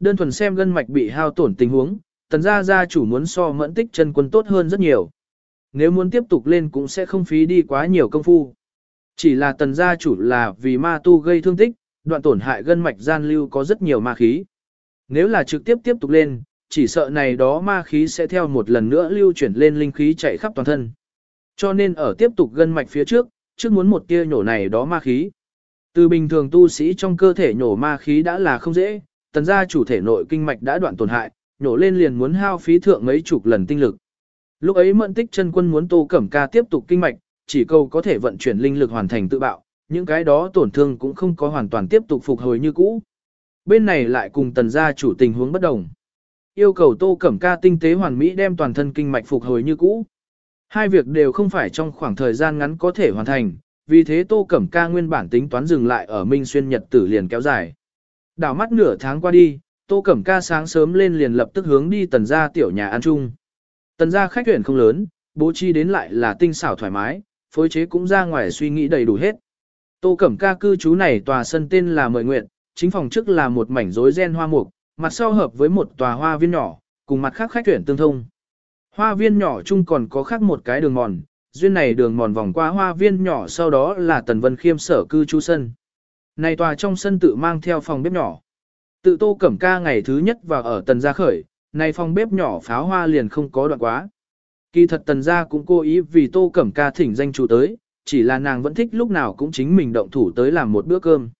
đơn thuần xem gân mạch bị hao tổn tình huống, tần gia gia chủ muốn so mẫn tích chân quân tốt hơn rất nhiều. Nếu muốn tiếp tục lên cũng sẽ không phí đi quá nhiều công phu. Chỉ là tần gia chủ là vì ma tu gây thương tích, đoạn tổn hại gân mạch gian lưu có rất nhiều ma khí. Nếu là trực tiếp tiếp tục lên, chỉ sợ này đó ma khí sẽ theo một lần nữa lưu chuyển lên linh khí chạy khắp toàn thân. Cho nên ở tiếp tục gân mạch phía trước, trước muốn một tia nhổ này đó ma khí. Từ bình thường tu sĩ trong cơ thể nhổ ma khí đã là không dễ, tần gia chủ thể nội kinh mạch đã đoạn tổn hại, nhổ lên liền muốn hao phí thượng mấy chục lần tinh lực. Lúc ấy mẫn tích chân quân muốn tô cẩm ca tiếp tục kinh mạch, chỉ cầu có thể vận chuyển linh lực hoàn thành tự bạo, những cái đó tổn thương cũng không có hoàn toàn tiếp tục phục hồi như cũ. Bên này lại cùng tần gia chủ tình huống bất đồng. Yêu cầu tô cẩm ca tinh tế hoàn mỹ đem toàn thân kinh mạch phục hồi như cũ. Hai việc đều không phải trong khoảng thời gian ngắn có thể hoàn thành, vì thế tô cẩm ca nguyên bản tính toán dừng lại ở Minh Xuyên Nhật tử liền kéo dài. Đảo mắt nửa tháng qua đi, tô cẩm ca sáng sớm lên liền lập tức hướng đi tần gia tiểu nhà ăn chung. Tần gia khách tuyển không lớn, bố trí đến lại là tinh xảo thoải mái, phối chế cũng ra ngoài suy nghĩ đầy đủ hết. Tô Cẩm Ca cư trú này tòa sân tên là Mời Nguyện, chính phòng trước là một mảnh rối ren hoa mục, mặt sau hợp với một tòa hoa viên nhỏ, cùng mặt khác khách tuyển tương thông. Hoa viên nhỏ chung còn có khác một cái đường mòn, duyên này đường mòn vòng qua hoa viên nhỏ sau đó là Tần Vân Khiêm sở cư trú sân. Này tòa trong sân tự mang theo phòng bếp nhỏ. Tự Tô Cẩm Ca ngày thứ nhất vào ở Tần Gia Khởi, này phòng bếp nhỏ pháo hoa liền không có đoạn quá. Kỳ thật Tần Gia cũng cố ý vì Tô Cẩm Ca thỉnh danh chủ tới, chỉ là nàng vẫn thích lúc nào cũng chính mình động thủ tới làm một bữa cơm.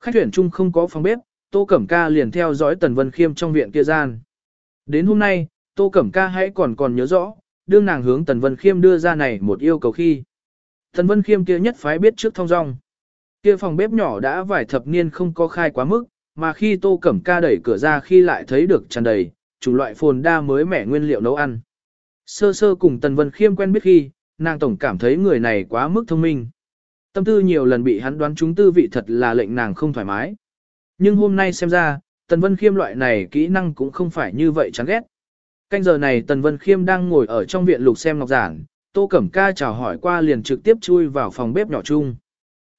Khách tuyển chung không có phòng bếp, Tô Cẩm Ca liền theo dõi Tần Vân Khiêm trong viện kia gian. Đến hôm nay, Tô Cẩm Ca hãy còn còn nhớ rõ, đương nàng hướng Tần Vân Khiêm đưa ra này một yêu cầu khi. Tần Vân Khiêm kia nhất phái biết trước thông dong. Kia phòng bếp nhỏ đã vài thập niên không có khai quá mức, mà khi Tô Cẩm Ca đẩy cửa ra khi lại thấy được tràn đầy, chủng loại phồn đa mới mẻ nguyên liệu nấu ăn. Sơ sơ cùng Tần Vân Khiêm quen biết khi, nàng tổng cảm thấy người này quá mức thông minh. Tâm tư nhiều lần bị hắn đoán chúng tư vị thật là lệnh nàng không thoải mái. Nhưng hôm nay xem ra, Tần Vân Khiêm loại này kỹ năng cũng không phải như vậy chán ghét. Canh giờ này Tần Vân Khiêm đang ngồi ở trong viện lục xem ngọc giản, Tô Cẩm Ca chào hỏi qua liền trực tiếp chui vào phòng bếp nhỏ chung.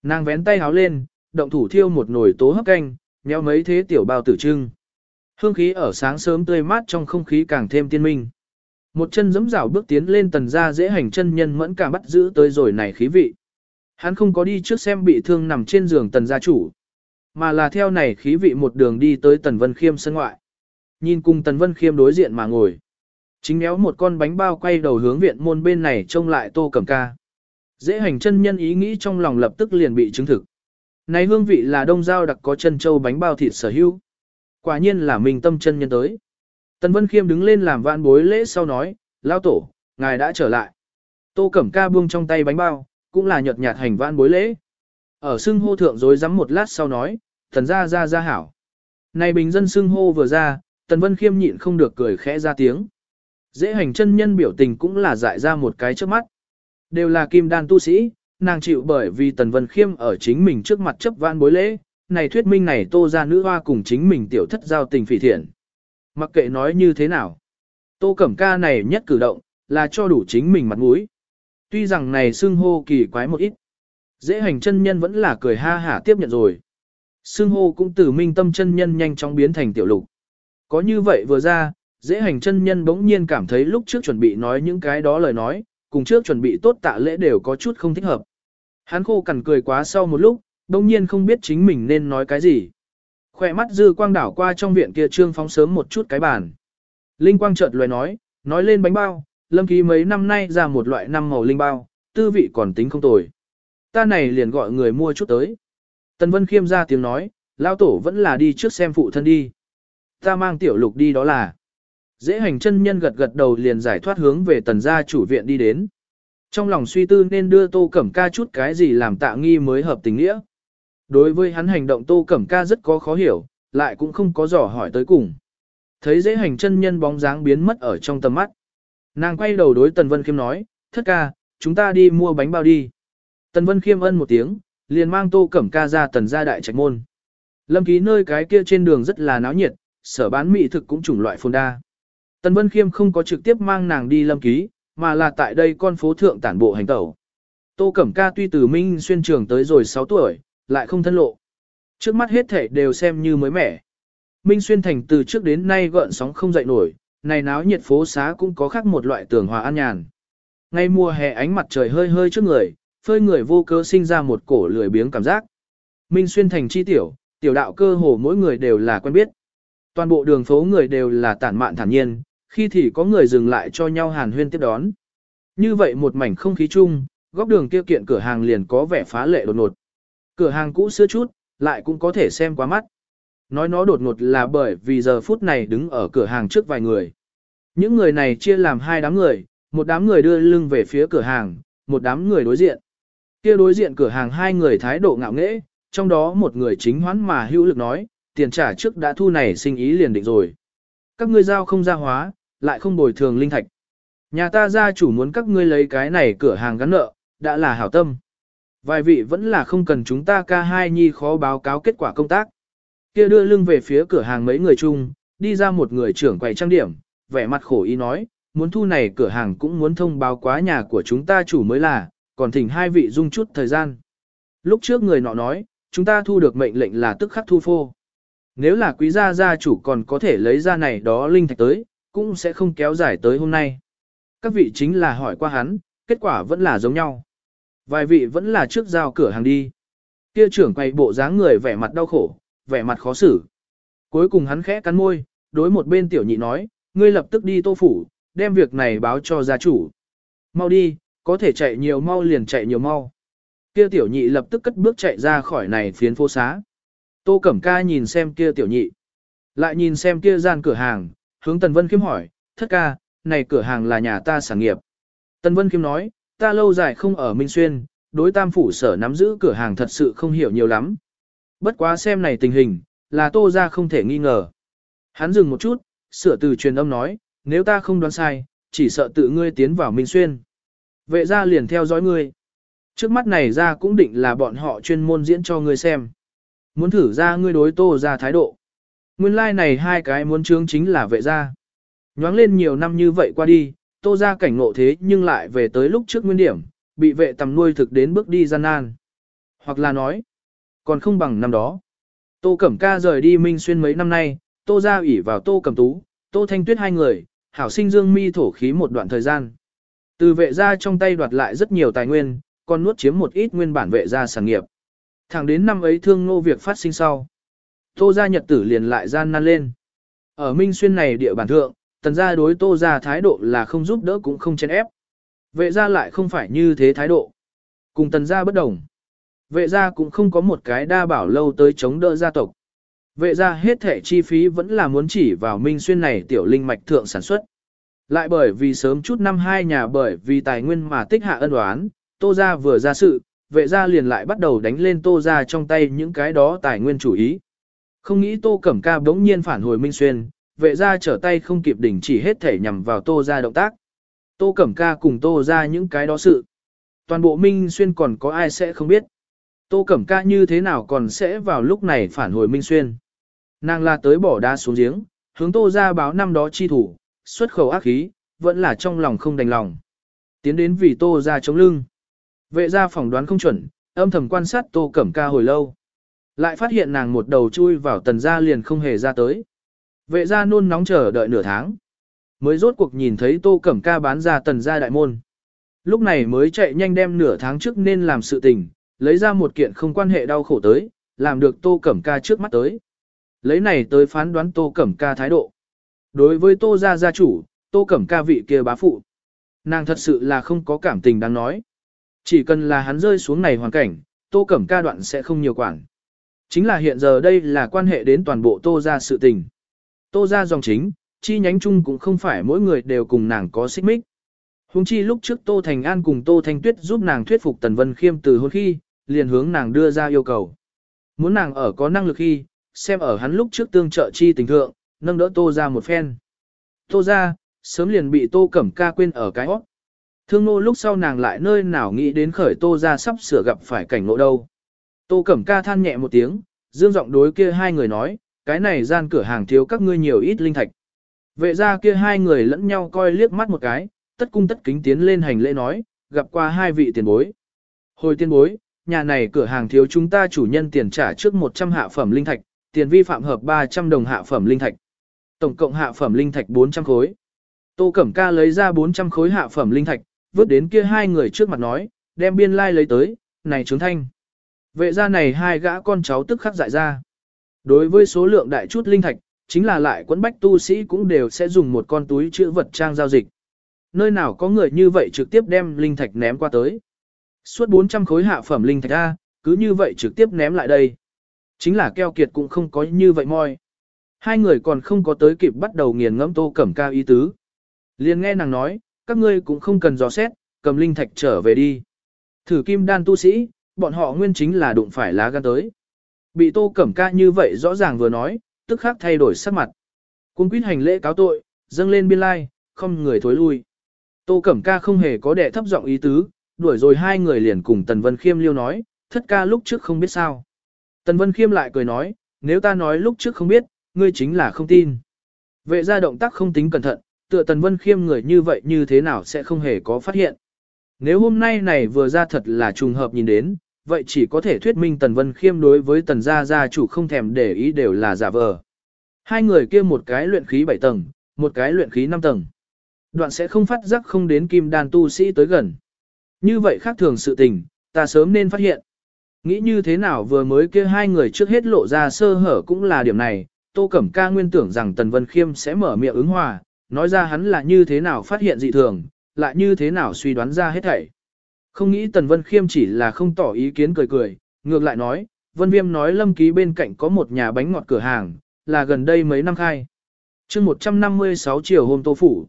Nàng vén tay háo lên, động thủ thiêu một nồi tố hấp canh, nheo mấy thế tiểu bao tử trưng. Hương khí ở sáng sớm tươi mát trong không khí càng thêm tiên minh. Một chân giẫm rào bước tiến lên tần ra dễ hành chân nhân mẫn cả bắt giữ tới rồi này khí vị. Hắn không có đi trước xem bị thương nằm trên giường tần gia chủ, mà là theo này khí vị một đường đi tới tần vân khiêm sân ngoại. Nhìn cùng tần vân khiêm đối diện mà ngồi. Chính méo một con bánh bao quay đầu hướng viện môn bên này trông lại tô cầm ca. Dễ hành chân nhân ý nghĩ trong lòng lập tức liền bị chứng thực. Này hương vị là đông giao đặc có chân châu bánh bao thịt sở hữu. Quả nhiên là mình tâm chân nhân tới. Tần Vân Khiêm đứng lên làm vạn bối lễ sau nói, lao tổ, ngài đã trở lại. Tô Cẩm Ca buông trong tay bánh bao, cũng là nhợt nhạt hành vạn bối lễ. Ở xưng hô thượng rồi rắm một lát sau nói, thần ra ra ra hảo. Này bình dân xưng hô vừa ra, Tần Vân Khiêm nhịn không được cười khẽ ra tiếng. Dễ hành chân nhân biểu tình cũng là dại ra một cái trước mắt. Đều là kim đan tu sĩ, nàng chịu bởi vì Tần Vân Khiêm ở chính mình trước mặt chấp vãn bối lễ, này thuyết minh này tô ra nữ hoa cùng chính mình tiểu thất giao tình phỉ thiện. Mặc kệ nói như thế nào. Tô Cẩm Ca này nhất cử động, là cho đủ chính mình mặt mũi. Tuy rằng này xưng hô kỳ quái một ít. Dễ hành chân nhân vẫn là cười ha hả tiếp nhận rồi. Xưng hô cũng từ minh tâm chân nhân nhanh chóng biến thành tiểu lục. Có như vậy vừa ra, dễ hành chân nhân bỗng nhiên cảm thấy lúc trước chuẩn bị nói những cái đó lời nói, cùng trước chuẩn bị tốt tạ lễ đều có chút không thích hợp. Hắn khô cằn cười quá sau một lúc, đông nhiên không biết chính mình nên nói cái gì. Khỏe mắt dư quang đảo qua trong viện kia trương phóng sớm một chút cái bàn. Linh quang chợt loài nói, nói lên bánh bao, lâm ký mấy năm nay ra một loại năm màu linh bao, tư vị còn tính không tồi. Ta này liền gọi người mua chút tới. Tần Vân Khiêm ra tiếng nói, lao tổ vẫn là đi trước xem phụ thân đi. Ta mang tiểu lục đi đó là. Dễ hành chân nhân gật gật đầu liền giải thoát hướng về tần gia chủ viện đi đến. Trong lòng suy tư nên đưa tô cẩm ca chút cái gì làm tạ nghi mới hợp tình nghĩa. Đối với hắn hành động Tô Cẩm Ca rất có khó hiểu, lại cũng không có dò hỏi tới cùng. Thấy dễ hành chân nhân bóng dáng biến mất ở trong tầm mắt. Nàng quay đầu đối Tần Vân Khiêm nói, thất ca, chúng ta đi mua bánh bao đi. Tần Vân Khiêm ân một tiếng, liền mang Tô Cẩm Ca ra tần gia đại trạch môn. Lâm ký nơi cái kia trên đường rất là náo nhiệt, sở bán mỹ thực cũng chủng loại phồn đa. Tần Vân Khiêm không có trực tiếp mang nàng đi lâm ký, mà là tại đây con phố thượng tản bộ hành tẩu. Tô Cẩm Ca tuy từ Minh xuyên trường tới rồi 6 tuổi, lại không thân lộ. Trước mắt hết thể đều xem như mới mẻ. Minh Xuyên Thành từ trước đến nay gợn sóng không dậy nổi, này náo nhiệt phố xá cũng có khác một loại tường hòa an nhàn. Ngay mùa hè ánh mặt trời hơi hơi trước người, phơi người vô cớ sinh ra một cổ lười biếng cảm giác. Minh Xuyên Thành chi tiểu, tiểu đạo cơ hồ mỗi người đều là quen biết. Toàn bộ đường phố người đều là tản mạn thản nhiên, khi thì có người dừng lại cho nhau hàn huyên tiếp đón. Như vậy một mảnh không khí chung, góc đường kia kiện cửa hàng liền có vẻ phá lệ đột ngột. Cửa hàng cũ xưa chút, lại cũng có thể xem qua mắt. Nói nó đột ngột là bởi vì giờ phút này đứng ở cửa hàng trước vài người. Những người này chia làm hai đám người, một đám người đưa lưng về phía cửa hàng, một đám người đối diện. Kia đối diện cửa hàng hai người thái độ ngạo nghễ, trong đó một người chính hoán mà hữu lực nói, tiền trả trước đã thu này sinh ý liền định rồi. Các ngươi giao không ra hóa, lại không bồi thường linh thạch. Nhà ta gia chủ muốn các ngươi lấy cái này cửa hàng gắn nợ, đã là hảo tâm. Vài vị vẫn là không cần chúng ta ca hai nhi khó báo cáo kết quả công tác. Kia đưa lưng về phía cửa hàng mấy người chung, đi ra một người trưởng quầy trang điểm, vẻ mặt khổ ý nói, muốn thu này cửa hàng cũng muốn thông báo quá nhà của chúng ta chủ mới là, còn thỉnh hai vị dung chút thời gian. Lúc trước người nọ nói, chúng ta thu được mệnh lệnh là tức khắc thu phô. Nếu là quý gia gia chủ còn có thể lấy ra này đó linh thạch tới, cũng sẽ không kéo dài tới hôm nay. Các vị chính là hỏi qua hắn, kết quả vẫn là giống nhau. Vài vị vẫn là trước giao cửa hàng đi. Kia trưởng quay bộ dáng người vẻ mặt đau khổ, vẻ mặt khó xử. Cuối cùng hắn khẽ cắn môi, đối một bên tiểu nhị nói, ngươi lập tức đi tô phủ, đem việc này báo cho gia chủ. Mau đi, có thể chạy nhiều mau liền chạy nhiều mau. Kia tiểu nhị lập tức cất bước chạy ra khỏi này phiến phố xá. Tô Cẩm Ca nhìn xem kia tiểu nhị. Lại nhìn xem kia gian cửa hàng, hướng Tần Vân Khiêm hỏi, thất ca, này cửa hàng là nhà ta sản nghiệp. Tần Vân Khiêm nói, ta lâu dài không ở Minh Xuyên, đối tam phủ sở nắm giữ cửa hàng thật sự không hiểu nhiều lắm. Bất quá xem này tình hình, là tô ra không thể nghi ngờ. Hắn dừng một chút, sửa từ truyền âm nói, nếu ta không đoán sai, chỉ sợ tự ngươi tiến vào Minh Xuyên. Vệ ra liền theo dõi ngươi. Trước mắt này ra cũng định là bọn họ chuyên môn diễn cho ngươi xem. Muốn thử ra ngươi đối tô ra thái độ. Nguyên lai like này hai cái muốn trướng chính là vệ gia, Nhoáng lên nhiều năm như vậy qua đi, tô ra cảnh ngộ thế nhưng lại về tới lúc trước nguyên điểm, bị vệ tầm nuôi thực đến bước đi gian nan. Hoặc là nói, còn không bằng năm đó. Tô Cẩm Ca rời đi Minh Xuyên mấy năm nay, Tô ra ủy vào Tô Cẩm Tú, Tô Thanh Tuyết hai người, hảo sinh dương mi thổ khí một đoạn thời gian. Từ vệ gia trong tay đoạt lại rất nhiều tài nguyên, còn nuốt chiếm một ít nguyên bản vệ gia sản nghiệp. Thẳng đến năm ấy thương ngô việc phát sinh sau. Tô gia nhật tử liền lại gian nan lên. Ở Minh Xuyên này địa bàn thượng, tần gia đối tô gia thái độ là không giúp đỡ cũng không chen ép. Vệ gia lại không phải như thế thái độ. Cùng tần gia bất đồng. Vệ gia cũng không có một cái đa bảo lâu tới chống đỡ gia tộc. Vệ gia hết thể chi phí vẫn là muốn chỉ vào Minh Xuyên này tiểu linh mạch thượng sản xuất. Lại bởi vì sớm chút năm hai nhà bởi vì tài nguyên mà tích hạ ân oán, tô gia vừa ra sự, vệ gia liền lại bắt đầu đánh lên tô gia trong tay những cái đó tài nguyên chủ ý. Không nghĩ tô cẩm ca bỗng nhiên phản hồi Minh Xuyên, vệ gia trở tay không kịp đỉnh chỉ hết thể nhằm vào tô gia động tác. Tô cẩm ca cùng tô gia những cái đó sự. Toàn bộ Minh Xuyên còn có ai sẽ không biết. Tô cẩm ca như thế nào còn sẽ vào lúc này phản hồi Minh Xuyên. Nàng là tới bỏ đá xuống giếng, hướng tô gia báo năm đó chi thủ, xuất khẩu ác khí, vẫn là trong lòng không đành lòng. Tiến đến vì tô gia chống lưng. Vệ gia phỏng đoán không chuẩn, âm thầm quan sát tô cẩm ca hồi lâu. Lại phát hiện nàng một đầu chui vào tần gia liền không hề ra tới. Vệ gia nôn nóng chờ đợi nửa tháng. Mới rốt cuộc nhìn thấy tô cẩm ca bán ra tần gia đại môn. Lúc này mới chạy nhanh đem nửa tháng trước nên làm sự tình, lấy ra một kiện không quan hệ đau khổ tới, làm được tô cẩm ca trước mắt tới. Lấy này tới phán đoán tô cẩm ca thái độ. Đối với tô gia gia chủ, tô cẩm ca vị kia bá phụ. Nàng thật sự là không có cảm tình đáng nói. Chỉ cần là hắn rơi xuống này hoàn cảnh, tô cẩm ca đoạn sẽ không nhiều quản. Chính là hiện giờ đây là quan hệ đến toàn bộ tô gia sự tình. Tô gia dòng chính, chi nhánh chung cũng không phải mỗi người đều cùng nàng có xích mích. Hùng chi lúc trước Tô Thành An cùng Tô Thanh Tuyết giúp nàng thuyết phục Tần Vân Khiêm từ hôn khi, liền hướng nàng đưa ra yêu cầu. Muốn nàng ở có năng lực khi, xem ở hắn lúc trước tương trợ chi tình thượng, nâng đỡ Tô ra một phen. Tô ra, sớm liền bị Tô Cẩm Ca quên ở cái hót. Thương nô lúc sau nàng lại nơi nào nghĩ đến khởi Tô ra sắp sửa gặp phải cảnh ngộ đâu. Tô Cẩm Ca than nhẹ một tiếng, dương giọng đối kia hai người nói, cái này gian cửa hàng thiếu các ngươi nhiều ít linh thạch. Vệ ra kia hai người lẫn nhau coi liếc mắt một cái, tất cung tất kính tiến lên hành lễ nói, gặp qua hai vị tiền bối. Hồi tiền bối, nhà này cửa hàng thiếu chúng ta chủ nhân tiền trả trước 100 hạ phẩm linh thạch, Tiền vi phạm hợp 300 đồng hạ phẩm linh thạch. Tổng cộng hạ phẩm linh thạch 400 khối. Tô Cẩm Ca lấy ra 400 khối hạ phẩm linh thạch, vứt đến kia hai người trước mặt nói, đem biên lai lấy tới, này trướng thanh. Vệ ra này hai gã con cháu tức khắc dại ra. Đối với số lượng đại chút linh thạch, chính là lại quấn bách tu sĩ cũng đều sẽ dùng một con túi chữ vật trang giao dịch. Nơi nào có người như vậy trực tiếp đem linh thạch ném qua tới. Suốt 400 khối hạ phẩm linh thạch a cứ như vậy trực tiếp ném lại đây. Chính là keo kiệt cũng không có như vậy moi. Hai người còn không có tới kịp bắt đầu nghiền ngẫm tô cẩm cao ý tứ. liền nghe nàng nói, các ngươi cũng không cần dò xét, cầm linh thạch trở về đi. Thử kim đan tu sĩ, bọn họ nguyên chính là đụng phải lá gan tới. Bị tô cẩm ca như vậy rõ ràng vừa nói, tức khắc thay đổi sắc mặt. Cung quyết hành lễ cáo tội, dâng lên biên lai, không người thối lui. Tô cẩm ca không hề có đệ thấp giọng ý tứ, đuổi rồi hai người liền cùng Tần Vân Khiêm liêu nói, thất ca lúc trước không biết sao. Tần Vân Khiêm lại cười nói, nếu ta nói lúc trước không biết, ngươi chính là không tin. Vệ ra động tác không tính cẩn thận, tựa Tần Vân Khiêm người như vậy như thế nào sẽ không hề có phát hiện. Nếu hôm nay này vừa ra thật là trùng hợp nhìn đến, vậy chỉ có thể thuyết minh Tần Vân Khiêm đối với Tần Gia Gia chủ không thèm để ý đều là giả vờ. Hai người kia một cái luyện khí 7 tầng, một cái luyện khí 5 tầng. Đoạn sẽ không phát giác không đến kim đan tu sĩ tới gần. Như vậy khác thường sự tình, ta sớm nên phát hiện. Nghĩ như thế nào vừa mới kia hai người trước hết lộ ra sơ hở cũng là điểm này, Tô Cẩm Ca nguyên tưởng rằng Tần Vân Khiêm sẽ mở miệng ứng hòa, nói ra hắn là như thế nào phát hiện dị thường, lại như thế nào suy đoán ra hết thảy. Không nghĩ Tần Vân Khiêm chỉ là không tỏ ý kiến cười cười, ngược lại nói, Vân Viêm nói lâm ký bên cạnh có một nhà bánh ngọt cửa hàng, là gần đây mấy năm khai. chương 156 chiều hôm tô phủ.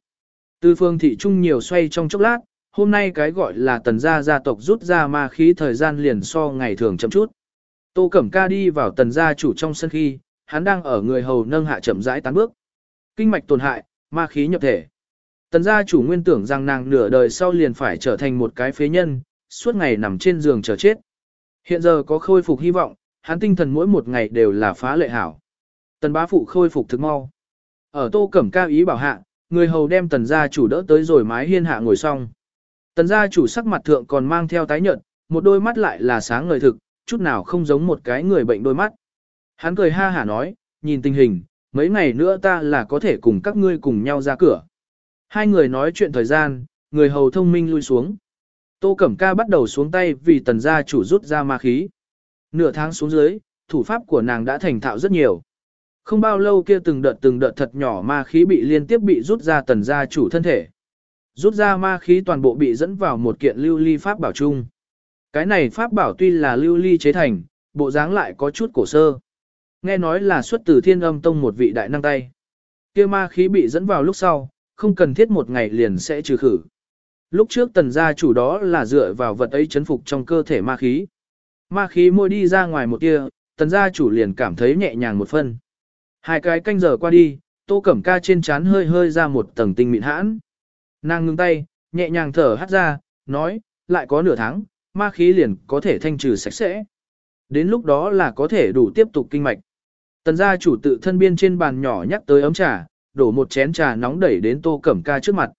Từ phương thị trung nhiều xoay trong chốc lát, hôm nay cái gọi là tần gia gia tộc rút ra ma khí thời gian liền so ngày thường chậm chút. Tô Cẩm Ca đi vào tần gia chủ trong sân khi, hắn đang ở người hầu nâng hạ chậm rãi tán bước. Kinh mạch tổn hại, ma khí nhập thể. Tần gia chủ nguyên tưởng rằng nàng nửa đời sau liền phải trở thành một cái phế nhân, suốt ngày nằm trên giường chờ chết. Hiện giờ có khôi phục hy vọng, hắn tinh thần mỗi một ngày đều là phá lệ hảo. Tần bá phụ khôi phục thực mau. Ở tô cẩm ca ý bảo hạ, người hầu đem tần gia chủ đỡ tới rồi mái hiên hạ ngồi xong. Tần gia chủ sắc mặt thượng còn mang theo tái nhợt, một đôi mắt lại là sáng ngời thực, chút nào không giống một cái người bệnh đôi mắt. Hắn cười ha hả nói, nhìn tình hình, mấy ngày nữa ta là có thể cùng các ngươi cùng nhau ra cửa. Hai người nói chuyện thời gian, người hầu thông minh lui xuống. Tô Cẩm Ca bắt đầu xuống tay vì tần gia chủ rút ra ma khí. Nửa tháng xuống dưới, thủ pháp của nàng đã thành thạo rất nhiều. Không bao lâu kia từng đợt từng đợt thật nhỏ ma khí bị liên tiếp bị rút ra tần gia chủ thân thể. Rút ra ma khí toàn bộ bị dẫn vào một kiện lưu ly pháp bảo chung. Cái này pháp bảo tuy là lưu ly chế thành, bộ dáng lại có chút cổ sơ. Nghe nói là xuất từ thiên âm tông một vị đại năng tay. kia ma khí bị dẫn vào lúc sau, không cần thiết một ngày liền sẽ trừ khử. Lúc trước tần gia chủ đó là dựa vào vật ấy chấn phục trong cơ thể ma khí. Ma khí môi đi ra ngoài một tia, tần gia chủ liền cảm thấy nhẹ nhàng một phân. Hai cái canh giờ qua đi, tô cẩm ca trên trán hơi hơi ra một tầng tinh mịn hãn. Nàng ngưng tay, nhẹ nhàng thở hắt ra, nói, lại có nửa tháng, ma khí liền có thể thanh trừ sạch sẽ. Đến lúc đó là có thể đủ tiếp tục kinh mạch. Tần gia chủ tự thân biên trên bàn nhỏ nhắc tới ấm trà, đổ một chén trà nóng đẩy đến tô cẩm ca trước mặt.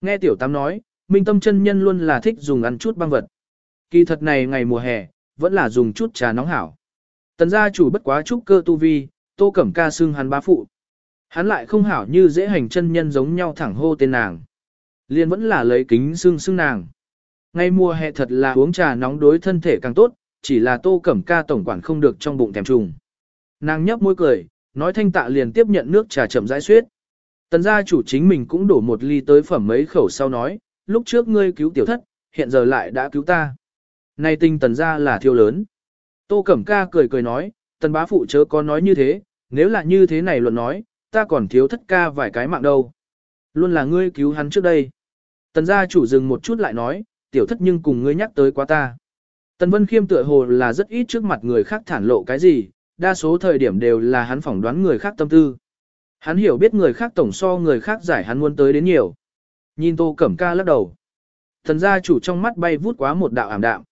Nghe tiểu tam nói, minh tâm chân nhân luôn là thích dùng ăn chút băng vật. Kỳ thật này ngày mùa hè, vẫn là dùng chút trà nóng hảo. Tần gia chủ bất quá chút cơ tu vi, tô cẩm ca xưng hắn bá phụ. Hắn lại không hảo như dễ hành chân nhân giống nhau thẳng hô tên nàng. Liên vẫn là lấy kính xưng xưng nàng. Ngày mùa hè thật là uống trà nóng đối thân thể càng tốt, chỉ là tô cẩm ca tổng quản không được trong bụng thèm trùng. Nàng nhấp môi cười, nói thanh tạ liền tiếp nhận nước trà chậm rãi suyết. Tần gia chủ chính mình cũng đổ một ly tới phẩm mấy khẩu sau nói, lúc trước ngươi cứu tiểu thất, hiện giờ lại đã cứu ta. nay tinh tần gia là thiêu lớn. Tô Cẩm Ca cười cười nói, tần bá phụ chớ có nói như thế, nếu là như thế này luận nói, ta còn thiếu thất ca vài cái mạng đâu. Luôn là ngươi cứu hắn trước đây. Tần gia chủ dừng một chút lại nói, tiểu thất nhưng cùng ngươi nhắc tới quá ta. Tần Vân Khiêm tựa hồ là rất ít trước mặt người khác thản lộ cái gì, đa số thời điểm đều là hắn phỏng đoán người khác tâm tư. Hắn hiểu biết người khác tổng so người khác giải hắn muốn tới đến nhiều. Nhìn Tô Cẩm Ca lắc đầu. Thần gia chủ trong mắt bay vút quá một đạo ảm đạm.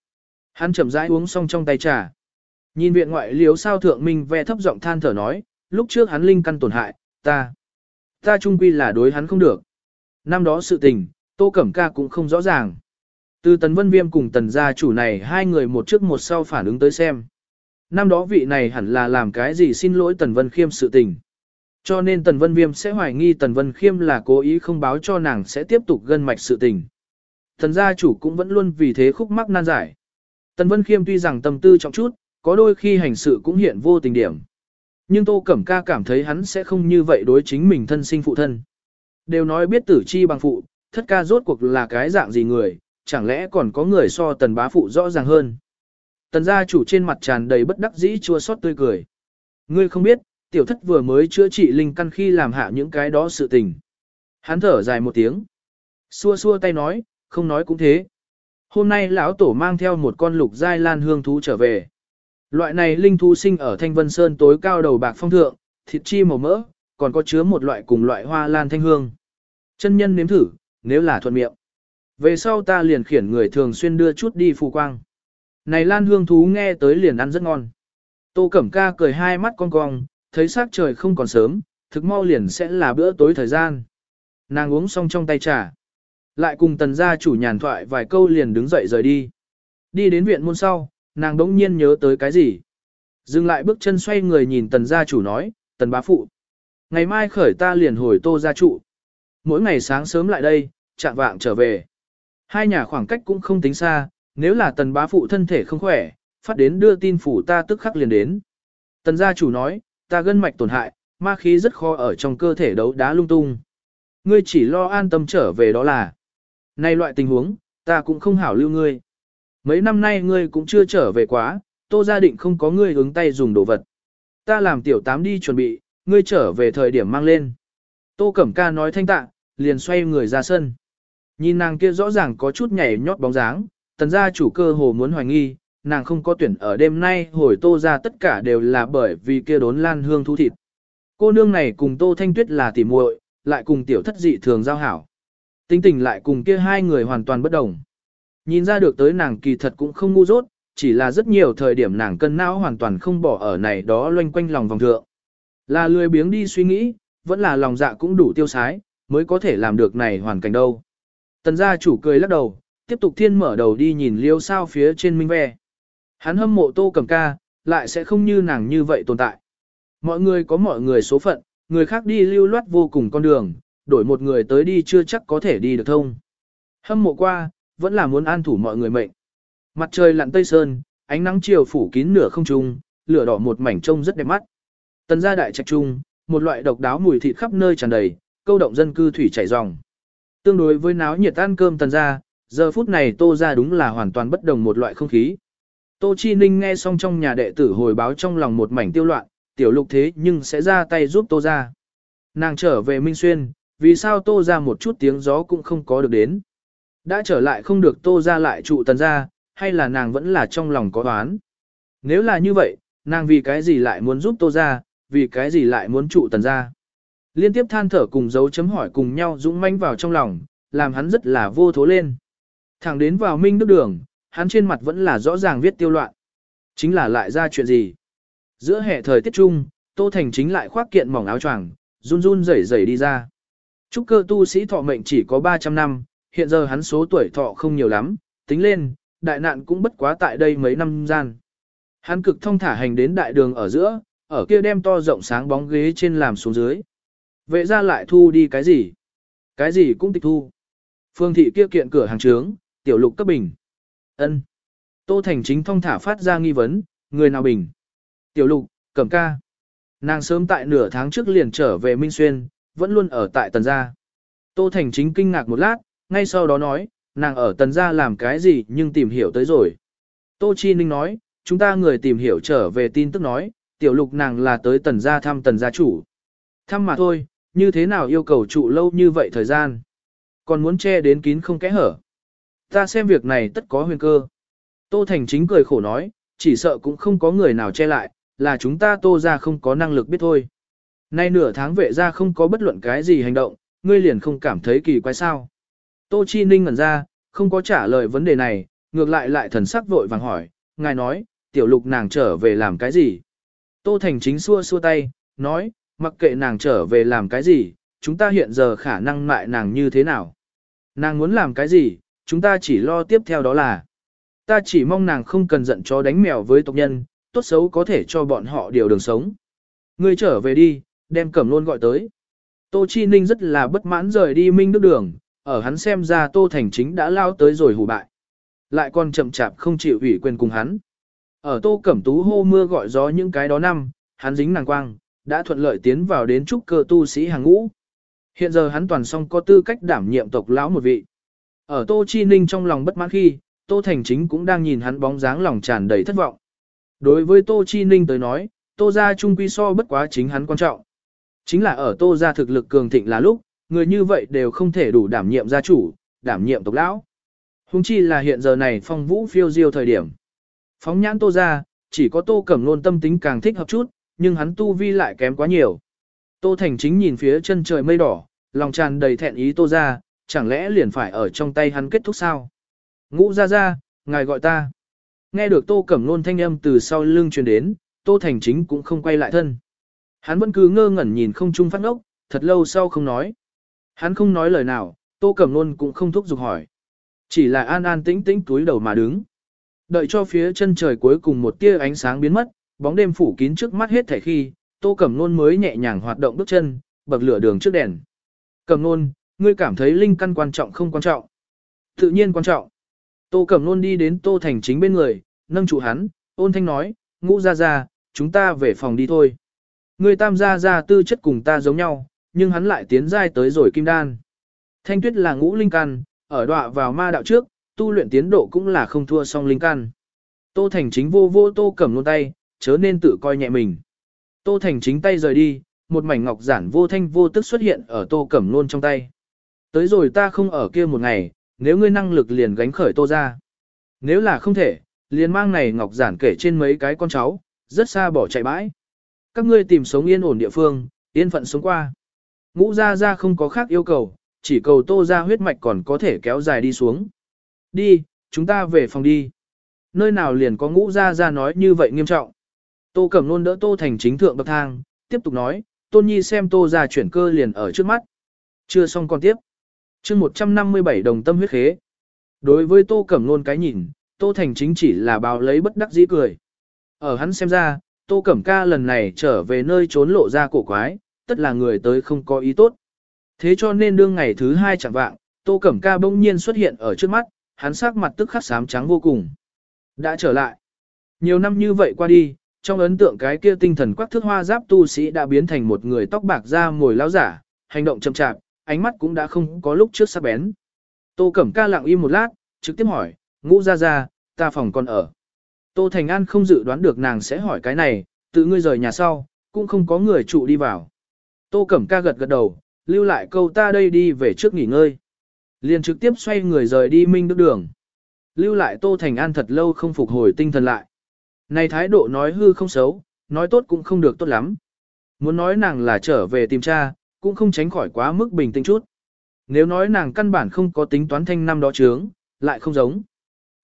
Hắn chậm rãi uống xong trong tay trà. Nhìn viện ngoại liếu sao thượng minh ve thấp giọng than thở nói, lúc trước hắn linh căn tổn hại, ta. Ta trung quy là đối hắn không được. Năm đó sự tình, Tô Cẩm Ca cũng không rõ ràng. Từ Tần Vân Viêm cùng Tần gia chủ này hai người một trước một sau phản ứng tới xem năm đó vị này hẳn là làm cái gì xin lỗi Tần Vân Khiêm sự tình. Cho nên Tần Vân Viêm sẽ hoài nghi Tần Vân Khiêm là cố ý không báo cho nàng sẽ tiếp tục gân mạch sự tình. Thần gia chủ cũng vẫn luôn vì thế khúc mắc nan giải. Tần Vân Khiêm tuy rằng tâm tư trọng chút, có đôi khi hành sự cũng hiện vô tình điểm. Nhưng Tô Cẩm Ca cảm thấy hắn sẽ không như vậy đối chính mình thân sinh phụ thân. Đều nói biết tử chi bằng phụ, thất ca rốt cuộc là cái dạng gì người, chẳng lẽ còn có người so tần bá phụ rõ ràng hơn. Tần gia chủ trên mặt tràn đầy bất đắc dĩ chua xót tươi cười. Ngươi không biết, tiểu thất vừa mới chữa trị linh căn khi làm hạ những cái đó sự tình. Hắn thở dài một tiếng. Xua xua tay nói, không nói cũng thế. Hôm nay lão tổ mang theo một con lục giai lan hương thú trở về. Loại này linh thú sinh ở Thanh Vân Sơn tối cao đầu bạc phong thượng, thịt chi màu mỡ, còn có chứa một loại cùng loại hoa lan thanh hương. Chân nhân nếm thử, nếu là thuận miệng. Về sau ta liền khiển người thường xuyên đưa chút đi phù quang. Này lan hương thú nghe tới liền ăn rất ngon. Tô Cẩm Ca cười hai mắt cong cong, thấy sắc trời không còn sớm, thực mau liền sẽ là bữa tối thời gian. Nàng uống xong trong tay trà. Lại cùng tần gia chủ nhàn thoại vài câu liền đứng dậy rời đi. Đi đến viện môn sau, nàng đống nhiên nhớ tới cái gì. Dừng lại bước chân xoay người nhìn tần gia chủ nói, tần bá phụ. Ngày mai khởi ta liền hồi tô gia trụ. Mỗi ngày sáng sớm lại đây, chạm vạng trở về. Hai nhà khoảng cách cũng không tính xa, nếu là tần bá phụ thân thể không khỏe, phát đến đưa tin phủ ta tức khắc liền đến. Tần gia chủ nói, ta gân mạch tổn hại, ma khí rất khó ở trong cơ thể đấu đá lung tung. Ngươi chỉ lo an tâm trở về đó là. Nay loại tình huống, ta cũng không hảo lưu ngươi. Mấy năm nay ngươi cũng chưa trở về quá, tô gia định không có ngươi hướng tay dùng đồ vật. Ta làm tiểu tám đi chuẩn bị, ngươi trở về thời điểm mang lên. Tô Cẩm Ca nói thanh tạ, liền xoay người ra sân. Nhìn nàng kia rõ ràng có chút nhảy nhót bóng dáng, tần gia chủ cơ hồ muốn hoài nghi, nàng không có tuyển ở đêm nay hồi tô ra tất cả đều là bởi vì kia đốn lan hương thu thịt. Cô nương này cùng tô thanh tuyết là tỉ muội, lại cùng tiểu thất dị thường giao hảo. Tính tình lại cùng kia hai người hoàn toàn bất đồng. Nhìn ra được tới nàng kỳ thật cũng không ngu dốt, chỉ là rất nhiều thời điểm nàng cân não hoàn toàn không bỏ ở này đó loanh quanh lòng vòng thượng. Là lười biếng đi suy nghĩ, vẫn là lòng dạ cũng đủ tiêu sái, mới có thể làm được này hoàn cảnh đâu. Tần gia chủ cười lắc đầu, tiếp tục thiên mở đầu đi nhìn liêu sao phía trên minh ve. Hắn hâm mộ tô cầm ca, lại sẽ không như nàng như vậy tồn tại. Mọi người có mọi người số phận, người khác đi lưu loát vô cùng con đường, đổi một người tới đi chưa chắc có thể đi được thông. Hâm mộ qua, vẫn là muốn an thủ mọi người mệnh. Mặt trời lặn tây sơn, ánh nắng chiều phủ kín nửa không trung, lửa đỏ một mảnh trông rất đẹp mắt. Tần gia đại trạch trung, một loại độc đáo mùi thịt khắp nơi tràn đầy, câu động dân cư thủy chảy ròng. Tương đối với náo nhiệt ăn cơm tần gia, giờ phút này tô ra đúng là hoàn toàn bất đồng một loại không khí. Tô Chi Ninh nghe xong trong nhà đệ tử hồi báo trong lòng một mảnh tiêu loạn, tiểu lục thế nhưng sẽ ra tay giúp tô ra. Nàng trở về Minh Xuyên, vì sao tô ra một chút tiếng gió cũng không có được đến. Đã trở lại không được tô ra lại trụ tần ra, hay là nàng vẫn là trong lòng có đoán. Nếu là như vậy, nàng vì cái gì lại muốn giúp tô ra, vì cái gì lại muốn trụ tần ra. Liên tiếp than thở cùng dấu chấm hỏi cùng nhau dũng manh vào trong lòng, làm hắn rất là vô thố lên. Thẳng đến vào minh đức đường, hắn trên mặt vẫn là rõ ràng viết tiêu loạn. Chính là lại ra chuyện gì? Giữa hệ thời tiết trung, Tô Thành chính lại khoác kiện mỏng áo choàng, run run rẩy rẩy đi ra. Trúc cơ tu sĩ thọ mệnh chỉ có 300 năm, hiện giờ hắn số tuổi thọ không nhiều lắm, tính lên, đại nạn cũng bất quá tại đây mấy năm gian. Hắn cực thông thả hành đến đại đường ở giữa, ở kia đem to rộng sáng bóng ghế trên làm xuống dưới. Vệ ra lại thu đi cái gì? Cái gì cũng tịch thu. Phương thị kia kiện cửa hàng trướng, tiểu lục cấp bình. ân Tô Thành chính thông thả phát ra nghi vấn, người nào bình? Tiểu lục, cẩm ca. Nàng sớm tại nửa tháng trước liền trở về Minh Xuyên, vẫn luôn ở tại Tần Gia. Tô Thành chính kinh ngạc một lát, ngay sau đó nói, nàng ở Tần Gia làm cái gì nhưng tìm hiểu tới rồi. Tô Chi Ninh nói, chúng ta người tìm hiểu trở về tin tức nói, tiểu lục nàng là tới Tần Gia thăm Tần Gia chủ. Thăm mà thôi, như thế nào yêu cầu trụ lâu như vậy thời gian. Còn muốn che đến kín không kẽ hở. Ta xem việc này tất có huyền cơ. Tô Thành chính cười khổ nói, chỉ sợ cũng không có người nào che lại, là chúng ta tô ra không có năng lực biết thôi. Nay nửa tháng vệ ra không có bất luận cái gì hành động, ngươi liền không cảm thấy kỳ quái sao. Tô Chi Ninh ngẩn ra, không có trả lời vấn đề này, ngược lại lại thần sắc vội vàng hỏi, ngài nói, tiểu lục nàng trở về làm cái gì? Tô Thành chính xua xua tay, nói, mặc kệ nàng trở về làm cái gì, chúng ta hiện giờ khả năng mại nàng như thế nào. Nàng muốn làm cái gì, chúng ta chỉ lo tiếp theo đó là. Ta chỉ mong nàng không cần giận chó đánh mèo với tộc nhân, tốt xấu có thể cho bọn họ điều đường sống. Ngươi trở về đi, đem cẩm luôn gọi tới. Tô Chi Ninh rất là bất mãn rời đi Minh Đức Đường, ở hắn xem ra Tô Thành Chính đã lao tới rồi hủ bại. Lại còn chậm chạp không chịu ủy quyền cùng hắn. Ở Tô Cẩm Tú hô mưa gọi gió những cái đó năm, hắn dính nàng quang, đã thuận lợi tiến vào đến trúc cơ tu sĩ hàng ngũ. Hiện giờ hắn toàn song có tư cách đảm nhiệm tộc lão một vị. Ở Tô Chi Ninh trong lòng bất mãn khi, Tô Thành Chính cũng đang nhìn hắn bóng dáng lòng tràn đầy thất vọng. Đối với Tô Chi Ninh tới nói, Tô gia trung quy so bất quá chính hắn quan trọng. Chính là ở Tô gia thực lực cường thịnh là lúc, người như vậy đều không thể đủ đảm nhiệm gia chủ, đảm nhiệm tộc lão. Hùng chi là hiện giờ này phong vũ phiêu diêu thời điểm. Phóng nhãn Tô gia, chỉ có Tô Cẩm Nôn tâm tính càng thích hợp chút, nhưng hắn tu vi lại kém quá nhiều. Tô Thành chính nhìn phía chân trời mây đỏ, lòng tràn đầy thẹn ý Tô gia, chẳng lẽ liền phải ở trong tay hắn kết thúc sao? Ngũ ra ra, ngài gọi ta. Nghe được Tô Cẩm Nôn thanh âm từ sau lưng truyền đến, Tô Thành chính cũng không quay lại thân. Hắn vẫn cứ ngơ ngẩn nhìn không trung phát ngốc, thật lâu sau không nói. Hắn không nói lời nào, Tô Cẩm Nôn cũng không thúc giục hỏi. Chỉ là an an tĩnh tĩnh túi đầu mà đứng. Đợi cho phía chân trời cuối cùng một tia ánh sáng biến mất, bóng đêm phủ kín trước mắt hết thảy khi, Tô Cẩm Nôn mới nhẹ nhàng hoạt động bước chân, bậc lửa đường trước đèn. Cẩm Nôn, ngươi cảm thấy linh căn quan trọng không quan trọng? Tự nhiên quan trọng. Tô Cẩm Nôn đi đến Tô Thành chính bên người, nâng trụ hắn, ôn thanh nói, ngũ ra ra, chúng ta về phòng đi thôi. Người tam gia gia tư chất cùng ta giống nhau, nhưng hắn lại tiến giai tới rồi kim đan. Thanh tuyết là ngũ linh căn, ở đọa vào ma đạo trước, tu luyện tiến độ cũng là không thua song linh căn. Tô Thành chính vô vô Tô Cẩm Nôn tay, chớ nên tự coi nhẹ mình. Tô Thành chính tay rời đi, một mảnh ngọc giản vô thanh vô tức xuất hiện ở Tô Cẩm Nôn trong tay. Tới rồi ta không ở kia một ngày, nếu ngươi năng lực liền gánh khởi Tô ra. Nếu là không thể, liền mang này ngọc giản kể trên mấy cái con cháu, rất xa bỏ chạy bãi. Các ngươi tìm sống yên ổn địa phương, yên phận sống qua. Ngũ ra ra không có khác yêu cầu, chỉ cầu Tô ra huyết mạch còn có thể kéo dài đi xuống. Đi, chúng ta về phòng đi. Nơi nào liền có ngũ ra ra nói như vậy nghiêm trọng. Tô Cẩm luôn đỡ Tô Thành chính thượng bậc thang, tiếp tục nói, Tôn Nhi xem Tô ra chuyển cơ liền ở trước mắt. Chưa xong còn tiếp chương 157 đồng tâm huyết khế. Đối với Tô Cẩm nôn cái nhìn, Tô Thành chính chỉ là báo lấy bất đắc dĩ cười. Ở hắn xem ra, Tô Cẩm ca lần này trở về nơi trốn lộ ra cổ quái, tất là người tới không có ý tốt. Thế cho nên đương ngày thứ hai chẳng vạng, Tô Cẩm ca bỗng nhiên xuất hiện ở trước mắt, hắn sắc mặt tức khắc xám trắng vô cùng. Đã trở lại. Nhiều năm như vậy qua đi, trong ấn tượng cái kia tinh thần quắc thước hoa giáp tu sĩ đã biến thành một người tóc bạc da mồi lao giả, hành động chậm chạp, ánh mắt cũng đã không có lúc trước sắc bén. Tô Cẩm ca lặng im một lát, trực tiếp hỏi, ngũ ra ra, ta phòng còn ở. Tô Thành An không dự đoán được nàng sẽ hỏi cái này, tự ngươi rời nhà sau, cũng không có người trụ đi vào. Tô Cẩm ca gật gật đầu, lưu lại câu ta đây đi về trước nghỉ ngơi. Liền trực tiếp xoay người rời đi Minh Đức Đường. Lưu lại Tô Thành An thật lâu không phục hồi tinh thần lại. Này thái độ nói hư không xấu, nói tốt cũng không được tốt lắm. Muốn nói nàng là trở về tìm cha, cũng không tránh khỏi quá mức bình tĩnh chút. Nếu nói nàng căn bản không có tính toán thanh năm đó chướng, lại không giống.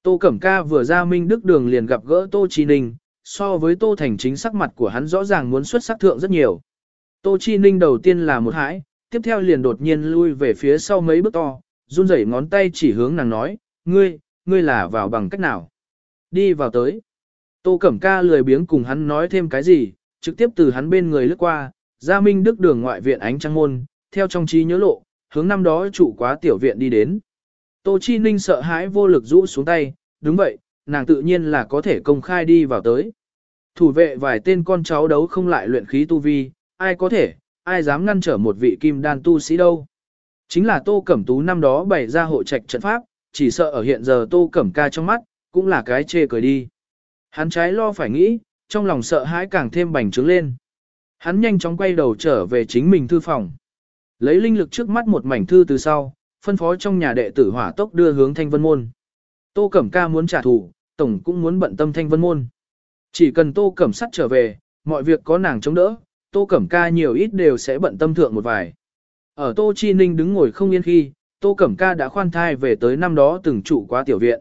Tô Cẩm Ca vừa ra Minh Đức Đường liền gặp gỡ Tô Chi Ninh, so với Tô Thành chính sắc mặt của hắn rõ ràng muốn xuất sắc thượng rất nhiều. Tô Chi Ninh đầu tiên là một hãi, tiếp theo liền đột nhiên lui về phía sau mấy bước to, run rẩy ngón tay chỉ hướng nàng nói, ngươi, ngươi là vào bằng cách nào? Đi vào tới. Tô Cẩm Ca lười biếng cùng hắn nói thêm cái gì, trực tiếp từ hắn bên người lướt qua, ra Minh Đức Đường ngoại viện ánh trăng môn, theo trong trí nhớ lộ, hướng năm đó chủ quá tiểu viện đi đến. Tô Chi Ninh sợ hãi vô lực rũ xuống tay, đúng vậy, nàng tự nhiên là có thể công khai đi vào tới. Thủ vệ vài tên con cháu đấu không lại luyện khí tu vi, ai có thể, ai dám ngăn trở một vị kim đan tu sĩ đâu. Chính là Tô Cẩm Tú năm đó bày ra hộ trạch trận pháp, chỉ sợ ở hiện giờ Tô Cẩm ca trong mắt, cũng là cái chê cười đi. Hắn trái lo phải nghĩ, trong lòng sợ hãi càng thêm bành trướng lên. Hắn nhanh chóng quay đầu trở về chính mình thư phòng. Lấy linh lực trước mắt một mảnh thư từ sau, phân phó trong nhà đệ tử hỏa tốc đưa hướng Thanh Vân Môn. Tô Cẩm Ca muốn trả thù, Tổng cũng muốn bận tâm Thanh Vân Môn. Chỉ cần Tô Cẩm sắt trở về, mọi việc có nàng chống đỡ, Tô Cẩm Ca nhiều ít đều sẽ bận tâm thượng một vài. Ở Tô Chi Ninh đứng ngồi không yên khi, Tô Cẩm Ca đã khoan thai về tới năm đó từng trụ qua tiểu viện.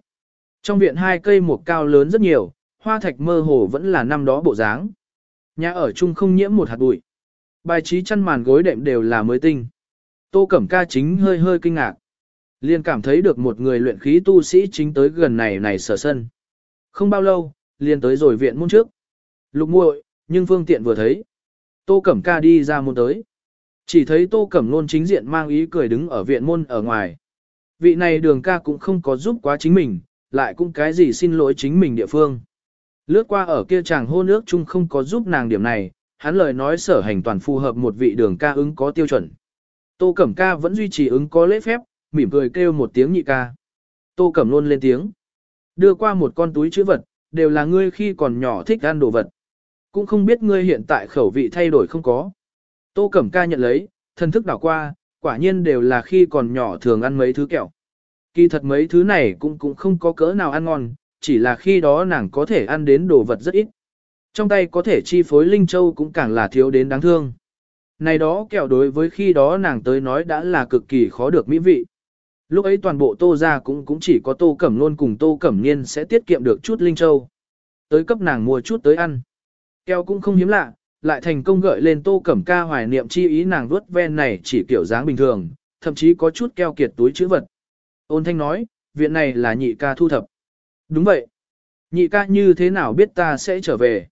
Trong viện hai cây một cao lớn rất nhiều, hoa thạch mơ hồ vẫn là năm đó bộ dáng. Nhà ở chung không nhiễm một hạt bụi. Bài trí chăn màn gối đệm đều là mới tinh. Tô Cẩm Ca chính hơi hơi kinh ngạc. Liền cảm thấy được một người luyện khí tu sĩ chính tới gần này này sở sân. Không bao lâu, liền tới rồi viện môn trước. Lục muội, nhưng phương tiện vừa thấy. Tô Cẩm Ca đi ra môn tới. Chỉ thấy Tô Cẩm Nôn chính diện mang ý cười đứng ở viện môn ở ngoài. Vị này đường ca cũng không có giúp quá chính mình, lại cũng cái gì xin lỗi chính mình địa phương. Lướt qua ở kia chàng hôn ước chung không có giúp nàng điểm này, hắn lời nói sở hành toàn phù hợp một vị đường ca ứng có tiêu chuẩn. Tô Cẩm ca vẫn duy trì ứng có lễ phép, mỉm cười kêu một tiếng nhị ca. Tô Cẩm luôn lên tiếng. Đưa qua một con túi chữ vật, đều là ngươi khi còn nhỏ thích ăn đồ vật. Cũng không biết ngươi hiện tại khẩu vị thay đổi không có. Tô Cẩm ca nhận lấy, thân thức đảo qua, quả nhiên đều là khi còn nhỏ thường ăn mấy thứ kẹo. Kỳ thật mấy thứ này cũng cũng không có cỡ nào ăn ngon, chỉ là khi đó nàng có thể ăn đến đồ vật rất ít. Trong tay có thể chi phối Linh Châu cũng càng là thiếu đến đáng thương. Này đó kẹo đối với khi đó nàng tới nói đã là cực kỳ khó được mỹ vị. Lúc ấy toàn bộ tô ra cũng cũng chỉ có tô cẩm luôn cùng tô cẩm niên sẽ tiết kiệm được chút Linh Châu. Tới cấp nàng mua chút tới ăn. Kẹo cũng không hiếm lạ, lại thành công gợi lên tô cẩm ca hoài niệm chi ý nàng vuốt ven này chỉ kiểu dáng bình thường, thậm chí có chút keo kiệt túi chữ vật. Ôn thanh nói, viện này là nhị ca thu thập. Đúng vậy. Nhị ca như thế nào biết ta sẽ trở về?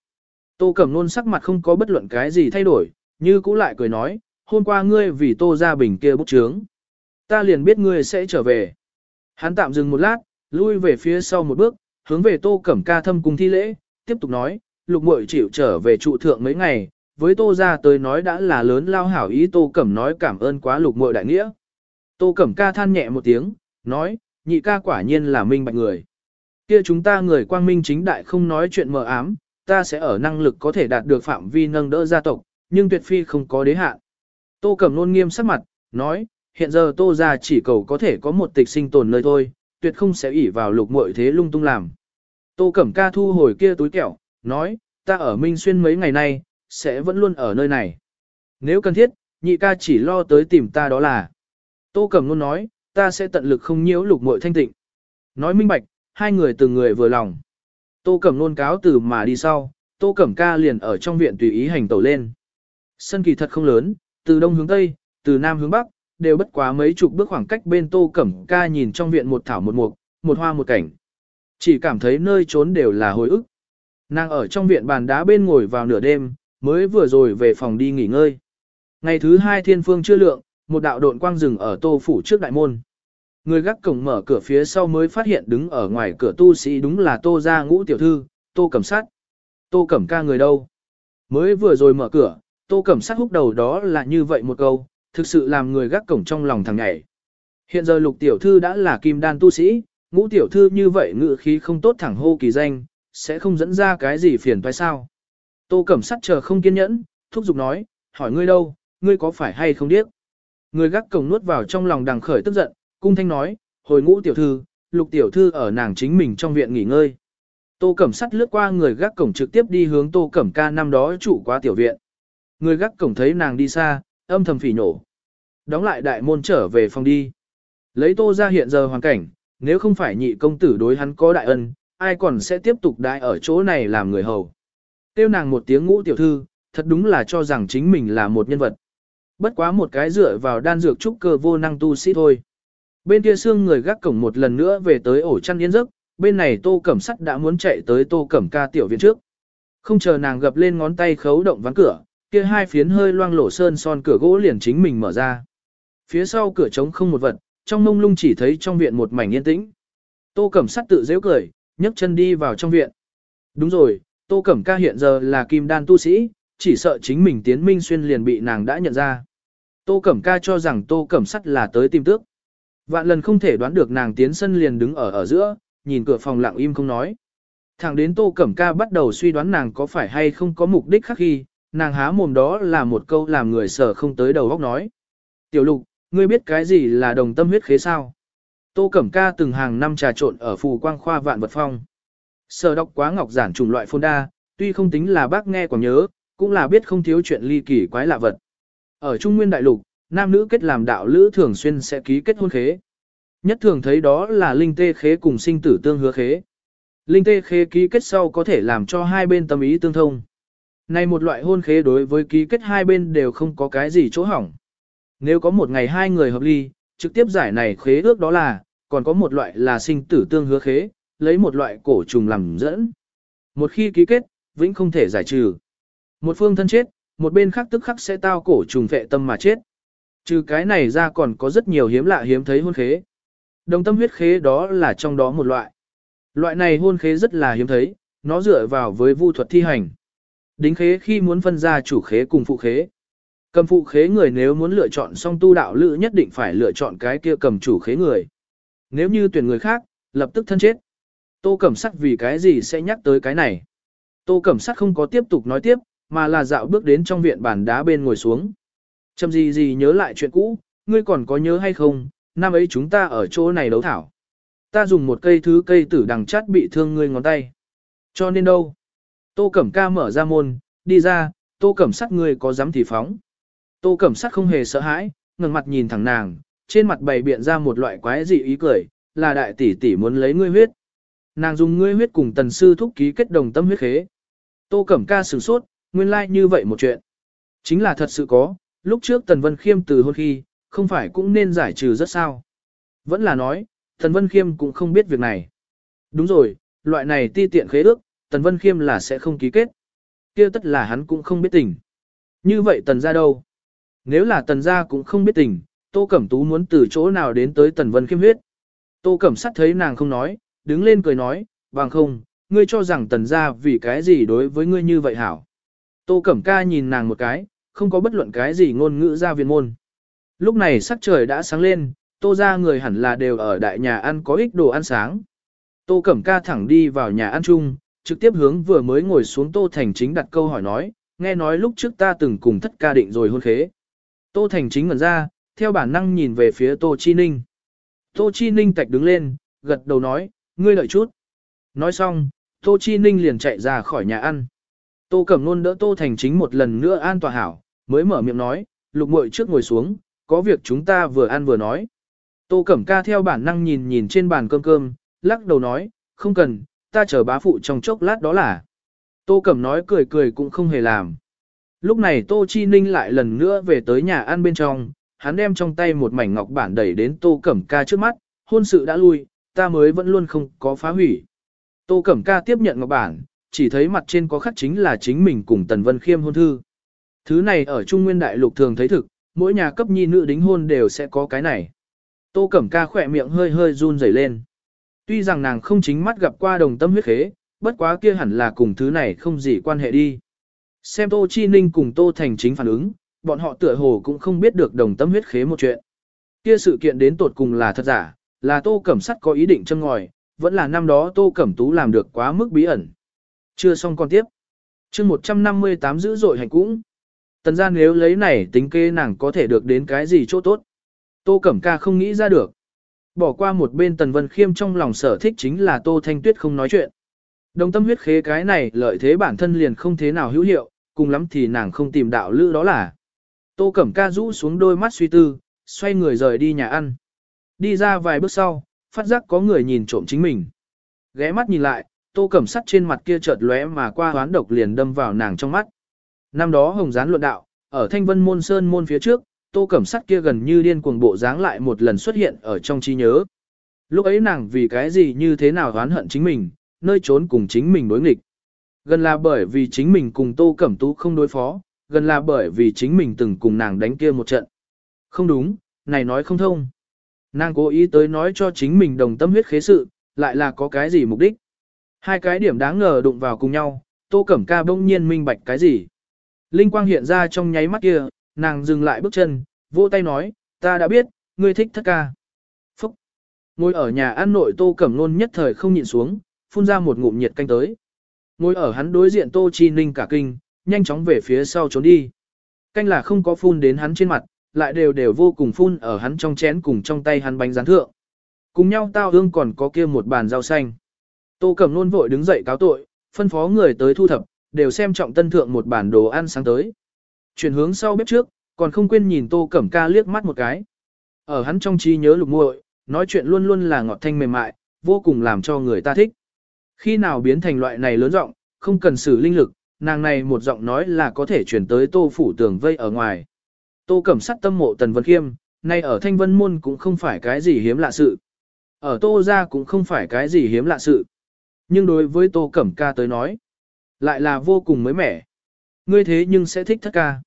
Tô Cẩm Nôn sắc mặt không có bất luận cái gì thay đổi, như cũ lại cười nói, hôm qua ngươi vì Tô Gia Bình kia bút chướng. Ta liền biết ngươi sẽ trở về. Hắn tạm dừng một lát, lui về phía sau một bước, hướng về Tô Cẩm ca thâm cung thi lễ, tiếp tục nói, lục muội chịu trở về trụ thượng mấy ngày, với Tô Gia tới nói đã là lớn lao hảo ý Tô Cẩm nói cảm ơn quá lục muội đại nghĩa. Tô Cẩm ca than nhẹ một tiếng, nói, nhị ca quả nhiên là minh bạch người. Kia chúng ta người quang minh chính đại không nói chuyện mờ ám, ta sẽ ở năng lực có thể đạt được phạm vi nâng đỡ gia tộc, nhưng tuyệt phi không có đế hạn. Tô Cẩm Nôn nghiêm sắc mặt, nói, hiện giờ Tô gia chỉ cầu có thể có một tịch sinh tồn nơi thôi, tuyệt không sẽ ỷ vào lục muội thế lung tung làm. Tô Cẩm Ca thu hồi kia túi kẹo, nói, ta ở Minh Xuyên mấy ngày nay, sẽ vẫn luôn ở nơi này. Nếu cần thiết, nhị ca chỉ lo tới tìm ta đó là. Tô Cẩm Nôn nói, ta sẽ tận lực không nhiễu lục muội thanh tịnh. Nói minh bạch, hai người từng người vừa lòng. Tô Cẩm nôn cáo từ mà đi sau, Tô Cẩm ca liền ở trong viện tùy ý hành tẩu lên. Sân kỳ thật không lớn, từ đông hướng tây, từ nam hướng bắc, đều bất quá mấy chục bước khoảng cách bên Tô Cẩm ca nhìn trong viện một thảo một mục, một hoa một cảnh. Chỉ cảm thấy nơi trốn đều là hồi ức. Nàng ở trong viện bàn đá bên ngồi vào nửa đêm, mới vừa rồi về phòng đi nghỉ ngơi. Ngày thứ hai thiên phương chưa lượng, một đạo độn quang rừng ở Tô phủ trước đại môn. Người gác cổng mở cửa phía sau mới phát hiện đứng ở ngoài cửa tu sĩ đúng là tô gia ngũ tiểu thư, tô cẩm sát. Tô cẩm ca người đâu? Mới vừa rồi mở cửa, tô cẩm sát húc đầu đó là như vậy một câu, thực sự làm người gác cổng trong lòng thằng nhảy. Hiện giờ lục tiểu thư đã là kim đan tu sĩ, ngũ tiểu thư như vậy ngự khí không tốt thẳng hô kỳ danh, sẽ không dẫn ra cái gì phiền phải sao. Tô cẩm sát chờ không kiên nhẫn, thúc giục nói, hỏi ngươi đâu, ngươi có phải hay không điếc? Người gác cổng nuốt vào trong lòng đằng khởi tức giận, cung thanh nói, hồi ngũ tiểu thư, lục tiểu thư ở nàng chính mình trong viện nghỉ ngơi. Tô Cẩm sắt lướt qua người gác cổng trực tiếp đi hướng Tô Cẩm ca năm đó chủ qua tiểu viện. Người gác cổng thấy nàng đi xa, âm thầm phỉ nổ. Đóng lại đại môn trở về phòng đi. Lấy Tô ra hiện giờ hoàn cảnh, nếu không phải nhị công tử đối hắn có đại ân, ai còn sẽ tiếp tục đại ở chỗ này làm người hầu. Tiêu nàng một tiếng ngũ tiểu thư, thật đúng là cho rằng chính mình là một nhân vật. Bất quá một cái dựa vào đan dược trúc cơ vô năng tu sĩ thôi. Bên kia xương người gác cổng một lần nữa về tới ổ chăn yên giấc, bên này tô cẩm sắt đã muốn chạy tới tô cẩm ca tiểu viện trước. Không chờ nàng gập lên ngón tay khấu động ván cửa, kia hai phiến hơi loang lổ sơn son cửa gỗ liền chính mình mở ra. Phía sau cửa trống không một vật, trong mông lung chỉ thấy trong viện một mảnh yên tĩnh. Tô cẩm sắt tự dễ cười, nhấc chân đi vào trong viện. Đúng rồi, tô cẩm ca hiện giờ là kim đan tu sĩ, chỉ sợ chính mình tiến minh xuyên liền bị nàng đã nhận ra. Tô cẩm ca cho rằng tô cẩm sắt là tới tìm tước. Vạn lần không thể đoán được nàng tiến sân liền đứng ở ở giữa, nhìn cửa phòng lặng im không nói. Thẳng đến Tô Cẩm Ca bắt đầu suy đoán nàng có phải hay không có mục đích khác khi, nàng há mồm đó là một câu làm người sở không tới đầu óc nói. Tiểu lục, ngươi biết cái gì là đồng tâm huyết khế sao? Tô Cẩm Ca từng hàng năm trà trộn ở phù quang khoa vạn vật phong. Sở đọc quá ngọc giản trùng loại phôn đa, tuy không tính là bác nghe còn nhớ, cũng là biết không thiếu chuyện ly kỳ quái lạ vật. Ở Trung Nguyên Đại Lục, nam nữ kết làm đạo lữ thường xuyên sẽ ký kết hôn khế. Nhất thường thấy đó là linh tê khế cùng sinh tử tương hứa khế. Linh tê khế ký kết sau có thể làm cho hai bên tâm ý tương thông. Này một loại hôn khế đối với ký kết hai bên đều không có cái gì chỗ hỏng. Nếu có một ngày hai người hợp ly, trực tiếp giải này khế ước đó là, còn có một loại là sinh tử tương hứa khế, lấy một loại cổ trùng làm dẫn. Một khi ký kết, vĩnh không thể giải trừ. Một phương thân chết, một bên khác tức khắc sẽ tao cổ trùng vệ tâm mà chết. Trừ cái này ra còn có rất nhiều hiếm lạ hiếm thấy hôn khế. Đồng tâm huyết khế đó là trong đó một loại. Loại này hôn khế rất là hiếm thấy, nó dựa vào với vu thuật thi hành. Đính khế khi muốn phân ra chủ khế cùng phụ khế. Cầm phụ khế người nếu muốn lựa chọn song tu đạo lữ nhất định phải lựa chọn cái kia cầm chủ khế người. Nếu như tuyển người khác, lập tức thân chết. Tô Cẩm Sắc vì cái gì sẽ nhắc tới cái này? Tô Cẩm Sắc không có tiếp tục nói tiếp, mà là dạo bước đến trong viện bàn đá bên ngồi xuống. Chầm gì gì nhớ lại chuyện cũ, ngươi còn có nhớ hay không, năm ấy chúng ta ở chỗ này đấu thảo. Ta dùng một cây thứ cây tử đằng chát bị thương ngươi ngón tay. Cho nên đâu? Tô Cẩm Ca mở ra môn, đi ra, Tô Cẩm Sắc ngươi có dám thì phóng. Tô Cẩm Sắc không hề sợ hãi, ngẩng mặt nhìn thẳng nàng, trên mặt bày biện ra một loại quái dị ý cười, là đại tỷ tỷ muốn lấy ngươi huyết. Nàng dùng ngươi huyết cùng tần sư thúc ký kết đồng tâm huyết khế. Tô Cẩm Ca sửng sốt, nguyên lai like như vậy một chuyện. Chính là thật sự có, lúc trước Tần Vân Khiêm từ hôn khi, không phải cũng nên giải trừ rất sao. Vẫn là nói, Tần Vân Khiêm cũng không biết việc này. Đúng rồi, loại này ti tiện khế ước, Tần Vân Khiêm là sẽ không ký kết. kia tất là hắn cũng không biết tình. Như vậy Tần ra đâu? Nếu là Tần ra cũng không biết tình, Tô Cẩm Tú muốn từ chỗ nào đến tới Tần Vân Khiêm huyết. Tô Cẩm sắt thấy nàng không nói, đứng lên cười nói, bằng không, ngươi cho rằng Tần ra vì cái gì đối với ngươi như vậy hảo. Tô Cẩm Ca nhìn nàng một cái, không có bất luận cái gì ngôn ngữ ra viên môn. Lúc này sắc trời đã sáng lên, Tô ra người hẳn là đều ở đại nhà ăn có ích đồ ăn sáng. Tô Cẩm Ca thẳng đi vào nhà ăn chung, trực tiếp hướng vừa mới ngồi xuống Tô Thành Chính đặt câu hỏi nói, nghe nói lúc trước ta từng cùng thất ca định rồi hôn khế. Tô Thành Chính ngẩn ra, theo bản năng nhìn về phía Tô Chi Ninh. Tô Chi Ninh tạch đứng lên, gật đầu nói, ngươi đợi chút. Nói xong, Tô Chi Ninh liền chạy ra khỏi nhà ăn. Tô Cẩm Nôn đỡ Tô Thành Chính một lần nữa an tòa hảo, mới mở miệng nói, lục muội trước ngồi xuống, có việc chúng ta vừa ăn vừa nói. Tô Cẩm Ca theo bản năng nhìn nhìn trên bàn cơm cơm, lắc đầu nói, không cần, ta chờ bá phụ trong chốc lát đó là. Tô Cẩm nói cười cười cũng không hề làm. Lúc này Tô Chi Ninh lại lần nữa về tới nhà ăn bên trong, hắn đem trong tay một mảnh ngọc bản đẩy đến Tô Cẩm Ca trước mắt, hôn sự đã lui, ta mới vẫn luôn không có phá hủy. Tô Cẩm Ca tiếp nhận ngọc bản, chỉ thấy mặt trên có khắc chính là chính mình cùng Tần Vân Khiêm hôn thư. Thứ này ở Trung Nguyên Đại Lục thường thấy thực, mỗi nhà cấp nhi nữ đính hôn đều sẽ có cái này. Tô Cẩm Ca khỏe miệng hơi hơi run rẩy lên. Tuy rằng nàng không chính mắt gặp qua đồng tâm huyết khế, bất quá kia hẳn là cùng thứ này không gì quan hệ đi. Xem Tô Chi Ninh cùng Tô Thành chính phản ứng, bọn họ tựa hồ cũng không biết được đồng tâm huyết khế một chuyện. Kia sự kiện đến tột cùng là thật giả, là Tô Cẩm Sắt có ý định châm ngòi, vẫn là năm đó Tô Cẩm Tú làm được quá mức bí ẩn. Chưa xong con tiếp. chương 158 dữ dội hành cũng. Tần ra nếu lấy này tính kê nàng có thể được đến cái gì chỗ tốt. Tô Cẩm Ca không nghĩ ra được. Bỏ qua một bên Tần Vân Khiêm trong lòng sở thích chính là Tô Thanh Tuyết không nói chuyện. Đồng tâm huyết khế cái này lợi thế bản thân liền không thế nào hữu hiệu, cùng lắm thì nàng không tìm đạo lữ đó là. Tô Cẩm Ca rũ xuống đôi mắt suy tư, xoay người rời đi nhà ăn. Đi ra vài bước sau, phát giác có người nhìn trộm chính mình. Ghé mắt nhìn lại, tô cẩm sắt trên mặt kia chợt lóe mà qua hoán độc liền đâm vào nàng trong mắt. Năm đó hồng gián luận đạo, ở thanh vân môn sơn môn phía trước, tô cẩm sắt kia gần như điên cuồng bộ dáng lại một lần xuất hiện ở trong trí nhớ. Lúc ấy nàng vì cái gì như thế nào oán hận chính mình, nơi trốn cùng chính mình đối nghịch. Gần là bởi vì chính mình cùng tô cẩm tú không đối phó, gần là bởi vì chính mình từng cùng nàng đánh kia một trận. Không đúng, này nói không thông. Nàng cố ý tới nói cho chính mình đồng tâm huyết khế sự, lại là có cái gì mục đích. Hai cái điểm đáng ngờ đụng vào cùng nhau, Tô Cẩm Ca bỗng nhiên minh bạch cái gì. Linh quang hiện ra trong nháy mắt kia, nàng dừng lại bước chân, vỗ tay nói, ta đã biết, ngươi thích thất ca. Phúc! Ngồi ở nhà ăn nội Tô Cẩm Nôn nhất thời không nhịn xuống, phun ra một ngụm nhiệt canh tới. Ngồi ở hắn đối diện Tô Chi Ninh cả kinh, nhanh chóng về phía sau trốn đi. Canh là không có phun đến hắn trên mặt, lại đều đều vô cùng phun ở hắn trong chén cùng trong tay hắn bánh rán thượng. Cùng nhau tao hương còn có kia một bàn rau xanh. Tô Cẩm Nôn vội đứng dậy cáo tội, phân phó người tới thu thập, đều xem trọng tân thượng một bản đồ ăn sáng tới. Chuyển hướng sau bếp trước, còn không quên nhìn Tô Cẩm Ca liếc mắt một cái. Ở hắn trong trí nhớ lục muội, nói chuyện luôn luôn là ngọt thanh mềm mại, vô cùng làm cho người ta thích. Khi nào biến thành loại này lớn giọng, không cần sử linh lực, nàng này một giọng nói là có thể chuyển tới Tô phủ tường vây ở ngoài. Tô Cẩm sắt tâm mộ Tần Vân Khiêm, nay ở Thanh Vân Môn cũng không phải cái gì hiếm lạ sự. Ở Tô gia cũng không phải cái gì hiếm lạ sự. Nhưng đối với Tô Cẩm Ca tới nói, lại là vô cùng mới mẻ. Ngươi thế nhưng sẽ thích thất ca.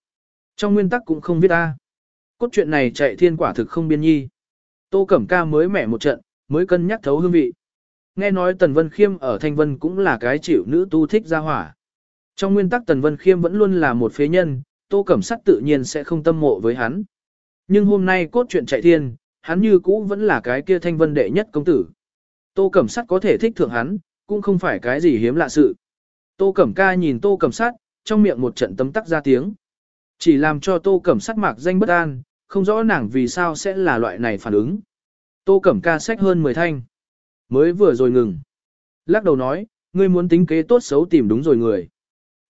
Trong nguyên tắc cũng không biết ta. Cốt truyện này chạy thiên quả thực không biên nhi. Tô Cẩm Ca mới mẻ một trận, mới cân nhắc thấu hương vị. Nghe nói Tần Vân Khiêm ở Thanh Vân cũng là cái chịu nữ tu thích ra hỏa. Trong nguyên tắc Tần Vân Khiêm vẫn luôn là một phế nhân, Tô Cẩm Sắt tự nhiên sẽ không tâm mộ với hắn. Nhưng hôm nay cốt truyện chạy thiên, hắn như cũ vẫn là cái kia Thanh Vân đệ nhất công tử. Tô Cẩm Sắt có thể thích thượng hắn, cũng không phải cái gì hiếm lạ sự. Tô Cẩm Ca nhìn Tô Cẩm Sát trong miệng một trận tấm tắc ra tiếng. Chỉ làm cho Tô Cẩm Sát mạc danh bất an, không rõ nàng vì sao sẽ là loại này phản ứng. Tô Cẩm Ca sách hơn 10 thanh. Mới vừa rồi ngừng. Lắc đầu nói, ngươi muốn tính kế tốt xấu tìm đúng rồi người.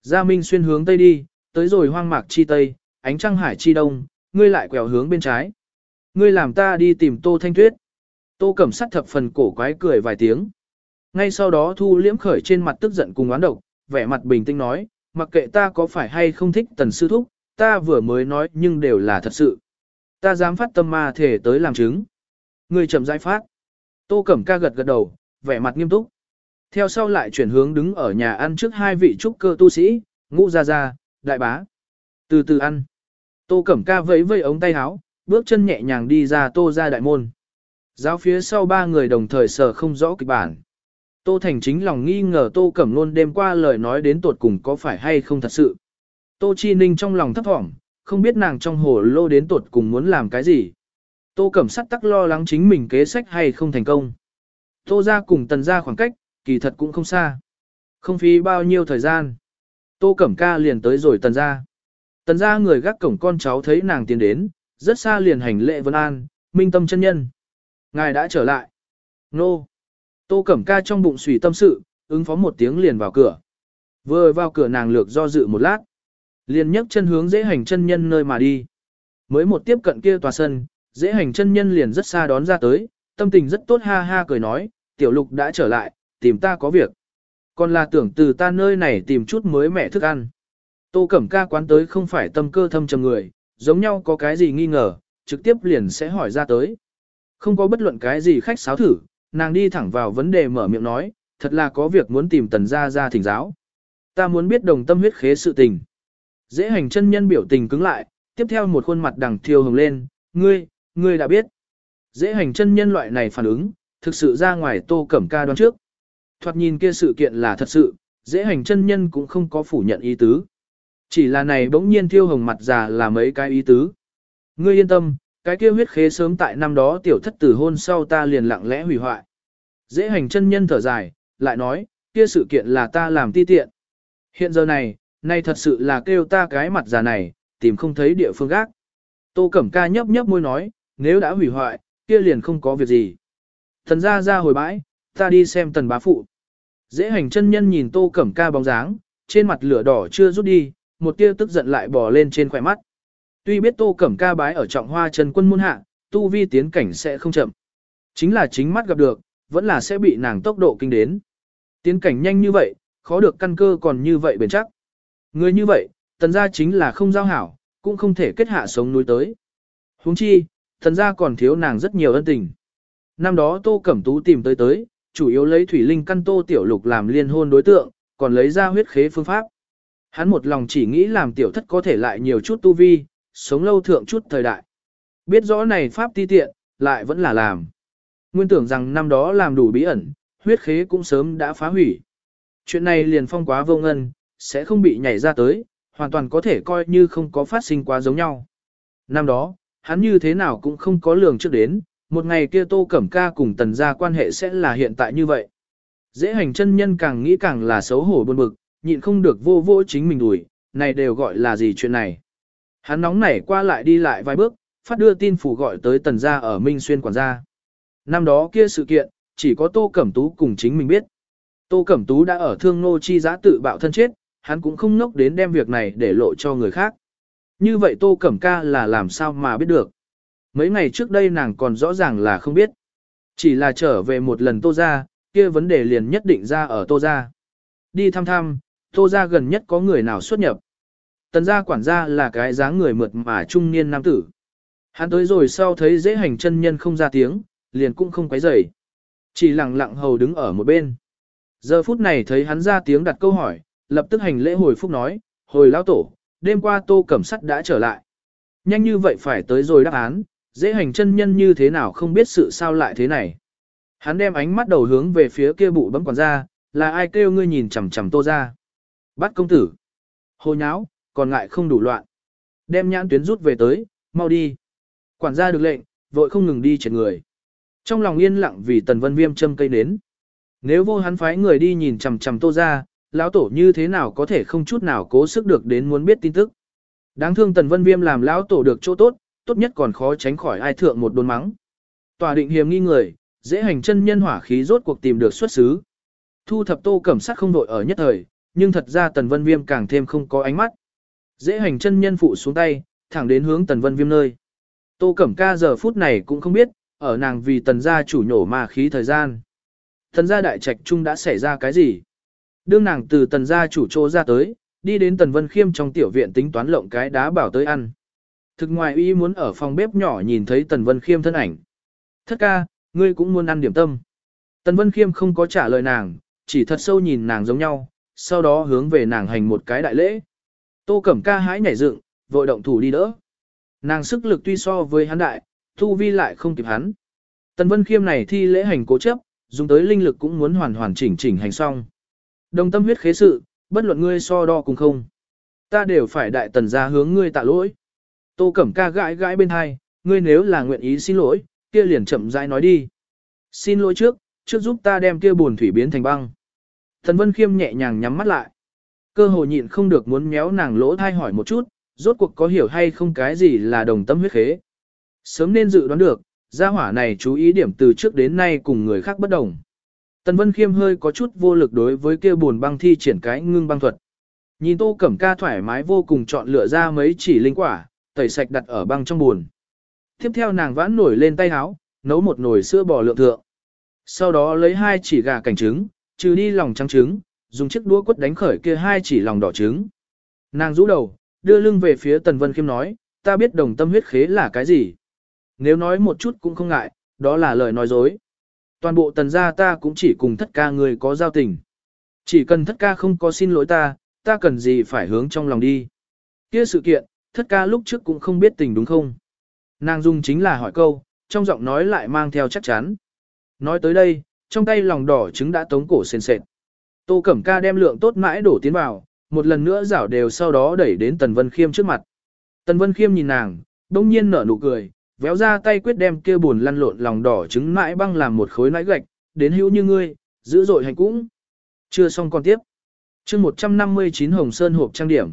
Gia Minh xuyên hướng tây đi, tới rồi hoang mạc chi tây, ánh trăng hải chi đông, ngươi lại quẹo hướng bên trái. Ngươi làm ta đi tìm Tô Thanh Tuyết. Tô Cẩm Sắt thập phần cổ quái cười vài tiếng. Ngay sau đó Thu Liễm khởi trên mặt tức giận cùng oán độc, vẻ mặt bình tĩnh nói, mặc kệ ta có phải hay không thích tần sư thúc, ta vừa mới nói nhưng đều là thật sự. Ta dám phát tâm ma thể tới làm chứng. người chậm rãi phát. Tô Cẩm Ca gật gật đầu, vẻ mặt nghiêm túc. Theo sau lại chuyển hướng đứng ở nhà ăn trước hai vị trúc cơ tu sĩ, ngũ gia gia, đại bá. Từ từ ăn. Tô Cẩm Ca vẫy vẫy ống tay áo, bước chân nhẹ nhàng đi ra tô ra đại môn. Giáo phía sau ba người đồng thời sở không rõ kịch bản. Tô Thành chính lòng nghi ngờ Tô Cẩm Nôn đêm qua lời nói đến tột cùng có phải hay không thật sự. Tô Chi Ninh trong lòng thấp thỏm, không biết nàng trong hồ lô đến tột cùng muốn làm cái gì. Tô Cẩm sắt tắc lo lắng chính mình kế sách hay không thành công. Tô ra cùng tần ra khoảng cách, kỳ thật cũng không xa. Không phí bao nhiêu thời gian. Tô Cẩm ca liền tới rồi tần ra. Tần ra người gác cổng con cháu thấy nàng tiến đến, rất xa liền hành lệ vân an, minh tâm chân nhân. Ngài đã trở lại. Nô. Tô Cẩm ca trong bụng xùy tâm sự, ứng phó một tiếng liền vào cửa. Vừa vào cửa nàng lược do dự một lát. Liền nhấc chân hướng dễ hành chân nhân nơi mà đi. Mới một tiếp cận kia tòa sân, dễ hành chân nhân liền rất xa đón ra tới, tâm tình rất tốt ha ha cười nói, tiểu lục đã trở lại, tìm ta có việc. Còn là tưởng từ ta nơi này tìm chút mới mẻ thức ăn. Tô Cẩm ca quán tới không phải tâm cơ thâm trầm người, giống nhau có cái gì nghi ngờ, trực tiếp liền sẽ hỏi ra tới. Không có bất luận cái gì khách sáo thử, nàng đi thẳng vào vấn đề mở miệng nói, thật là có việc muốn tìm tần gia gia thỉnh giáo. Ta muốn biết đồng tâm huyết khế sự tình. Dễ hành chân nhân biểu tình cứng lại, tiếp theo một khuôn mặt đằng thiêu hồng lên, ngươi, ngươi đã biết. Dễ hành chân nhân loại này phản ứng, thực sự ra ngoài tô cẩm ca đoán trước. Thoạt nhìn kia sự kiện là thật sự, dễ hành chân nhân cũng không có phủ nhận ý tứ. Chỉ là này bỗng nhiên thiêu hồng mặt già là mấy cái ý tứ. Ngươi yên tâm, cái kia huyết khế sớm tại năm đó tiểu thất tử hôn sau ta liền lặng lẽ hủy hoại. Dễ hành chân nhân thở dài, lại nói, kia sự kiện là ta làm ti tiện. Hiện giờ này, nay thật sự là kêu ta cái mặt già này, tìm không thấy địa phương gác. Tô Cẩm Ca nhấp nhấp môi nói, nếu đã hủy hoại, kia liền không có việc gì. Thần ra ra hồi bãi, ta đi xem tần bá phụ. Dễ hành chân nhân nhìn Tô Cẩm Ca bóng dáng, trên mặt lửa đỏ chưa rút đi, một tia tức giận lại bò lên trên khỏe mắt. Tuy biết Tô Cẩm Ca bái ở trọng hoa trần quân môn hạ, tu vi tiến cảnh sẽ không chậm. Chính là chính mắt gặp được, vẫn là sẽ bị nàng tốc độ kinh đến. Tiến cảnh nhanh như vậy, khó được căn cơ còn như vậy bền chắc. Người như vậy, tần gia chính là không giao hảo, cũng không thể kết hạ sống núi tới. huống chi, tần gia còn thiếu nàng rất nhiều ân tình. Năm đó Tô Cẩm Tú tìm tới tới, chủ yếu lấy thủy linh căn Tô Tiểu Lục làm liên hôn đối tượng, còn lấy ra huyết khế phương pháp. Hắn một lòng chỉ nghĩ làm tiểu thất có thể lại nhiều chút tu vi, sống lâu thượng chút thời đại. Biết rõ này pháp ti tiện, lại vẫn là làm. Nguyên tưởng rằng năm đó làm đủ bí ẩn, huyết khế cũng sớm đã phá hủy. Chuyện này liền phong quá vô ngân, sẽ không bị nhảy ra tới, hoàn toàn có thể coi như không có phát sinh quá giống nhau. Năm đó, hắn như thế nào cũng không có lường trước đến, một ngày kia Tô Cẩm Ca cùng tần gia quan hệ sẽ là hiện tại như vậy. Dễ hành chân nhân càng nghĩ càng là xấu hổ buồn bực, nhịn không được vô vô chính mình đuổi, này đều gọi là gì chuyện này. Hắn nóng nảy qua lại đi lại vài bước, phát đưa tin phủ gọi tới tần gia ở Minh Xuyên quản gia. Năm đó kia sự kiện, chỉ có Tô Cẩm Tú cùng chính mình biết. Tô Cẩm Tú đã ở thương nô chi giá tự bạo thân chết, hắn cũng không nốc đến đem việc này để lộ cho người khác. Như vậy Tô Cẩm Ca là làm sao mà biết được. Mấy ngày trước đây nàng còn rõ ràng là không biết. Chỉ là trở về một lần Tô ra, kia vấn đề liền nhất định ra ở Tô ra. Đi thăm thăm, Tô ra gần nhất có người nào xuất nhập. Tần gia quản gia là cái dáng người mượt mà trung niên nam tử. Hắn tới rồi sau thấy dễ hành chân nhân không ra tiếng, liền cũng không quấy rầy. Chỉ lặng lặng hầu đứng ở một bên. Giờ phút này thấy hắn ra tiếng đặt câu hỏi, lập tức hành lễ hồi phúc nói, hồi lão tổ, đêm qua tô cẩm sắt đã trở lại. Nhanh như vậy phải tới rồi đáp án, dễ hành chân nhân như thế nào không biết sự sao lại thế này. Hắn đem ánh mắt đầu hướng về phía kia bụ bấm quản gia, là ai kêu ngươi nhìn chằm chằm tô ra. Bắt công tử. Hồ nháo, còn ngại không đủ loạn. Đem nhãn tuyến rút về tới, mau đi. Quản gia được lệnh, vội không ngừng đi trên người. Trong lòng yên lặng vì tần vân viêm châm cây nến. Nếu vô hắn phái người đi nhìn chằm chằm tô ra, lão tổ như thế nào có thể không chút nào cố sức được đến muốn biết tin tức. Đáng thương tần vân viêm làm lão tổ được chỗ tốt, tốt nhất còn khó tránh khỏi ai thượng một đồn mắng. Tòa định hiềm nghi người, dễ hành chân nhân hỏa khí rốt cuộc tìm được xuất xứ. Thu thập tô cẩm sát không đội ở nhất thời, nhưng thật ra tần vân viêm càng thêm không có ánh mắt. Dễ hành chân nhân phụ xuống tay, thẳng đến hướng tần vân viêm nơi. Tô cẩm ca giờ phút này cũng không biết, ở nàng vì tần gia chủ nhổ ma khí thời gian. Tần gia đại trạch trung đã xảy ra cái gì? Đương nàng từ tần gia chủ trô ra tới, đi đến tần vân khiêm trong tiểu viện tính toán lộng cái đá bảo tới ăn. Thực ngoài ý muốn ở phòng bếp nhỏ nhìn thấy tần vân khiêm thân ảnh. Thất ca, ngươi cũng muốn ăn điểm tâm. Tần vân khiêm không có trả lời nàng, chỉ thật sâu nhìn nàng giống nhau, sau đó hướng về nàng hành một cái đại lễ. Tô Cẩm Ca hãi nhảy dựng, vội động thủ đi đỡ. Nàng sức lực tuy so với hắn đại, thu vi lại không kịp hắn. Tần Vân Khiêm này thi lễ hành cố chấp, dùng tới linh lực cũng muốn hoàn hoàn chỉnh chỉnh hành xong. Đồng tâm huyết khế sự, bất luận ngươi so đo cùng không. Ta đều phải đại tần ra hướng ngươi tạ lỗi. Tô Cẩm Ca gãi gãi bên hai, ngươi nếu là nguyện ý xin lỗi, kia liền chậm rãi nói đi. Xin lỗi trước, trước giúp ta đem kia buồn thủy biến thành băng. Thần Vân Khiêm nhẹ nhàng nhắm mắt lại. Cơ hồ nhịn không được muốn méo nàng lỗ thai hỏi một chút, rốt cuộc có hiểu hay không cái gì là đồng tâm huyết khế. Sớm nên dự đoán được, gia hỏa này chú ý điểm từ trước đến nay cùng người khác bất đồng. Tần Vân Khiêm hơi có chút vô lực đối với kia buồn băng thi triển cái ngưng băng thuật. Nhìn Tô Cẩm Ca thoải mái vô cùng chọn lựa ra mấy chỉ linh quả, tẩy sạch đặt ở băng trong buồn. Tiếp theo nàng vãn nổi lên tay áo, nấu một nồi sữa bò lượng thượng. Sau đó lấy hai chỉ gà cảnh trứng, trừ đi lòng trắng trứng, dùng chiếc đũa quất đánh khởi kia hai chỉ lòng đỏ trứng. Nàng rũ đầu, đưa lưng về phía Tần Vân Khiêm nói, ta biết đồng tâm huyết khế là cái gì. Nếu nói một chút cũng không ngại, đó là lời nói dối. Toàn bộ tần gia ta cũng chỉ cùng thất ca người có giao tình. Chỉ cần thất ca không có xin lỗi ta, ta cần gì phải hướng trong lòng đi. Kia sự kiện, thất ca lúc trước cũng không biết tình đúng không. Nàng dung chính là hỏi câu, trong giọng nói lại mang theo chắc chắn. Nói tới đây, trong tay lòng đỏ trứng đã tống cổ sền sệt. Tô Cẩm Ca đem lượng tốt mãi đổ tiến vào, một lần nữa rảo đều sau đó đẩy đến Tần Vân Khiêm trước mặt. Tần Vân Khiêm nhìn nàng, đông nhiên nở nụ cười, véo ra tay quyết đem kia buồn lăn lộn lòng đỏ trứng mãi băng làm một khối nãi gạch, đến hữu như ngươi, dữ dội hành cũng. Chưa xong còn tiếp. chương 159 Hồng Sơn hộp trang điểm.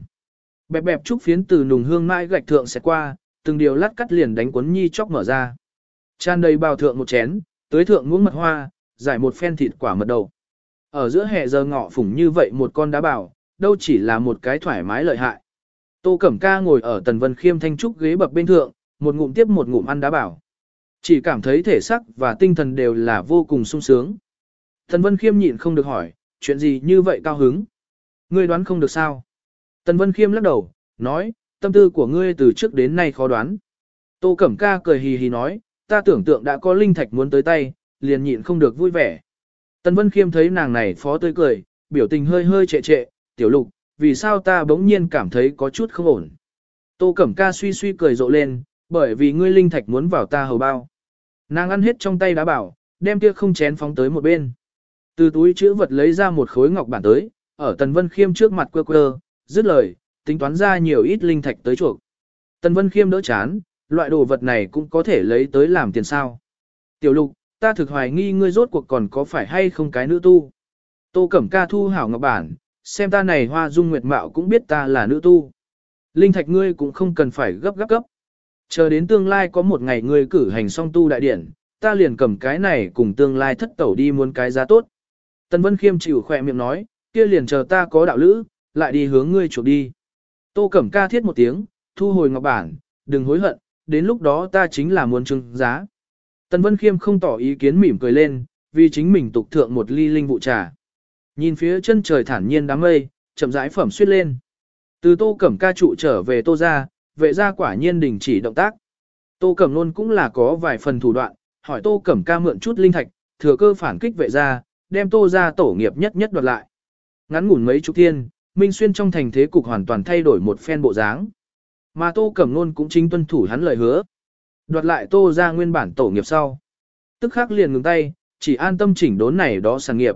Bẹp bẹp trúc phiến từ nùng hương mãi gạch thượng sẽ qua, từng điều lát cắt liền đánh cuốn nhi chóc mở ra. Tràn đầy bào thượng một chén, tới thượng muỗng mật hoa, giải một phen thịt quả mật đầu. Ở giữa hè giờ ngọ phủng như vậy một con đá bảo, đâu chỉ là một cái thoải mái lợi hại. Tô Cẩm Ca ngồi ở Tần Vân Khiêm thanh trúc ghế bập bên thượng, một ngụm tiếp một ngụm ăn đá bảo. Chỉ cảm thấy thể sắc và tinh thần đều là vô cùng sung sướng. Tần Vân Khiêm nhịn không được hỏi, chuyện gì như vậy cao hứng? Ngươi đoán không được sao? Tần Vân Khiêm lắc đầu, nói, tâm tư của ngươi từ trước đến nay khó đoán. Tô Cẩm Ca cười hì hì nói, ta tưởng tượng đã có linh thạch muốn tới tay, liền nhịn không được vui vẻ. Tần Vân Khiêm thấy nàng này phó tươi cười, biểu tình hơi hơi trệ trệ, tiểu lục, vì sao ta bỗng nhiên cảm thấy có chút không ổn. Tô Cẩm Ca suy suy cười rộ lên, bởi vì ngươi linh thạch muốn vào ta hầu bao. Nàng ăn hết trong tay đá bảo, đem kia không chén phóng tới một bên. Từ túi chữ vật lấy ra một khối ngọc bản tới, ở Tần Vân Khiêm trước mặt quơ quơ, dứt lời, tính toán ra nhiều ít linh thạch tới chuộc. Tần Vân Khiêm đỡ chán, loại đồ vật này cũng có thể lấy tới làm tiền sao. Tiểu lục, ta thực hoài nghi ngươi rốt cuộc còn có phải hay không cái nữ tu. Tô Cẩm Ca thu hảo ngọc bản, xem ta này hoa dung nguyệt mạo cũng biết ta là nữ tu. Linh thạch ngươi cũng không cần phải gấp gấp gấp. Chờ đến tương lai có một ngày ngươi cử hành song tu đại điển, ta liền cầm cái này cùng tương lai thất tẩu đi muốn cái giá tốt. Tần Vân Khiêm chịu khỏe miệng nói, kia liền chờ ta có đạo lữ, lại đi hướng ngươi chuộc đi. Tô Cẩm Ca thiết một tiếng, thu hồi ngọc bản, đừng hối hận, đến lúc đó ta chính là muốn trưng giá. Tần Vân Khiêm không tỏ ý kiến mỉm cười lên, vì chính mình tục thượng một ly linh vụ trà. Nhìn phía chân trời thản nhiên đám mây, chậm rãi phẩm suýt lên. Từ Tô Cẩm ca trụ trở về Tô gia, vệ gia quả nhiên đình chỉ động tác. Tô Cẩm luôn cũng là có vài phần thủ đoạn, hỏi Tô Cẩm ca mượn chút linh thạch, thừa cơ phản kích vệ gia, đem Tô gia tổ nghiệp nhất nhất đoạt lại. Ngắn ngủn mấy chục thiên, Minh Xuyên trong thành thế cục hoàn toàn thay đổi một phen bộ dáng. Mà Tô Cẩm luôn cũng chính tuân thủ hắn lời hứa. Đoạt lại Tô ra nguyên bản tổ nghiệp sau. Tức khắc liền ngừng tay, chỉ an tâm chỉnh đốn này đó sản nghiệp.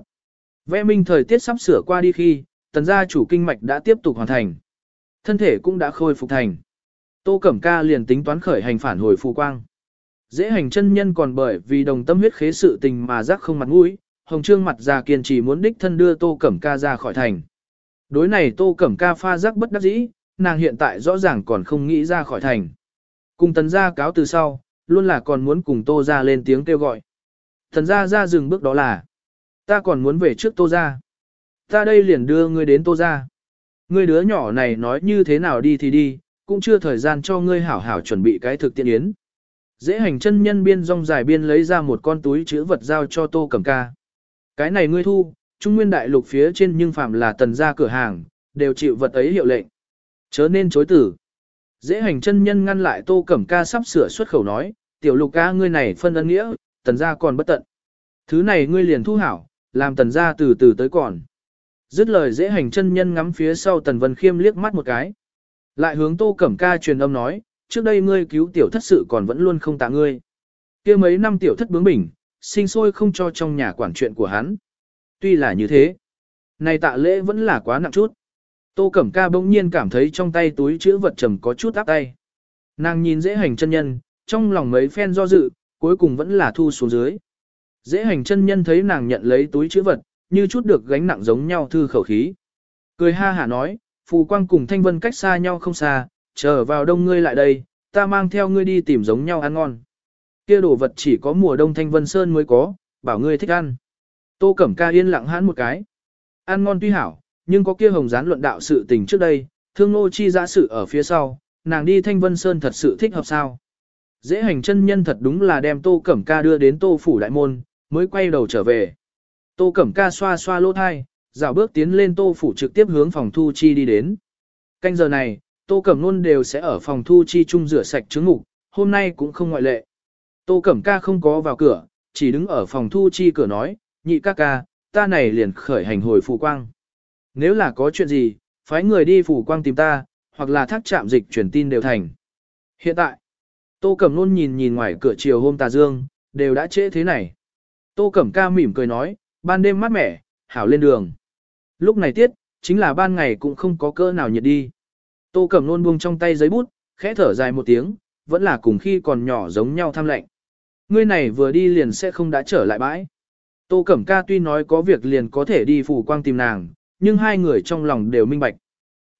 Vẽ minh thời tiết sắp sửa qua đi khi, tần gia chủ kinh mạch đã tiếp tục hoàn thành. Thân thể cũng đã khôi phục thành. Tô Cẩm Ca liền tính toán khởi hành phản hồi phù quang. Dễ hành chân nhân còn bởi vì đồng tâm huyết khế sự tình mà rắc không mặt mũi, hồng trương mặt già kiên trì muốn đích thân đưa Tô Cẩm Ca ra khỏi thành. Đối này Tô Cẩm Ca pha rắc bất đắc dĩ, nàng hiện tại rõ ràng còn không nghĩ ra khỏi thành. Cùng tần gia cáo từ sau, luôn là còn muốn cùng Tô ra lên tiếng kêu gọi. Tần gia ra dừng bước đó là, ta còn muốn về trước Tô ra. Ta đây liền đưa ngươi đến Tô ra. Ngươi đứa nhỏ này nói như thế nào đi thì đi, cũng chưa thời gian cho ngươi hảo hảo chuẩn bị cái thực tiện yến. Dễ hành chân nhân biên rong dài biên lấy ra một con túi chứa vật giao cho Tô Cẩm Ca. Cái này ngươi thu, Trung Nguyên Đại Lục phía trên nhưng phạm là tần gia cửa hàng, đều chịu vật ấy hiệu lệnh. Chớ nên chối tử. Dễ hành chân nhân ngăn lại Tô Cẩm Ca sắp sửa xuất khẩu nói, tiểu lục ca ngươi này phân ân nghĩa, tần gia còn bất tận. Thứ này ngươi liền thu hảo, làm tần gia từ từ tới còn. Dứt lời dễ hành chân nhân ngắm phía sau tần vân khiêm liếc mắt một cái. Lại hướng Tô Cẩm Ca truyền âm nói, trước đây ngươi cứu tiểu thất sự còn vẫn luôn không tạ ngươi. kia mấy năm tiểu thất bướng bỉnh, sinh sôi không cho trong nhà quản chuyện của hắn. Tuy là như thế, này tạ lễ vẫn là quá nặng chút. Tô Cẩm Ca bỗng nhiên cảm thấy trong tay túi chữ vật trầm có chút áp tay. Nàng nhìn dễ hành chân nhân, trong lòng mấy phen do dự, cuối cùng vẫn là thu xuống dưới. Dễ hành chân nhân thấy nàng nhận lấy túi chữ vật, như chút được gánh nặng giống nhau thư khẩu khí. Cười ha hả nói, Phù Quang cùng Thanh Vân cách xa nhau không xa, chờ vào đông ngươi lại đây, ta mang theo ngươi đi tìm giống nhau ăn ngon. Kia đồ vật chỉ có mùa đông Thanh Vân Sơn mới có, bảo ngươi thích ăn. Tô Cẩm Ca yên lặng hãn một cái. Ăn ngon tuy hảo, nhưng có kia hồng gián luận đạo sự tình trước đây, thương nô chi giã sự ở phía sau, nàng đi Thanh Vân Sơn thật sự thích hợp sao. Dễ hành chân nhân thật đúng là đem Tô Cẩm Ca đưa đến Tô Phủ Đại Môn, mới quay đầu trở về. Tô Cẩm Ca xoa xoa lỗ thai, dạo bước tiến lên Tô Phủ trực tiếp hướng phòng thu chi đi đến. Canh giờ này, Tô Cẩm Nôn đều sẽ ở phòng thu chi chung rửa sạch trứng ngục, hôm nay cũng không ngoại lệ. Tô Cẩm Ca không có vào cửa, chỉ đứng ở phòng thu chi cửa nói, nhị ca ca, ta này liền khởi hành hồi phù quang. Nếu là có chuyện gì, phái người đi phủ quang tìm ta, hoặc là thác trạm dịch truyền tin đều thành. Hiện tại, Tô Cẩm Nôn nhìn nhìn ngoài cửa chiều hôm tà dương, đều đã trễ thế này. Tô Cẩm Ca mỉm cười nói, ban đêm mát mẻ, hảo lên đường. Lúc này tiết, chính là ban ngày cũng không có cỡ nào nhiệt đi. Tô Cẩm Nôn buông trong tay giấy bút, khẽ thở dài một tiếng, vẫn là cùng khi còn nhỏ giống nhau tham lệnh. Ngươi này vừa đi liền sẽ không đã trở lại bãi. Tô Cẩm Ca tuy nói có việc liền có thể đi phủ quang tìm nàng, nhưng hai người trong lòng đều minh bạch.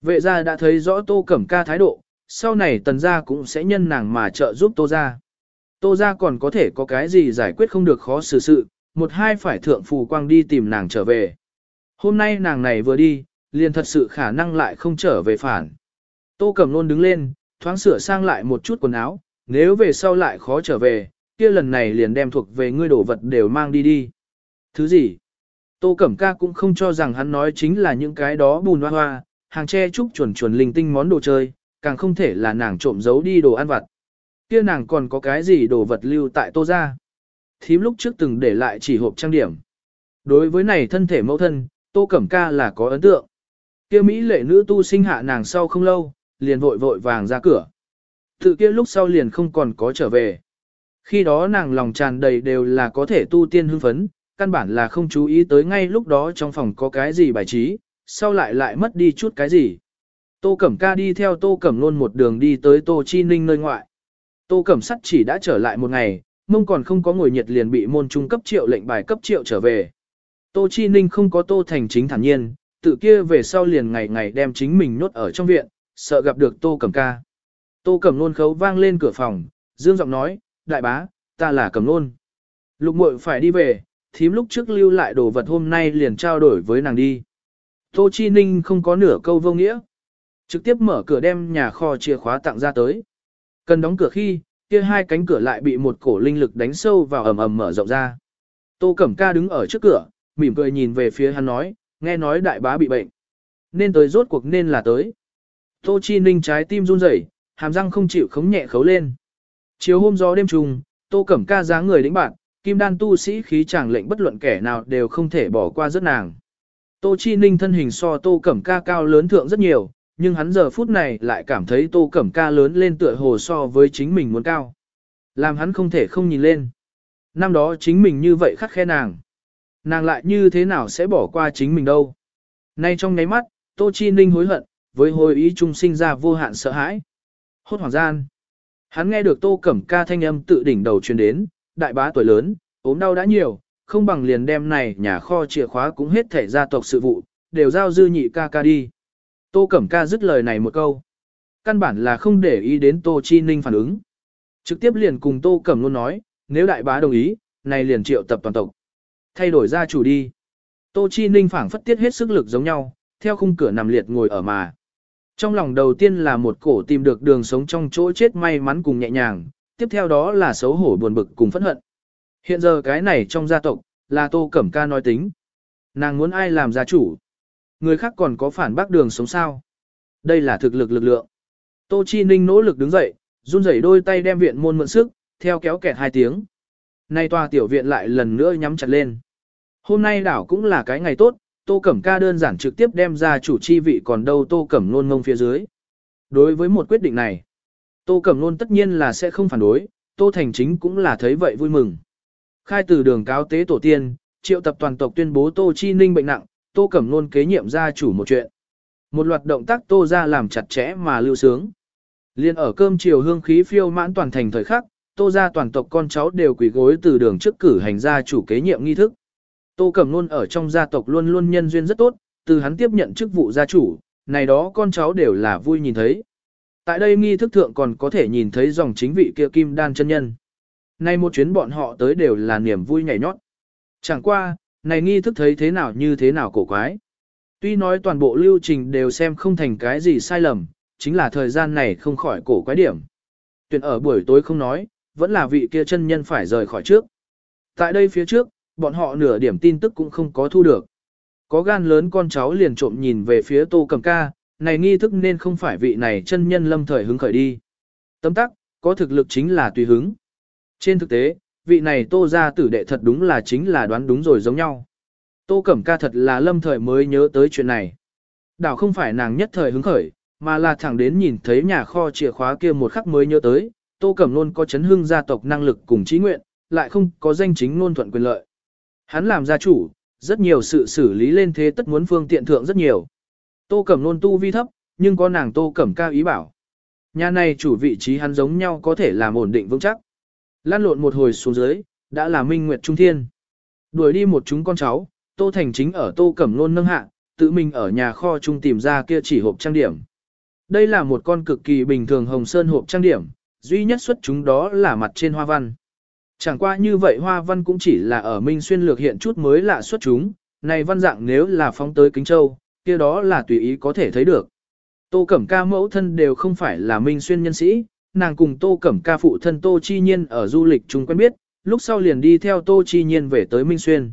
Vệ gia đã thấy rõ Tô Cẩm Ca thái độ, sau này tần gia cũng sẽ nhân nàng mà trợ giúp Tô gia. Tô gia còn có thể có cái gì giải quyết không được khó xử sự, một hai phải thượng phù quang đi tìm nàng trở về. Hôm nay nàng này vừa đi, liền thật sự khả năng lại không trở về phản. Tô Cẩm Nôn đứng lên, thoáng sửa sang lại một chút quần áo, nếu về sau lại khó trở về, kia lần này liền đem thuộc về ngươi đổ vật đều mang đi đi. Thứ gì? Tô Cẩm Ca cũng không cho rằng hắn nói chính là những cái đó bùn hoa hoa, hàng tre trúc chuẩn chuẩn linh tinh món đồ chơi, càng không thể là nàng trộm giấu đi đồ ăn vặt. Kia nàng còn có cái gì đồ vật lưu tại tô ra. Thím lúc trước từng để lại chỉ hộp trang điểm. Đối với này thân thể mẫu thân, Tô Cẩm Ca là có ấn tượng. Kia Mỹ lệ nữ tu sinh hạ nàng sau không lâu, liền vội vội vàng ra cửa. Tự kia lúc sau liền không còn có trở về. Khi đó nàng lòng tràn đầy đều là có thể tu tiên hưng phấn, căn bản là không chú ý tới ngay lúc đó trong phòng có cái gì bài trí, sau lại lại mất đi chút cái gì. Tô Cẩm Ca đi theo Tô Cẩm luôn một đường đi tới Tô Chi Ninh nơi ngoại. Tô Cẩm Sắt chỉ đã trở lại một ngày, mông còn không có ngồi nhiệt liền bị môn trung cấp triệu lệnh bài cấp triệu trở về. Tô Chi Ninh không có Tô Thành chính thản nhiên, tự kia về sau liền ngày ngày đem chính mình nhốt ở trong viện, sợ gặp được Tô Cẩm Ca. Tô Cẩm Nôn khấu vang lên cửa phòng, dương giọng nói, đại bá, ta là Cẩm Nôn. Lục muội phải đi về, thím lúc trước lưu lại đồ vật hôm nay liền trao đổi với nàng đi. Tô Chi Ninh không có nửa câu vô nghĩa. Trực tiếp mở cửa đem nhà kho chìa khóa tặng ra tới. Cần đóng cửa khi, kia hai cánh cửa lại bị một cổ linh lực đánh sâu vào ầm ầm mở rộng ra. Tô Cẩm Ca đứng ở trước cửa, mỉm cười nhìn về phía hắn nói, nghe nói đại bá bị bệnh. Nên tới rốt cuộc nên là tới. Tô Chi Ninh trái tim run rẩy, hàm răng không chịu khống nhẹ khấu lên. Chiều hôm gió đêm trùng, Tô Cẩm Ca dáng người đĩnh bạn, kim đan tu sĩ khí chàng lệnh bất luận kẻ nào đều không thể bỏ qua rất nàng. Tô Chi Ninh thân hình so Tô Cẩm Ca cao lớn thượng rất nhiều, nhưng hắn giờ phút này lại cảm thấy Tô Cẩm Ca lớn lên tựa hồ so với chính mình muốn cao. Làm hắn không thể không nhìn lên. Năm đó chính mình như vậy khắc khe nàng. Nàng lại như thế nào sẽ bỏ qua chính mình đâu. Nay trong nháy mắt, Tô Chi Ninh hối hận, với hồi ý trung sinh ra vô hạn sợ hãi. Hốt hoảng gian. Hắn nghe được Tô Cẩm Ca thanh âm tự đỉnh đầu truyền đến, đại bá tuổi lớn, ốm đau đã nhiều, không bằng liền đem này nhà kho chìa khóa cũng hết thể gia tộc sự vụ, đều giao dư nhị ca ca đi. Tô Cẩm Ca dứt lời này một câu. Căn bản là không để ý đến Tô Chi Ninh phản ứng. Trực tiếp liền cùng Tô Cẩm luôn nói, nếu đại bá đồng ý, này liền triệu tập toàn tộc. Thay đổi gia chủ đi. Tô Chi Ninh phảng phất tiết hết sức lực giống nhau, theo khung cửa nằm liệt ngồi ở mà. Trong lòng đầu tiên là một cổ tìm được đường sống trong chỗ chết may mắn cùng nhẹ nhàng, tiếp theo đó là xấu hổ buồn bực cùng phẫn hận. Hiện giờ cái này trong gia tộc, là Tô Cẩm Ca nói tính. Nàng muốn ai làm gia chủ? Người khác còn có phản bác đường sống sao? Đây là thực lực lực lượng. Tô Chi Ninh nỗ lực đứng dậy, run rẩy đôi tay đem viện môn mượn sức, theo kéo kẹt hai tiếng. Nay tòa tiểu viện lại lần nữa nhắm chặt lên. Hôm nay đảo cũng là cái ngày tốt, Tô Cẩm Ca đơn giản trực tiếp đem ra chủ chi vị còn đâu Tô Cẩm Nôn ngông phía dưới. Đối với một quyết định này, Tô Cẩm Nôn tất nhiên là sẽ không phản đối, Tô Thành Chính cũng là thấy vậy vui mừng. Khai từ đường cáo tế tổ tiên, triệu tập toàn tộc tuyên bố Tô Chi Ninh bệnh nặng, Tô Cẩm Nôn kế nhiệm gia chủ một chuyện. Một loạt động tác Tô ra làm chặt chẽ mà lưu sướng. Liên ở cơm chiều hương khí phiêu mãn toàn thành thời khắc, Tô ra toàn tộc con cháu đều quỳ gối từ đường trước cử hành gia chủ kế nhiệm nghi thức. Tô Cẩm Nôn ở trong gia tộc luôn luôn nhân duyên rất tốt, từ hắn tiếp nhận chức vụ gia chủ, này đó con cháu đều là vui nhìn thấy. Tại đây nghi thức thượng còn có thể nhìn thấy dòng chính vị kia kim đan chân nhân. Nay một chuyến bọn họ tới đều là niềm vui nhảy nhót. Chẳng qua, này nghi thức thấy thế nào như thế nào cổ quái. Tuy nói toàn bộ lưu trình đều xem không thành cái gì sai lầm, chính là thời gian này không khỏi cổ quái điểm. Tuyển ở buổi tối không nói, vẫn là vị kia chân nhân phải rời khỏi trước. Tại đây phía trước, bọn họ nửa điểm tin tức cũng không có thu được. Có gan lớn con cháu liền trộm nhìn về phía tô cầm ca, này nghi thức nên không phải vị này chân nhân lâm thời hứng khởi đi. Tấm tắc, có thực lực chính là tùy hứng. Trên thực tế, vị này tô ra tử đệ thật đúng là chính là đoán đúng rồi giống nhau. Tô Cẩm Ca thật là lâm thời mới nhớ tới chuyện này. Đảo không phải nàng nhất thời hứng khởi, mà là thẳng đến nhìn thấy nhà kho chìa khóa kia một khắc mới nhớ tới, Tô Cẩm luôn có chấn hưng gia tộc năng lực cùng trí nguyện, lại không có danh chính ngôn thuận quyền lợi. Hắn làm gia chủ, rất nhiều sự xử lý lên thế tất muốn phương tiện thượng rất nhiều. Tô Cẩm luôn tu vi thấp, nhưng có nàng Tô Cẩm Ca ý bảo. Nhà này chủ vị trí hắn giống nhau có thể làm ổn định vững chắc. Lan lộn một hồi xuống dưới, đã là minh nguyệt trung thiên. Đuổi đi một chúng con cháu, Tô Thành chính ở Tô Cẩm Nôn nâng hạ, tự mình ở nhà kho trung tìm ra kia chỉ hộp trang điểm. Đây là một con cực kỳ bình thường hồng sơn hộp trang điểm, duy nhất xuất chúng đó là mặt trên hoa văn. Chẳng qua như vậy hoa văn cũng chỉ là ở Minh Xuyên lược hiện chút mới lạ xuất chúng, này văn dạng nếu là phóng tới Kính Châu, kia đó là tùy ý có thể thấy được. Tô Cẩm Ca mẫu thân đều không phải là Minh Xuyên nhân sĩ, nàng cùng Tô Cẩm Ca phụ thân Tô Chi Nhiên ở du lịch chung quen biết, lúc sau liền đi theo Tô Chi Nhiên về tới Minh Xuyên.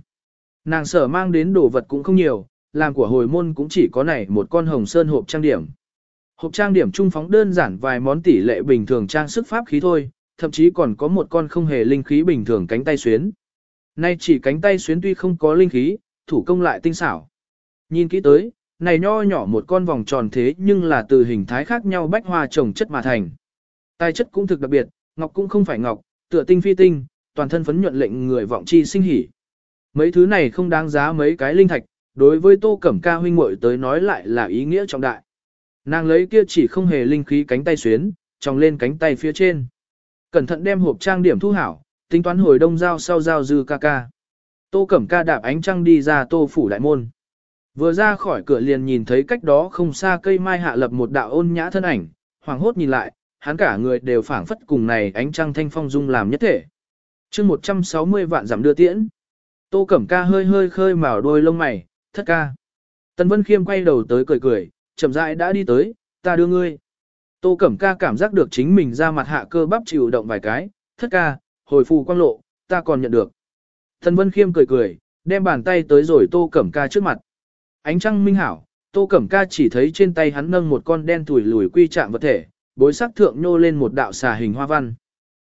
Nàng sở mang đến đồ vật cũng không nhiều, làm của hồi môn cũng chỉ có này một con hồng sơn hộp trang điểm. Hộp trang điểm trung phóng đơn giản vài món tỷ lệ bình thường trang sức pháp khí thôi, thậm chí còn có một con không hề linh khí bình thường cánh tay xuyến. Nay chỉ cánh tay xuyến tuy không có linh khí, thủ công lại tinh xảo. Nhìn kỹ tới, này nho nhỏ một con vòng tròn thế nhưng là từ hình thái khác nhau bách hoa trồng chất mà thành. Tài chất cũng thực đặc biệt, ngọc cũng không phải ngọc, tựa tinh phi tinh, toàn thân phấn nhuận lệnh người vọng chi sinh hỉ. Mấy thứ này không đáng giá mấy cái linh thạch, đối với Tô Cẩm Ca huynh muội tới nói lại là ý nghĩa trọng đại. Nàng lấy kia chỉ không hề linh khí cánh tay xuyến, tròng lên cánh tay phía trên. Cẩn thận đem hộp trang điểm thu hảo, tính toán hồi đông giao sau giao dư ca ca. Tô Cẩm Ca đạp ánh trăng đi ra Tô phủ đại môn. Vừa ra khỏi cửa liền nhìn thấy cách đó không xa cây mai hạ lập một đạo ôn nhã thân ảnh, hoàng hốt nhìn lại, hắn cả người đều phảng phất cùng này ánh trăng thanh phong dung làm nhất thể. chương 160 vạn giảm đưa tiễn. Tô Cẩm Ca hơi hơi khơi màu đôi lông mày, thất ca. Tần Vân Khiêm quay đầu tới cười cười, chậm rãi đã đi tới, ta đưa ngươi. Tô Cẩm Ca cảm giác được chính mình ra mặt hạ cơ bắp chịu động vài cái, thất ca, hồi phù quang lộ, ta còn nhận được. Tần Vân Khiêm cười cười, đem bàn tay tới rồi Tô Cẩm Ca trước mặt. Ánh trăng minh hảo, Tô Cẩm Ca chỉ thấy trên tay hắn nâng một con đen thủi lùi quy trạng vật thể, bối sắc thượng nhô lên một đạo xà hình hoa văn.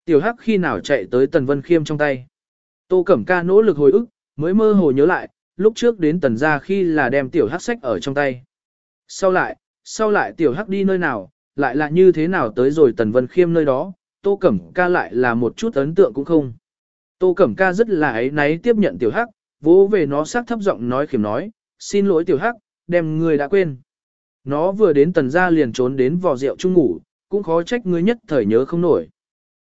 Tiểu Hắc khi nào chạy tới Tần Vân Khiêm trong tay. Tô Cẩm Ca nỗ lực hồi ức, mới mơ hồ nhớ lại, lúc trước đến tần gia khi là đem tiểu hắc sách ở trong tay. Sau lại, sau lại tiểu hắc đi nơi nào, lại là như thế nào tới rồi tần vân khiêm nơi đó, tô cẩm ca lại là một chút ấn tượng cũng không. Tô cẩm ca rất là ấy náy tiếp nhận tiểu hắc, vỗ về nó sắc thấp giọng nói khiểm nói, xin lỗi tiểu hắc, đem người đã quên. Nó vừa đến tần gia liền trốn đến vò rượu chung ngủ, cũng khó trách ngươi nhất thời nhớ không nổi.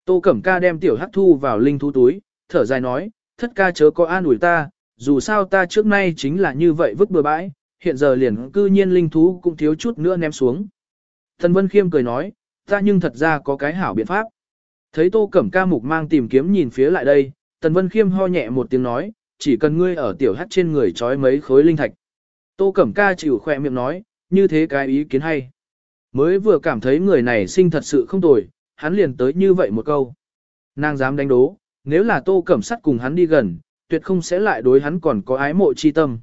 Tô Cẩm Ca đem tiểu hắc thu vào linh thú túi, thở dài nói, thất ca chớ có an ủi ta, dù sao ta trước nay chính là như vậy vứt bừa bãi, hiện giờ liền cư nhiên linh thú cũng thiếu chút nữa ném xuống. Thần Vân Khiêm cười nói, ta nhưng thật ra có cái hảo biện pháp. Thấy Tô Cẩm Ca mục mang tìm kiếm nhìn phía lại đây, Tần Vân Khiêm ho nhẹ một tiếng nói, chỉ cần ngươi ở tiểu hắc trên người trói mấy khối linh thạch. Tô Cẩm Ca chịu khỏe miệng nói, như thế cái ý kiến hay. Mới vừa cảm thấy người này sinh thật sự không tồi, hắn liền tới như vậy một câu. Nàng dám đánh đố, nếu là tô cẩm sắt cùng hắn đi gần, tuyệt không sẽ lại đối hắn còn có ái mộ chi tâm.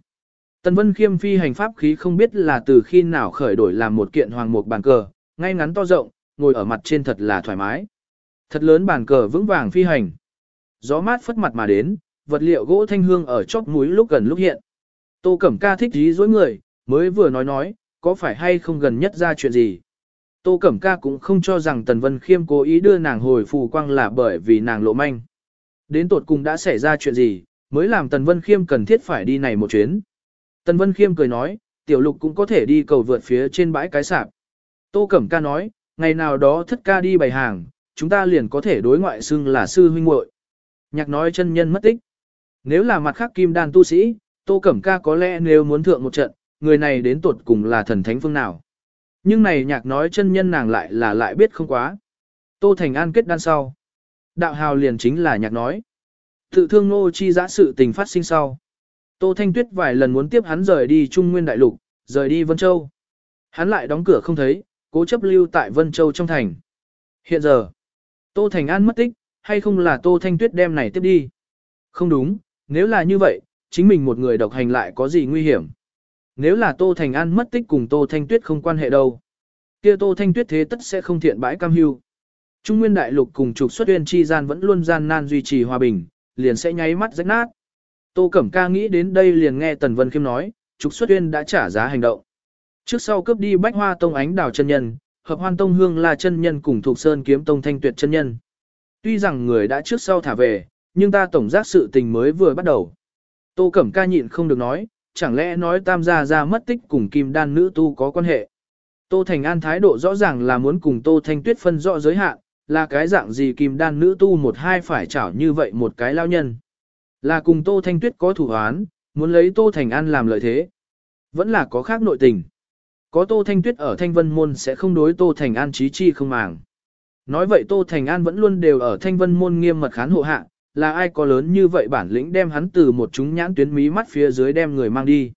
Tần Vân Khiêm phi hành pháp khí không biết là từ khi nào khởi đổi làm một kiện hoàng mục bàn cờ, ngay ngắn to rộng, ngồi ở mặt trên thật là thoải mái. Thật lớn bàn cờ vững vàng phi hành. Gió mát phất mặt mà đến, vật liệu gỗ thanh hương ở chóp mũi lúc gần lúc hiện. Tô Cẩm Ca thích dí dối người, mới vừa nói nói, có phải hay không gần nhất ra chuyện gì. Tô Cẩm Ca cũng không cho rằng Tần Vân Khiêm cố ý đưa nàng hồi phù quang là bởi vì nàng lộ manh. Đến tột cùng đã xảy ra chuyện gì, mới làm Tần Vân Khiêm cần thiết phải đi này một chuyến. Tần Vân Khiêm cười nói, tiểu lục cũng có thể đi cầu vượt phía trên bãi cái sạp. Tô Cẩm Ca nói, ngày nào đó thất ca đi bày hàng, chúng ta liền có thể đối ngoại xưng là sư huynh muội. Nhạc nói chân nhân mất tích. Nếu là mặt khác kim đan tu sĩ, Tô Cẩm Ca có lẽ nếu muốn thượng một trận, người này đến tuột cùng là thần thánh phương nào. Nhưng này nhạc nói chân nhân nàng lại là lại biết không quá. Tô Thành An kết đan sau. Đạo hào liền chính là nhạc nói. Tự thương nô chi giã sự tình phát sinh sau. Tô Thanh Tuyết vài lần muốn tiếp hắn rời đi Trung Nguyên Đại Lục, rời đi Vân Châu. Hắn lại đóng cửa không thấy, cố chấp lưu tại Vân Châu trong thành. Hiện giờ, Tô Thành An mất tích, hay không là Tô Thanh Tuyết đem này tiếp đi? Không đúng, nếu là như vậy, chính mình một người độc hành lại có gì nguy hiểm? Nếu là Tô Thành An mất tích cùng Tô Thanh Tuyết không quan hệ đâu. kia Tô Thanh Tuyết thế tất sẽ không thiện bãi cam hưu. Trung Nguyên Đại Lục cùng trục xuất uyên chi gian vẫn luôn gian nan duy trì hòa bình, liền sẽ nháy mắt rách nát. Tô Cẩm Ca nghĩ đến đây liền nghe Tần Vân Khiêm nói, trục xuất uyên đã trả giá hành động. Trước sau cướp đi Bách Hoa Tông ánh đào chân nhân, hợp hoan tông hương là chân nhân cùng thuộc sơn kiếm tông thanh tuyệt chân nhân. Tuy rằng người đã trước sau thả về, nhưng ta tổng giác sự tình mới vừa bắt đầu. Tô Cẩm Ca nhịn không được nói, chẳng lẽ nói tam gia gia mất tích cùng kim đan nữ tu có quan hệ. Tô Thành An thái độ rõ ràng là muốn cùng Tô Thanh Tuyết phân rõ giới hạn, là cái dạng gì kim đan nữ tu một hai phải chảo như vậy một cái lao nhân. Là cùng Tô Thanh Tuyết có thủ án, muốn lấy Tô Thành An làm lợi thế. Vẫn là có khác nội tình. Có Tô Thanh Tuyết ở Thanh Vân Môn sẽ không đối Tô Thành An trí chi không màng. Nói vậy Tô Thành An vẫn luôn đều ở Thanh Vân Môn nghiêm mật khán hộ hạ, là ai có lớn như vậy bản lĩnh đem hắn từ một chúng nhãn tuyến mí mắt phía dưới đem người mang đi.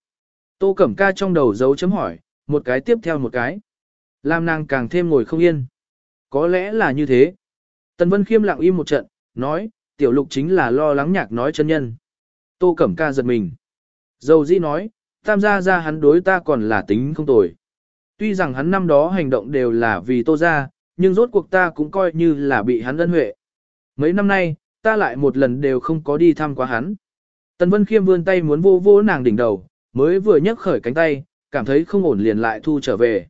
Tô Cẩm Ca trong đầu dấu chấm hỏi, một cái tiếp theo một cái. Lam nàng càng thêm ngồi không yên. Có lẽ là như thế. Tần Vân Khiêm lặng im một trận, nói, tiểu lục chính là lo lắng nhạc nói chân nhân. Tô Cẩm Ca giật mình. Dầu di nói, tam gia ra hắn đối ta còn là tính không tồi. Tuy rằng hắn năm đó hành động đều là vì tô ra, nhưng rốt cuộc ta cũng coi như là bị hắn ân huệ. Mấy năm nay, ta lại một lần đều không có đi thăm quá hắn. Tần Vân Khiêm vươn tay muốn vô vô nàng đỉnh đầu, mới vừa nhấc khởi cánh tay, cảm thấy không ổn liền lại thu trở về.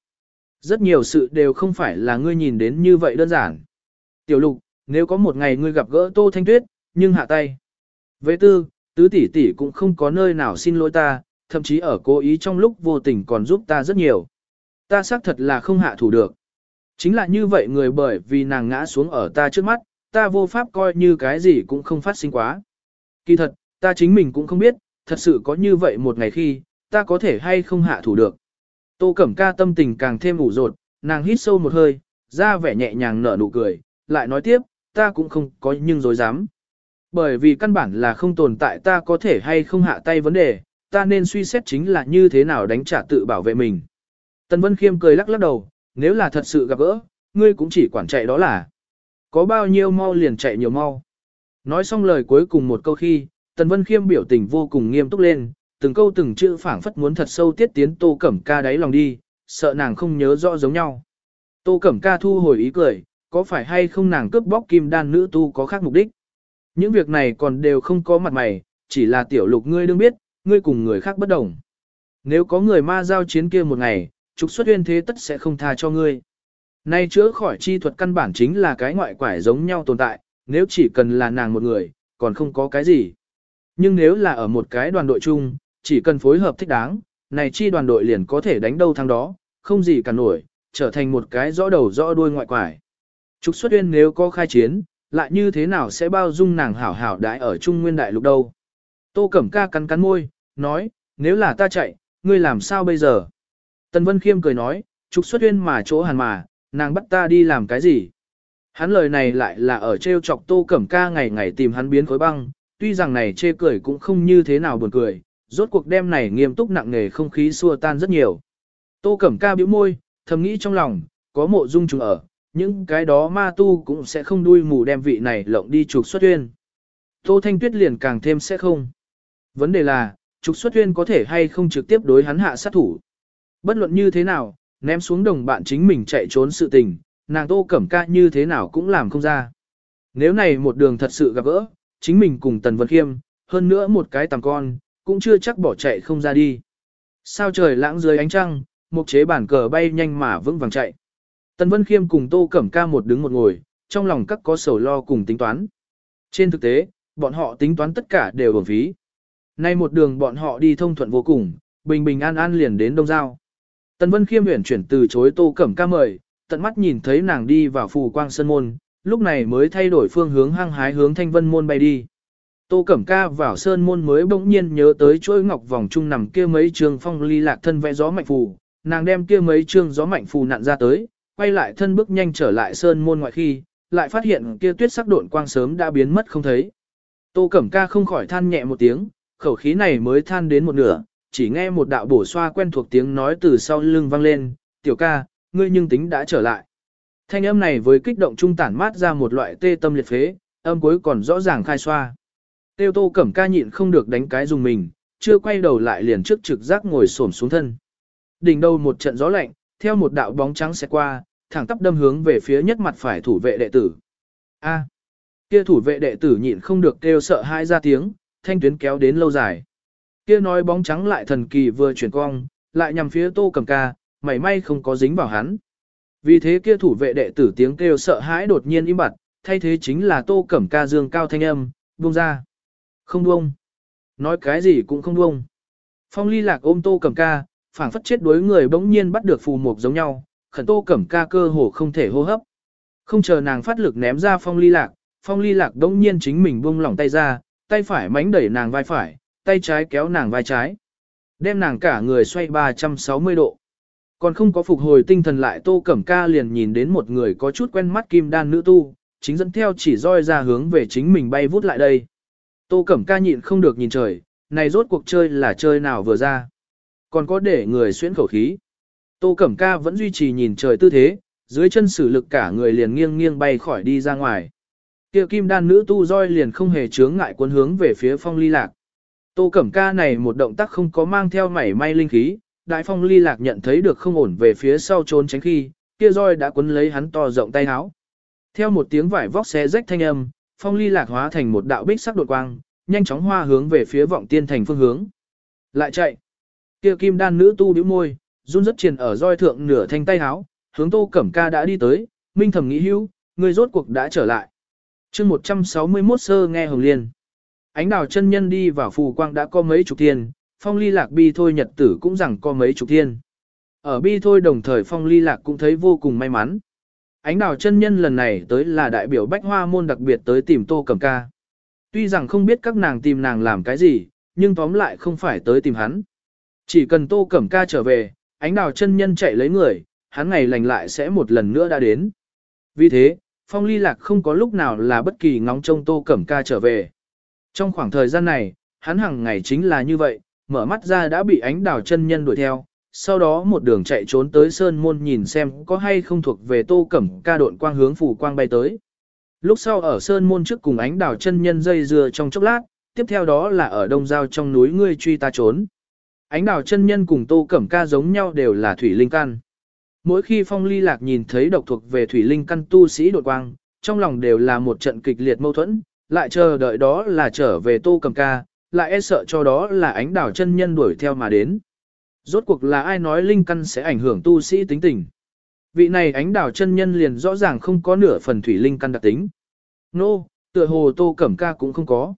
Rất nhiều sự đều không phải là ngươi nhìn đến như vậy đơn giản. Tiểu lục, nếu có một ngày ngươi gặp gỡ Tô Thanh Tuyết, nhưng hạ tay. Vệ tư, tứ tỷ tỷ cũng không có nơi nào xin lỗi ta, thậm chí ở cố ý trong lúc vô tình còn giúp ta rất nhiều. Ta xác thật là không hạ thủ được. Chính là như vậy người bởi vì nàng ngã xuống ở ta trước mắt, ta vô pháp coi như cái gì cũng không phát sinh quá. Kỳ thật, ta chính mình cũng không biết, thật sự có như vậy một ngày khi, ta có thể hay không hạ thủ được. Tô Cẩm Ca tâm tình càng thêm ủ rột, nàng hít sâu một hơi, ra vẻ nhẹ nhàng nở nụ cười, lại nói tiếp, ta cũng không có nhưng dối dám. Bởi vì căn bản là không tồn tại ta có thể hay không hạ tay vấn đề, ta nên suy xét chính là như thế nào đánh trả tự bảo vệ mình. Tần Vân Khiêm cười lắc lắc đầu, nếu là thật sự gặp gỡ, ngươi cũng chỉ quản chạy đó là. Có bao nhiêu mau liền chạy nhiều mau. Nói xong lời cuối cùng một câu khi, Tần Vân Khiêm biểu tình vô cùng nghiêm túc lên, từng câu từng chữ phảng phất muốn thật sâu tiết tiến Tô Cẩm Ca đáy lòng đi, sợ nàng không nhớ rõ giống nhau. Tô Cẩm Ca thu hồi ý cười, có phải hay không nàng cướp bóc kim đan nữ tu có khác mục đích. Những việc này còn đều không có mặt mày, chỉ là tiểu lục ngươi đương biết, ngươi cùng người khác bất đồng. Nếu có người ma giao chiến kia một ngày, trục xuất uyên thế tất sẽ không tha cho ngươi. Nay chữa khỏi chi thuật căn bản chính là cái ngoại quải giống nhau tồn tại, nếu chỉ cần là nàng một người, còn không có cái gì. Nhưng nếu là ở một cái đoàn đội chung, chỉ cần phối hợp thích đáng, này chi đoàn đội liền có thể đánh đâu thắng đó, không gì cả nổi, trở thành một cái rõ đầu rõ đuôi ngoại quải. Trục xuất uyên nếu có khai chiến, lại như thế nào sẽ bao dung nàng hảo hảo đại ở Trung Nguyên Đại Lục đâu. Tô Cẩm Ca cắn cắn môi, nói, nếu là ta chạy, ngươi làm sao bây giờ? Tần Vân Khiêm cười nói, trục xuất uyên mà chỗ hàn mà, nàng bắt ta đi làm cái gì? Hắn lời này lại là ở treo chọc Tô Cẩm Ca ngày ngày tìm hắn biến khối băng, tuy rằng này chê cười cũng không như thế nào buồn cười, rốt cuộc đêm này nghiêm túc nặng nề không khí xua tan rất nhiều. Tô Cẩm Ca bĩu môi, thầm nghĩ trong lòng, có mộ dung trùng ở, những cái đó ma tu cũng sẽ không đuôi mù đem vị này lộng đi trục xuất uyên. Tô Thanh Tuyết liền càng thêm sẽ không. Vấn đề là, trục xuất uyên có thể hay không trực tiếp đối hắn hạ sát thủ. Bất luận như thế nào, ném xuống đồng bạn chính mình chạy trốn sự tình, nàng Tô Cẩm Ca như thế nào cũng làm không ra. Nếu này một đường thật sự gặp gỡ, chính mình cùng Tần Vân Khiêm, hơn nữa một cái tầm con, cũng chưa chắc bỏ chạy không ra đi. Sao trời lãng dưới ánh trăng, một chế bản cờ bay nhanh mà vững vàng chạy. Tần Vân Khiêm cùng Tô Cẩm Ca một đứng một ngồi, trong lòng các có sầu lo cùng tính toán. Trên thực tế, bọn họ tính toán tất cả đều bổng phí. Nay một đường bọn họ đi thông thuận vô cùng, bình bình an an liền đến Đông Giao. Tần Vân Khiêm uyển chuyển từ chối Tô Cẩm Ca mời, tận mắt nhìn thấy nàng đi vào phù quang sơn môn, lúc này mới thay đổi phương hướng hăng hái hướng thanh vân môn bay đi. Tô Cẩm Ca vào sơn môn mới bỗng nhiên nhớ tới chuỗi ngọc vòng trung nằm kia mấy trường phong ly lạc thân vẽ gió mạnh phù, nàng đem kia mấy trường gió mạnh phù nặn ra tới, quay lại thân bước nhanh trở lại sơn môn ngoại khi, lại phát hiện kia tuyết sắc độn quang sớm đã biến mất không thấy. Tô Cẩm Ca không khỏi than nhẹ một tiếng, khẩu khí này mới than đến một nửa, chỉ nghe một đạo bổ xoa quen thuộc tiếng nói từ sau lưng vang lên, tiểu ca, ngươi nhưng tính đã trở lại. Thanh âm này với kích động trung tản mát ra một loại tê tâm liệt phế, âm cuối còn rõ ràng khai xoa. Tiêu tô cẩm ca nhịn không được đánh cái dùng mình, chưa quay đầu lại liền trước trực giác ngồi xổm xuống thân. Đỉnh đầu một trận gió lạnh, theo một đạo bóng trắng sẽ qua, thẳng tắp đâm hướng về phía nhất mặt phải thủ vệ đệ tử. A, kia thủ vệ đệ tử nhịn không được kêu sợ hai ra tiếng, thanh tuyến kéo đến lâu dài. Kia nói bóng trắng lại thần kỳ vừa chuyển cong, lại nhằm phía tô cầm ca, mảy may không có dính vào hắn. Vì thế kia thủ vệ đệ tử tiếng kêu sợ hãi đột nhiên im bặt, thay thế chính là tô cẩm ca dương cao thanh âm, buông ra. Không buông. Nói cái gì cũng không buông. Phong ly lạc ôm tô cẩm ca, phảng phất chết đuối người bỗng nhiên bắt được phù mục giống nhau, khẩn tô cẩm ca cơ hồ không thể hô hấp. Không chờ nàng phát lực ném ra phong ly lạc, phong ly lạc bỗng nhiên chính mình buông lỏng tay ra, tay phải mánh đẩy nàng vai phải, tay trái kéo nàng vai trái. Đem nàng cả người xoay 360 độ. Còn không có phục hồi tinh thần lại Tô Cẩm Ca liền nhìn đến một người có chút quen mắt kim đan nữ tu, chính dẫn theo chỉ roi ra hướng về chính mình bay vút lại đây. Tô Cẩm Ca nhịn không được nhìn trời, này rốt cuộc chơi là chơi nào vừa ra. Còn có để người xuyễn khẩu khí. Tô Cẩm Ca vẫn duy trì nhìn trời tư thế, dưới chân sử lực cả người liền nghiêng nghiêng bay khỏi đi ra ngoài. Kia kim đan nữ tu roi liền không hề chướng ngại quân hướng về phía phong ly lạc. Tô Cẩm Ca này một động tác không có mang theo mảy may linh khí, đại phong ly lạc nhận thấy được không ổn về phía sau trốn tránh khi, kia roi đã quấn lấy hắn to rộng tay áo. Theo một tiếng vải vóc xé rách thanh âm, phong ly lạc hóa thành một đạo bích sắc đột quang, nhanh chóng hoa hướng về phía vọng tiên thành phương hướng. Lại chạy. Kia kim đan nữ tu bĩu môi, run rất triền ở roi thượng nửa thanh tay áo, hướng Tô Cẩm Ca đã đi tới, minh thầm nghĩ hữu, người rốt cuộc đã trở lại. Chương 161 sơ nghe Hồng Liên. Ánh đào chân nhân đi vào phù quang đã có mấy chục thiên, phong ly lạc bi thôi nhật tử cũng rằng có mấy chục thiên. Ở bi thôi đồng thời phong ly lạc cũng thấy vô cùng may mắn. Ánh đào chân nhân lần này tới là đại biểu bách hoa môn đặc biệt tới tìm tô cầm ca. Tuy rằng không biết các nàng tìm nàng làm cái gì, nhưng tóm lại không phải tới tìm hắn. Chỉ cần tô cẩm ca trở về, ánh đào chân nhân chạy lấy người, hắn ngày lành lại sẽ một lần nữa đã đến. Vì thế, phong ly lạc không có lúc nào là bất kỳ ngóng trông tô cẩm ca trở về. Trong khoảng thời gian này, hắn hàng ngày chính là như vậy, mở mắt ra đã bị ánh đào chân nhân đuổi theo, sau đó một đường chạy trốn tới sơn môn nhìn xem có hay không thuộc về tô cẩm ca độn quang hướng phủ quang bay tới. Lúc sau ở sơn môn trước cùng ánh đào chân nhân dây dưa trong chốc lát, tiếp theo đó là ở đông giao trong núi ngươi truy ta trốn. Ánh đào chân nhân cùng tô cẩm ca giống nhau đều là thủy linh căn. Mỗi khi phong ly lạc nhìn thấy độc thuộc về thủy linh căn tu sĩ đột quang, trong lòng đều là một trận kịch liệt mâu thuẫn, lại chờ đợi đó là trở về tô cầm ca, lại e sợ cho đó là ánh đảo chân nhân đuổi theo mà đến. Rốt cuộc là ai nói linh căn sẽ ảnh hưởng tu sĩ tính tình. Vị này ánh đảo chân nhân liền rõ ràng không có nửa phần thủy linh căn đặc tính. Nô, no, tựa hồ tô cẩm ca cũng không có.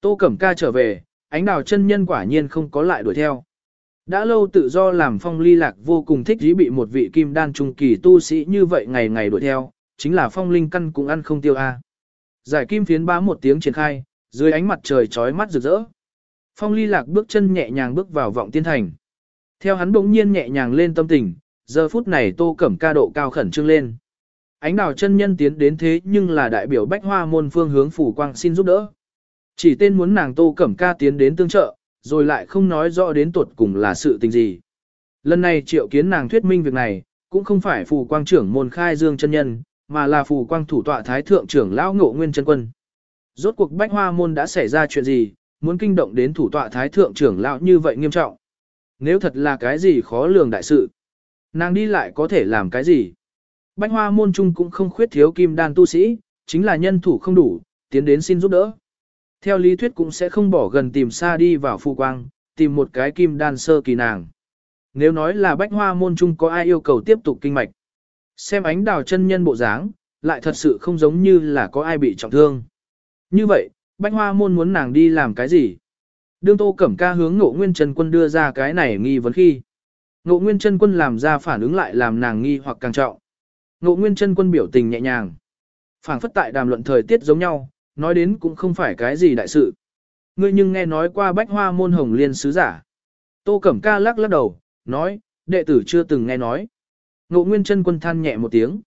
Tô cẩm ca trở về, ánh đảo chân nhân quả nhiên không có lại đuổi theo. Đã lâu tự do làm phong ly lạc vô cùng thích dí bị một vị kim đan trung kỳ tu sĩ như vậy ngày ngày đuổi theo, chính là phong linh căn cũng ăn không tiêu a. Giải kim phiến bá một tiếng triển khai, dưới ánh mặt trời chói mắt rực rỡ. Phong ly lạc bước chân nhẹ nhàng bước vào vọng tiên thành. Theo hắn bỗng nhiên nhẹ nhàng lên tâm tình, giờ phút này tô cẩm ca độ cao khẩn trương lên. Ánh đào chân nhân tiến đến thế nhưng là đại biểu bách hoa môn phương hướng phủ quang xin giúp đỡ. Chỉ tên muốn nàng tô cẩm ca tiến đến tương trợ, rồi lại không nói rõ đến tuột cùng là sự tình gì. Lần này triệu kiến nàng thuyết minh việc này, cũng không phải phù quang trưởng môn khai dương chân nhân, mà là phù quang thủ tọa thái thượng trưởng lão ngộ nguyên chân quân. Rốt cuộc bách hoa môn đã xảy ra chuyện gì, muốn kinh động đến thủ tọa thái thượng trưởng lão như vậy nghiêm trọng. Nếu thật là cái gì khó lường đại sự, nàng đi lại có thể làm cái gì. Bách hoa môn trung cũng không khuyết thiếu kim đan tu sĩ, chính là nhân thủ không đủ, tiến đến xin giúp đỡ. Theo lý thuyết cũng sẽ không bỏ gần tìm xa đi vào phù quang, tìm một cái kim đan sơ kỳ nàng. Nếu nói là bách hoa môn trung có ai yêu cầu tiếp tục kinh mạch. Xem ánh đào chân nhân bộ dáng, lại thật sự không giống như là có ai bị trọng thương. Như vậy, bách hoa môn muốn nàng đi làm cái gì? Đương tô cẩm ca hướng ngộ nguyên chân quân đưa ra cái này nghi vấn khi. Ngộ nguyên chân quân làm ra phản ứng lại làm nàng nghi hoặc càng trọng. Ngộ nguyên chân quân biểu tình nhẹ nhàng. phảng phất tại đàm luận thời tiết giống nhau, nói đến cũng không phải cái gì đại sự. Ngươi nhưng nghe nói qua bách hoa môn hồng liên sứ giả. Tô Cẩm Ca lắc lắc đầu, nói, đệ tử chưa từng nghe nói. Ngộ Nguyên chân quân than nhẹ một tiếng.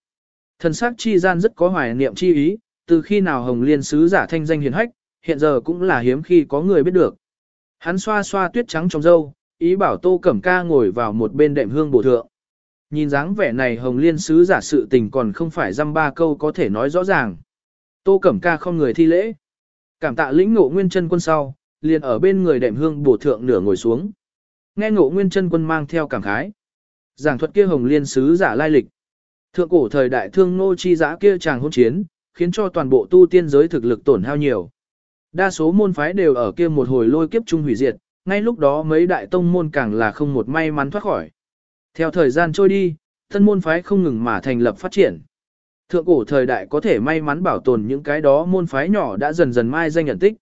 Thần sắc chi gian rất có hoài niệm chi ý, từ khi nào hồng liên sứ giả thanh danh hiền hách, hiện giờ cũng là hiếm khi có người biết được. Hắn xoa xoa tuyết trắng trong râu, ý bảo Tô Cẩm Ca ngồi vào một bên đệm hương bổ thượng. Nhìn dáng vẻ này hồng liên sứ giả sự tình còn không phải dăm ba câu có thể nói rõ ràng. Tô Cẩm Ca không người thi lễ. Cảm tạ lĩnh ngộ nguyên chân quân sau, liền ở bên người đệm hương bổ thượng nửa ngồi xuống. Nghe ngộ nguyên chân quân mang theo cảm khái. Giảng thuật kia hồng liên sứ giả lai lịch. Thượng cổ thời đại thương nô chi giã kia chàng hôn chiến, khiến cho toàn bộ tu tiên giới thực lực tổn hao nhiều. Đa số môn phái đều ở kia một hồi lôi kiếp chung hủy diệt, ngay lúc đó mấy đại tông môn càng là không một may mắn thoát khỏi. Theo thời gian trôi đi, thân môn phái không ngừng mà thành lập phát triển. Thượng cổ thời đại có thể may mắn bảo tồn những cái đó môn phái nhỏ đã dần dần mai danh nhận tích.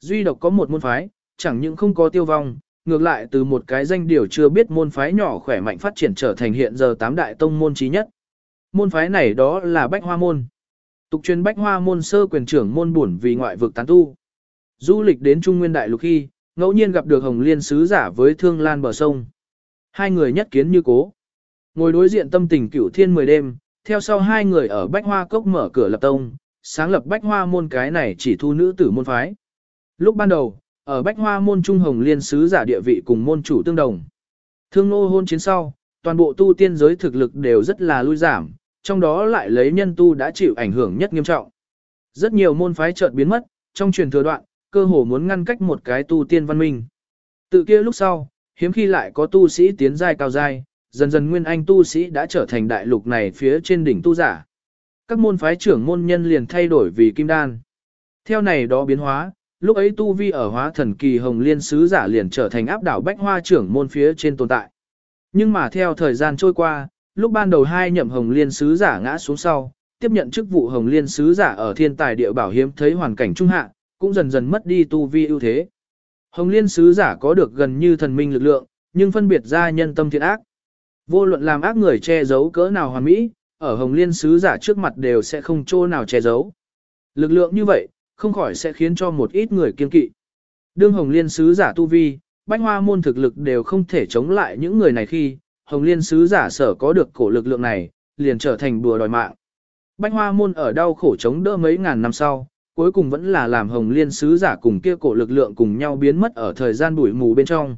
Duy độc có một môn phái, chẳng những không có tiêu vong, ngược lại từ một cái danh điều chưa biết môn phái nhỏ khỏe mạnh phát triển trở thành hiện giờ tám đại tông môn trí nhất. Môn phái này đó là Bách Hoa Môn. Tục truyền Bách Hoa Môn sơ quyền trưởng môn buồn vì ngoại vực tán tu. Du lịch đến Trung Nguyên Đại Lục khi, ngẫu nhiên gặp được Hồng Liên sứ giả với Thương Lan bờ sông. Hai người nhất kiến như cố. Ngồi đối diện tâm tình cửu thiên mười đêm, theo sau hai người ở Bách Hoa Cốc mở cửa lập tông, sáng lập Bách Hoa môn cái này chỉ thu nữ tử môn phái. Lúc ban đầu, ở Bách Hoa môn Trung Hồng liên sứ giả địa vị cùng môn chủ tương đồng. Thương nô hôn chiến sau, toàn bộ tu tiên giới thực lực đều rất là lui giảm, trong đó lại lấy nhân tu đã chịu ảnh hưởng nhất nghiêm trọng. Rất nhiều môn phái chợt biến mất, trong truyền thừa đoạn, cơ hồ muốn ngăn cách một cái tu tiên văn minh. Tự kia lúc sau, hiếm khi lại có tu sĩ tiến giai cao giai, dần dần nguyên anh tu sĩ đã trở thành đại lục này phía trên đỉnh tu giả. Các môn phái trưởng môn nhân liền thay đổi vì kim đan. Theo này đó biến hóa, lúc ấy tu vi ở hóa thần kỳ hồng liên sứ giả liền trở thành áp đảo bách hoa trưởng môn phía trên tồn tại. Nhưng mà theo thời gian trôi qua, lúc ban đầu hai nhậm hồng liên sứ giả ngã xuống sau, tiếp nhận chức vụ hồng liên sứ giả ở thiên tài địa bảo hiếm thấy hoàn cảnh trung hạ, cũng dần dần mất đi tu vi ưu thế. Hồng liên sứ giả có được gần như thần minh lực lượng, nhưng phân biệt ra nhân tâm thiện ác. Vô luận làm ác người che giấu cỡ nào hoàn mỹ, ở Hồng Liên sứ giả trước mặt đều sẽ không chỗ nào che giấu. Lực lượng như vậy, không khỏi sẽ khiến cho một ít người kiên kỵ. Đương Hồng Liên sứ giả tu vi, bách hoa môn thực lực đều không thể chống lại những người này khi, Hồng Liên sứ giả sở có được cổ lực lượng này, liền trở thành bùa đòi mạng. Bách hoa môn ở đau khổ chống đỡ mấy ngàn năm sau, cuối cùng vẫn là làm Hồng Liên sứ giả cùng kia cổ lực lượng cùng nhau biến mất ở thời gian bụi mù bên trong.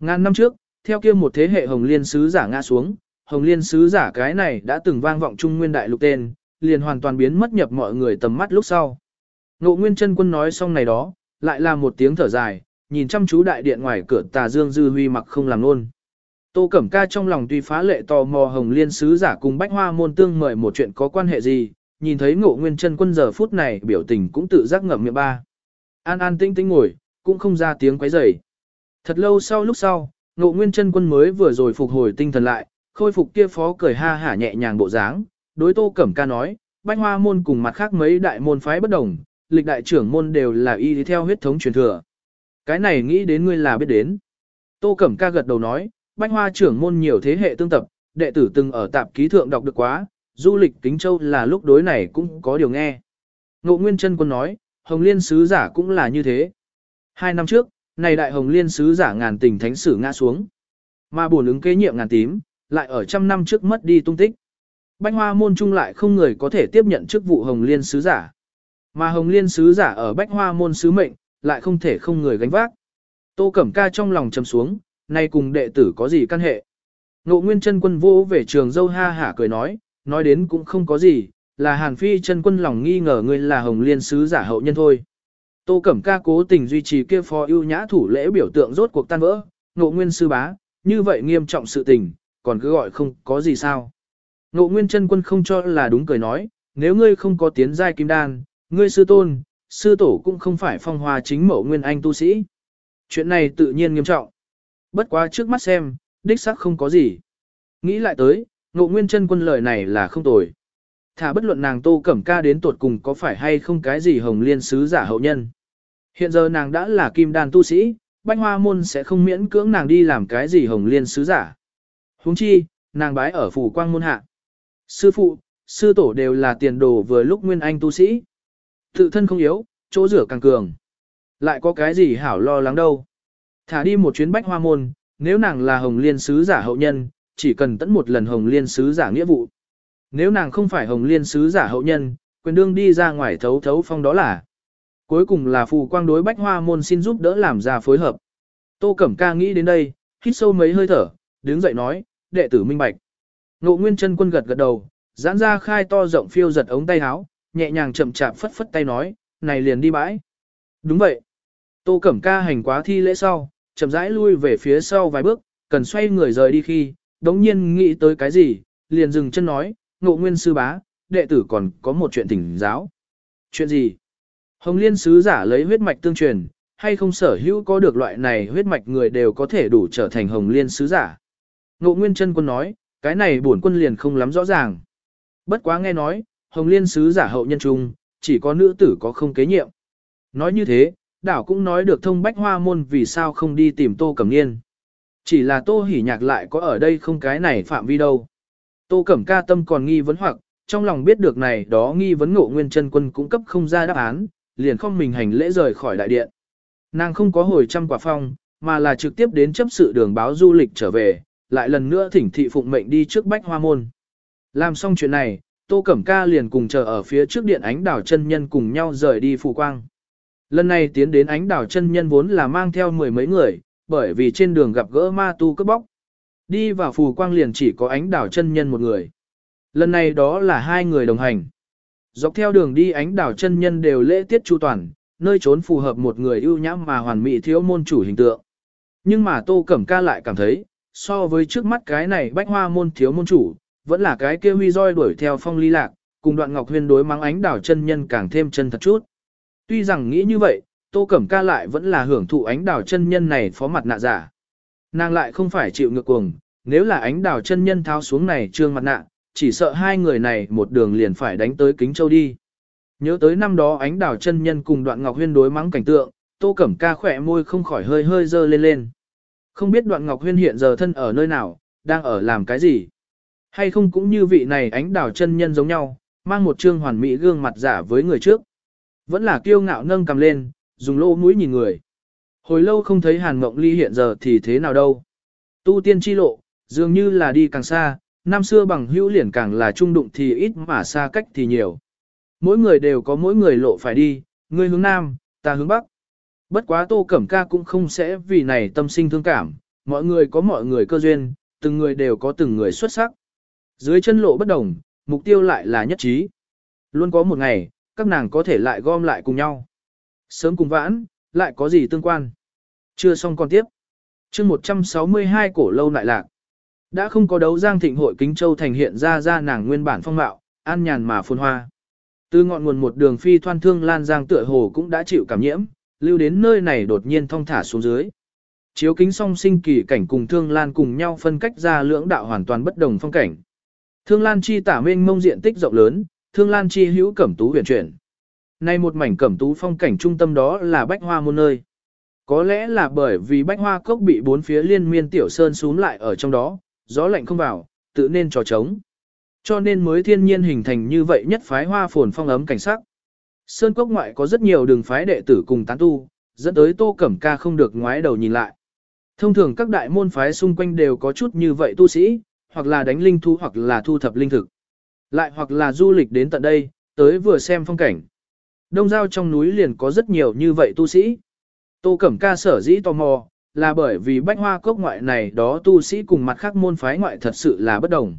Ngàn năm trước, theo kia một thế hệ Hồng Liên sứ giả ngã xuống, Hồng Liên sứ giả cái này đã từng vang vọng trung nguyên đại lục tên, liền hoàn toàn biến mất nhập mọi người tầm mắt lúc sau. Ngộ Nguyên chân quân nói xong này đó, lại là một tiếng thở dài, nhìn chăm chú đại điện ngoài cửa Tà Dương Dư Huy mặc không làm luôn. Tô Cẩm Ca trong lòng tuy phá lệ tò mò Hồng Liên sứ giả cùng Bách Hoa môn tương mời một chuyện có quan hệ gì, nhìn thấy Ngộ Nguyên chân quân giờ phút này biểu tình cũng tự giác ngậm miệng ba. An an tĩnh tĩnh ngồi, cũng không ra tiếng quấy rầy. Thật lâu sau lúc sau, ngộ nguyên chân quân mới vừa rồi phục hồi tinh thần lại, khôi phục kia phó cười ha hả nhẹ nhàng bộ dáng, đối tô cẩm ca nói, bách hoa môn cùng mặt khác mấy đại môn phái bất đồng, lịch đại trưởng môn đều là y theo huyết thống truyền thừa. Cái này nghĩ đến ngươi là biết đến. Tô cẩm ca gật đầu nói, bách hoa trưởng môn nhiều thế hệ tương tập, đệ tử từng ở tạp ký thượng đọc được quá, du lịch kính châu là lúc đối này cũng có điều nghe. Ngộ Nguyên chân quân nói, Hồng Liên sứ giả cũng là như thế. Hai năm trước, này đại Hồng Liên sứ giả ngàn tình thánh sử ngã xuống. Mà bổn ứng kế nhiệm ngàn tím, lại ở trăm năm trước mất đi tung tích. Bánh hoa môn trung lại không người có thể tiếp nhận chức vụ Hồng Liên sứ giả. Mà Hồng Liên sứ giả ở Bách Hoa môn sứ mệnh, lại không thể không người gánh vác. Tô Cẩm Ca trong lòng trầm xuống, nay cùng đệ tử có gì căn hệ. Ngộ Nguyên chân quân vô về trường dâu ha hả cười nói, nói đến cũng không có gì, là Hàn Phi chân quân lòng nghi ngờ ngươi là Hồng Liên sứ giả hậu nhân thôi. Tô Cẩm Ca cố tình duy trì kia phó ưu nhã thủ lễ biểu tượng rốt cuộc tan vỡ, Ngộ Nguyên sư bá, như vậy nghiêm trọng sự tình, còn cứ gọi không có gì sao. Ngộ Nguyên chân quân không cho là đúng cười nói, nếu ngươi không có tiến giai kim đan, ngươi sư tôn, sư tổ cũng không phải phong hòa chính mẫu nguyên anh tu sĩ. Chuyện này tự nhiên nghiêm trọng. Bất quá trước mắt xem, đích xác không có gì. Nghĩ lại tới, ngộ nguyên chân quân lời này là không tồi. Thả bất luận nàng tô cẩm ca đến tuột cùng có phải hay không cái gì hồng liên sứ giả hậu nhân. Hiện giờ nàng đã là kim đan tu sĩ, bách hoa môn sẽ không miễn cưỡng nàng đi làm cái gì hồng liên sứ giả. huống chi, nàng bái ở phủ quang môn hạ. Sư phụ, sư tổ đều là tiền đồ vừa lúc nguyên anh tu sĩ. Tự thân không yếu, chỗ rửa càng cường. Lại có cái gì hảo lo lắng đâu. Thả đi một chuyến bách hoa môn, nếu nàng là hồng liên sứ giả hậu nhân, chỉ cần tẫn một lần hồng liên sứ giả nghĩa vụ. Nếu nàng không phải hồng liên sứ giả hậu nhân, quyền đương đi ra ngoài thấu thấu phong đó là. Cuối cùng là phù quang đối bách hoa môn xin giúp đỡ làm ra phối hợp. Tô Cẩm Ca nghĩ đến đây, hít sâu mấy hơi thở, đứng dậy nói, đệ tử minh bạch. Ngộ Nguyên chân quân gật gật đầu, giãn ra khai to rộng phiêu giật ống tay áo, nhẹ nhàng chậm chạp phất phất tay nói, này liền đi bãi. Đúng vậy. Tô Cẩm Ca hành quá thi lễ sau, chậm rãi lui về phía sau vài bước, cần xoay người rời đi khi, đống nhiên nghĩ tới cái gì, liền dừng chân nói, ngộ nguyên sư bá, đệ tử còn có một chuyện thỉnh giáo. Chuyện gì? Hồng Liên sứ giả lấy huyết mạch tương truyền, hay không sở hữu có được loại này huyết mạch người đều có thể đủ trở thành Hồng Liên sứ giả. Ngộ Nguyên chân quân nói, cái này bổn quân liền không lắm rõ ràng. Bất quá nghe nói, Hồng Liên sứ giả hậu nhân trung, chỉ có nữ tử có không kế nhiệm. Nói như thế, đảo cũng nói được thông bách hoa môn vì sao không đi tìm Tô Cẩm Niên. Chỉ là Tô Hỉ Nhạc lại có ở đây không cái này phạm vi đâu. Tô Cẩm ca tâm còn nghi vấn hoặc, trong lòng biết được này đó nghi vấn ngộ nguyên chân quân cũng cấp không ra đáp án, liền không mình hành lễ rời khỏi đại điện. Nàng không có hồi trăm quả phong, mà là trực tiếp đến chấp sự đường báo du lịch trở về, lại lần nữa thỉnh thị phụng mệnh đi trước bách hoa môn. Làm xong chuyện này, Tô Cẩm Ca liền cùng chờ ở phía trước điện ánh đảo chân nhân cùng nhau rời đi phù quang. Lần này tiến đến ánh đảo chân nhân vốn là mang theo mười mấy người, bởi vì trên đường gặp gỡ ma tu cướp bóc. Đi vào phù quang liền chỉ có ánh đảo chân nhân một người. Lần này đó là hai người đồng hành. Dọc theo đường đi ánh đảo chân nhân đều lễ tiết chu toàn, nơi trốn phù hợp một người ưu nhã mà hoàn mỹ thiếu môn chủ hình tượng. Nhưng mà Tô Cẩm Ca lại cảm thấy, so với trước mắt cái này bách hoa môn thiếu môn chủ, vẫn là cái kia huy roi đuổi theo phong ly lạc, cùng đoạn ngọc huyên đối mắng ánh đảo chân nhân càng thêm chân thật chút. Tuy rằng nghĩ như vậy, Tô Cẩm Ca lại vẫn là hưởng thụ ánh đảo chân nhân này phó mặt nạ giả. Nàng lại không phải chịu ngược cuồng, nếu là ánh đảo chân nhân tháo xuống này trương mặt nạ, chỉ sợ hai người này một đường liền phải đánh tới Kính Châu đi. Nhớ tới năm đó ánh đảo chân nhân cùng đoạn ngọc huyên đối mắng cảnh tượng, Tô Cẩm Ca khỏe môi không khỏi hơi hơi dơ lên lên. Không biết đoạn ngọc huyên hiện giờ thân ở nơi nào, đang ở làm cái gì. Hay không cũng như vị này ánh đảo chân nhân giống nhau, mang một trương hoàn mỹ gương mặt giả với người trước. Vẫn là kiêu ngạo nâng cầm lên, dùng lô mũi nhìn người. Hồi lâu không thấy Hàn Mộng Ly hiện giờ thì thế nào đâu. Tu tiên chi lộ, dường như là đi càng xa, năm xưa bằng hữu liền càng là trung đụng thì ít mà xa cách thì nhiều. Mỗi người đều có mỗi người lộ phải đi, ngươi hướng nam, ta hướng bắc. Bất quá Tô Cẩm Ca cũng không sẽ vì này tâm sinh thương cảm, mọi người có mọi người cơ duyên, từng người đều có từng người xuất sắc. Dưới chân lộ bất đồng, mục tiêu lại là nhất trí. Luôn có một ngày, các nàng có thể lại gom lại cùng nhau. Sớm cùng vãn, lại có gì tương quan. Chưa xong còn tiếp. chương 162 cổ lâu lại lạc. Đã không có đấu giang thịnh hội Kính Châu thành hiện ra ra nàng nguyên bản phong mạo, an nhàn mà phồn hoa. Từ ngọn nguồn một đường phi thoan thương lan giang tựa hồ cũng đã chịu cảm nhiễm, lưu đến nơi này đột nhiên thong thả xuống dưới. Chiếu kính song sinh kỳ cảnh cùng Thương Lan cùng nhau phân cách ra lưỡng đạo hoàn toàn bất đồng phong cảnh. Thương Lan chi tả mênh mông diện tích rộng lớn, Thương Lan chi hữu cẩm tú huyền chuyển. Nay một mảnh cẩm tú phong cảnh trung tâm đó là bách hoa môn nơi. Có lẽ là bởi vì bách hoa cốc bị bốn phía liên miên tiểu sơn xuống lại ở trong đó, gió lạnh không vào, tự nên trò trống. Cho nên mới thiên nhiên hình thành như vậy nhất phái hoa phồn phong ấm cảnh sắc. Sơn cốc ngoại có rất nhiều đường phái đệ tử cùng tán tu, dẫn tới tô cẩm ca không được ngoái đầu nhìn lại. Thông thường các đại môn phái xung quanh đều có chút như vậy tu sĩ, hoặc là đánh linh thú hoặc là thu thập linh thực. Lại hoặc là du lịch đến tận đây, tới vừa xem phong cảnh. Đông giao trong núi liền có rất nhiều như vậy tu sĩ. Tô Cẩm Ca sở dĩ tò mò, là bởi vì bách hoa cốc ngoại này đó tu sĩ cùng mặt khác môn phái ngoại thật sự là bất đồng.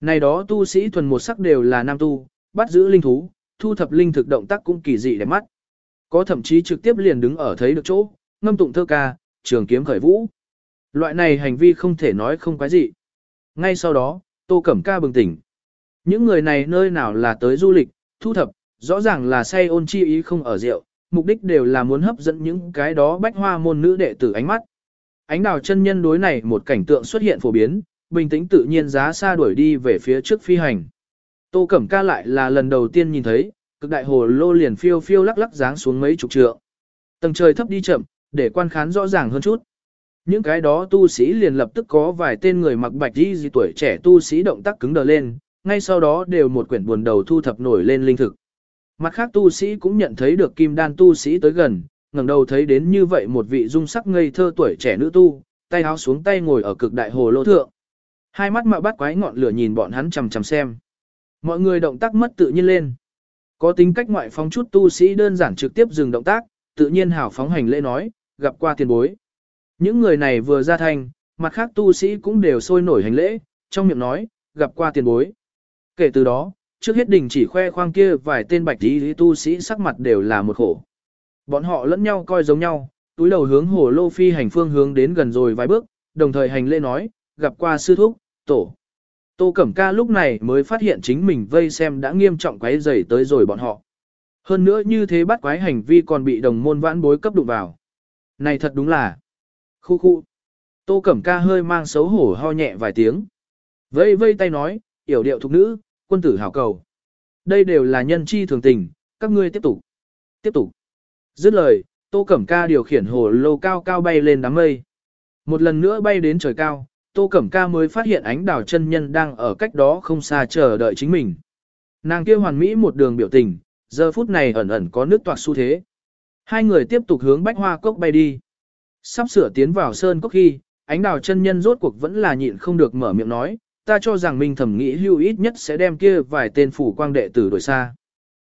Này đó tu sĩ thuần một sắc đều là nam tu, bắt giữ linh thú, thu thập linh thực động tác cũng kỳ dị đẹp mắt. Có thậm chí trực tiếp liền đứng ở thấy được chỗ, ngâm tụng thơ ca, trường kiếm khởi vũ. Loại này hành vi không thể nói không quái gì. Ngay sau đó, Tô Cẩm Ca bừng tỉnh. Những người này nơi nào là tới du lịch, thu thập, rõ ràng là say ôn chi ý không ở rượu, mục đích đều là muốn hấp dẫn những cái đó bách hoa môn nữ đệ tử ánh mắt. Ánh đào chân nhân đối này một cảnh tượng xuất hiện phổ biến, bình tĩnh tự nhiên giá xa đuổi đi về phía trước phi hành. Tô Cẩm Ca lại là lần đầu tiên nhìn thấy, cực đại hồ lô liền phiêu phiêu lắc lắc dáng xuống mấy chục trượng. Tầng trời thấp đi chậm, để quan khán rõ ràng hơn chút. Những cái đó tu sĩ liền lập tức có vài tên người mặc bạch đi gì tuổi trẻ tu sĩ động tác cứng đờ lên, ngay sau đó đều một quyển buồn đầu thu thập nổi lên linh thực. Mặt khác tu sĩ cũng nhận thấy được kim đan tu sĩ tới gần, ngẩng đầu thấy đến như vậy một vị dung sắc ngây thơ tuổi trẻ nữ tu, tay áo xuống tay ngồi ở cực đại hồ lô thượng. Hai mắt mạo bắt quái ngọn lửa nhìn bọn hắn chằm chằm xem. Mọi người động tác mất tự nhiên lên. Có tính cách ngoại phóng chút tu sĩ đơn giản trực tiếp dừng động tác, tự nhiên hảo phóng hành lễ nói, gặp qua tiền bối. Những người này vừa ra thành, mặt khác tu sĩ cũng đều sôi nổi hành lễ, trong miệng nói, gặp qua tiền bối. Kể từ đó, trước hết đình chỉ khoe khoang kia vài tên bạch tí tu sĩ sắc mặt đều là một khổ. Bọn họ lẫn nhau coi giống nhau, túi đầu hướng hồ lô phi hành phương hướng đến gần rồi vài bước, đồng thời hành lễ nói, gặp qua sư thúc, tổ. Tô Cẩm Ca lúc này mới phát hiện chính mình vây xem đã nghiêm trọng quấy rầy tới rồi bọn họ. Hơn nữa như thế bắt quái hành vi còn bị đồng môn vãn bối cấp đụng vào. Này thật đúng là. Khu khu. Tô Cẩm Ca hơi mang xấu hổ ho nhẹ vài tiếng. Vây vây tay nói, yểu điệu thục nữ, quân tử hảo cầu. Đây đều là nhân chi thường tình, các ngươi tiếp tục. Tiếp tục. Dứt lời, Tô Cẩm Ca điều khiển hồ lô cao cao bay lên đám mây. Một lần nữa bay đến trời cao, Tô Cẩm Ca mới phát hiện ánh đào chân nhân đang ở cách đó không xa chờ đợi chính mình. Nàng kia hoàn mỹ một đường biểu tình, giờ phút này ẩn ẩn có nước toạc xu thế. Hai người tiếp tục hướng bách hoa cốc bay đi. Sắp sửa tiến vào sơn cốc khi, ánh đào chân nhân rốt cuộc vẫn là nhịn không được mở miệng nói, ta cho rằng mình thẩm nghĩ hưu ít nhất sẽ đem kia vài tên phủ quang đệ tử đổi xa.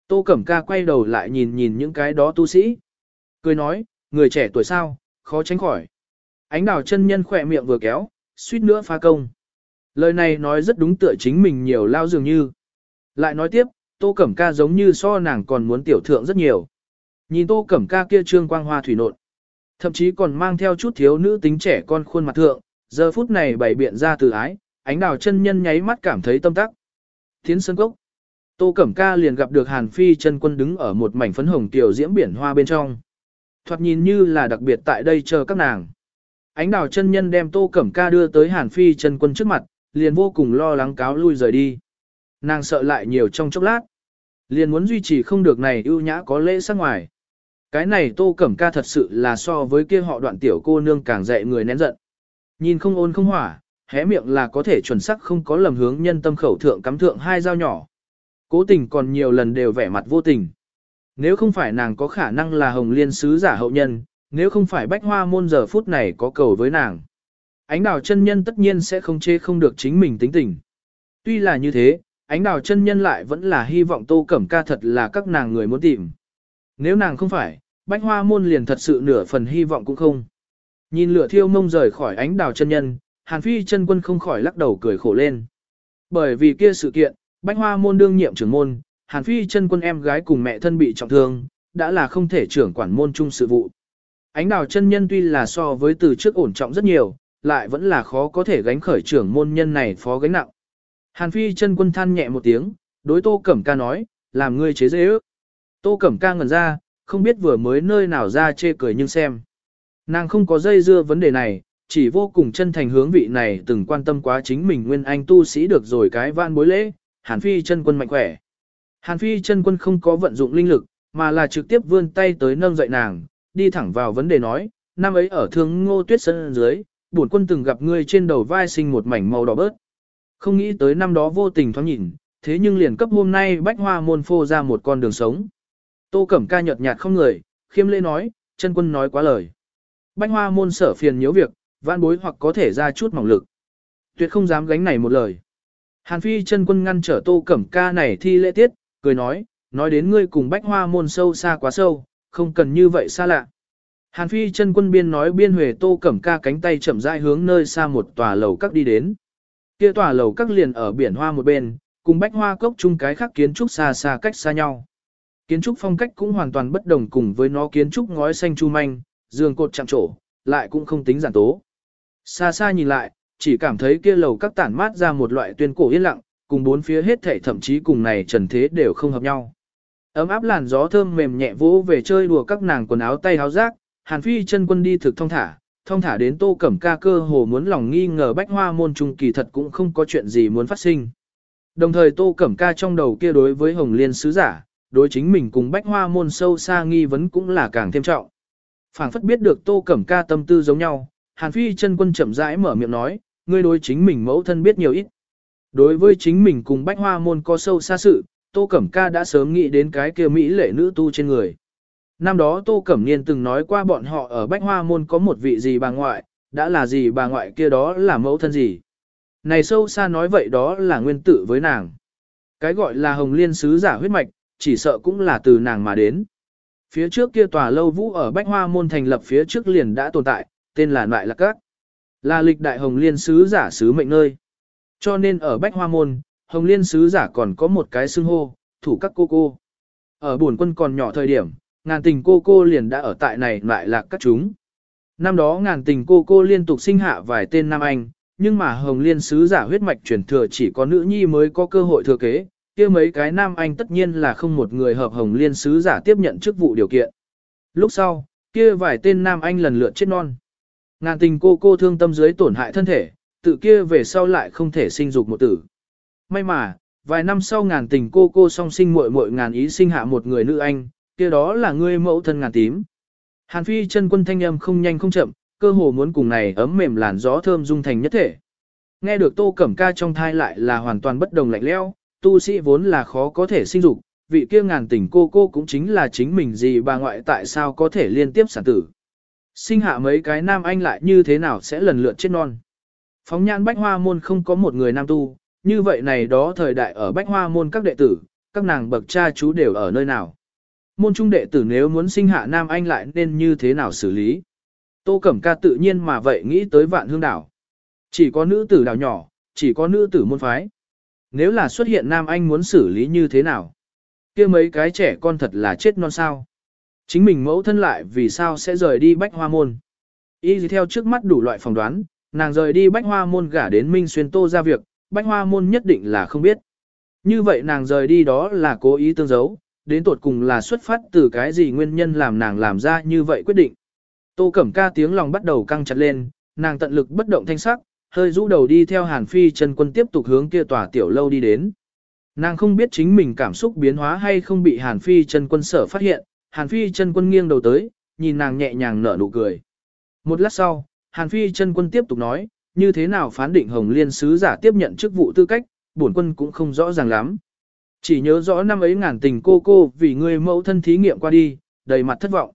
Tô Cẩm Ca quay đầu lại nhìn nhìn những cái đó tu sĩ. Cười nói, người trẻ tuổi sao, khó tránh khỏi. Ánh đào chân nhân khỏe miệng vừa kéo, suýt nữa phá công. Lời này nói rất đúng tựa chính mình nhiều lao dường như. Lại nói tiếp, Tô Cẩm Ca giống như so nàng còn muốn tiểu thượng rất nhiều. Nhìn Tô Cẩm Ca kia trương quang hoa thủy nộn. Thậm chí còn mang theo chút thiếu nữ tính trẻ con khuôn mặt thượng, giờ phút này bày biện ra từ ái, ánh đào chân nhân nháy mắt cảm thấy tâm tắc. Thiến Sơn Cốc. Tô Cẩm Ca liền gặp được Hàn Phi chân quân đứng ở một mảnh phấn hồng tiểu diễm biển hoa bên trong. Thoạt nhìn như là đặc biệt tại đây chờ các nàng. Ánh đào chân nhân đem Tô Cẩm Ca đưa tới Hàn Phi chân quân trước mặt, liền vô cùng lo lắng cáo lui rời đi. Nàng sợ lại nhiều trong chốc lát. Liền muốn duy trì không được này ưu nhã có lễ sắc ngoài. Cái này Tô Cẩm Ca thật sự là so với kia họ đoạn tiểu cô nương càng dạy người nén giận. Nhìn không ôn không hỏa, hé miệng là có thể chuẩn xác không có lầm hướng nhân tâm khẩu thượng cắm thượng hai dao nhỏ. Cố tình còn nhiều lần đều vẻ mặt vô tình. Nếu không phải nàng có khả năng là hồng liên sứ giả hậu nhân, nếu không phải bách hoa môn giờ phút này có cầu với nàng. Ánh đào chân nhân tất nhiên sẽ không chê không được chính mình tính tình. Tuy là như thế, ánh đào chân nhân lại vẫn là hy vọng tô cẩm ca thật là các nàng người muốn tìm. Nếu nàng không phải, bách hoa môn liền thật sự nửa phần hy vọng cũng không. Nhìn lửa thiêu mông rời khỏi ánh đào chân nhân, Hàn Phi chân quân không khỏi lắc đầu cười khổ lên. Bởi vì kia sự kiện, bách hoa môn đương nhiệm trưởng môn, Hàn Phi chân quân em gái cùng mẹ thân bị trọng thương, đã là không thể trưởng quản môn chung sự vụ. Ánh đào chân nhân tuy là so với từ trước ổn trọng rất nhiều, lại vẫn là khó có thể gánh khởi trưởng môn nhân này phó gánh nặng. Hàn Phi chân quân than nhẹ một tiếng, đối Tô Cẩm Ca nói, làm ngươi chế dễ ước. Tô Cẩm Ca ngẩn ra, không biết vừa mới nơi nào ra chê cười nhưng xem. Nàng không có dây dưa vấn đề này, chỉ vô cùng chân thành hướng vị này từng quan tâm quá chính mình nguyên anh tu sĩ được rồi cái vạn bối lễ, Hàn Phi chân quân mạnh khỏe. Hàn Phi chân quân không có vận dụng linh lực, mà là trực tiếp vươn tay tới nâng dậy nàng, đi thẳng vào vấn đề nói, năm ấy ở thương ngô tuyết sân dưới, bổn quân từng gặp ngươi trên đầu vai sinh một mảnh màu đỏ bớt. Không nghĩ tới năm đó vô tình thoáng nhìn, thế nhưng liền cấp hôm nay bách hoa môn phô ra một con đường sống. Tô Cẩm ca nhợt nhạt không người, khiêm lễ nói, chân quân nói quá lời. Bách hoa môn sở phiền nhiễu việc, vãn bối hoặc có thể ra chút mỏng lực. Tuyệt không dám gánh này một lời. Hàn phi chân quân ngăn trở tô cẩm ca này thi lễ tiết, cười nói, nói đến ngươi cùng bách hoa môn sâu xa quá sâu, không cần như vậy xa lạ. Hàn phi chân quân biên nói biên huề tô cẩm ca cánh tay chậm rãi hướng nơi xa một tòa lầu các đi đến. Kia tòa lầu các liền ở biển hoa một bên, cùng bách hoa cốc chung cái khác kiến trúc xa xa cách xa nhau. Kiến trúc phong cách cũng hoàn toàn bất đồng cùng với nó kiến trúc ngói xanh chu manh, giường cột chạm trổ, lại cũng không tính giản tố. Xa xa nhìn lại, chỉ cảm thấy kia lầu các tản mát ra một loại tuyên cổ yên lặng, cùng bốn phía hết thảy thậm chí cùng này trần thế đều không hợp nhau. Ấm áp làn gió thơm mềm nhẹ vỗ về chơi đùa các nàng quần áo tay áo rác, Hàn Phi chân quân đi thực thông thả, thông thả đến Tô Cẩm Ca cơ hồ muốn lòng nghi ngờ Bách Hoa môn trung kỳ thật cũng không có chuyện gì muốn phát sinh. Đồng thời Tô Cẩm Ca trong đầu kia đối với Hồng Liên sứ giả, đối chính mình cùng Bách Hoa môn sâu xa nghi vấn cũng là càng thêm trọng. Phảng phất biết được Tô Cẩm Ca tâm tư giống nhau, Hàn Phi chân quân chậm rãi mở miệng nói, ngươi đối chính mình mẫu thân biết nhiều ít. Đối với chính mình cùng Bách Hoa môn có sâu xa sự, Tô Cẩm Ca đã sớm nghĩ đến cái kia mỹ lệ nữ tu trên người. Năm đó Tô Cẩm Niên từng nói qua bọn họ ở Bách Hoa môn có một vị gì bà ngoại, đã là gì bà ngoại kia đó là mẫu thân gì. Này sâu xa nói vậy đó là nguyên tử với nàng. Cái gọi là hồng liên sứ giả huyết mạch, chỉ sợ cũng là từ nàng mà đến. Phía trước kia tòa lâu vũ ở Bách Hoa môn thành lập phía trước liền đã tồn tại, tên là Ngoại Lạc Các. Là lịch đại hồng liên sứ giả sứ mệnh nơi. Cho nên ở Bách Hoa môn, hồng liên sứ giả còn có một cái xưng hô, thủ các cô cô. Ở buồn quân còn nhỏ thời điểm, ngàn tình cô cô liền đã ở tại này Ngoại Lạc Các chúng. Năm đó ngàn tình cô cô liên tục sinh hạ vài tên Nam Anh, nhưng mà hồng liên sứ giả huyết mạch truyền thừa chỉ có nữ nhi mới có cơ hội thừa kế, kia mấy cái nam anh tất nhiên là không một người hợp hồng liên sứ giả tiếp nhận chức vụ điều kiện. Lúc sau, kia vài tên nam anh lần lượt chết non. Ngàn tình cô cô thương tâm dưới tổn hại thân thể, tự kia về sau lại không thể sinh dục một tử. May mà, vài năm sau ngàn tình cô cô song sinh muội muội ngàn ý sinh hạ một người nữ anh, kia đó là ngươi mẫu thân ngàn tím. Hàn phi chân quân thanh âm không nhanh không chậm, cơ hồ muốn cùng này ấm mềm làn gió thơm dung thành nhất thể. Nghe được tô cẩm ca trong thai lại là hoàn toàn bất đồng lạnh leo, tu sĩ vốn là khó có thể sinh dục, vị kia ngàn tình cô cô cũng chính là chính mình gì bà ngoại tại sao có thể liên tiếp sản tử. Sinh hạ mấy cái nam anh lại như thế nào sẽ lần lượt chết non. Phóng nhãn bách hoa môn không có một người nam tu, như vậy này đó thời đại ở bách hoa môn các đệ tử, các nàng bậc cha chú đều ở nơi nào. Môn trung đệ tử nếu muốn sinh hạ nam anh lại nên như thế nào xử lý. Tô Cẩm Ca tự nhiên mà vậy nghĩ tới vạn hương đảo. Chỉ có nữ tử đảo nhỏ, chỉ có nữ tử môn phái. Nếu là xuất hiện nam anh muốn xử lý như thế nào? kia mấy cái trẻ con thật là chết non sao. Chính mình mẫu thân lại vì sao sẽ rời đi bách hoa môn. Y gì theo trước mắt đủ loại phỏng đoán, nàng rời đi bách hoa môn gả đến Minh Xuyên Tô ra việc, bách hoa môn nhất định là không biết. Như vậy nàng rời đi đó là cố ý tương giấu, đến tột cùng là xuất phát từ cái gì nguyên nhân làm nàng làm ra như vậy quyết định. Tô Cẩm Ca tiếng lòng bắt đầu căng chặt lên, nàng tận lực bất động thanh sắc, hơi rũ đầu đi theo Hàn Phi chân quân tiếp tục hướng kia tòa tiểu lâu đi đến. Nàng không biết chính mình cảm xúc biến hóa hay không bị Hàn Phi chân quân sở phát hiện, Hàn Phi chân quân nghiêng đầu tới, nhìn nàng nhẹ nhàng nở nụ cười. Một lát sau, Hàn Phi chân quân tiếp tục nói, như thế nào phán định Hồng Liên sứ giả tiếp nhận chức vụ tư cách, bổn quân cũng không rõ ràng lắm. Chỉ nhớ rõ năm ấy ngàn tình cô cô vì ngươi mẫu thân thí nghiệm qua đi, đầy mặt thất vọng.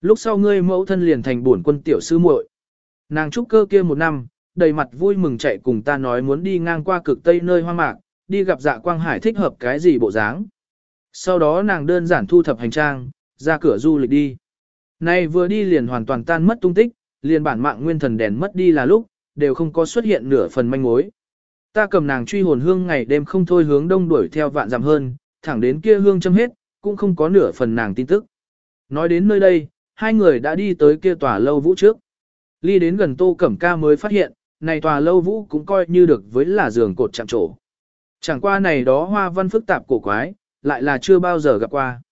Lúc sau ngươi mẫu thân liền thành bổn quân tiểu sư muội. Nàng trúc cơ kia một năm, đầy mặt vui mừng chạy cùng ta nói muốn đi ngang qua cực tây nơi hoang mạc, đi gặp dạ quang hải thích hợp cái gì bộ dáng. Sau đó nàng đơn giản thu thập hành trang, ra cửa du lịch đi. Nay vừa đi liền hoàn toàn tan mất tung tích, liền bản mạng nguyên thần đèn mất đi là lúc, đều không có xuất hiện nửa phần manh mối. Ta cầm nàng truy hồn hương ngày đêm không thôi hướng đông đuổi theo vạn dặm hơn, thẳng đến kia hương châm hết, cũng không có nửa phần nàng tin tức. Nói đến nơi đây, hai người đã đi tới kia tòa lâu vũ trước. Ly đến gần tô cẩm ca mới phát hiện, này tòa lâu vũ cũng coi như được với là giường cột chạm trổ. Chẳng qua này đó hoa văn phức tạp cổ quái, lại là chưa bao giờ gặp qua.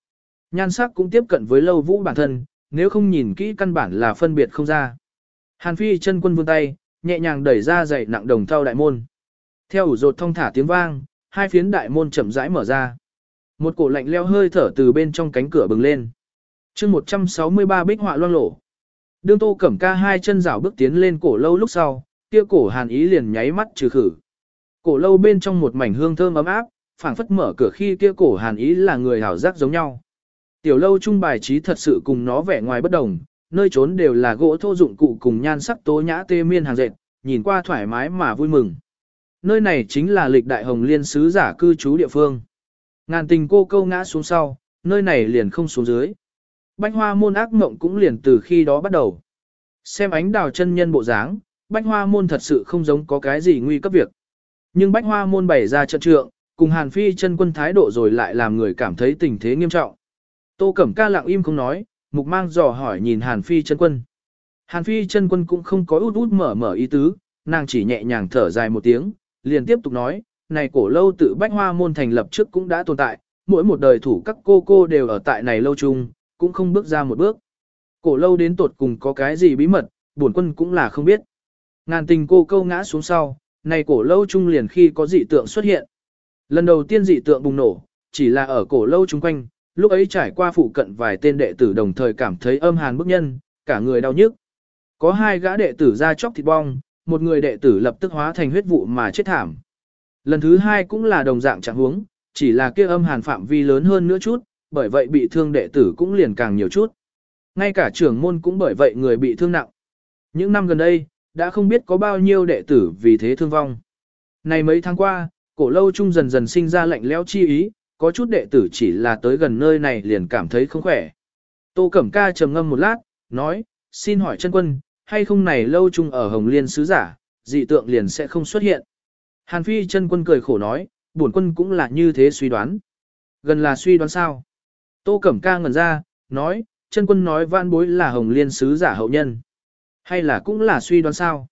Nhan sắc cũng tiếp cận với lâu vũ bản thân, nếu không nhìn kỹ căn bản là phân biệt không ra. Hàn Phi chân quân vươn tay, nhẹ nhàng đẩy ra dày nặng đồng thau đại môn. Theo ủ rột thông thả tiếng vang, hai phiến đại môn chậm rãi mở ra. Một cổ lạnh leo hơi thở từ bên trong cánh cửa bừng lên. chương 163 bích họa loang lổ. Đương tô cẩm ca hai chân rảo bước tiến lên cổ lâu lúc sau, kia cổ hàn ý liền nháy mắt trừ khử. Cổ lâu bên trong một mảnh hương thơm ấm áp, phảng phất mở cửa khi kia cổ hàn ý là người hảo giác giống nhau. Tiểu lâu trung bài trí thật sự cùng nó vẻ ngoài bất đồng, nơi trốn đều là gỗ thô dụng cụ cùng nhan sắc tố nhã tê miên hàng dệt, nhìn qua thoải mái mà vui mừng. Nơi này chính là lịch đại hồng liên sứ giả cư trú địa phương. Ngàn tình cô câu ngã xuống sau, nơi này liền không xuống dưới. Bánh hoa môn ác mộng cũng liền từ khi đó bắt đầu. Xem ánh đào chân nhân bộ dáng, bách hoa môn thật sự không giống có cái gì nguy cấp việc. Nhưng bách hoa môn bày ra trận trượng, cùng hàn phi chân quân thái độ rồi lại làm người cảm thấy tình thế nghiêm trọng. Tô Cẩm ca lặng im không nói, mục mang dò hỏi nhìn hàn phi chân quân. Hàn phi chân quân cũng không có út út mở mở ý tứ, nàng chỉ nhẹ nhàng thở dài một tiếng, liền tiếp tục nói, này cổ lâu tự bách hoa môn thành lập trước cũng đã tồn tại, mỗi một đời thủ các cô cô đều ở tại này lâu chung, cũng không bước ra một bước. Cổ lâu đến tột cùng có cái gì bí mật, bổn quân cũng là không biết. Ngàn tình cô câu ngã xuống sau, này cổ lâu trung liền khi có dị tượng xuất hiện. Lần đầu tiên dị tượng bùng nổ, chỉ là ở cổ lâu chung quanh, lúc ấy trải qua phụ cận vài tên đệ tử đồng thời cảm thấy âm hàn bức nhân, cả người đau nhức. Có hai gã đệ tử ra chóc thịt bong, một người đệ tử lập tức hóa thành huyết vụ mà chết thảm. Lần thứ hai cũng là đồng dạng trạng huống, chỉ là kia âm hàn phạm vi lớn hơn nữa chút, bởi vậy bị thương đệ tử cũng liền càng nhiều chút. Ngay cả trưởng môn cũng bởi vậy người bị thương nặng. Những năm gần đây, đã không biết có bao nhiêu đệ tử vì thế thương vong. Này mấy tháng qua, cổ lâu trung dần dần sinh ra lạnh lẽo chi ý, có chút đệ tử chỉ là tới gần nơi này liền cảm thấy không khỏe. Tô Cẩm Ca trầm ngâm một lát, nói, xin hỏi chân quân, hay không này lâu trung ở Hồng Liên sứ giả, dị tượng liền sẽ không xuất hiện. Hàn Phi chân quân cười khổ nói, bổn quân cũng là như thế suy đoán. Gần là suy đoán sao? Tô Cẩm Ca ngẩn ra, nói, chân quân nói vãn bối là Hồng Liên sứ giả hậu nhân. Hay là cũng là suy đoán sao?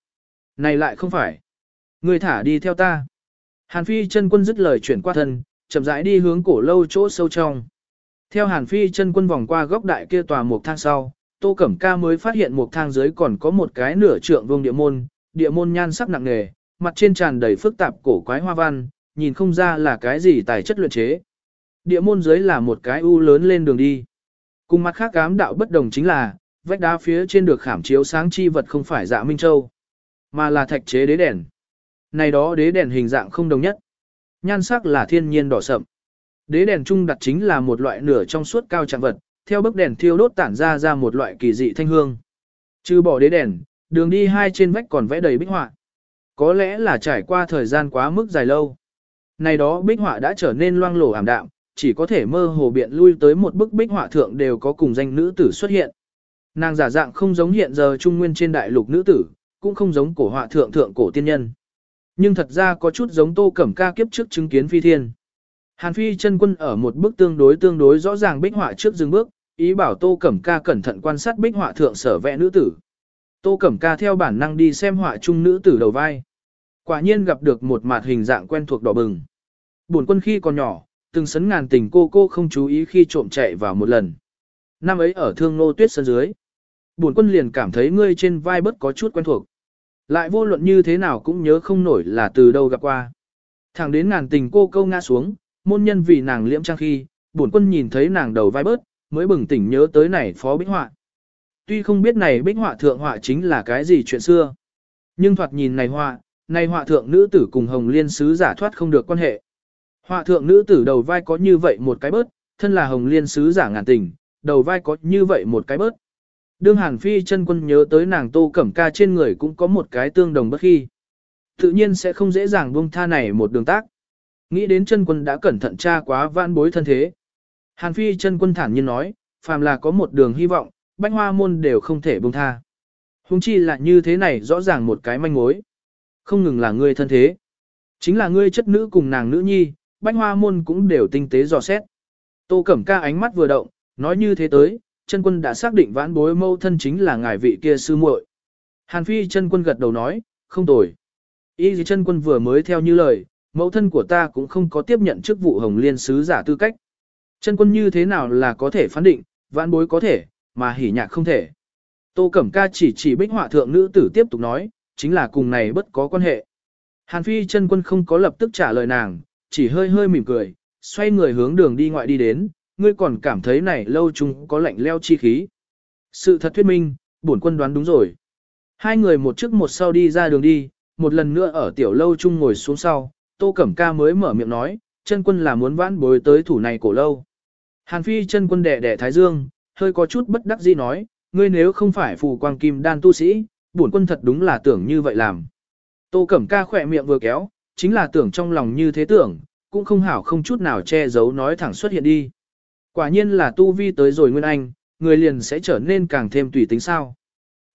Này lại không phải. Người thả đi theo ta. Hàn Phi chân quân dứt lời chuyển qua thân, chậm rãi đi hướng cổ lâu chỗ sâu trong. Theo Hàn Phi chân quân vòng qua góc đại kia tòa một thang sau, Tô Cẩm Ca mới phát hiện một thang dưới còn có một cái nửa trượng vương địa môn, địa môn nhan sắc nặng nề, mặt trên tràn đầy phức tạp cổ quái hoa văn, nhìn không ra là cái gì tài chất luyện chế. Địa môn dưới là một cái u lớn lên đường đi. Cùng mặt khác ám đạo bất đồng chính là, vách đá phía trên được khảm chiếu sáng chi vật không phải dạ minh châu, mà là thạch chế đế đèn. Này đó đế đèn hình dạng không đồng nhất. Nhan sắc là thiên nhiên đỏ sậm. Đế đèn trung đặt chính là một loại nửa trong suốt cao trạng vật, theo bức đèn thiêu đốt tản ra ra một loại kỳ dị thanh hương. Trừ bỏ đế đèn, đường đi hai trên vách còn vẽ đầy bích họa. Có lẽ là trải qua thời gian quá mức dài lâu. Này đó bích họa đã trở nên loang lổ ảm đạm, chỉ có thể mơ hồ biện lui tới một bức bích họa thượng đều có cùng danh nữ tử xuất hiện. Nàng giả dạng không giống hiện giờ trung nguyên trên đại lục nữ tử, cũng không giống cổ họa thượng thượng cổ tiên nhân. Nhưng thật ra có chút giống tô cẩm ca kiếp trước chứng kiến phi thiên. Hàn phi chân quân ở một bức tương đối tương đối rõ ràng bích họa trước dừng bước, ý bảo tô cẩm ca cẩn thận quan sát bích họa thượng sở vẽ nữ tử. Tô cẩm ca theo bản năng đi xem họa trung nữ tử đầu vai. Quả nhiên gặp được một mặt hình dạng quen thuộc đỏ bừng. Buồn quân khi còn nhỏ, từng sấn ngàn tình cô cô không chú ý khi trộm chạy vào một lần. Năm ấy ở thương nô tuyết sân dưới. Buồn quân liền cảm thấy ngươi trên vai bớt có chút quen thuộc. Lại vô luận như thế nào cũng nhớ không nổi là từ đâu gặp qua. Thẳng đến ngàn tình cô câu ngã xuống, môn nhân vì nàng liễm trang khi, bổn quân nhìn thấy nàng đầu vai bớt, mới bừng tỉnh nhớ tới này phó bích họa. Tuy không biết này bích họa thượng họa chính là cái gì chuyện xưa, nhưng thoạt nhìn này họa, này họa thượng nữ tử cùng hồng liên sứ giả thoát không được quan hệ. Họa thượng nữ tử đầu vai có như vậy một cái bớt, thân là hồng liên sứ giả ngàn tình, đầu vai có như vậy một cái bớt. Đương Hàn Phi chân quân nhớ tới nàng tô cẩm ca trên người cũng có một cái tương đồng bất khi. Tự nhiên sẽ không dễ dàng buông tha này một đường tác. Nghĩ đến chân quân đã cẩn thận tra quá vãn bối thân thế. Hàn Phi chân quân thản nhiên nói, phàm là có một đường hy vọng, bánh hoa môn đều không thể buông tha. Hùng chi là như thế này rõ ràng một cái manh mối. Không ngừng là ngươi thân thế. Chính là ngươi chất nữ cùng nàng nữ nhi, bánh hoa môn cũng đều tinh tế dò xét. Tô Cẩm ca ánh mắt vừa động, nói như thế tới, chân quân đã xác định vãn bối mâu thân chính là ngài vị kia sư muội. Hàn phi chân quân gật đầu nói, không tồi. Ý gì chân quân vừa mới theo như lời, mẫu thân của ta cũng không có tiếp nhận chức vụ hồng liên sứ giả tư cách. Chân quân như thế nào là có thể phán định, vãn bối có thể, mà hỉ nhạc không thể. Tô Cẩm Ca chỉ chỉ bích họa thượng nữ tử tiếp tục nói, chính là cùng này bất có quan hệ. Hàn Phi chân quân không có lập tức trả lời nàng, chỉ hơi hơi mỉm cười, xoay người hướng đường đi ngoại đi đến, ngươi còn cảm thấy này lâu chung có lạnh leo chi khí. Sự thật thuyết minh, bổn quân đoán đúng rồi. Hai người một trước một sau đi ra đường đi, một lần nữa ở tiểu lâu chung ngồi xuống sau, Tô Cẩm Ca mới mở miệng nói, chân quân là muốn vãn bối tới thủ này cổ lâu. Hàn Phi chân quân đẻ đẻ Thái Dương, hơi có chút bất đắc dĩ nói, ngươi nếu không phải phù quang kim đan tu sĩ, bổn quân thật đúng là tưởng như vậy làm. Tô Cẩm Ca khỏe miệng vừa kéo, chính là tưởng trong lòng như thế tưởng, cũng không hảo không chút nào che giấu nói thẳng xuất hiện đi. Quả nhiên là tu vi tới rồi Nguyên Anh, người liền sẽ trở nên càng thêm tùy tính sao.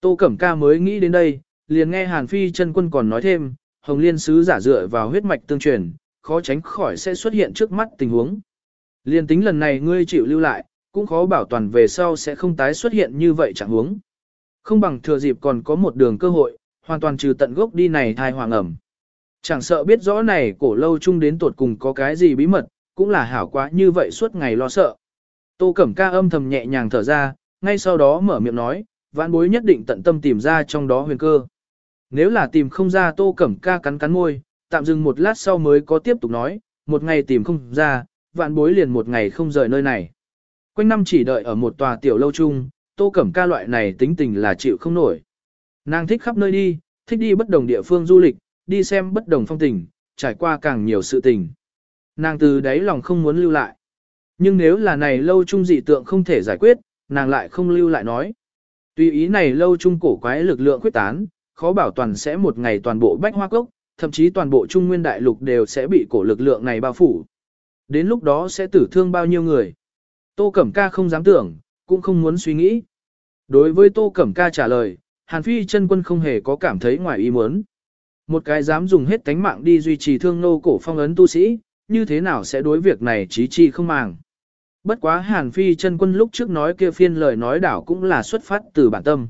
Tô Cẩm Ca mới nghĩ đến đây, liền nghe Hàn Phi chân quân còn nói thêm, Hồng Liên Sứ giả dựa vào huyết mạch tương truyền, khó tránh khỏi sẽ xuất hiện trước mắt tình huống. Liên tính lần này ngươi chịu lưu lại, cũng khó bảo toàn về sau sẽ không tái xuất hiện như vậy chẳng huống. Không bằng thừa dịp còn có một đường cơ hội, hoàn toàn trừ tận gốc đi này thai hoàng ẩm. Chẳng sợ biết rõ này cổ lâu chung đến tột cùng có cái gì bí mật, cũng là hảo quá như vậy suốt ngày lo sợ. Tô Cẩm Ca âm thầm nhẹ nhàng thở ra, ngay sau đó mở miệng nói, vãn bối nhất định tận tâm tìm ra trong đó huyền cơ. Nếu là tìm không ra Tô Cẩm Ca cắn cắn môi, tạm dừng một lát sau mới có tiếp tục nói, một ngày tìm không ra, vạn bối liền một ngày không rời nơi này. Quanh năm chỉ đợi ở một tòa tiểu lâu chung, Tô Cẩm Ca loại này tính tình là chịu không nổi. Nàng thích khắp nơi đi, thích đi bất đồng địa phương du lịch, đi xem bất đồng phong tình, trải qua càng nhiều sự tình. Nàng từ đáy lòng không muốn lưu lại. Nhưng nếu là này lâu trung dị tượng không thể giải quyết, nàng lại không lưu lại nói. Tuy ý này lâu trung cổ quái lực lượng quyết tán, khó bảo toàn sẽ một ngày toàn bộ bách hoa cốc, thậm chí toàn bộ trung nguyên đại lục đều sẽ bị cổ lực lượng này bao phủ. Đến lúc đó sẽ tử thương bao nhiêu người. Tô Cẩm Ca không dám tưởng, cũng không muốn suy nghĩ. Đối với Tô Cẩm Ca trả lời, Hàn Phi chân quân không hề có cảm thấy ngoài ý muốn. Một cái dám dùng hết tánh mạng đi duy trì thương nô cổ phong ấn tu sĩ, như thế nào sẽ đối việc này trí chi không màng. Bất quá Hàn Phi chân quân lúc trước nói kia phiên lời nói đảo cũng là xuất phát từ bản tâm.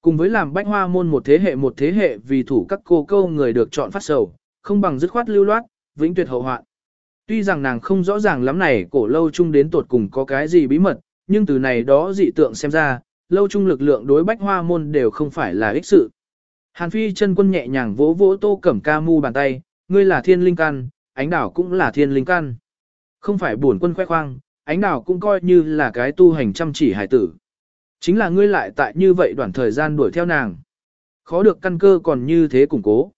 Cùng với làm bách hoa môn một thế hệ một thế hệ vì thủ các cô câu người được chọn phát sầu, không bằng dứt khoát lưu loát, vĩnh tuyệt hậu hoạn. Tuy rằng nàng không rõ ràng lắm này cổ lâu chung đến tột cùng có cái gì bí mật, nhưng từ này đó dị tượng xem ra, lâu chung lực lượng đối bách hoa môn đều không phải là ích sự. Hàn Phi chân quân nhẹ nhàng vỗ vỗ tô cẩm ca mu bàn tay, ngươi là thiên linh căn, ánh đảo cũng là thiên linh căn. Không phải buồn quân khoe khoang, ánh đào cũng coi như là cái tu hành chăm chỉ hải tử. Chính là ngươi lại tại như vậy đoạn thời gian đuổi theo nàng. Khó được căn cơ còn như thế củng cố.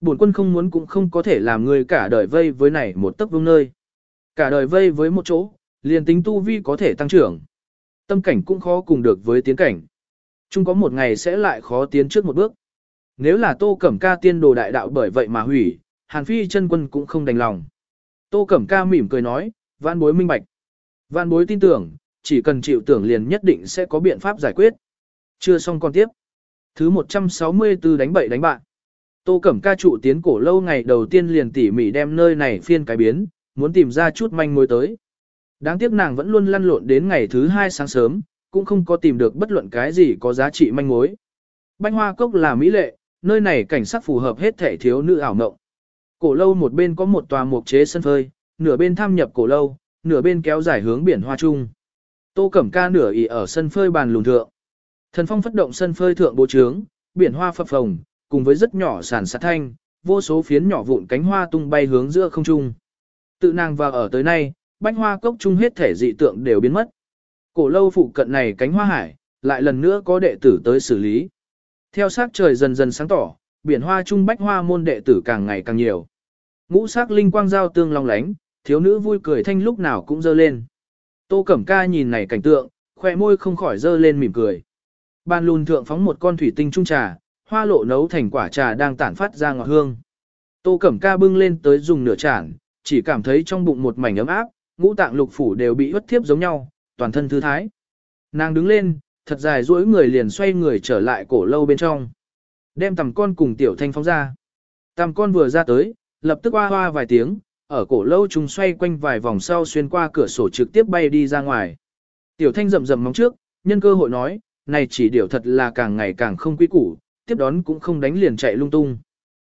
Bổn quân không muốn cũng không có thể làm ngươi cả đời vây với này một tấc vương nơi. Cả đời vây với một chỗ, liền tính tu vi có thể tăng trưởng. Tâm cảnh cũng khó cùng được với tiến cảnh. Chung có một ngày sẽ lại khó tiến trước một bước. Nếu là tô cẩm ca tiên đồ đại đạo bởi vậy mà hủy, hàn phi chân quân cũng không đành lòng. Tô cẩm ca mỉm cười nói, vạn bối minh bạch. Vạn bối tin tưởng, chỉ cần chịu tưởng liền nhất định sẽ có biện pháp giải quyết. Chưa xong con tiếp. Thứ 164 đánh bậy đánh bạn. Tô Cẩm ca trụ tiến cổ lâu ngày đầu tiên liền tỉ mỉ đem nơi này phiên cái biến, muốn tìm ra chút manh mối tới. Đáng tiếc nàng vẫn luôn lăn lộn đến ngày thứ hai sáng sớm, cũng không có tìm được bất luận cái gì có giá trị manh mối. Bánh hoa cốc là mỹ lệ, nơi này cảnh sắc phù hợp hết thể thiếu nữ ảo mộng. Cổ lâu một bên có một tòa mục chế sân phơi, nửa bên tham nhập cổ lâu, nửa bên kéo dài hướng biển hoa trung. Tô Cẩm Ca nửa ỉ ở sân phơi bàn lùn thượng. Thần phong phất động sân phơi thượng bố trướng, biển hoa phập phồng, cùng với rất nhỏ sản sát thanh, vô số phiến nhỏ vụn cánh hoa tung bay hướng giữa không trung. Tự nàng vào ở tới nay, bánh hoa cốc trung hết thể dị tượng đều biến mất. Cổ lâu phụ cận này cánh hoa hải, lại lần nữa có đệ tử tới xử lý. Theo sát trời dần dần sáng tỏ, biển hoa trung bách hoa môn đệ tử càng ngày càng nhiều. Ngũ sắc linh quang giao tương long lánh, thiếu nữ vui cười thanh lúc nào cũng dơ lên. Tô Cẩm Ca nhìn này cảnh tượng, khoe môi không khỏi dơ lên mỉm cười. Ban lùn thượng phóng một con thủy tinh trung trà, hoa lộ nấu thành quả trà đang tản phát ra ngọt hương. Tô Cẩm Ca bưng lên tới dùng nửa chản, chỉ cảm thấy trong bụng một mảnh ấm áp, ngũ tạng lục phủ đều bị uất thiếp giống nhau, toàn thân thư thái. Nàng đứng lên, thật dài duỗi người liền xoay người trở lại cổ lâu bên trong. Đem tầm con cùng tiểu thanh phóng ra. Tầm con vừa ra tới, lập tức hoa hoa vài tiếng, ở cổ lâu trùng xoay quanh vài vòng sau xuyên qua cửa sổ trực tiếp bay đi ra ngoài. Tiểu thanh rầm rầm móng trước, nhân cơ hội nói, này chỉ điều thật là càng ngày càng không quý củ, tiếp đón cũng không đánh liền chạy lung tung.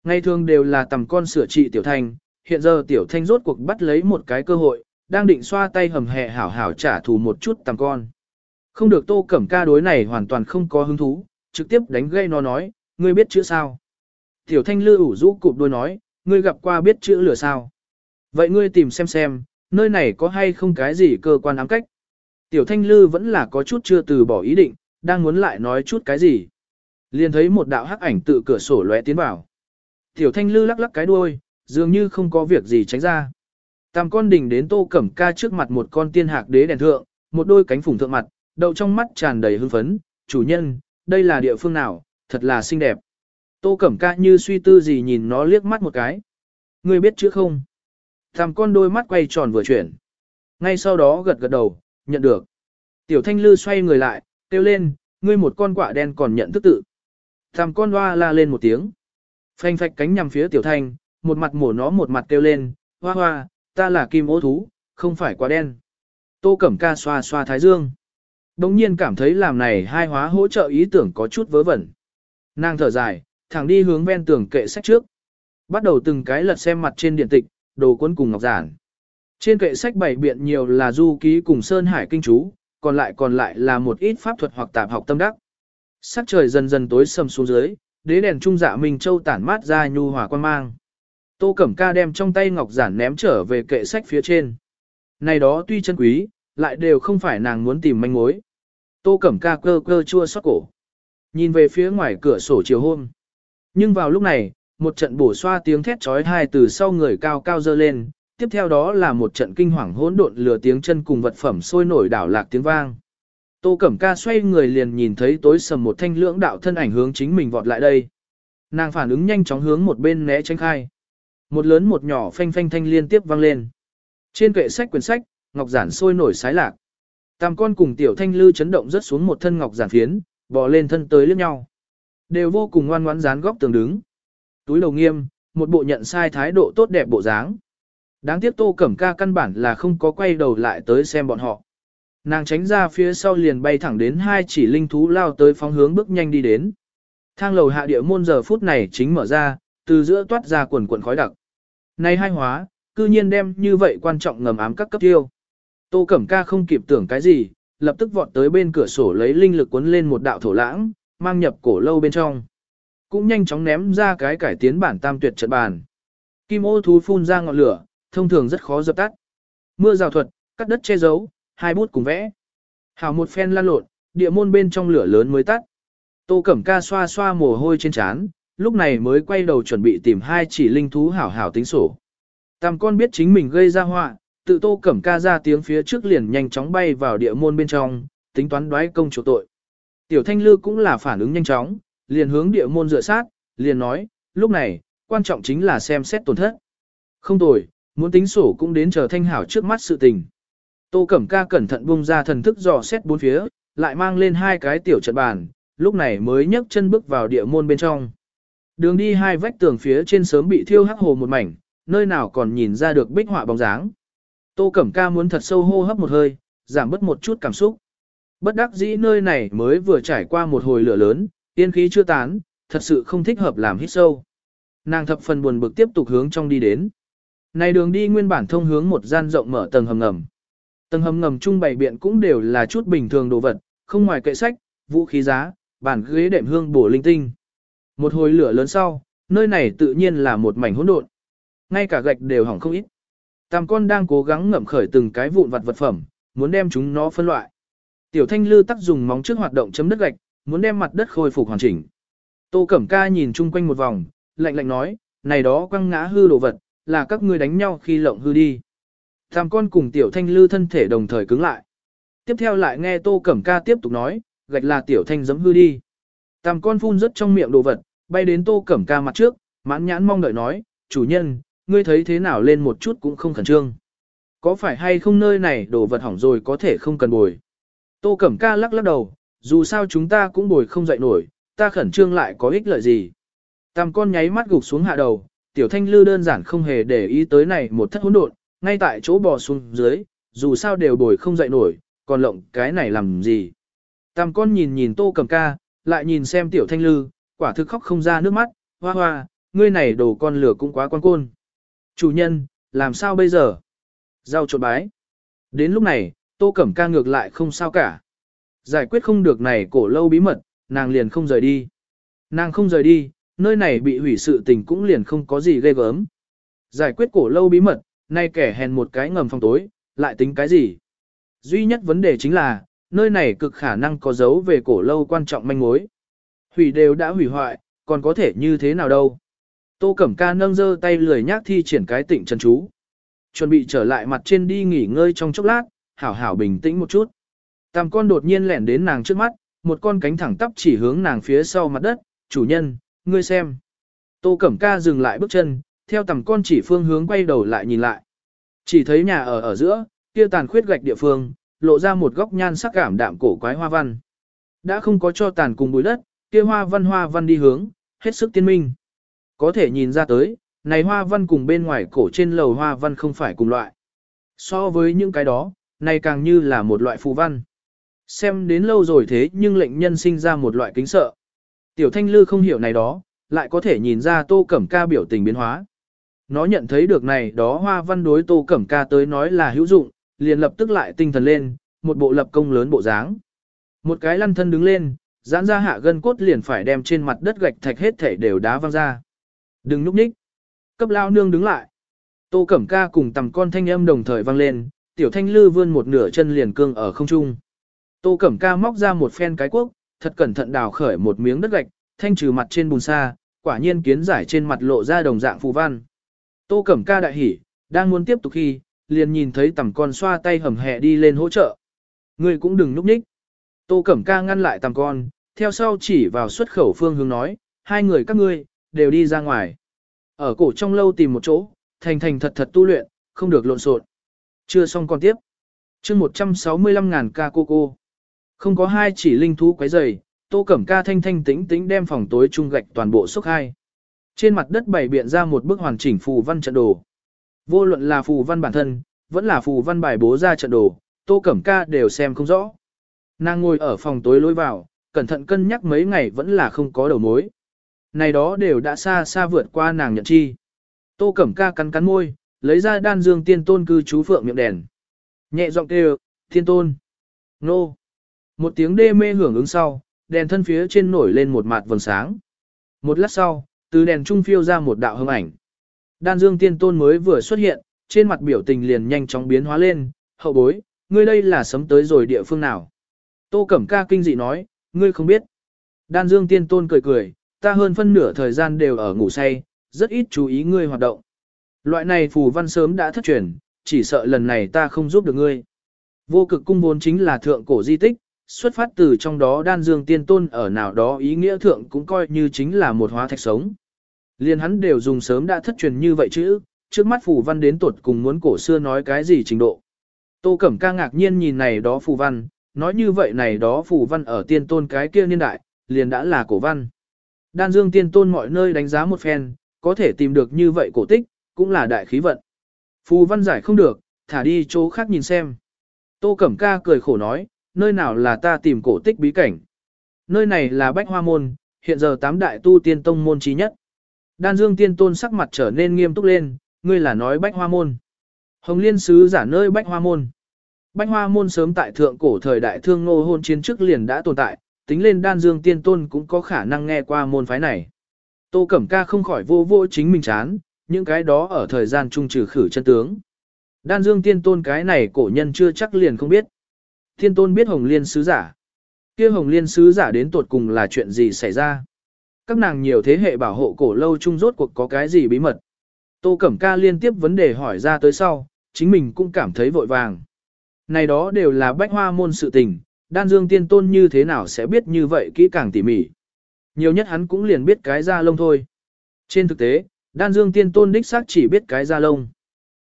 Ngày thường đều là tầm con sửa trị tiểu thanh, hiện giờ tiểu thanh rốt cuộc bắt lấy một cái cơ hội, đang định xoa tay hầm hẹ hảo hảo trả thù một chút tầm con. Không được tô cẩm ca đối này hoàn toàn không có hứng thú, trực tiếp đánh gây nó nói, ngươi biết chữ sao? Tiểu thanh lư ủ rũ cụp đôi nói, ngươi gặp qua biết chữ lửa sao? Vậy ngươi tìm xem xem, nơi này có hay không cái gì cơ quan ám cách? Tiểu thanh lư vẫn là có chút chưa từ bỏ ý định, đang muốn lại nói chút cái gì. Liền thấy một đạo hắc ảnh tự cửa sổ lóe tiến vào. Tiểu thanh lư lắc lắc cái đuôi, dường như không có việc gì tránh ra. Tam con đỉnh đến tô cẩm ca trước mặt một con tiên hạc đế đèn thượng, một đôi cánh phủng thượng mặt, đậu trong mắt tràn đầy hưng phấn, chủ nhân, đây là địa phương nào, thật là xinh đẹp. Tô cẩm ca như suy tư gì nhìn nó liếc mắt một cái. Ngươi biết chữ không? Tam con đôi mắt quay tròn vừa chuyển. Ngay sau đó gật gật đầu, nhận được. Tiểu thanh lư xoay người lại, kêu lên, ngươi một con quạ đen còn nhận thức tự. Tam con hoa la lên một tiếng. Phanh phạch cánh nhằm phía tiểu thanh, một mặt mổ nó một mặt kêu lên, hoa hoa, ta là kim ô thú, không phải quả đen. Tô Cẩm Ca xoa xoa thái dương. Đồng nhiên cảm thấy làm này hai hóa hỗ trợ ý tưởng có chút vớ vẩn. Nàng thở dài, thẳng đi hướng ven tường kệ sách trước. Bắt đầu từng cái lật xem mặt trên điện tịch, đồ cuốn cùng ngọc giản. Trên kệ sách bảy biện nhiều là du ký cùng Sơn Hải Kinh chú, còn lại còn lại là một ít pháp thuật hoặc tạp học tâm đắc. Sắc trời dần dần tối sầm xuống dưới, đế đèn trung dạ Minh Châu tản mát ra nhu hòa quan mang. Tô Cẩm Ca đem trong tay ngọc giản ném trở về kệ sách phía trên. Này đó tuy chân quý, lại đều không phải nàng muốn tìm manh mối. Tô Cẩm Ca cơ cơ chua xót cổ. Nhìn về phía ngoài cửa sổ chiều hôm. Nhưng vào lúc này, một trận bổ xoa tiếng thét trói hai từ sau người cao cao dơ lên, tiếp theo đó là một trận kinh hoàng hỗn độn lửa tiếng chân cùng vật phẩm sôi nổi đảo lạc tiếng vang. Tô Cẩm Ca xoay người liền nhìn thấy tối sầm một thanh lưỡng đạo thân ảnh hướng chính mình vọt lại đây. Nàng phản ứng nhanh chóng hướng một bên né tránh khai. Một lớn một nhỏ phanh phanh thanh liên tiếp vang lên. Trên kệ sách quyển sách, ngọc giản sôi nổi sái lạc. Tam con cùng tiểu thanh lư chấn động rất xuống một thân ngọc giản phiến, bò lên thân tới liếc nhau. Đều vô cùng ngoan ngoãn dán góc tường đứng. Túi đầu nghiêm, một bộ nhận sai thái độ tốt đẹp bộ dáng. Đáng tiếc tô cẩm ca căn bản là không có quay đầu lại tới xem bọn họ. Nàng tránh ra phía sau liền bay thẳng đến hai chỉ linh thú lao tới phóng hướng bước nhanh đi đến. Thang lầu hạ địa môn giờ phút này chính mở ra, từ giữa toát ra quần quần khói đặc. Này hai hóa, cư nhiên đem như vậy quan trọng ngầm ám các cấp tiêu. Tô Cẩm Ca không kịp tưởng cái gì, lập tức vọt tới bên cửa sổ lấy linh lực cuốn lên một đạo thổ lãng, mang nhập cổ lâu bên trong. Cũng nhanh chóng ném ra cái cải tiến bản tam tuyệt trận bàn. Kim ô thú phun ra ngọn lửa, thông thường rất khó dập tắt. Mưa rào thuật, cắt đất che giấu, hai bút cùng vẽ. Hào một phen lan lộn, địa môn bên trong lửa lớn mới tắt. Tô Cẩm Ca xoa xoa mồ hôi trên trán, lúc này mới quay đầu chuẩn bị tìm hai chỉ linh thú hảo hảo tính sổ. Tam con biết chính mình gây ra họa, tự Tô Cẩm Ca ra tiếng phía trước liền nhanh chóng bay vào địa môn bên trong, tính toán đoái công chủ tội. Tiểu Thanh Lư cũng là phản ứng nhanh chóng, liền hướng địa môn dựa sát, liền nói, lúc này, quan trọng chính là xem xét tổn thất. Không tồi, muốn tính sổ cũng đến chờ Thanh Hảo trước mắt sự tình. Tô Cẩm Ca cẩn thận buông ra thần thức dò xét bốn phía, lại mang lên hai cái tiểu trận bàn, lúc này mới nhấc chân bước vào địa môn bên trong. Đường đi hai vách tường phía trên sớm bị thiêu hắc hồ một mảnh, nơi nào còn nhìn ra được bích họa bóng dáng. Tô Cẩm Ca muốn thật sâu hô hấp một hơi, giảm bớt một chút cảm xúc. Bất đắc dĩ nơi này mới vừa trải qua một hồi lửa lớn, tiên khí chưa tán, thật sự không thích hợp làm hít sâu. Nàng thập phần buồn bực tiếp tục hướng trong đi đến. Này đường đi nguyên bản thông hướng một gian rộng mở tầng hầm ngầm. Tầng hầm ngầm trung bày biện cũng đều là chút bình thường đồ vật, không ngoài kệ sách, vũ khí giá, bản ghế đệm hương bổ linh tinh. Một hồi lửa lớn sau, nơi này tự nhiên là một mảnh hỗn độn. Ngay cả gạch đều hỏng không ít. Tam con đang cố gắng ngậm khởi từng cái vụn vặt vật phẩm, muốn đem chúng nó phân loại. Tiểu Thanh Lư tắc dùng móng trước hoạt động chấm đất gạch, muốn đem mặt đất khôi phục hoàn chỉnh. Tô Cẩm Ca nhìn chung quanh một vòng, lạnh lạnh nói, này đó quăng ngã hư đồ vật, là các ngươi đánh nhau khi lộng hư đi. Tam con cùng Tiểu Thanh Lư thân thể đồng thời cứng lại. Tiếp theo lại nghe Tô Cẩm Ca tiếp tục nói, gạch là Tiểu Thanh giấm hư đi. Tam con phun rất trong miệng đồ vật, bay đến Tô Cẩm Ca mặt trước, mãn nhãn mong đợi nói, chủ nhân, ngươi thấy thế nào lên một chút cũng không khẩn trương. Có phải hay không nơi này đồ vật hỏng rồi có thể không cần bồi. Tô Cẩm Ca lắc lắc đầu, dù sao chúng ta cũng bồi không dậy nổi, ta khẩn trương lại có ích lợi gì. Tam con nháy mắt gục xuống hạ đầu, tiểu thanh lư đơn giản không hề để ý tới này một thất hỗn độn, ngay tại chỗ bò xuống dưới, dù sao đều bồi không dậy nổi, còn lộng cái này làm gì. Tam con nhìn nhìn tô cầm ca, lại nhìn xem tiểu thanh lư, quả thực khóc không ra nước mắt, hoa hoa, ngươi này đồ con lửa cũng quá quan côn. Chủ nhân, làm sao bây giờ? Giao trộn bái. Đến lúc này, Tô Cẩm Ca ngược lại không sao cả. Giải quyết không được này cổ lâu bí mật, nàng liền không rời đi. Nàng không rời đi, nơi này bị hủy sự tình cũng liền không có gì ghê gớm. Giải quyết cổ lâu bí mật, nay kẻ hèn một cái ngầm phòng tối, lại tính cái gì? Duy nhất vấn đề chính là, nơi này cực khả năng có dấu về cổ lâu quan trọng manh mối. Hủy đều đã hủy hoại, còn có thể như thế nào đâu? Tô Cẩm Ca nâng dơ tay lười nhác thi triển cái tịnh chân chú. Chuẩn bị trở lại mặt trên đi nghỉ ngơi trong chốc lát, hảo hảo bình tĩnh một chút. Tam con đột nhiên lẻn đến nàng trước mắt, một con cánh thẳng tắp chỉ hướng nàng phía sau mặt đất, chủ nhân, ngươi xem. Tô Cẩm Ca dừng lại bước chân, theo tầm con chỉ phương hướng quay đầu lại nhìn lại. Chỉ thấy nhà ở ở giữa, kia tàn khuyết gạch địa phương, lộ ra một góc nhan sắc cảm đạm cổ quái hoa văn. Đã không có cho tàn cùng bụi đất, kia hoa văn hoa văn đi hướng, hết sức tiên minh. Có thể nhìn ra tới, này hoa văn cùng bên ngoài cổ trên lầu hoa văn không phải cùng loại. So với những cái đó, này càng như là một loại phù văn. Xem đến lâu rồi thế nhưng lệnh nhân sinh ra một loại kính sợ. Tiểu thanh lư không hiểu này đó, lại có thể nhìn ra tô cẩm ca biểu tình biến hóa. Nó nhận thấy được này đó hoa văn đối tô cẩm ca tới nói là hữu dụng, liền lập tức lại tinh thần lên, một bộ lập công lớn bộ dáng. Một cái lăn thân đứng lên, giãn ra hạ gân cốt liền phải đem trên mặt đất gạch thạch hết thể đều đá văng ra. Đừng núp nhích. Cấp lao nương đứng lại. Tô Cẩm Ca cùng tầm con thanh âm đồng thời vang lên, tiểu thanh lư vươn một nửa chân liền cương ở không trung. Tô Cẩm Ca móc ra một phen cái quốc, thật cẩn thận đào khởi một miếng đất gạch, thanh trừ mặt trên bùn sa. quả nhiên kiến giải trên mặt lộ ra đồng dạng phù văn. Tô Cẩm Ca đại hỉ, đang muốn tiếp tục khi, liền nhìn thấy tầm con xoa tay hầm hẹ đi lên hỗ trợ. Ngươi cũng đừng núp nhích. Tô Cẩm Ca ngăn lại tầm con, theo sau chỉ vào xuất khẩu phương hướng nói, hai người các ngươi, đều đi ra ngoài. Ở cổ trong lâu tìm một chỗ, thành thành thật thật tu luyện, không được lộn xộn. Chưa xong còn tiếp. chương 165 ngàn ca cô cô. Không có hai chỉ linh thú quấy rầy, tô cẩm ca thanh thanh tĩnh tĩnh đem phòng tối trung gạch toàn bộ xúc hai. Trên mặt đất bày biện ra một bức hoàn chỉnh phù văn trận đồ. Vô luận là phù văn bản thân, vẫn là phù văn bài bố ra trận đồ, tô cẩm ca đều xem không rõ. Nàng ngồi ở phòng tối lối vào, cẩn thận cân nhắc mấy ngày vẫn là không có đầu mối. Này đó đều đã xa xa vượt qua nàng nhận chi. Tô Cẩm Ca cắn cắn môi, lấy ra đan dương tiên tôn cư chú phượng miệng đèn. Nhẹ giọng kêu, tiên tôn. Nô. Một tiếng đê mê hưởng ứng sau, đèn thân phía trên nổi lên một mặt vầng sáng. Một lát sau, từ đèn trung phiêu ra một đạo hương ảnh. Đan dương tiên tôn mới vừa xuất hiện, trên mặt biểu tình liền nhanh chóng biến hóa lên, hậu bối, ngươi đây là sấm tới rồi địa phương nào. Tô Cẩm Ca kinh dị nói, ngươi không biết. Đan dương tiên tôn cười cười, ta hơn phân nửa thời gian đều ở ngủ say, rất ít chú ý ngươi hoạt động. Loại này phù văn sớm đã thất truyền, chỉ sợ lần này ta không giúp được ngươi. Vô cực cung vốn chính là thượng cổ di tích, xuất phát từ trong đó đan dương tiên tôn ở nào đó ý nghĩa thượng cũng coi như chính là một hóa thạch sống. Liên hắn đều dùng sớm đã thất truyền như vậy chứ, trước mắt phù văn đến tuột cùng muốn cổ xưa nói cái gì trình độ. Tô Cẩm ca ngạc nhiên nhìn này đó phù văn, nói như vậy này đó phù văn ở tiên tôn cái kia niên đại, liền đã là cổ văn. Đan dương tiên tôn mọi nơi đánh giá một phen, có thể tìm được như vậy cổ tích, cũng là đại khí vận. Phù văn giải không được, thả đi chỗ khác nhìn xem. Tô Cẩm Ca cười khổ nói, nơi nào là ta tìm cổ tích bí cảnh. Nơi này là Bách Hoa Môn, hiện giờ tám đại tu tiên tông môn trí nhất. Đan Dương tiên tôn sắc mặt trở nên nghiêm túc lên, ngươi là nói Bách Hoa Môn. Hồng Liên Sứ giả nơi Bách Hoa Môn. Bách Hoa Môn sớm tại thượng cổ thời đại thương ngô hôn chiến trước liền đã tồn tại, tính lên đan dương tiên tôn cũng có khả năng nghe qua môn phái này. Tô Cẩm Ca không khỏi vô vô chính mình chán, những cái đó ở thời gian trung trừ khử chân tướng. Đan dương tiên tôn cái này cổ nhân chưa chắc liền không biết. Thiên tôn biết hồng liên sứ giả. kia hồng liên sứ giả đến tuột cùng là chuyện gì xảy ra. Các nàng nhiều thế hệ bảo hộ cổ lâu chung rốt cuộc có cái gì bí mật. Tô Cẩm Ca liên tiếp vấn đề hỏi ra tới sau, chính mình cũng cảm thấy vội vàng. Này đó đều là bách hoa môn sự tình, đan dương tiên tôn như thế nào sẽ biết như vậy kỹ càng tỉ mỉ. Nhiều nhất hắn cũng liền biết cái da lông thôi. Trên thực tế, đan dương tiên tôn đích xác chỉ biết cái da lông.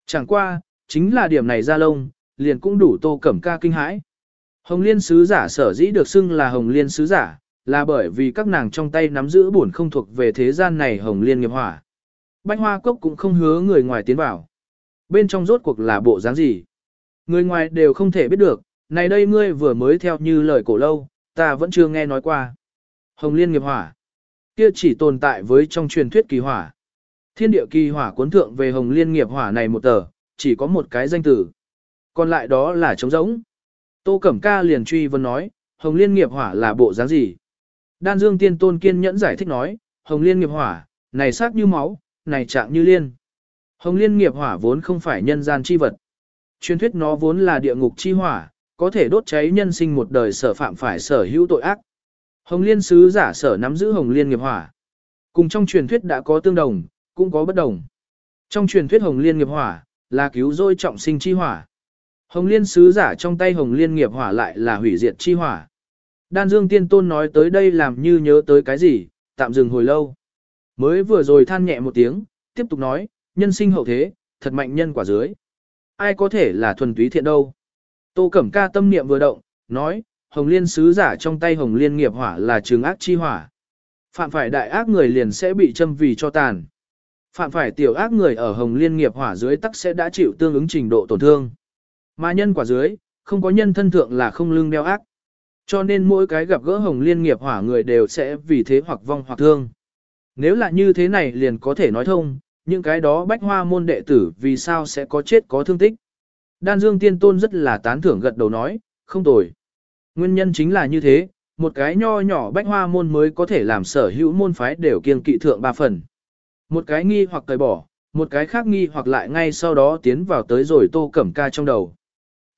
Chẳng qua, chính là điểm này da lông, liền cũng đủ tô cẩm ca kinh hãi. Hồng liên sứ giả sở dĩ được xưng là hồng liên sứ giả, là bởi vì các nàng trong tay nắm giữ bổn không thuộc về thế gian này hồng liên nghiệp hỏa. Bách hoa cốc cũng không hứa người ngoài tiến vào. Bên trong rốt cuộc là bộ dáng gì? Người ngoài đều không thể biết được, này đây ngươi vừa mới theo như lời cổ lâu, ta vẫn chưa nghe nói qua. Hồng liên nghiệp hỏa. Kia chỉ tồn tại với trong truyền thuyết kỳ hỏa. Thiên địa kỳ hỏa cuốn thượng về hồng liên nghiệp hỏa này một tờ, chỉ có một cái danh tử. Còn lại đó là trống rỗng. Tô Cẩm Ca liền truy vấn nói, Hồng Liên nghiệp hỏa là bộ dáng gì? Đan Dương Tiên Tôn kiên nhẫn giải thích nói, Hồng Liên nghiệp hỏa, này sắc như máu, này trạng như liên. Hồng Liên nghiệp hỏa vốn không phải nhân gian chi vật. Truyền thuyết nó vốn là địa ngục chi hỏa, có thể đốt cháy nhân sinh một đời sở phạm phải sở hữu tội ác. Hồng Liên sứ giả sở nắm giữ Hồng Liên nghiệp hỏa. Cùng trong truyền thuyết đã có tương đồng, cũng có bất đồng. Trong truyền thuyết Hồng Liên nghiệp hỏa là cứu rỗi trọng sinh chi hỏa. Hồng Liên sứ giả trong tay Hồng Liên nghiệp hỏa lại là hủy diệt chi hỏa. Đan Dương Tiên Tôn nói tới đây làm như nhớ tới cái gì, tạm dừng hồi lâu. Mới vừa rồi than nhẹ một tiếng, tiếp tục nói, nhân sinh hậu thế, thật mạnh nhân quả dưới. Ai có thể là thuần túy thiện đâu. Tô Cẩm Ca tâm niệm vừa động, nói, Hồng Liên sứ giả trong tay Hồng Liên nghiệp hỏa là trường ác chi hỏa. Phạm phải đại ác người liền sẽ bị châm vì cho tàn. Phạm phải tiểu ác người ở Hồng Liên nghiệp hỏa dưới tắc sẽ đã chịu tương ứng trình độ tổn thương. Mà nhân quả dưới, không có nhân thân thượng là không lương đeo ác. Cho nên mỗi cái gặp gỡ Hồng Liên nghiệp hỏa người đều sẽ vì thế hoặc vong hoặc thương. Nếu là như thế này liền có thể nói thông, những cái đó bách hoa môn đệ tử vì sao sẽ có chết có thương tích. Đan Dương Tiên Tôn rất là tán thưởng gật đầu nói, không tồi. Nguyên nhân chính là như thế, một cái nho nhỏ bách hoa môn mới có thể làm sở hữu môn phái đều kiêng kỵ thượng ba phần. Một cái nghi hoặc cởi bỏ, một cái khác nghi hoặc lại ngay sau đó tiến vào tới rồi tô cẩm ca trong đầu.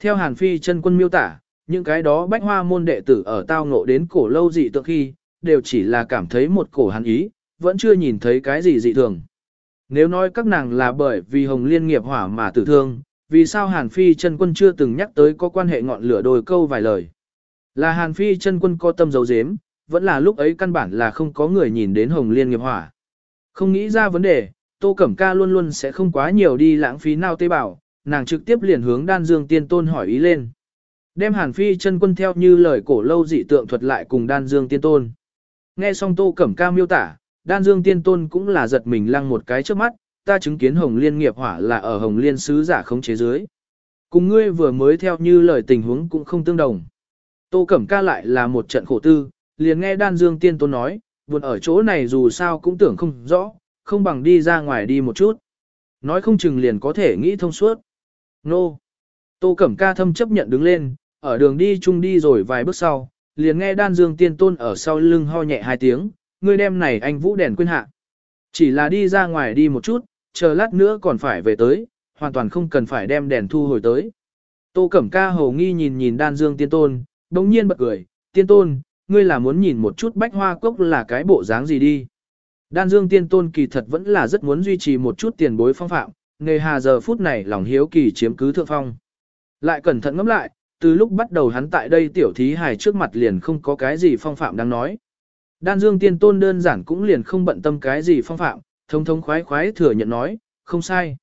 Theo Hàn Phi chân quân miêu tả, những cái đó bách hoa môn đệ tử ở tao ngộ đến cổ lâu dị tượng khi, đều chỉ là cảm thấy một cổ hàn ý, vẫn chưa nhìn thấy cái gì dị thường. Nếu nói các nàng là bởi vì hồng liên nghiệp hỏa mà tử thương, vì sao Hàn Phi chân quân chưa từng nhắc tới có quan hệ ngọn lửa đôi câu vài lời. Là Hàn Phi chân quân có tâm dấu dếm, vẫn là lúc ấy căn bản là không có người nhìn đến hồng liên nghiệp hỏa. Không nghĩ ra vấn đề, Tô Cẩm Ca luôn luôn sẽ không quá nhiều đi lãng phí nào tế bào, nàng trực tiếp liền hướng đan dương tiên tôn hỏi ý lên. Đem Hàn Phi chân quân theo như lời cổ lâu dị tượng thuật lại cùng đan dương tiên tôn. Nghe xong Tô Cẩm Ca miêu tả, đan dương tiên tôn cũng là giật mình lăng một cái trước mắt, ta chứng kiến Hồng Liên nghiệp hỏa là ở Hồng Liên sứ giả khống chế dưới. Cùng ngươi vừa mới theo như lời tình huống cũng không tương đồng. Tô Cẩm Ca lại là một trận khổ tư, liền nghe đan dương tiên tôn nói, buồn ở chỗ này dù sao cũng tưởng không rõ, không bằng đi ra ngoài đi một chút. Nói không chừng liền có thể nghĩ thông suốt. Nô! Tô Cẩm Ca thâm chấp nhận đứng lên, ở đường đi chung đi rồi vài bước sau, liền nghe đan dương tiên tôn ở sau lưng ho nhẹ hai tiếng, ngươi đem này anh vũ đèn quên hạ. Chỉ là đi ra ngoài đi một chút, chờ lát nữa còn phải về tới, hoàn toàn không cần phải đem đèn thu hồi tới. Tô Cẩm Ca hầu nghi nhìn nhìn đan dương tiên tôn, đồng nhiên bật cười, tiên tôn, ngươi là muốn nhìn một chút bách hoa cốc là cái bộ dáng gì đi. Đan dương tiên tôn kỳ thật vẫn là rất muốn duy trì một chút tiền bối phong phạm, nghề hà giờ phút này lòng hiếu kỳ chiếm cứ thượng phong. Lại cẩn thận ngẫm lại, từ lúc bắt đầu hắn tại đây tiểu thí hài trước mặt liền không có cái gì phong phạm đang nói. Đan dương tiên tôn đơn giản cũng liền không bận tâm cái gì phong phạm, thông thông khoái khoái thừa nhận nói, không sai.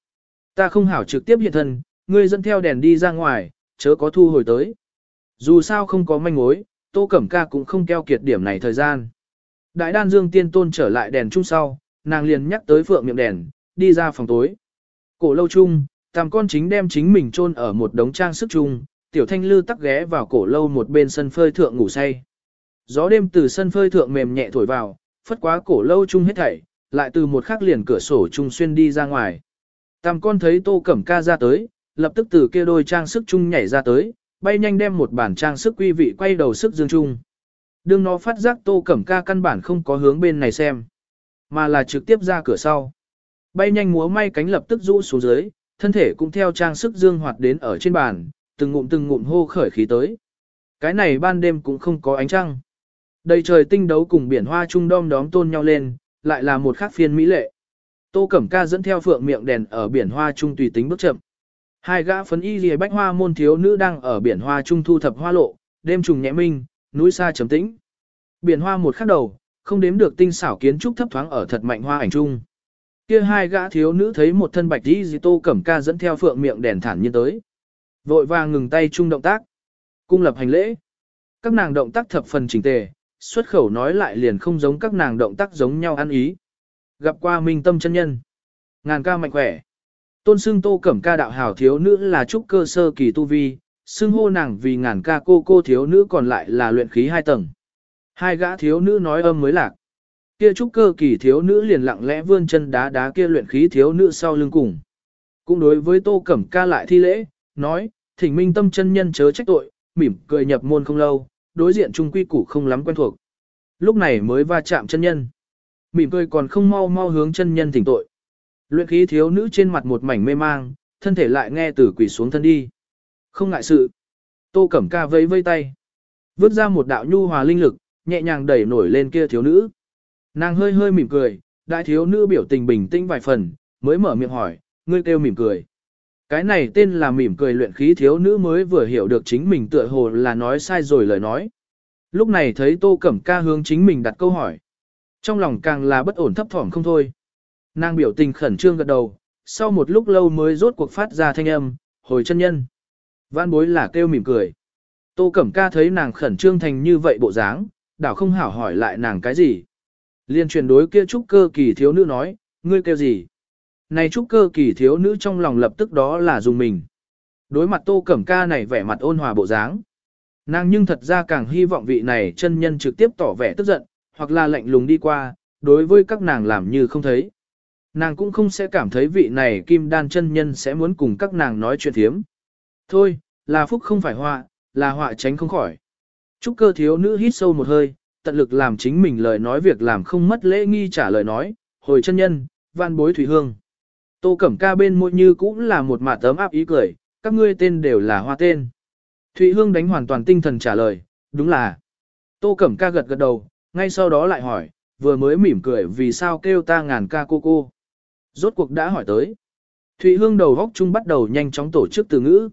Ta không hảo trực tiếp hiện thân, ngươi dẫn theo đèn đi ra ngoài, chớ có thu hồi tới. Dù sao không có manh mối, Tô Cẩm Ca cũng không keo kiệt điểm này thời gian. Đại đan dương tiên tôn trở lại đèn chung sau, nàng liền nhắc tới phượng miệng đèn, đi ra phòng tối. Cổ lâu chung, tam con chính đem chính mình chôn ở một đống trang sức chung, tiểu thanh lư tắc ghé vào cổ lâu một bên sân phơi thượng ngủ say. Gió đêm từ sân phơi thượng mềm nhẹ thổi vào, phất quá cổ lâu chung hết thảy, lại từ một khắc liền cửa sổ chung xuyên đi ra ngoài. Tam con thấy tô cẩm ca ra tới, lập tức từ kia đôi trang sức chung nhảy ra tới, bay nhanh đem một bản trang sức quy vị quay đầu sức dương chung. Đương nó phát giác tô cẩm ca căn bản không có hướng bên này xem, mà là trực tiếp ra cửa sau. Bay nhanh múa may cánh lập tức rũ xuống dưới, thân thể cũng theo trang sức dương hoạt đến ở trên bàn, từng ngụm từng ngụm hô khởi khí tới. Cái này ban đêm cũng không có ánh trăng. Đầy trời tinh đấu cùng biển hoa trung đom đóm tôn nhau lên, lại là một khác phiên mỹ lệ. Tô Cẩm Ca dẫn theo phượng miệng đèn ở biển hoa trung tùy tính bước chậm. Hai gã phấn y lìa bách hoa môn thiếu nữ đang ở biển hoa trung thu thập hoa lộ, đêm trùng nhẹ minh, núi xa trầm tĩnh. Biển hoa một khắc đầu, không đếm được tinh xảo kiến trúc thấp thoáng ở thật mạnh hoa ảnh trung. Kia hai gã thiếu nữ thấy một thân bạch y Tô Cẩm Ca dẫn theo phượng miệng đèn thản nhiên tới. Vội vàng ngừng tay chung động tác. Cung lập hành lễ. Các nàng động tác thập phần chỉnh tề, xuất khẩu nói lại liền không giống các nàng động tác giống nhau ăn ý. Gặp qua minh tâm chân nhân. Ngàn ca mạnh khỏe. Tôn xưng tô cẩm ca đạo hảo thiếu nữ là trúc cơ sơ kỳ tu vi, xưng hô nàng vì ngàn ca cô cô thiếu nữ còn lại là luyện khí hai tầng. Hai gã thiếu nữ nói âm mới lạc. Kia trúc cơ kỳ thiếu nữ liền lặng lẽ vươn chân đá đá kia luyện khí thiếu nữ sau lưng cùng. Cũng đối với tô cẩm ca lại thi lễ, nói, thỉnh minh tâm chân nhân chớ trách tội, mỉm cười nhập môn không lâu, đối diện trung quy củ không lắm quen thuộc. Lúc này mới va chạm chân nhân. Mỉm cười còn không mau mau hướng chân nhân thỉnh tội. Luyện khí thiếu nữ trên mặt một mảnh mê mang, thân thể lại nghe từ quỷ xuống thân đi. Không ngại sự. Tô Cẩm Ca vẫy vây tay. Vứt ra một đạo nhu hòa linh lực, nhẹ nhàng đẩy nổi lên kia thiếu nữ. Nàng hơi hơi mỉm cười, đại thiếu nữ biểu tình bình tĩnh vài phần, mới mở miệng hỏi, ngươi kêu mỉm cười. Cái này tên là mỉm cười luyện khí thiếu nữ mới vừa hiểu được chính mình tựa hồ là nói sai rồi lời nói. Lúc này thấy Tô Cẩm Ca hướng chính mình đặt câu hỏi. Trong lòng càng là bất ổn thấp thỏm không thôi. Nàng biểu tình khẩn trương gật đầu, sau một lúc lâu mới rốt cuộc phát ra thanh âm, hồi chân nhân. Vãn bối là kêu mỉm cười. Tô Cẩm Ca thấy nàng khẩn trương thành như vậy bộ dáng, đảo không hảo hỏi lại nàng cái gì. Liên truyền đối kia trúc cơ kỳ thiếu nữ nói, ngươi kêu gì? Này trúc cơ kỳ thiếu nữ trong lòng lập tức đó là dùng mình. Đối mặt Tô Cẩm Ca này vẻ mặt ôn hòa bộ dáng. Nàng nhưng thật ra càng hy vọng vị này chân nhân trực tiếp tỏ vẻ tức giận, hoặc là lạnh lùng đi qua, đối với các nàng làm như không thấy. Nàng cũng không sẽ cảm thấy vị này kim đan chân nhân sẽ muốn cùng các nàng nói chuyện thiếm. Thôi, là phúc không phải họa, là họa tránh không khỏi. Trúc cơ thiếu nữ hít sâu một hơi, tận lực làm chính mình lời nói việc làm không mất lễ nghi trả lời nói, hồi chân nhân, van bối thủy hương. Tô Cẩm Ca bên môi như cũng là một mạ tấm áp ý cười, các ngươi tên đều là hoa tên. Thụy Hương đánh hoàn toàn tinh thần trả lời, đúng là. Tô Cẩm Ca gật gật đầu, ngay sau đó lại hỏi, vừa mới mỉm cười vì sao kêu ta ngàn ca cô cô. Rốt cuộc đã hỏi tới. Thụy Hương đầu góc chung bắt đầu nhanh chóng tổ chức từ ngữ.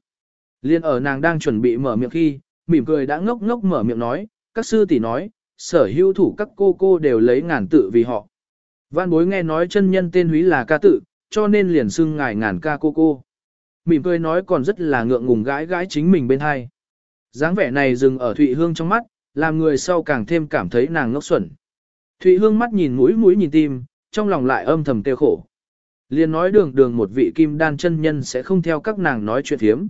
Liên ở nàng đang chuẩn bị mở miệng khi, mỉm cười đã ngốc ngốc mở miệng nói, các sư tỷ nói, sở hữu thủ các cô cô đều lấy ngàn tự vì họ. Văn bối nghe nói chân nhân tên húy là ca tự, cho nên liền xưng ngài ngàn ca cô cô. Mỉm cười nói còn rất là ngượng ngùng gãi gãi chính mình bên hai. dáng vẻ này dừng ở Thụy Hương trong mắt, làm người sau càng thêm cảm thấy nàng ngốc xuẩn. Thụy Hương mắt nhìn mũi mũi nhìn tim, trong lòng lại âm thầm tiêu khổ. Liền nói đường đường một vị kim đan chân nhân sẽ không theo các nàng nói chuyện thiếm.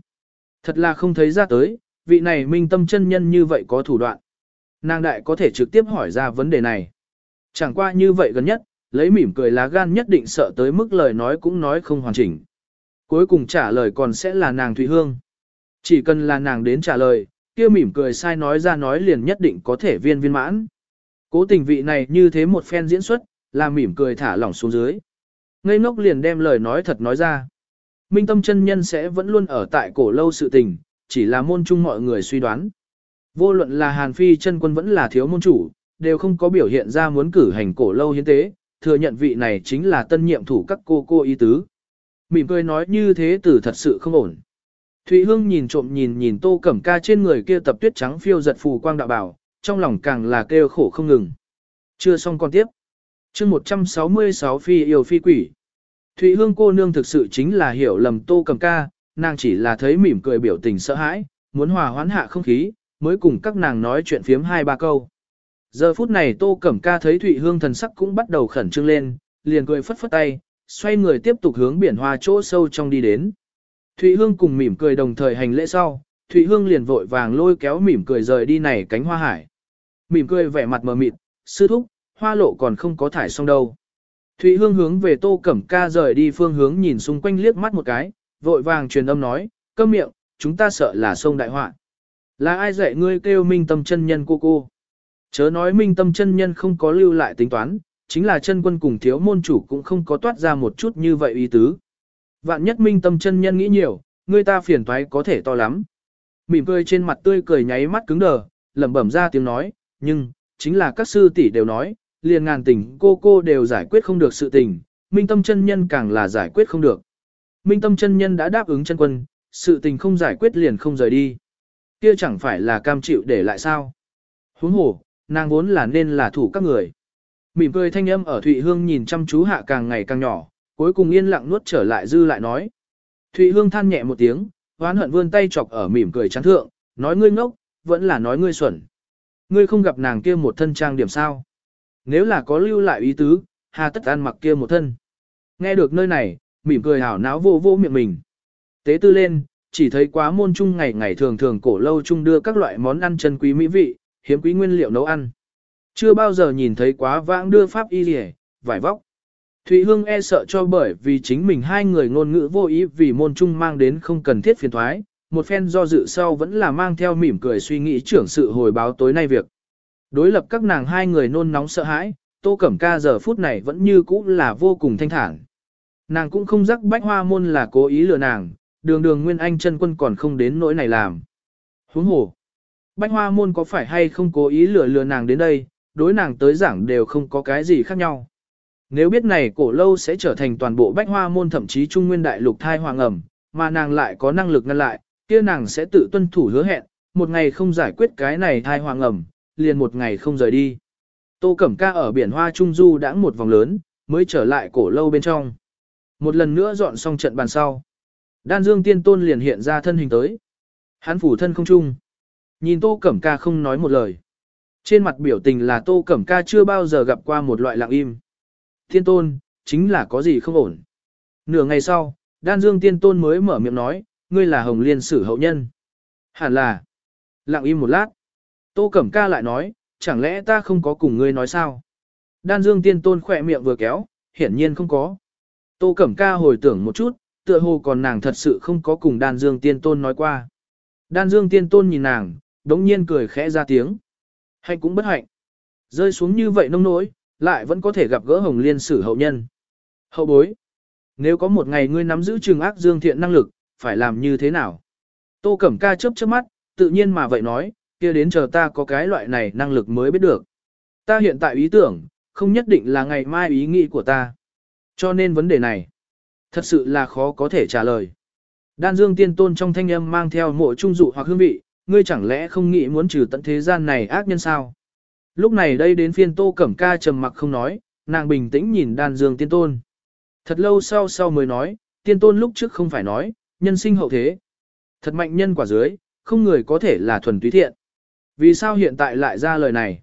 Thật là không thấy ra tới, vị này minh tâm chân nhân như vậy có thủ đoạn. Nàng đại có thể trực tiếp hỏi ra vấn đề này. Chẳng qua như vậy gần nhất, lấy mỉm cười lá gan nhất định sợ tới mức lời nói cũng nói không hoàn chỉnh. Cuối cùng trả lời còn sẽ là nàng Thụy Hương. Chỉ cần là nàng đến trả lời, kia mỉm cười sai nói ra nói liền nhất định có thể viên viên mãn. Cố tình vị này như thế một phen diễn xuất, là mỉm cười thả lỏng xuống dưới. Ngây ngốc liền đem lời nói thật nói ra. Minh tâm chân nhân sẽ vẫn luôn ở tại cổ lâu sự tình, chỉ là môn chung mọi người suy đoán. Vô luận là Hàn Phi chân quân vẫn là thiếu môn chủ, đều không có biểu hiện ra muốn cử hành cổ lâu hiến tế, thừa nhận vị này chính là tân nhiệm thủ các cô cô ý tứ. Mỉm cười nói như thế từ thật sự không ổn. Thụy Hương nhìn trộm nhìn nhìn tô cẩm ca trên người kia tập tuyết trắng phiêu giật phù quang đạo bảo, trong lòng càng là kêu khổ không ngừng. Chưa xong con tiếp. chương 166 phi yêu phi quỷ. Thụy Hương cô nương thực sự chính là hiểu lầm tô cẩm ca, nàng chỉ là thấy mỉm cười biểu tình sợ hãi, muốn hòa hoãn hạ không khí, mới cùng các nàng nói chuyện phiếm hai ba câu. Giờ phút này Tô Cẩm Ca thấy Thụy Hương thần sắc cũng bắt đầu khẩn trương lên, liền cười phất phất tay, xoay người tiếp tục hướng biển hoa chỗ sâu trong đi đến. Thụy Hương cùng mỉm cười đồng thời hành lễ sau, Thụy Hương liền vội vàng lôi kéo mỉm cười rời đi này cánh hoa hải. Mỉm cười vẻ mặt mờ mịt, sư thúc, hoa lộ còn không có thải xong đâu. Thụy Hương hướng về Tô Cẩm Ca rời đi phương hướng nhìn xung quanh liếc mắt một cái, vội vàng truyền âm nói, câm miệng, chúng ta sợ là sông đại họa. Là ai dạy ngươi kêu minh tâm chân nhân cô cô? Chớ nói minh tâm chân nhân không có lưu lại tính toán, chính là chân quân cùng thiếu môn chủ cũng không có toát ra một chút như vậy ý tứ. Vạn nhất minh tâm chân nhân nghĩ nhiều, người ta phiền toái có thể to lắm. Mỉm cười trên mặt tươi cười nháy mắt cứng đờ, lẩm bẩm ra tiếng nói, nhưng, chính là các sư tỷ đều nói, liền ngàn tình cô cô đều giải quyết không được sự tình, minh tâm chân nhân càng là giải quyết không được. Minh tâm chân nhân đã đáp ứng chân quân, sự tình không giải quyết liền không rời đi. Kia chẳng phải là cam chịu để lại sao. Huống hồ, nàng vốn là nên là thủ các người. Mỉm cười thanh âm ở Thụy Hương nhìn chăm chú hạ càng ngày càng nhỏ, cuối cùng yên lặng nuốt trở lại dư lại nói. Thụy Hương than nhẹ một tiếng, hoán hận vươn tay chọc ở mỉm cười chán thượng, nói ngươi ngốc, vẫn là nói ngươi xuẩn. Ngươi không gặp nàng kia một thân trang điểm sao. Nếu là có lưu lại ý tứ, hà tất ăn mặc kia một thân. Nghe được nơi này, mỉm cười hảo náo vô vô miệng mình. Tế tư lên, chỉ thấy quá môn chung ngày ngày thường thường cổ lâu chung đưa các loại món ăn chân quý mỹ vị, hiếm quý nguyên liệu nấu ăn. Chưa bao giờ nhìn thấy quá vãng đưa pháp y lìa vải vóc. Thụy Hương e sợ cho bởi vì chính mình hai người ngôn ngữ vô ý vì môn trung mang đến không cần thiết phiền thoái, một phen do dự sau vẫn là mang theo mỉm cười suy nghĩ trưởng sự hồi báo tối nay việc. Đối lập các nàng hai người nôn nóng sợ hãi, Tô Cẩm Ca giờ phút này vẫn như cũ là vô cùng thanh thản. Nàng cũng không rắc bách hoa môn là cố ý lừa nàng, đường đường Nguyên Anh chân quân còn không đến nỗi này làm. Huống hồ, bách hoa môn có phải hay không cố ý lừa lừa nàng đến đây, đối nàng tới giảng đều không có cái gì khác nhau. Nếu biết này cổ lâu sẽ trở thành toàn bộ bách hoa môn thậm chí trung nguyên đại lục thai hoàng ẩm, mà nàng lại có năng lực ngăn lại, kia nàng sẽ tự tuân thủ hứa hẹn, một ngày không giải quyết cái này thai hoàng ẩm, liền một ngày không rời đi. Tô Cẩm Ca ở biển hoa trung du đã một vòng lớn, mới trở lại cổ lâu bên trong. Một lần nữa dọn xong trận bàn sau. Đan Dương Tiên Tôn liền hiện ra thân hình tới. Hắn phủ thân không trung. Nhìn Tô Cẩm Ca không nói một lời. Trên mặt biểu tình là Tô Cẩm Ca chưa bao giờ gặp qua một loại lặng im. Tiên Tôn, chính là có gì không ổn. Nửa ngày sau, Đan Dương Tiên Tôn mới mở miệng nói, ngươi là Hồng Liên Sử hậu nhân. Hẳn là. Lặng im một lát. Tô Cẩm Ca lại nói, chẳng lẽ ta không có cùng ngươi nói sao? Đan Dương Tiên Tôn khỏe miệng vừa kéo, hiển nhiên không có. Tô Cẩm Ca hồi tưởng một chút, tựa hồ còn nàng thật sự không có cùng Đan Dương Tiên Tôn nói qua. Đan Dương Tiên Tôn nhìn nàng, đống nhiên cười khẽ ra tiếng. Hạnh cũng bất hạnh. Rơi xuống như vậy nông nỗi, lại vẫn có thể gặp gỡ Hồng Liên sử hậu nhân. Hậu bối. Nếu có một ngày ngươi nắm giữ trường ác dương thiện năng lực, phải làm như thế nào? Tô Cẩm Ca chớp chớp mắt, tự nhiên mà vậy nói, kia đến chờ ta có cái loại này năng lực mới biết được. Ta hiện tại ý tưởng, không nhất định là ngày mai ý nghĩ của ta. Cho nên vấn đề này, thật sự là khó có thể trả lời. Đan Dương Tiên Tôn trong thanh âm mang theo mộ trung dụ hoặc hương vị, ngươi chẳng lẽ không nghĩ muốn trừ tận thế gian này ác nhân sao? Lúc này đây đến phiên Tô Cẩm Ca trầm mặc không nói, nàng bình tĩnh nhìn Đan Dương Tiên Tôn. Thật lâu sau sau mới nói, Tiên Tôn lúc trước không phải nói, nhân sinh hậu thế. Thật mạnh nhân quả dưới, không người có thể là thuần túy thiện. Vì sao hiện tại lại ra lời này?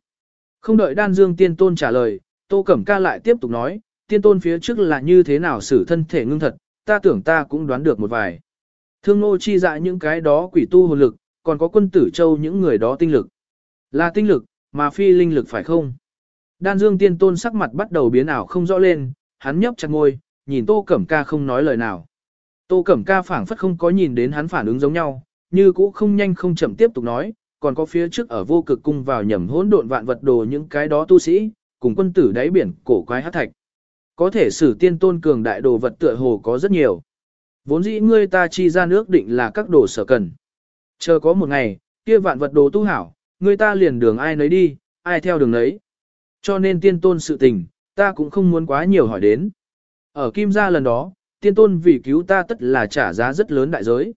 Không đợi Đan Dương Tiên Tôn trả lời, Tô Cẩm Ca lại tiếp tục nói, Tiên Tôn phía trước là như thế nào xử thân thể ngưng thật, ta tưởng ta cũng đoán được một vài. Thương nô chi dạ những cái đó quỷ tu hồn lực, còn có quân tử châu những người đó tinh lực. Là tinh lực, mà phi linh lực phải không? Đan Dương Tiên Tôn sắc mặt bắt đầu biến ảo không rõ lên, hắn nhấp chặt ngôi, nhìn Tô Cẩm Ca không nói lời nào. Tô Cẩm Ca phảng phất không có nhìn đến hắn phản ứng giống nhau, như cũ không nhanh không chậm tiếp tục nói, còn có phía trước ở vô cực cung vào nhầm hỗn độn vạn vật đồ những cái đó tu sĩ, cùng quân tử đáy biển cổ quái hát thạch. Có thể sử tiên tôn cường đại đồ vật tựa hồ có rất nhiều. Vốn dĩ ngươi ta chi ra nước định là các đồ sở cần. Chờ có một ngày, kia vạn vật đồ tu hảo, ngươi ta liền đường ai nấy đi, ai theo đường nấy. Cho nên tiên tôn sự tình, ta cũng không muốn quá nhiều hỏi đến. Ở kim gia lần đó, tiên tôn vì cứu ta tất là trả giá rất lớn đại giới.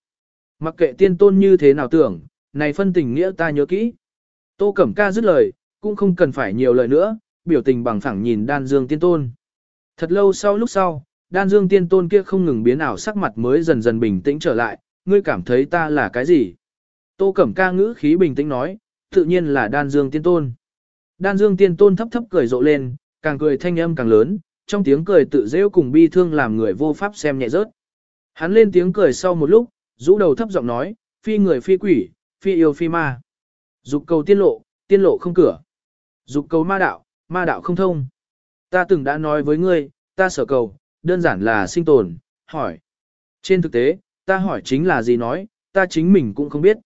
Mặc kệ tiên tôn như thế nào tưởng, này phân tình nghĩa ta nhớ kỹ. Tô Cẩm Ca dứt lời, cũng không cần phải nhiều lời nữa, biểu tình bằng phẳng nhìn đan dương tiên tôn. Thật lâu sau lúc sau, đan dương tiên tôn kia không ngừng biến ảo sắc mặt mới dần dần bình tĩnh trở lại, ngươi cảm thấy ta là cái gì? Tô Cẩm Ca ngữ khí bình tĩnh nói, tự nhiên là đan dương tiên tôn. Đan dương tiên tôn thấp thấp cười rộ lên, càng cười thanh âm càng lớn, trong tiếng cười tự rêu cùng bi thương làm người vô pháp xem nhẹ rớt. Hắn lên tiếng cười sau một lúc, rũ đầu thấp giọng nói, phi người phi quỷ, phi yêu phi ma. Dục cầu tiên lộ, tiên lộ không cửa. Dục cầu ma đạo, ma đạo không thông. Ta từng đã nói với ngươi, ta sở cầu, đơn giản là sinh tồn, hỏi. Trên thực tế, ta hỏi chính là gì nói, ta chính mình cũng không biết.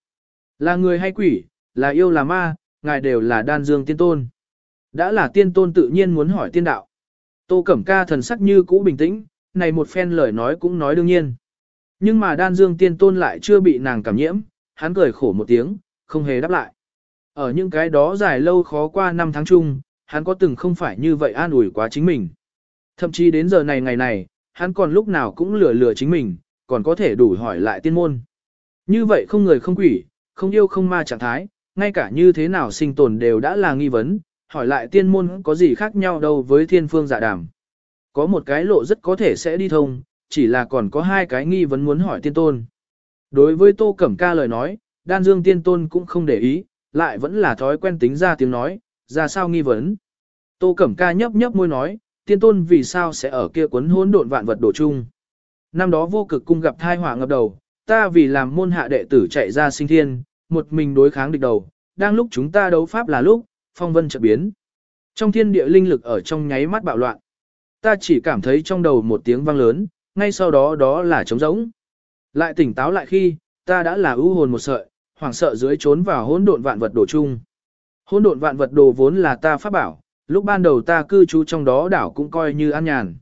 Là người hay quỷ, là yêu là ma, ngài đều là đan dương tiên tôn. Đã là tiên tôn tự nhiên muốn hỏi tiên đạo. Tô Cẩm Ca thần sắc như cũ bình tĩnh, này một phen lời nói cũng nói đương nhiên. Nhưng mà đan dương tiên tôn lại chưa bị nàng cảm nhiễm, hắn cười khổ một tiếng, không hề đáp lại. Ở những cái đó dài lâu khó qua năm tháng chung, hắn có từng không phải như vậy an ủi quá chính mình. Thậm chí đến giờ này ngày này, hắn còn lúc nào cũng lừa lừa chính mình, còn có thể đủ hỏi lại tiên môn. Như vậy không người không quỷ, không yêu không ma trạng thái, ngay cả như thế nào sinh tồn đều đã là nghi vấn, hỏi lại tiên môn có gì khác nhau đâu với thiên phương dạ đàm. Có một cái lộ rất có thể sẽ đi thông, chỉ là còn có hai cái nghi vấn muốn hỏi tiên tôn. Đối với Tô Cẩm Ca lời nói, Đan Dương Tiên Tôn cũng không để ý, lại vẫn là thói quen tính ra tiếng nói, ra sao nghi vấn. Tô Cẩm Ca nhấp nhấp môi nói, Tiên Tôn vì sao sẽ ở kia cuốn hỗn độn vạn vật đổ chung. Năm đó vô cực cung gặp thai họa ngập đầu, ta vì làm môn hạ đệ tử chạy ra sinh thiên, một mình đối kháng địch đầu, đang lúc chúng ta đấu pháp là lúc, phong vân chợt biến. Trong thiên địa linh lực ở trong nháy mắt bạo loạn. Ta chỉ cảm thấy trong đầu một tiếng vang lớn, ngay sau đó đó là trống rỗng. Lại tỉnh táo lại khi, ta đã là ưu hồn một sợi, hoảng sợ dưới trốn vào hỗn độn vạn vật đổ chung. Hỗn độn vạn vật đồ vốn là ta pháp bảo, lúc ban đầu ta cư trú trong đó đảo cũng coi như an nhàn.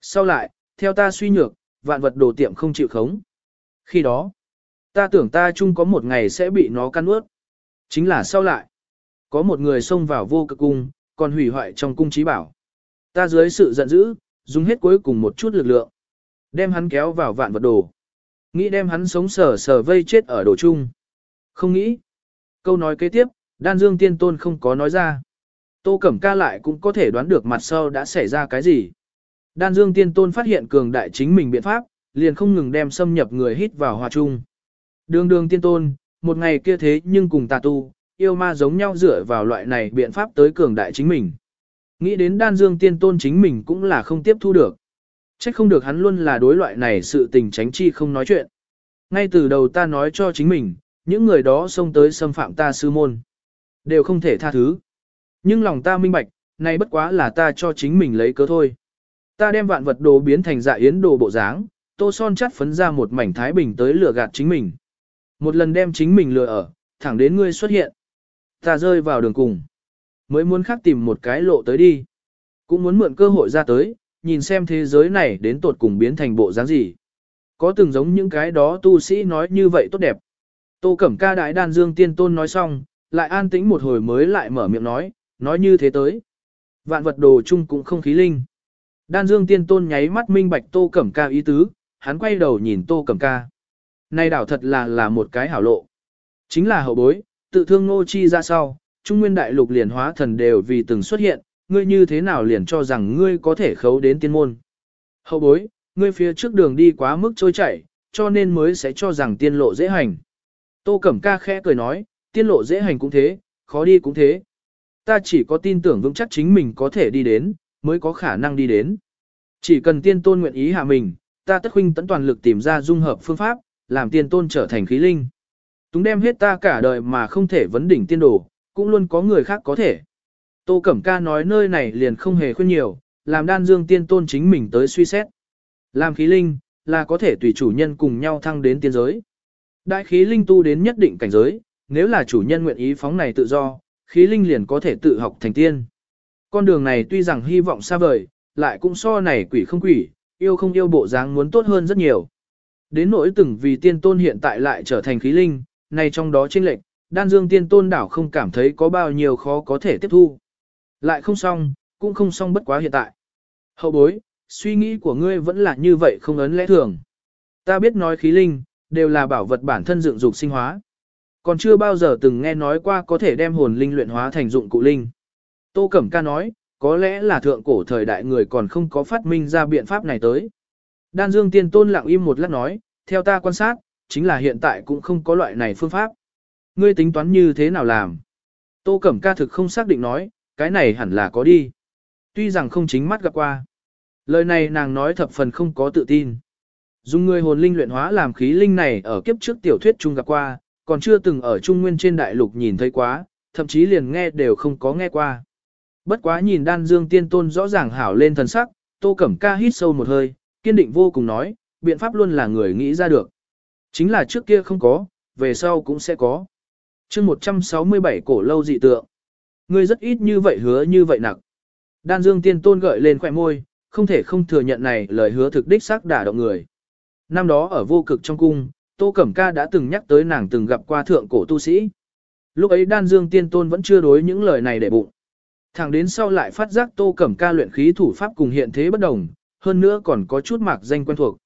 Sau lại, theo ta suy nhược, vạn vật đồ tiệm không chịu khống. Khi đó, ta tưởng ta chung có một ngày sẽ bị nó căn ướt. Chính là sau lại, có một người xông vào vô cực cung, còn hủy hoại trong cung trí bảo. Ta dưới sự giận dữ, dùng hết cuối cùng một chút lực lượng. Đem hắn kéo vào vạn vật đồ. Nghĩ đem hắn sống sờ sờ vây chết ở đồ chung. Không nghĩ. Câu nói kế tiếp, đan dương tiên tôn không có nói ra. Tô Cẩm ca lại cũng có thể đoán được mặt sau đã xảy ra cái gì. Đan dương tiên tôn phát hiện cường đại chính mình biện pháp, liền không ngừng đem xâm nhập người hít vào hòa chung. Đường đường tiên tôn, một ngày kia thế nhưng cùng tà tu, yêu ma giống nhau dựa vào loại này biện pháp tới cường đại chính mình. Nghĩ đến đan dương tiên tôn chính mình cũng là không tiếp thu được. Trách không được hắn luôn là đối loại này sự tình tránh chi không nói chuyện. Ngay từ đầu ta nói cho chính mình, những người đó xông tới xâm phạm ta sư môn. Đều không thể tha thứ. Nhưng lòng ta minh bạch, này bất quá là ta cho chính mình lấy cớ thôi. Ta đem vạn vật đồ biến thành dạ yến đồ bộ dáng, tô son chắt phấn ra một mảnh thái bình tới lừa gạt chính mình. Một lần đem chính mình lừa ở, thẳng đến ngươi xuất hiện. Ta rơi vào đường cùng. Mới muốn khác tìm một cái lộ tới đi. Cũng muốn mượn cơ hội ra tới, nhìn xem thế giới này đến tột cùng biến thành bộ dáng gì. Có từng giống những cái đó tu sĩ nói như vậy tốt đẹp. Tô Cẩm ca đại đan dương tiên tôn nói xong, lại an tĩnh một hồi mới lại mở miệng nói, nói như thế tới. Vạn vật đồ chung cũng không khí linh. Đan dương tiên tôn nháy mắt minh bạch Tô Cẩm ca ý tứ, hắn quay đầu nhìn Tô Cẩm ca. Này đảo thật là là một cái hảo lộ. Chính là hậu bối, tự thương ngô chi ra sau, trung nguyên đại lục liền hóa thần đều vì từng xuất hiện, ngươi như thế nào liền cho rằng ngươi có thể khấu đến tiên môn. Hậu bối, ngươi phía trước đường đi quá mức trôi chảy, cho nên mới sẽ cho rằng tiên lộ dễ hành. Tô Cẩm Ca khẽ cười nói, tiên lộ dễ hành cũng thế, khó đi cũng thế. Ta chỉ có tin tưởng vững chắc chính mình có thể đi đến, mới có khả năng đi đến. Chỉ cần tiên tôn nguyện ý hạ mình, ta tất huynh tận toàn lực tìm ra dung hợp phương pháp, làm tiên tôn trở thành khí linh. Túng đem hết ta cả đời mà không thể vấn đỉnh tiên đồ, cũng luôn có người khác có thể. Tô Cẩm Ca nói nơi này liền không hề khuyên nhiều, làm đan dương tiên tôn chính mình tới suy xét. Làm khí linh, là có thể tùy chủ nhân cùng nhau thăng đến tiên giới. Đại khí linh tu đến nhất định cảnh giới, nếu là chủ nhân nguyện ý phóng này tự do, khí linh liền có thể tự học thành tiên. Con đường này tuy rằng hy vọng xa vời, lại cũng so này quỷ không quỷ, yêu không yêu bộ dáng muốn tốt hơn rất nhiều. Đến nỗi từng vì tiên tôn hiện tại lại trở thành khí linh, này trong đó chênh lệch, đan dương tiên tôn đảo không cảm thấy có bao nhiêu khó có thể tiếp thu. Lại không xong, cũng không xong bất quá hiện tại. Hậu bối, suy nghĩ của ngươi vẫn là như vậy không ấn lẽ thường. Ta biết nói khí linh, đều là bảo vật bản thân dựng dục sinh hóa. Còn chưa bao giờ từng nghe nói qua có thể đem hồn linh luyện hóa thành dụng cụ linh. Tô Cẩm Ca nói, có lẽ là thượng cổ thời đại người còn không có phát minh ra biện pháp này tới. Đan Dương Tiên Tôn lặng im một lát nói, theo ta quan sát, chính là hiện tại cũng không có loại này phương pháp. Ngươi tính toán như thế nào làm? Tô Cẩm Ca thực không xác định nói, cái này hẳn là có đi. Tuy rằng không chính mắt gặp qua. Lời này nàng nói thập phần không có tự tin. Dùng người hồn linh luyện hóa làm khí linh này ở kiếp trước tiểu thuyết chung gặp qua, còn chưa từng ở Trung Nguyên trên đại lục nhìn thấy quá, thậm chí liền nghe đều không có nghe qua. Bất quá nhìn đan dương tiên tôn rõ ràng hảo lên thần sắc, tô cẩm ca hít sâu một hơi, kiên định vô cùng nói, biện pháp luôn là người nghĩ ra được. Chính là trước kia không có, về sau cũng sẽ có. chương 167 cổ lâu dị tượng. Ngươi rất ít như vậy hứa như vậy nặng. Đan dương tiên tôn gợi lên khỏe môi, không thể không thừa nhận này lời hứa thực đích xác đả động người. Năm đó ở vô cực trong cung, Tô Cẩm Ca đã từng nhắc tới nàng từng gặp qua thượng cổ tu sĩ. Lúc ấy đan dương tiên tôn vẫn chưa đối những lời này để bụng. Thẳng đến sau lại phát giác Tô Cẩm Ca luyện khí thủ pháp cùng hiện thế bất đồng, hơn nữa còn có chút mạc danh quen thuộc.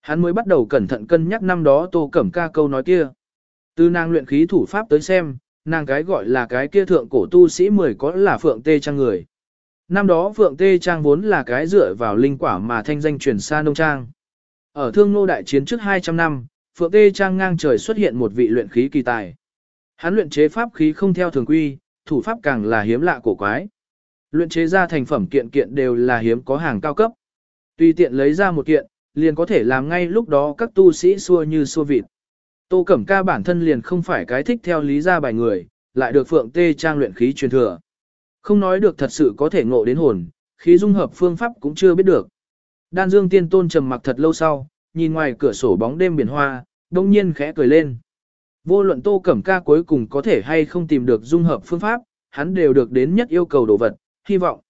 Hắn mới bắt đầu cẩn thận cân nhắc năm đó Tô Cẩm Ca câu nói kia. Từ nàng luyện khí thủ pháp tới xem, nàng cái gọi là cái kia thượng cổ tu sĩ mười có là Phượng Tê Trang người. Năm đó Phượng Tê Trang vốn là cái dựa vào linh quả mà thanh danh truyền xa nông trang. Ở thương nô đại chiến trước 200 năm, Phượng Tê Trang ngang trời xuất hiện một vị luyện khí kỳ tài. Hắn luyện chế pháp khí không theo thường quy, thủ pháp càng là hiếm lạ cổ quái. Luyện chế ra thành phẩm kiện kiện đều là hiếm có hàng cao cấp. Tùy tiện lấy ra một kiện, liền có thể làm ngay lúc đó các tu sĩ xua như xua vịt. Tô Cẩm Ca bản thân liền không phải cái thích theo lý ra bài người, lại được Phượng Tê Trang luyện khí truyền thừa. Không nói được thật sự có thể ngộ đến hồn, khí dung hợp phương pháp cũng chưa biết được. Đan Dương Tiên Tôn trầm mặc thật lâu sau, nhìn ngoài cửa sổ bóng đêm biển hoa, đông nhiên khẽ cười lên. Vô luận Tô Cẩm Ca cuối cùng có thể hay không tìm được dung hợp phương pháp, hắn đều được đến nhất yêu cầu đồ vật, hy vọng.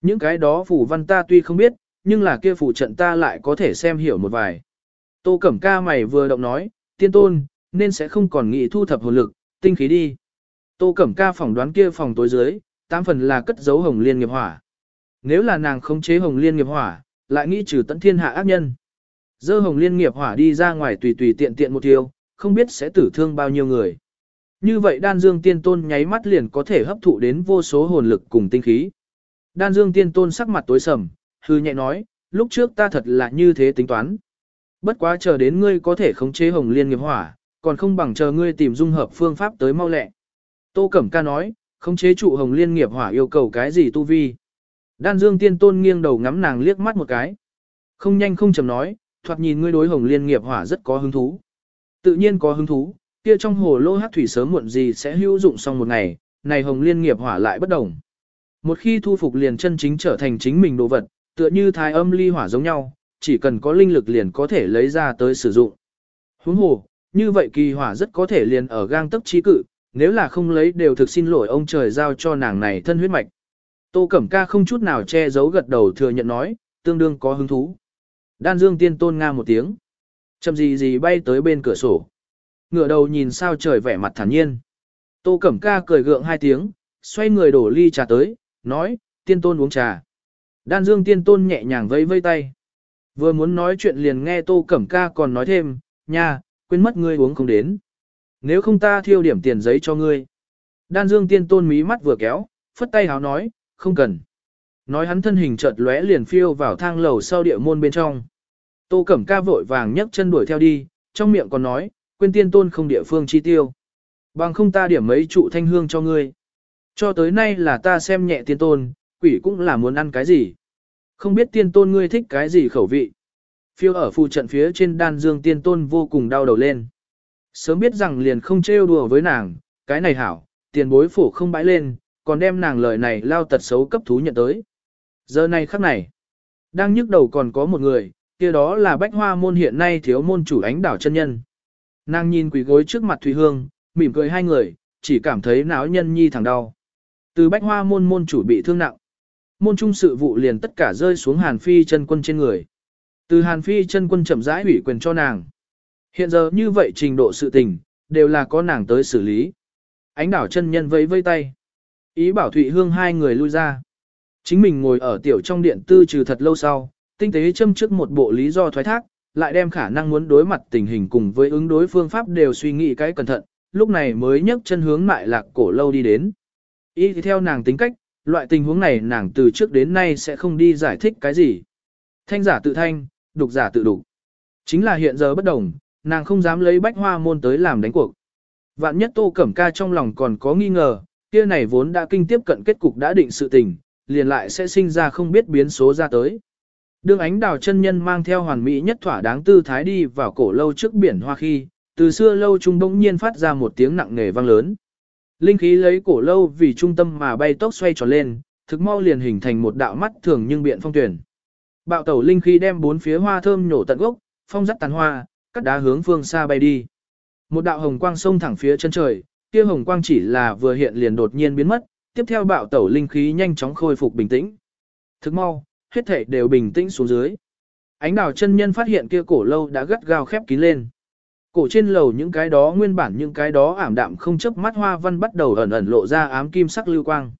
Những cái đó phủ văn ta tuy không biết, nhưng là kia phủ trận ta lại có thể xem hiểu một vài. Tô Cẩm Ca mày vừa động nói, tiên tôn, nên sẽ không còn nghĩ thu thập hồn lực, tinh khí đi. Tô Cẩm Ca phỏng đoán kia phòng tối dưới, tám phần là cất giấu hồng liên nghiệp hỏa. Nếu là nàng không chế hồng liên nghiệp hỏa, lại nghĩ trừ tận thiên hạ ác nhân. Dơ hồng liên nghiệp hỏa đi ra ngoài tùy tùy tiện tiện một tiêu, không biết sẽ tử thương bao nhiêu người. Như vậy đan dương tiên tôn nháy mắt liền có thể hấp thụ đến vô số hồn lực cùng tinh khí. Đan dương tiên tôn sắc mặt tối sầm, hư nhẹ nói, lúc trước ta thật là như thế tính toán. Bất quá chờ đến ngươi có thể khống chế hồng liên nghiệp hỏa, còn không bằng chờ ngươi tìm dung hợp phương pháp tới mau lẹ. Tô Cẩm Ca nói, khống chế trụ hồng liên nghiệp hỏa yêu cầu cái gì tu vi. Đan Dương Tiên Tôn nghiêng đầu ngắm nàng liếc mắt một cái. Không nhanh không chậm nói, thoạt nhìn ngươi đối hồng liên nghiệp hỏa rất có hứng thú. Tự nhiên có hứng thú, kia trong hồ lô hát thủy sớm muộn gì sẽ hữu dụng xong một ngày, này hồng liên nghiệp hỏa lại bất đồng. Một khi thu phục liền chân chính trở thành chính mình đồ vật, tựa như thái âm ly hỏa giống nhau, chỉ cần có linh lực liền có thể lấy ra tới sử dụng. Huống hồ, như vậy kỳ hỏa rất có thể liền ở gang tấc trí cự, nếu là không lấy đều thực xin lỗi ông trời giao cho nàng này thân huyết mạch. Tô Cẩm Ca không chút nào che giấu gật đầu thừa nhận nói, tương đương có hứng thú. Đan Dương Tiên Tôn nga một tiếng. Chậm gì gì bay tới bên cửa sổ. Ngửa đầu nhìn sao trời vẻ mặt thản nhiên. Tô Cẩm Ca cười gượng hai tiếng, xoay người đổ ly trà tới, nói, Tiên Tôn uống trà. Đan Dương Tiên Tôn nhẹ nhàng vẫy vây tay. Vừa muốn nói chuyện liền nghe Tô Cẩm Ca còn nói thêm, nha, quên mất ngươi uống không đến. Nếu không ta thiêu điểm tiền giấy cho ngươi. Đan Dương Tiên Tôn mí mắt vừa kéo, phất tay háo nói, không cần. Nói hắn thân hình chợt lóe liền phiêu vào thang lầu sau địa môn bên trong. Tô Cẩm Ca vội vàng nhấc chân đuổi theo đi, trong miệng còn nói, quên tiên tôn không địa phương chi tiêu. Bằng không ta điểm mấy trụ thanh hương cho ngươi. Cho tới nay là ta xem nhẹ tiên tôn, quỷ cũng là muốn ăn cái gì. Không biết tiên tôn ngươi thích cái gì khẩu vị. Phiêu ở phù trận phía trên đan dương tiên tôn vô cùng đau đầu lên. Sớm biết rằng liền không trêu đùa với nàng, cái này hảo, tiền bối phổ không bãi lên, còn đem nàng lời này lao tật xấu cấp thú nhận tới. Giờ này khắc này, đang nhức đầu còn có một người, kia đó là bách hoa môn hiện nay thiếu môn chủ ánh đảo chân nhân. Nàng nhìn quỷ gối trước mặt Thùy Hương, mỉm cười hai người, chỉ cảm thấy náo nhân nhi thẳng đau. Từ bách hoa môn môn chủ bị thương nặng. Môn trung sự vụ liền tất cả rơi xuống Hàn Phi chân quân trên người. Từ Hàn Phi chân quân chậm rãi ủy quyền cho nàng. Hiện giờ như vậy trình độ sự tình, đều là có nàng tới xử lý. Ánh đảo chân nhân vẫy vây tay. Ý bảo Thụy Hương hai người lui ra. Chính mình ngồi ở tiểu trong điện tư trừ thật lâu sau, tinh tế châm trước một bộ lý do thoái thác, lại đem khả năng muốn đối mặt tình hình cùng với ứng đối phương pháp đều suy nghĩ cái cẩn thận, lúc này mới nhấc chân hướng mại lạc cổ lâu đi đến. Ý thì theo nàng tính cách, loại tình huống này nàng từ trước đến nay sẽ không đi giải thích cái gì. Thanh giả tự thanh, đục giả tự đục. Chính là hiện giờ bất đồng, nàng không dám lấy bách hoa môn tới làm đánh cuộc. Vạn nhất tô cẩm ca trong lòng còn có nghi ngờ, kia này vốn đã kinh tiếp cận kết cục đã định sự tình, liền lại sẽ sinh ra không biết biến số ra tới. Đương ánh đào chân nhân mang theo hoàn mỹ nhất thỏa đáng tư thái đi vào cổ lâu trước biển hoa khi, từ xưa lâu trung bỗng nhiên phát ra một tiếng nặng nề vang lớn. Linh khí lấy cổ lâu vì trung tâm mà bay tốc xoay tròn lên, thực mau liền hình thành một đạo mắt thường nhưng biện phong tuyển. Bạo tẩu linh khí đem bốn phía hoa thơm nhổ tận gốc, phong dắt tàn hoa, cắt đá hướng phương xa bay đi. Một đạo hồng quang sông thẳng phía chân trời, kia hồng quang chỉ là vừa hiện liền đột nhiên biến mất, tiếp theo bạo tẩu linh khí nhanh chóng khôi phục bình tĩnh. Thức mau, hết thể đều bình tĩnh xuống dưới. Ánh đào chân nhân phát hiện kia cổ lâu đã gắt gao khép kín lên. Cổ trên lầu những cái đó nguyên bản những cái đó ảm đạm không chấp mắt hoa văn bắt đầu ẩn ẩn lộ ra ám kim sắc lưu quang.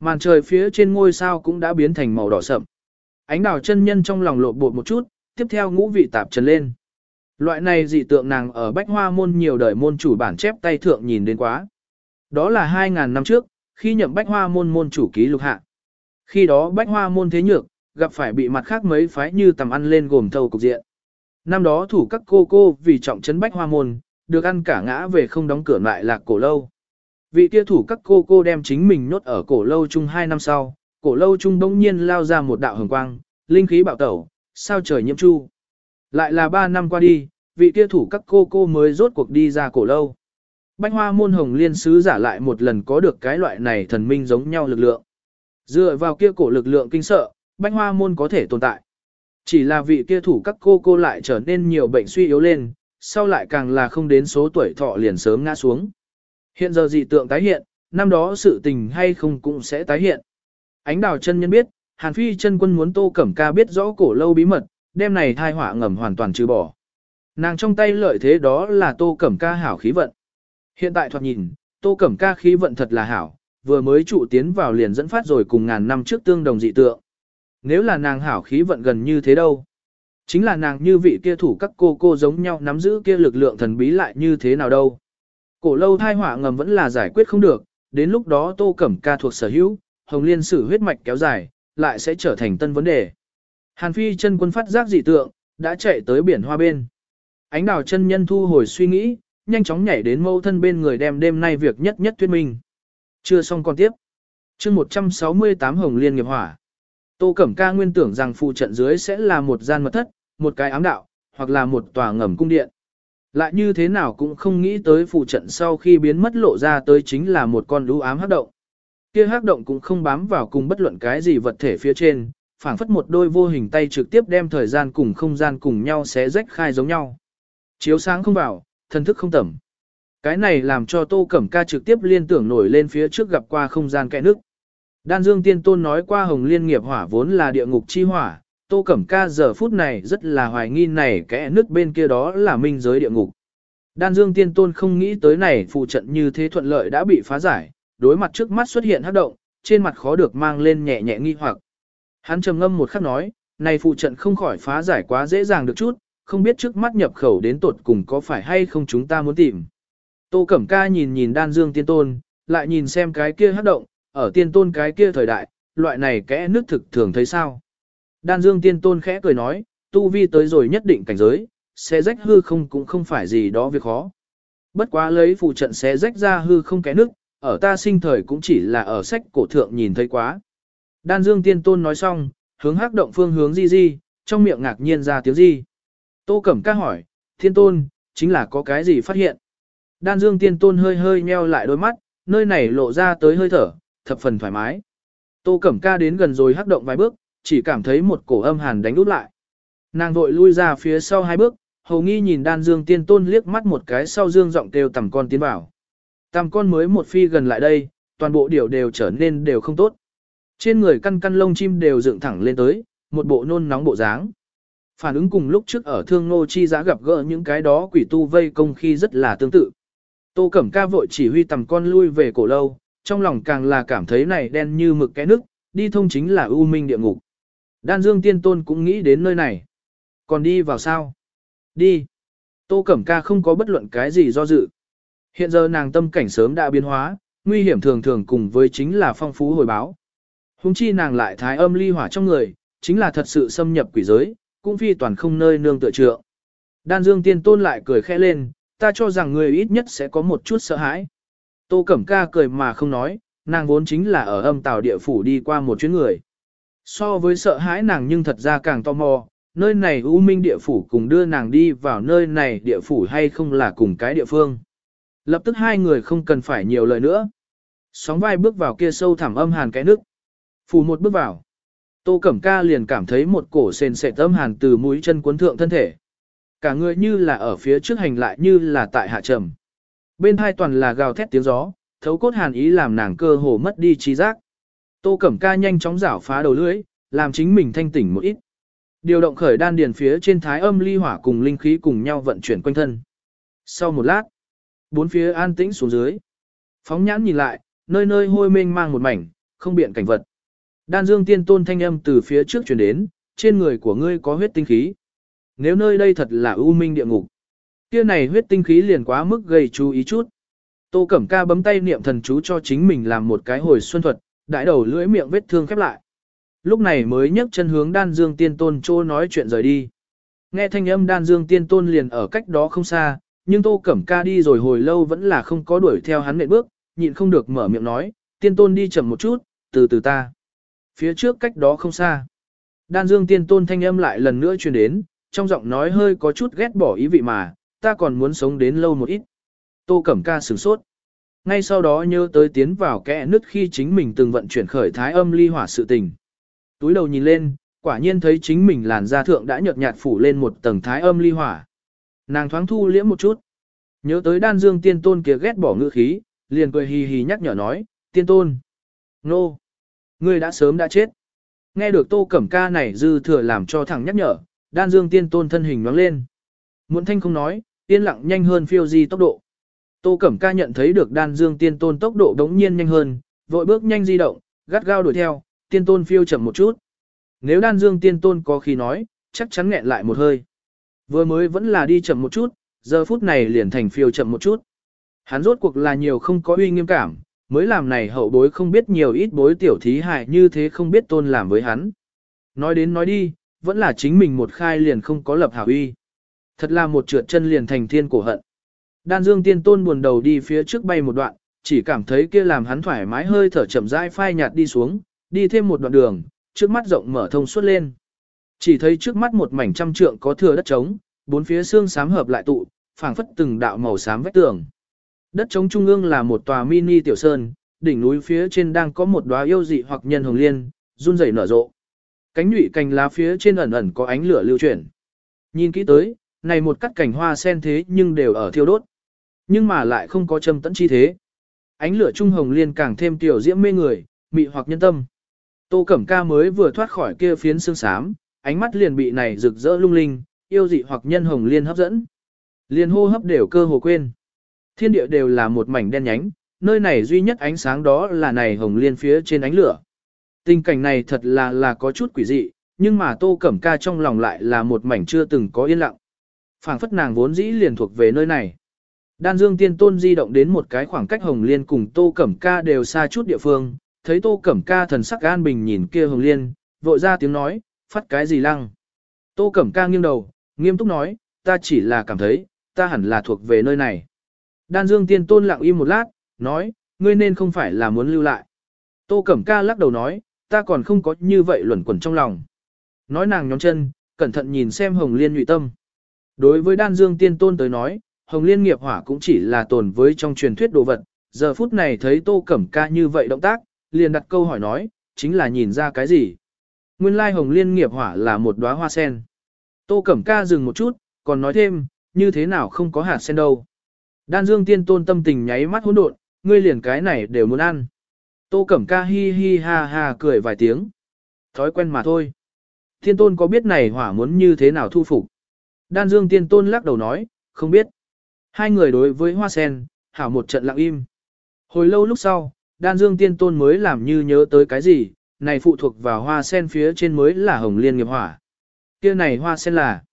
Màn trời phía trên ngôi sao cũng đã biến thành màu đỏ sậm. Ánh đào chân nhân trong lòng lộ bột một chút, tiếp theo ngũ vị tạp trần lên. Loại này dị tượng nàng ở bách hoa môn nhiều đời môn chủ bản chép tay thượng nhìn đến quá. Đó là 2.000 năm trước, khi nhậm bách hoa môn môn chủ ký lục hạ. Khi đó bách hoa môn thế nhược, gặp phải bị mặt khác mấy phái như tầm ăn lên gồm thâu cục diện. Năm đó thủ các cô cô vì trọng trấn bách hoa môn, được ăn cả ngã về không đóng cửa lại lạc cổ lâu. Vị kia thủ các cô cô đem chính mình nhốt ở cổ lâu chung hai năm sau, cổ lâu chung đông nhiên lao ra một đạo hồng quang, linh khí bạo tẩu, sao trời nhiễm chu. Lại là ba năm qua đi, vị kia thủ các cô cô mới rốt cuộc đi ra cổ lâu. Bách hoa môn hồng liên sứ giả lại một lần có được cái loại này thần minh giống nhau lực lượng. Dựa vào kia cổ lực lượng kinh sợ, bánh hoa môn có thể tồn tại. Chỉ là vị kia thủ các cô cô lại trở nên nhiều bệnh suy yếu lên, sau lại càng là không đến số tuổi thọ liền sớm ngã xuống. Hiện giờ dị tượng tái hiện, năm đó sự tình hay không cũng sẽ tái hiện. Ánh đào chân nhân biết, Hàn Phi chân quân muốn Tô Cẩm Ca biết rõ cổ lâu bí mật, đêm này thai họa ngầm hoàn toàn trừ bỏ. Nàng trong tay lợi thế đó là Tô Cẩm Ca hảo khí vận. Hiện tại thoạt nhìn, Tô Cẩm Ca khí vận thật là hảo, vừa mới trụ tiến vào liền dẫn phát rồi cùng ngàn năm trước tương đồng dị tượng. Nếu là nàng hảo khí vận gần như thế đâu? Chính là nàng như vị kia thủ các cô cô giống nhau nắm giữ kia lực lượng thần bí lại như thế nào đâu? Cổ lâu thai họa ngầm vẫn là giải quyết không được, đến lúc đó Tô Cẩm Ca thuộc sở hữu, Hồng Liên sử huyết mạch kéo dài, lại sẽ trở thành tân vấn đề. Hàn Phi chân quân phát giác dị tượng, đã chạy tới biển hoa bên. Ánh đào chân nhân thu hồi suy nghĩ, nhanh chóng nhảy đến mâu thân bên người đem đêm nay việc nhất nhất thuyết minh. Chưa xong còn tiếp. chương 168 Hồng Liên nghiệp hỏa. Tô Cẩm Ca nguyên tưởng rằng phụ trận dưới sẽ là một gian mật thất, một cái ám đạo, hoặc là một tòa ngầm cung điện. Lại như thế nào cũng không nghĩ tới phụ trận sau khi biến mất lộ ra tới chính là một con lũ ám hắc động. Kia hắc động cũng không bám vào cùng bất luận cái gì vật thể phía trên, phảng phất một đôi vô hình tay trực tiếp đem thời gian cùng không gian cùng nhau xé rách khai giống nhau. Chiếu sáng không vào, thân thức không tẩm. Cái này làm cho Tô Cẩm Ca trực tiếp liên tưởng nổi lên phía trước gặp qua không gian kẽ nước. Đan Dương Tiên Tôn nói qua Hồng Liên nghiệp hỏa vốn là địa ngục chi hỏa, Tô Cẩm Ca giờ phút này rất là hoài nghi này kẽ nước bên kia đó là minh giới địa ngục. Đan Dương Tiên Tôn không nghĩ tới này phụ trận như thế thuận lợi đã bị phá giải, đối mặt trước mắt xuất hiện hắc động, trên mặt khó được mang lên nhẹ nhẹ nghi hoặc. Hắn trầm ngâm một khắc nói, này phụ trận không khỏi phá giải quá dễ dàng được chút, không biết trước mắt nhập khẩu đến tột cùng có phải hay không chúng ta muốn tìm. Tô Cẩm Ca nhìn nhìn đan dương tiên tôn, lại nhìn xem cái kia hắc động, ở tiên tôn cái kia thời đại, loại này kẽ nước thực thường thấy sao. Đan dương tiên tôn khẽ cười nói, tu vi tới rồi nhất định cảnh giới, sẽ rách hư không cũng không phải gì đó việc khó. Bất quá lấy phụ trận sẽ rách ra hư không kẽ nước, ở ta sinh thời cũng chỉ là ở sách cổ thượng nhìn thấy quá. Đan dương tiên tôn nói xong, hướng hắc động phương hướng di di, trong miệng ngạc nhiên ra tiếng gì. Tô Cẩm Ca hỏi, thiên tôn, chính là có cái gì phát hiện? Đan Dương Tiên Tôn hơi hơi nheo lại đôi mắt, nơi này lộ ra tới hơi thở, thập phần thoải mái. Tô Cẩm Ca đến gần rồi hắc động vài bước, chỉ cảm thấy một cổ âm hàn đánh út lại. Nàng vội lui ra phía sau hai bước, hầu nghi nhìn Đan Dương Tiên Tôn liếc mắt một cái sau dương giọng kêu tầm con tiến vào. Tầm con mới một phi gần lại đây, toàn bộ điều đều trở nên đều không tốt. Trên người căn căn lông chim đều dựng thẳng lên tới, một bộ nôn nóng bộ dáng. Phản ứng cùng lúc trước ở thương nô chi giá gặp gỡ những cái đó quỷ tu vây công khi rất là tương tự. Tô Cẩm Ca vội chỉ huy tầm con lui về cổ lâu, trong lòng càng là cảm thấy này đen như mực cái nước, đi thông chính là ưu minh địa ngục. Đan Dương Tiên Tôn cũng nghĩ đến nơi này. Còn đi vào sao? Đi. Tô Cẩm Ca không có bất luận cái gì do dự. Hiện giờ nàng tâm cảnh sớm đã biến hóa, nguy hiểm thường thường cùng với chính là phong phú hồi báo. Hùng chi nàng lại thái âm ly hỏa trong người, chính là thật sự xâm nhập quỷ giới, cũng phi toàn không nơi nương tựa trượng. Đan Dương Tiên Tôn lại cười khẽ lên, ta cho rằng người ít nhất sẽ có một chút sợ hãi. Tô Cẩm Ca cười mà không nói, nàng vốn chính là ở âm tàu địa phủ đi qua một chuyến người. So với sợ hãi nàng nhưng thật ra càng tò mò, nơi này U Minh địa phủ cùng đưa nàng đi vào nơi này địa phủ hay không là cùng cái địa phương. Lập tức hai người không cần phải nhiều lời nữa. Sóng vai bước vào kia sâu thẳm âm hàn cái nước. Phủ một bước vào. Tô Cẩm Ca liền cảm thấy một cổ sền sệt âm hàn từ mũi chân cuốn thượng thân thể. Cả người như là ở phía trước hành lại như là tại hạ trầm. Bên hai toàn là gào thét tiếng gió, thấu cốt hàn ý làm nàng cơ hồ mất đi trí giác. Tô Cẩm Ca nhanh chóng rảo phá đầu lưỡi, làm chính mình thanh tỉnh một ít. Điều động khởi đan điền phía trên thái âm ly hỏa cùng linh khí cùng nhau vận chuyển quanh thân. Sau một lát, bốn phía an tĩnh xuống dưới. Phóng nhãn nhìn lại, nơi nơi hôi mênh mang một mảnh, không biện cảnh vật. Đan dương tiên tôn thanh âm từ phía trước truyền đến, trên người của ngươi có huyết tinh khí. Nếu nơi đây thật là U minh địa ngục, kia này huyết tinh khí liền quá mức gây chú ý chút. Tô Cẩm Ca bấm tay niệm thần chú cho chính mình làm một cái hồi xuân thuật, đại đầu lưỡi miệng vết thương khép lại. Lúc này mới nhấc chân hướng đan dương tiên tôn trô nói chuyện rời đi. Nghe thanh âm đan dương tiên tôn liền ở cách đó không xa, nhưng Tô Cẩm Ca đi rồi hồi lâu vẫn là không có đuổi theo hắn nệm bước, nhịn không được mở miệng nói, tiên tôn đi chậm một chút, từ từ ta. Phía trước cách đó không xa. Đan dương tiên tôn thanh âm lại lần nữa truyền đến, trong giọng nói hơi có chút ghét bỏ ý vị mà, ta còn muốn sống đến lâu một ít. Tô Cẩm Ca sửng sốt. Ngay sau đó nhớ tới tiến vào kẽ nứt khi chính mình từng vận chuyển khởi thái âm ly hỏa sự tình. Túi đầu nhìn lên, quả nhiên thấy chính mình làn da thượng đã nhợt nhạt phủ lên một tầng thái âm ly hỏa. Nàng thoáng thu liễm một chút. Nhớ tới đan dương tiên tôn kia ghét bỏ ngữ khí, liền cười hì hì nhắc nhở nói, tiên tôn. Nô! No. Ngươi đã sớm đã chết. Nghe được tô cẩm ca này dư thừa làm cho thẳng nhắc nhở, đan dương tiên tôn thân hình nhoáng lên. Muộn thanh không nói, yên lặng nhanh hơn phiêu di tốc độ. Tô cẩm ca nhận thấy được đan dương tiên tôn tốc độ đống nhiên nhanh hơn, vội bước nhanh di động, gắt gao đuổi theo, tiên tôn phiêu chậm một chút. Nếu đan dương tiên tôn có khi nói, chắc chắn nghẹn lại một hơi. Vừa mới vẫn là đi chậm một chút, giờ phút này liền thành phiêu chậm một chút. Hắn rốt cuộc là nhiều không có uy nghiêm cảm, mới làm này hậu bối không biết nhiều ít bối tiểu thí hại như thế không biết tôn làm với hắn. Nói đến nói đi, vẫn là chính mình một khai liền không có lập hảo uy. Thật là một trượt chân liền thành thiên cổ hận. Đan dương tiên tôn buồn đầu đi phía trước bay một đoạn, chỉ cảm thấy kia làm hắn thoải mái hơi thở chậm rãi phai nhạt đi xuống, đi thêm một đoạn đường, trước mắt rộng mở thông suốt lên. Chỉ thấy trước mắt một mảnh trăm trượng có thừa đất trống, bốn phía xương xám hợp lại tụ, phảng phất từng đạo màu xám vách tường. Đất trống trung ương là một tòa mini tiểu sơn, đỉnh núi phía trên đang có một đóa yêu dị hoặc nhân hồng liên, run rẩy nở rộ. Cánh nhụy cành lá phía trên ẩn ẩn có ánh lửa lưu chuyển. Nhìn kỹ tới, này một cắt cảnh hoa sen thế nhưng đều ở thiêu đốt. Nhưng mà lại không có châm tẫn chi thế. Ánh lửa trung hồng liên càng thêm tiểu diễm mê người, mị hoặc nhân tâm. Tô Cẩm Ca mới vừa thoát khỏi kia phiến xương xám, ánh mắt liền bị này rực rỡ lung linh, yêu dị hoặc nhân hồng liên hấp dẫn. Liên hô hấp đều cơ hồ quên. Thiên địa đều là một mảnh đen nhánh, nơi này duy nhất ánh sáng đó là này hồng liên phía trên ánh lửa. Tình cảnh này thật là là có chút quỷ dị, nhưng mà Tô Cẩm Ca trong lòng lại là một mảnh chưa từng có yên lặng phảng phất nàng vốn dĩ liền thuộc về nơi này. Đan Dương Tiên Tôn di động đến một cái khoảng cách Hồng Liên cùng Tô Cẩm Ca đều xa chút địa phương, thấy Tô Cẩm Ca thần sắc an bình nhìn kia Hồng Liên, vội ra tiếng nói, phát cái gì lăng. Tô Cẩm Ca nghiêng đầu, nghiêm túc nói, ta chỉ là cảm thấy, ta hẳn là thuộc về nơi này. Đan Dương Tiên Tôn lặng im một lát, nói, ngươi nên không phải là muốn lưu lại. Tô Cẩm Ca lắc đầu nói, ta còn không có như vậy luẩn quẩn trong lòng. Nói nàng nhóm chân, cẩn thận nhìn xem Hồng Liên nhụy tâm. Đối với Đan Dương Tiên Tôn tới nói, Hồng Liên nghiệp hỏa cũng chỉ là tồn với trong truyền thuyết đồ vật. Giờ phút này thấy Tô Cẩm Ca như vậy động tác, liền đặt câu hỏi nói, chính là nhìn ra cái gì. Nguyên lai Hồng Liên nghiệp hỏa là một đóa hoa sen. Tô Cẩm Ca dừng một chút, còn nói thêm, như thế nào không có hạt sen đâu. Đan Dương Tiên Tôn tâm tình nháy mắt hỗn độn, ngươi liền cái này đều muốn ăn. Tô Cẩm Ca hi hi ha ha cười vài tiếng. Thói quen mà thôi. Thiên Tôn có biết này hỏa muốn như thế nào thu phục? Đan Dương Tiên Tôn lắc đầu nói, không biết. Hai người đối với hoa sen, hảo một trận lặng im. Hồi lâu lúc sau, Đan Dương Tiên Tôn mới làm như nhớ tới cái gì, này phụ thuộc vào hoa sen phía trên mới là hồng liên nghiệp hỏa. kia này hoa sen là,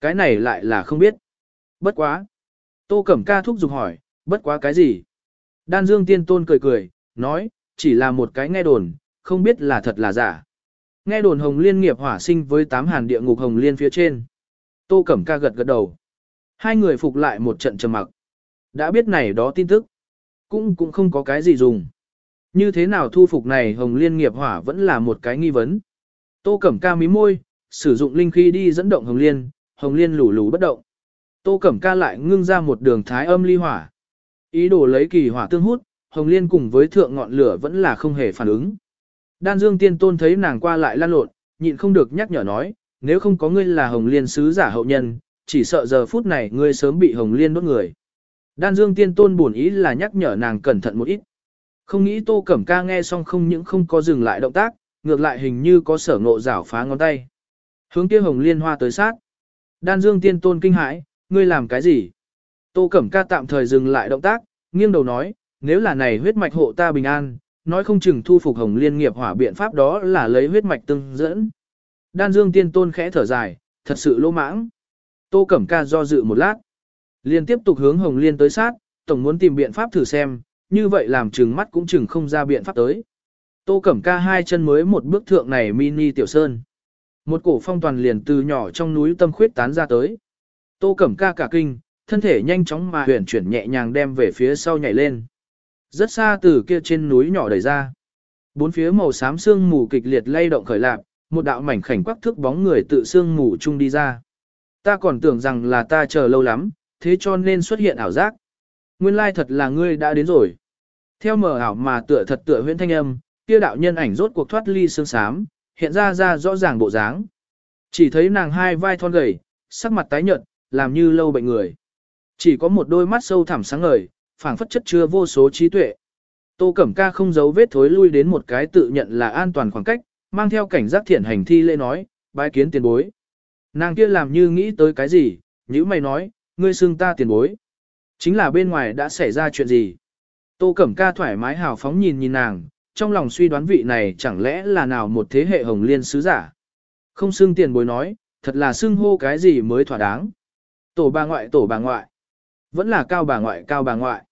cái này lại là không biết. Bất quá. Tô Cẩm Ca thúc giục hỏi, bất quá cái gì? Đan Dương Tiên Tôn cười cười, nói, chỉ là một cái nghe đồn, không biết là thật là giả. Nghe đồn Hồng Liên nghiệp hỏa sinh với tám hàn địa ngục Hồng Liên phía trên. Tô Cẩm Ca gật gật đầu. Hai người phục lại một trận trầm mặc. Đã biết này đó tin tức, cũng cũng không có cái gì dùng. Như thế nào thu phục này Hồng Liên nghiệp hỏa vẫn là một cái nghi vấn. Tô Cẩm Ca mí môi, sử dụng linh khí đi dẫn động Hồng Liên, Hồng Liên lù lù bất động. Tô Cẩm Ca lại ngưng ra một đường thái âm ly hỏa. Ý đồ lấy kỳ hỏa tương hút, Hồng Liên cùng với thượng ngọn lửa vẫn là không hề phản ứng. Đan Dương Tiên Tôn thấy nàng qua lại lan lộn, nhịn không được nhắc nhở nói, nếu không có ngươi là Hồng Liên sứ giả hậu nhân, chỉ sợ giờ phút này ngươi sớm bị Hồng Liên đốt người. Đan Dương Tiên Tôn buồn ý là nhắc nhở nàng cẩn thận một ít. Không nghĩ Tô Cẩm Ca nghe xong không những không có dừng lại động tác, ngược lại hình như có sở ngộ rảo phá ngón tay. Hướng kia Hồng Liên hoa tới sát. Đan Dương Tiên Tôn kinh hãi, ngươi làm cái gì? Tô Cẩm Ca tạm thời dừng lại động tác, nghiêng đầu nói, nếu là này huyết mạch hộ ta bình an, nói không chừng thu phục hồng liên nghiệp hỏa biện pháp đó là lấy huyết mạch tương dẫn. Đan Dương Tiên Tôn khẽ thở dài, thật sự lỗ mãng. Tô Cẩm Ca do dự một lát, liền tiếp tục hướng hồng liên tới sát, tổng muốn tìm biện pháp thử xem, như vậy làm chừng mắt cũng chừng không ra biện pháp tới. Tô Cẩm Ca hai chân mới một bước thượng này mini tiểu sơn. Một cổ phong toàn liền từ nhỏ trong núi tâm khuyết tán ra tới. Tô Cẩm Ca cả kinh, thân thể nhanh chóng mà huyền chuyển nhẹ nhàng đem về phía sau nhảy lên. Rất xa từ kia trên núi nhỏ đẩy ra. Bốn phía màu xám sương mù kịch liệt lay động khởi lạc, một đạo mảnh khảnh quắc thước bóng người tự sương ngủ chung đi ra. Ta còn tưởng rằng là ta chờ lâu lắm, thế cho nên xuất hiện ảo giác. Nguyên lai thật là ngươi đã đến rồi. Theo mờ ảo mà tựa thật tựa huyễn thanh âm, kia đạo nhân ảnh rốt cuộc thoát ly sương sám hiện ra ra rõ ràng bộ dáng. Chỉ thấy nàng hai vai thon gầy, sắc mặt tái nhợt, làm như lâu bệnh người. Chỉ có một đôi mắt sâu thẳm sáng ngời, phảng phất chất chứa vô số trí tuệ. Tô Cẩm Ca không giấu vết thối lui đến một cái tự nhận là an toàn khoảng cách, mang theo cảnh giác thiện hành thi lễ nói, bái kiến tiền bối. Nàng kia làm như nghĩ tới cái gì, nhữ mày nói, ngươi xưng ta tiền bối. Chính là bên ngoài đã xảy ra chuyện gì. Tô Cẩm Ca thoải mái hào phóng nhìn nhìn nàng, trong lòng suy đoán vị này chẳng lẽ là nào một thế hệ hồng liên sứ giả. Không xưng tiền bối nói, thật là xưng hô cái gì mới thỏa đáng. Tổ bà ngoại tổ bà ngoại. Vẫn là cao bà ngoại cao bà ngoại.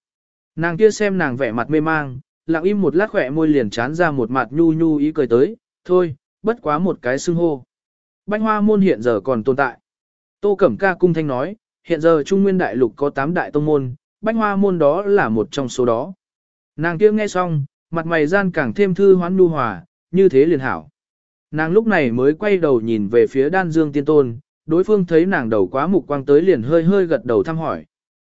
Nàng kia xem nàng vẻ mặt mê mang, lặng im một lát khỏe môi liền chán ra một mặt nhu nhu ý cười tới, thôi, bất quá một cái xưng hô. Bánh hoa môn hiện giờ còn tồn tại. Tô Cẩm Ca cung thanh nói, hiện giờ Trung Nguyên Đại Lục có 8 đại tông môn, bánh hoa môn đó là một trong số đó. Nàng kia nghe xong, mặt mày gian càng thêm thư hoán nu hòa, như thế liền hảo. Nàng lúc này mới quay đầu nhìn về phía đan dương tiên tôn, đối phương thấy nàng đầu quá mục quang tới liền hơi hơi gật đầu thăm hỏi.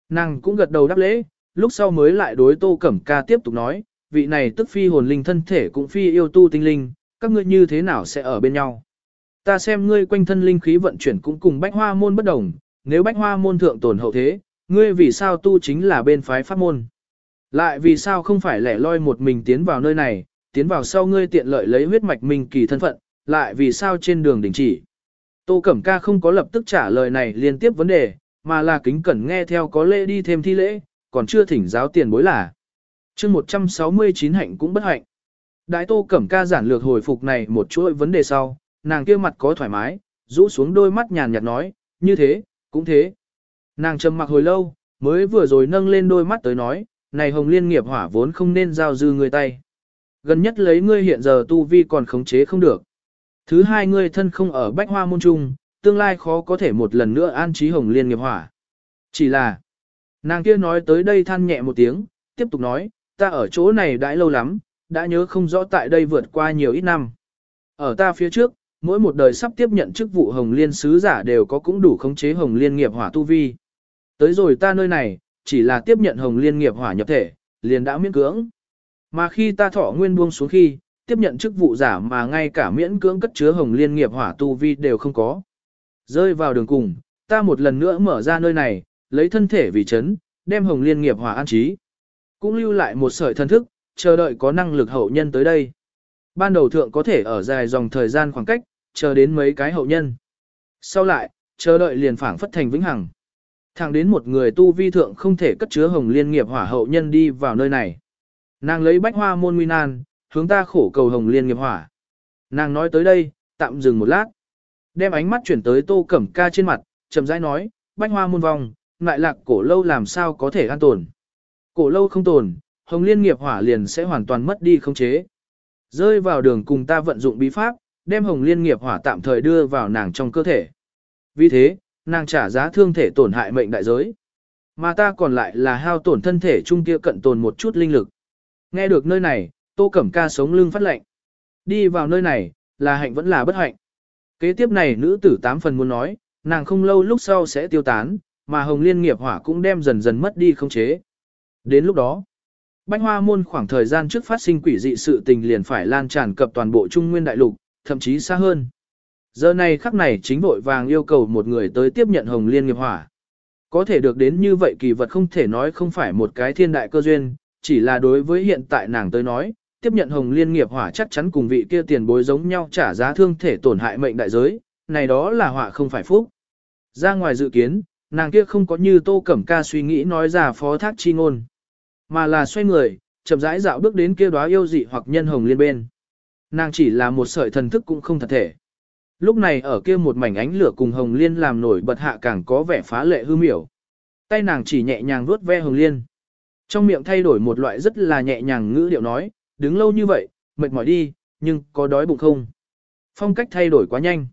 Nàng cũng gật đầu đáp lễ, lúc sau mới lại đối tô cẩm ca tiếp tục nói, vị này tức phi hồn linh thân thể cũng phi yêu tu tinh linh, các ngươi như thế nào sẽ ở bên nhau. Ta xem ngươi quanh thân linh khí vận chuyển cũng cùng bách hoa môn bất đồng, nếu bách hoa môn thượng tồn hậu thế, ngươi vì sao tu chính là bên phái pháp môn. Lại vì sao không phải lẻ loi một mình tiến vào nơi này, tiến vào sau ngươi tiện lợi lấy huyết mạch mình kỳ thân phận, lại vì sao trên đường đình chỉ. Tô Cẩm Ca không có lập tức trả lời này liên tiếp vấn đề, mà là kính cẩn nghe theo có lễ đi thêm thi lễ, còn chưa thỉnh giáo tiền bối là. chương 169 hạnh cũng bất hạnh. Đại Tô Cẩm Ca giản lược hồi phục này một chuỗi vấn đề sau, nàng kia mặt có thoải mái, rũ xuống đôi mắt nhàn nhạt nói, như thế, cũng thế. Nàng trầm mặc hồi lâu, mới vừa rồi nâng lên đôi mắt tới nói, này hồng liên nghiệp hỏa vốn không nên giao dư người tay. Gần nhất lấy ngươi hiện giờ tu vi còn khống chế không được. Thứ hai ngươi thân không ở bách hoa môn trung, tương lai khó có thể một lần nữa an trí hồng liên nghiệp hỏa. Chỉ là, nàng kia nói tới đây than nhẹ một tiếng, tiếp tục nói, ta ở chỗ này đãi lâu lắm, đã nhớ không rõ tại đây vượt qua nhiều ít năm. Ở ta phía trước, mỗi một đời sắp tiếp nhận chức vụ hồng liên sứ giả đều có cũng đủ khống chế hồng liên nghiệp hỏa tu vi. Tới rồi ta nơi này, chỉ là tiếp nhận hồng liên nghiệp hỏa nhập thể, liền đã miễn cưỡng. Mà khi ta thọ nguyên buông xuống khi, tiếp nhận chức vụ giả mà ngay cả miễn cưỡng cất chứa hồng liên nghiệp hỏa tu vi đều không có. Rơi vào đường cùng, ta một lần nữa mở ra nơi này, lấy thân thể vì chấn, đem hồng liên nghiệp hỏa an trí. Cũng lưu lại một sợi thân thức, chờ đợi có năng lực hậu nhân tới đây. Ban đầu thượng có thể ở dài dòng thời gian khoảng cách, chờ đến mấy cái hậu nhân. Sau lại, chờ đợi liền phảng phất thành vĩnh hằng. Thẳng đến một người tu vi thượng không thể cất chứa hồng liên nghiệp hỏa hậu nhân đi vào nơi này. Nàng lấy bách hoa môn nguyên nan hướng ta khổ cầu hồng liên nghiệp hỏa. Nàng nói tới đây, tạm dừng một lát. Đem ánh mắt chuyển tới tô cẩm ca trên mặt, chậm rãi nói, bách hoa môn vong, ngại lạc cổ lâu làm sao có thể an tồn. Cổ lâu không tồn, hồng liên nghiệp hỏa liền sẽ hoàn toàn mất đi không chế. Rơi vào đường cùng ta vận dụng bí pháp, đem hồng liên nghiệp hỏa tạm thời đưa vào nàng trong cơ thể. Vì thế, nàng trả giá thương thể tổn hại mệnh đại giới. Mà ta còn lại là hao tổn thân thể trung kia cận tồn một chút linh lực. Nghe được nơi này, tô cẩm ca sống lưng phát lệnh. Đi vào nơi này, là hạnh vẫn là bất hạnh. Kế tiếp này nữ tử tám phần muốn nói, nàng không lâu lúc sau sẽ tiêu tán, mà hồng liên nghiệp hỏa cũng đem dần dần mất đi không chế. Đến lúc đó, Bách Hoa môn khoảng thời gian trước phát sinh quỷ dị sự tình liền phải lan tràn cập toàn bộ Trung Nguyên Đại Lục, thậm chí xa hơn. Giờ này khắc này chính vội vàng yêu cầu một người tới tiếp nhận Hồng Liên nghiệp hỏa. Có thể được đến như vậy kỳ vật không thể nói không phải một cái thiên đại cơ duyên, chỉ là đối với hiện tại nàng tới nói, tiếp nhận Hồng Liên nghiệp hỏa chắc chắn cùng vị kia tiền bối giống nhau trả giá thương thể tổn hại mệnh đại giới, này đó là họa không phải phúc. Ra ngoài dự kiến, nàng kia không có như Tô Cẩm Ca suy nghĩ nói ra phó thác chi ngôn. Mà là xoay người, chậm rãi dạo bước đến kia đóa yêu dị hoặc nhân hồng liên bên. Nàng chỉ là một sợi thần thức cũng không thật thể. Lúc này ở kia một mảnh ánh lửa cùng hồng liên làm nổi bật hạ càng có vẻ phá lệ hư miểu. Tay nàng chỉ nhẹ nhàng vuốt ve hồng liên. Trong miệng thay đổi một loại rất là nhẹ nhàng ngữ điệu nói, đứng lâu như vậy, mệt mỏi đi, nhưng có đói bụng không? Phong cách thay đổi quá nhanh.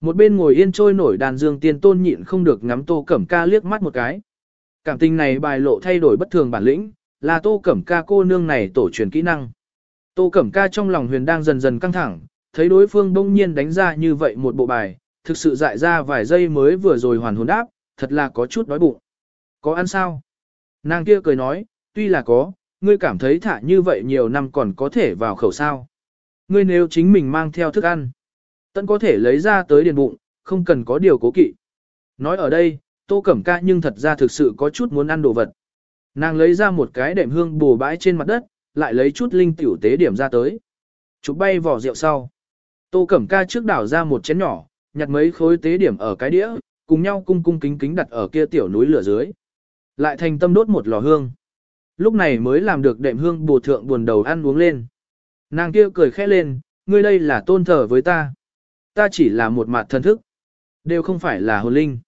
Một bên ngồi yên trôi nổi đàn dương tiên tôn nhịn không được ngắm tô cẩm ca liếc mắt một cái. Cảm tình này bài lộ thay đổi bất thường bản lĩnh, là tô cẩm ca cô nương này tổ truyền kỹ năng. Tô cẩm ca trong lòng huyền đang dần dần căng thẳng, thấy đối phương bỗng nhiên đánh ra như vậy một bộ bài, thực sự dại ra vài giây mới vừa rồi hoàn hồn đáp, thật là có chút đói bụng. Có ăn sao? Nàng kia cười nói, tuy là có, ngươi cảm thấy thả như vậy nhiều năm còn có thể vào khẩu sao. Ngươi nếu chính mình mang theo thức ăn, tận có thể lấy ra tới điền bụng, không cần có điều cố kỵ. Nói ở đây, Tô Cẩm Ca nhưng thật ra thực sự có chút muốn ăn đồ vật. Nàng lấy ra một cái đệm hương bù bãi trên mặt đất, lại lấy chút linh tiểu tế điểm ra tới. Chụp bay vỏ rượu sau. Tô Cẩm Ca trước đảo ra một chén nhỏ, nhặt mấy khối tế điểm ở cái đĩa, cùng nhau cung cung kính kính đặt ở kia tiểu núi lửa dưới. Lại thành tâm đốt một lò hương. Lúc này mới làm được đệm hương bù thượng buồn đầu ăn uống lên. Nàng kia cười khẽ lên, ngươi đây là tôn thờ với ta. Ta chỉ là một mặt thân thức. Đều không phải là hồn linh.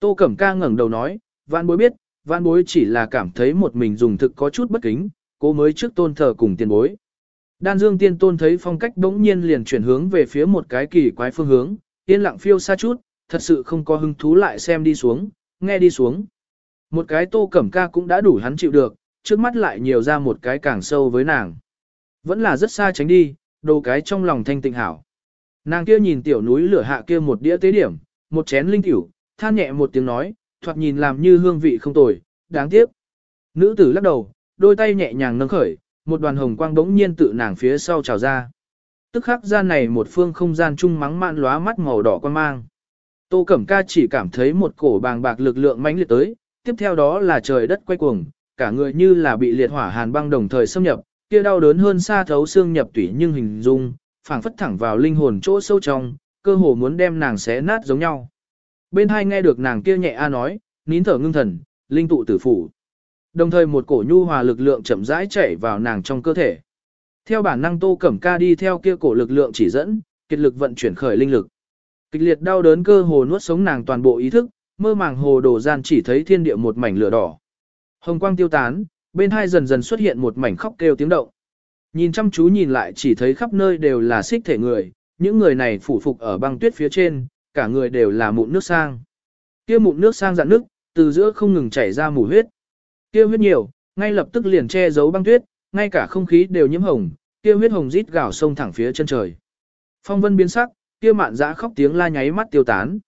Tô Cẩm Ca ngẩng đầu nói, vạn bối biết, Văn bối chỉ là cảm thấy một mình dùng thực có chút bất kính, cố mới trước tôn thờ cùng tiền bối. Đan Dương Tiên Tôn thấy phong cách bỗng nhiên liền chuyển hướng về phía một cái kỳ quái phương hướng, yên lặng phiêu xa chút, thật sự không có hứng thú lại xem đi xuống, nghe đi xuống. Một cái Tô Cẩm Ca cũng đã đủ hắn chịu được, trước mắt lại nhiều ra một cái càng sâu với nàng. Vẫn là rất xa tránh đi, đồ cái trong lòng thanh tịnh hảo. Nàng kia nhìn tiểu núi lửa hạ kia một đĩa tế điểm, một chén linh tiểu, than nhẹ một tiếng nói, thoạt nhìn làm như hương vị không tồi, đáng tiếc. Nữ tử lắc đầu, đôi tay nhẹ nhàng nâng khởi, một đoàn hồng quang đống nhiên tự nàng phía sau trào ra. Tức khắc ra này một phương không gian trung mắng mạn lóa mắt màu đỏ quan mang. Tô Cẩm Ca chỉ cảm thấy một cổ bàng bạc lực lượng mãnh liệt tới, tiếp theo đó là trời đất quay cuồng, cả người như là bị liệt hỏa hàn băng đồng thời xâm nhập, kia đau đớn hơn xa thấu xương nhập tủy nhưng hình dung, phảng phất thẳng vào linh hồn chỗ sâu trong, cơ hồ muốn đem nàng xé nát giống nhau. Bên hai nghe được nàng kia nhẹ a nói, nín thở ngưng thần, linh tụ tử phủ. Đồng thời một cổ nhu hòa lực lượng chậm rãi chảy vào nàng trong cơ thể. Theo bản năng Tô Cẩm Ca đi theo kia cổ lực lượng chỉ dẫn, kết lực vận chuyển khởi linh lực. Kịch liệt đau đớn cơ hồ nuốt sống nàng toàn bộ ý thức, mơ màng hồ đồ gian chỉ thấy thiên địa một mảnh lửa đỏ. Hồng quang tiêu tán, bên hai dần dần xuất hiện một mảnh khóc kêu tiếng động. Nhìn chăm chú nhìn lại chỉ thấy khắp nơi đều là xích thể người, những người này phủ phục ở băng tuyết phía trên, cả người đều là mụn nước sang. Kia mụn nước sang dạn nước, từ giữa không ngừng chảy ra mù huyết. Kia huyết nhiều, ngay lập tức liền che giấu băng tuyết, ngay cả không khí đều nhiễm hồng, kia huyết hồng rít gào sông thẳng phía chân trời. Phong vân biến sắc, kia mạn dã khóc tiếng la nháy mắt tiêu tán.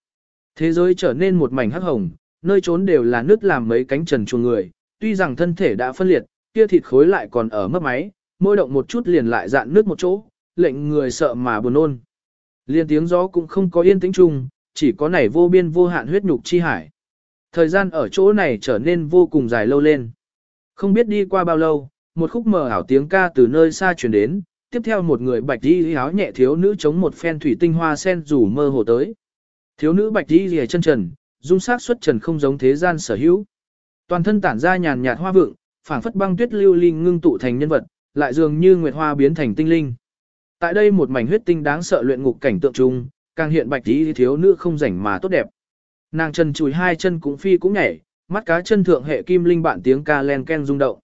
Thế giới trở nên một mảnh hắc hồng, nơi trốn đều là nước làm mấy cánh trần chuồng người, tuy rằng thân thể đã phân liệt, kia thịt khối lại còn ở mấp máy, môi động một chút liền lại dạn nước một chỗ, lệnh người sợ mà buồn nôn. Liên tiếng gió cũng không có yên tĩnh chung, chỉ có nảy vô biên vô hạn huyết nhục chi hải. Thời gian ở chỗ này trở nên vô cùng dài lâu lên. Không biết đi qua bao lâu, một khúc mờ ảo tiếng ca từ nơi xa truyền đến, tiếp theo một người bạch đi áo nhẹ thiếu nữ chống một phen thủy tinh hoa sen rủ mơ hồ tới. Thiếu nữ bạch đi lìa chân trần, dung sắc xuất trần không giống thế gian sở hữu. Toàn thân tản ra nhàn nhạt hoa vượng, phảng phất băng tuyết lưu linh ngưng tụ thành nhân vật, lại dường như nguyệt hoa biến thành tinh linh. Tại đây một mảnh huyết tinh đáng sợ luyện ngục cảnh tượng trung, càng hiện bạch tí thiếu nữ không rảnh mà tốt đẹp. Nàng chân chùi hai chân cũng phi cũng nhảy, mắt cá chân thượng hệ kim linh bạn tiếng ca len ken rung động.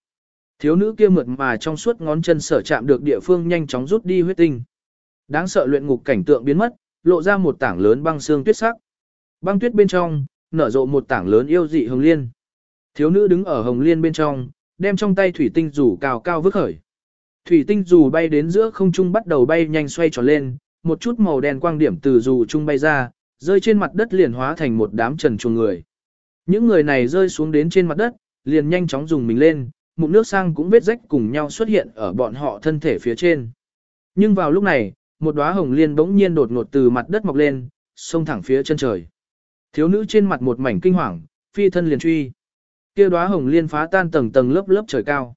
Thiếu nữ kia mượt mà trong suốt ngón chân sở chạm được địa phương nhanh chóng rút đi huyết tinh. Đáng sợ luyện ngục cảnh tượng biến mất, lộ ra một tảng lớn băng xương tuyết sắc. Băng tuyết bên trong, nở rộ một tảng lớn yêu dị hồng liên. Thiếu nữ đứng ở hồng liên bên trong, đem trong tay thủy tinh rủ cao cao vứt khởi. Thủy tinh dù bay đến giữa không trung bắt đầu bay nhanh xoay tròn lên, một chút màu đen quang điểm từ dù trung bay ra, rơi trên mặt đất liền hóa thành một đám trần chuồng người. Những người này rơi xuống đến trên mặt đất, liền nhanh chóng dùng mình lên, mụn nước sang cũng vết rách cùng nhau xuất hiện ở bọn họ thân thể phía trên. Nhưng vào lúc này, một đóa hồng liên bỗng nhiên đột ngột từ mặt đất mọc lên, xông thẳng phía chân trời. Thiếu nữ trên mặt một mảnh kinh hoàng, phi thân liền truy. Kia đóa hồng liên phá tan tầng tầng lớp lớp trời cao.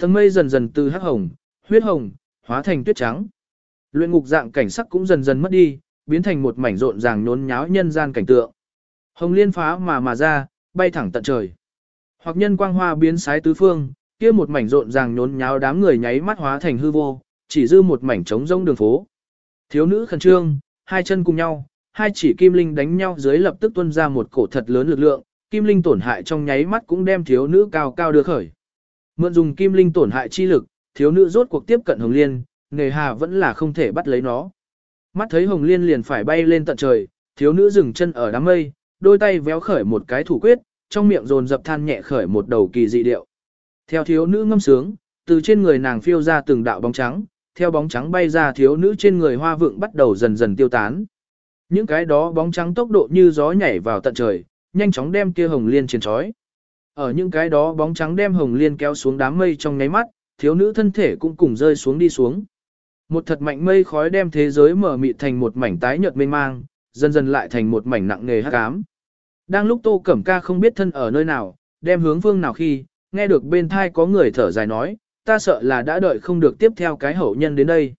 Tầng mây dần dần từ hắc hồng, huyết hồng, hóa thành tuyết trắng. Luyện ngục dạng cảnh sắc cũng dần dần mất đi, biến thành một mảnh rộn ràng nhốn nháo nhân gian cảnh tượng. Hồng liên phá mà mà ra, bay thẳng tận trời. Hoặc nhân quang hoa biến sái tứ phương, kia một mảnh rộn ràng nhốn nháo đám người nháy mắt hóa thành hư vô, chỉ dư một mảnh trống rông đường phố. Thiếu nữ khẩn trương, hai chân cùng nhau, hai chỉ kim linh đánh nhau dưới lập tức tuôn ra một cổ thật lớn lực lượng, kim linh tổn hại trong nháy mắt cũng đem thiếu nữ cao cao đưa khởi. Mượn dùng kim linh tổn hại chi lực, thiếu nữ rốt cuộc tiếp cận Hồng Liên, nghề hà vẫn là không thể bắt lấy nó. Mắt thấy Hồng Liên liền phải bay lên tận trời, thiếu nữ dừng chân ở đám mây, đôi tay véo khởi một cái thủ quyết, trong miệng dồn dập than nhẹ khởi một đầu kỳ dị điệu. Theo thiếu nữ ngâm sướng, từ trên người nàng phiêu ra từng đạo bóng trắng, theo bóng trắng bay ra thiếu nữ trên người hoa vượng bắt đầu dần dần tiêu tán. Những cái đó bóng trắng tốc độ như gió nhảy vào tận trời, nhanh chóng đem kia hồng liên chiến trói. Ở những cái đó bóng trắng đem hồng liên kéo xuống đám mây trong nháy mắt, thiếu nữ thân thể cũng cùng rơi xuống đi xuống. Một thật mạnh mây khói đem thế giới mở mịt thành một mảnh tái nhợt mênh mang, dần dần lại thành một mảnh nặng nề hắc ám. Đang lúc Tô Cẩm Ca không biết thân ở nơi nào, đem hướng phương nào khi, nghe được bên thai có người thở dài nói, ta sợ là đã đợi không được tiếp theo cái hậu nhân đến đây.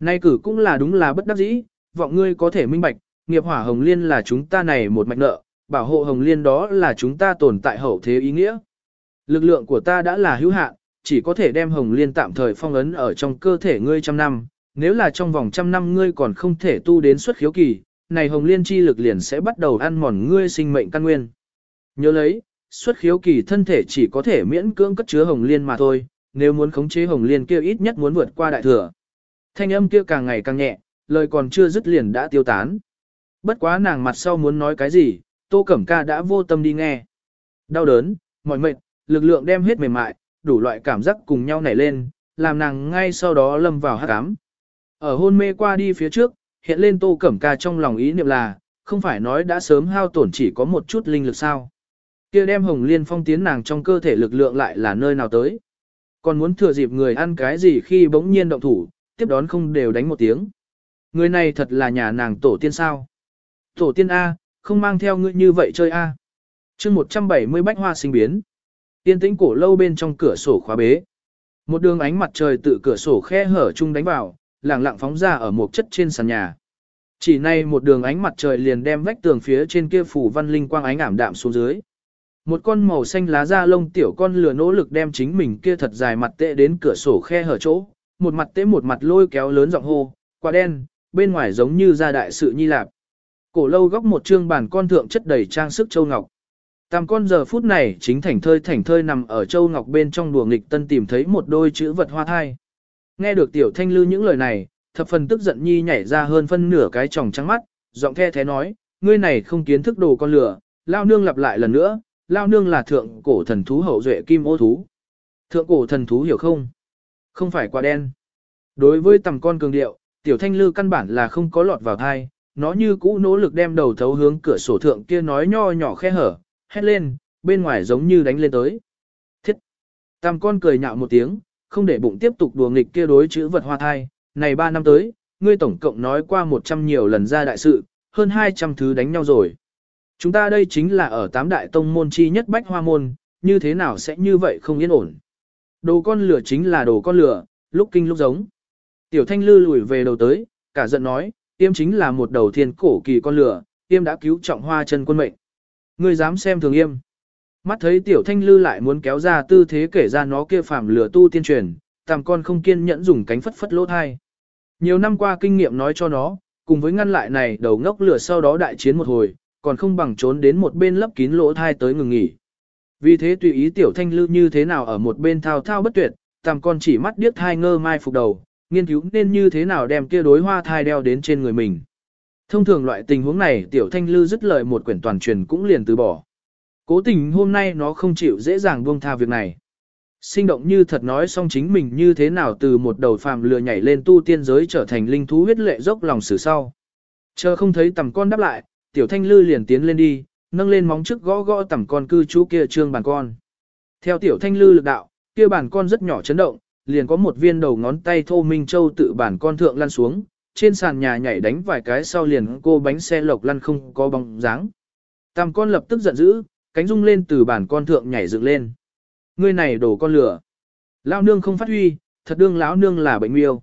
Nay cử cũng là đúng là bất đắc dĩ, vọng ngươi có thể minh bạch, nghiệp hỏa hồng liên là chúng ta này một mạch nợ, bảo hộ hồng liên đó là chúng ta tồn tại hậu thế ý nghĩa. Lực lượng của ta đã là hữu hạn, chỉ có thể đem hồng liên tạm thời phong ấn ở trong cơ thể ngươi trăm năm, nếu là trong vòng trăm năm ngươi còn không thể tu đến xuất khiếu kỳ, này hồng liên chi lực liền sẽ bắt đầu ăn mòn ngươi sinh mệnh căn nguyên. Nhớ lấy, xuất khiếu kỳ thân thể chỉ có thể miễn cưỡng cất chứa hồng liên mà thôi, nếu muốn khống chế hồng liên kia ít nhất muốn vượt qua đại thừa. Thanh âm kia càng ngày càng nhẹ, lời còn chưa dứt liền đã tiêu tán. Bất quá nàng mặt sau muốn nói cái gì, Tô Cẩm Ca đã vô tâm đi nghe. Đau đớn, mỏi mệt, lực lượng đem hết mềm mại, đủ loại cảm giác cùng nhau nảy lên, làm nàng ngay sau đó lâm vào hát cám. Ở hôn mê qua đi phía trước, hiện lên Tô Cẩm Ca trong lòng ý niệm là, không phải nói đã sớm hao tổn chỉ có một chút linh lực sao. kia đem hồng liên phong tiến nàng trong cơ thể lực lượng lại là nơi nào tới. Còn muốn thừa dịp người ăn cái gì khi bỗng nhiên động thủ, tiếp đón không đều đánh một tiếng. Người này thật là nhà nàng tổ tiên sao. Tổ tiên A, không mang theo ngươi như vậy chơi A. À. chương 170 bách hoa sinh biến. Tiên tĩnh cổ lâu bên trong cửa sổ khóa bế. Một đường ánh mặt trời tự cửa sổ khe hở chung đánh vào, lẳng lặng phóng ra ở một chất trên sàn nhà. Chỉ nay một đường ánh mặt trời liền đem vách tường phía trên kia phủ văn linh quang ánh ảm đạm xuống dưới. Một con màu xanh lá da lông tiểu con lừa nỗ lực đem chính mình kia thật dài mặt tệ đến cửa sổ khe hở chỗ, một mặt tễ một mặt lôi kéo lớn giọng hô, quả đen, bên ngoài giống như ra đại sự nhi lạp. Cổ lâu góc một trương bàn con thượng chất đầy trang sức châu ngọc. Tam con giờ phút này chính thành thơi thành thơi nằm ở châu ngọc bên trong đùa nghịch tân tìm thấy một đôi chữ vật hoa thai. Nghe được tiểu thanh lư những lời này, thập phần tức giận nhi nhảy ra hơn phân nửa cái tròng trắng mắt, giọng the thế nói, ngươi này không kiến thức đồ con lửa, lao nương lặp lại lần nữa, lao nương là thượng cổ thần thú hậu duệ kim ô thú. Thượng cổ thần thú hiểu không? Không phải quả đen. Đối với tầm con cường điệu, tiểu thanh lư căn bản là không có lọt vào thai, nó như cũ nỗ lực đem đầu thấu hướng cửa sổ thượng kia nói nho nhỏ khe hở, hét lên, bên ngoài giống như đánh lên tới. Thiết! Tam con cười nhạo một tiếng, không để bụng tiếp tục đùa nghịch kia đối chữ vật hoa thai, này ba năm tới, ngươi tổng cộng nói qua một trăm nhiều lần ra đại sự, hơn hai trăm thứ đánh nhau rồi. Chúng ta đây chính là ở tám đại tông môn chi nhất bách hoa môn, như thế nào sẽ như vậy không yên ổn. Đồ con lửa chính là đồ con lửa, lúc kinh lúc giống. Tiểu thanh lư lùi về đầu tới, cả giận nói, tiêm chính là một đầu thiên cổ kỳ con lửa, tiêm đã cứu trọng hoa chân quân mệnh. Ngươi dám xem thường yêm. Mắt thấy tiểu thanh lư lại muốn kéo ra tư thế kể ra nó kia phàm lửa tu tiên truyền, tàm con không kiên nhẫn dùng cánh phất phất lỗ thai. Nhiều năm qua kinh nghiệm nói cho nó, cùng với ngăn lại này đầu ngốc lửa sau đó đại chiến một hồi, còn không bằng trốn đến một bên lấp kín lỗ thai tới ngừng nghỉ. Vì thế tùy ý tiểu thanh lư như thế nào ở một bên thao thao bất tuyệt, tàm con chỉ mắt điếc thai ngơ mai phục đầu, nghiên cứu nên như thế nào đem kia đối hoa thai đeo đến trên người mình. Thông thường loại tình huống này tiểu thanh lư dứt lời một quyển toàn truyền cũng liền từ bỏ. Cố tình hôm nay nó không chịu dễ dàng buông tha việc này. Sinh động như thật nói xong chính mình như thế nào từ một đầu phàm lừa nhảy lên tu tiên giới trở thành linh thú huyết lệ dốc lòng xử sau. Chờ không thấy tầm con đáp lại, tiểu thanh lư liền tiến lên đi, nâng lên móng trước gõ gõ tầm con cư trú kia trương bàn con. Theo tiểu thanh lư lực đạo, kia bàn con rất nhỏ chấn động, liền có một viên đầu ngón tay thô minh châu tự bản con thượng lăn xuống, trên sàn nhà nhảy đánh vài cái sau liền cô bánh xe lộc lăn không có bóng dáng. Tam con lập tức giận dữ, cánh rung lên từ bản con thượng nhảy dựng lên. Ngươi này đổ con lửa. Lão nương không phát huy, thật đương lão nương là bệnh miêu.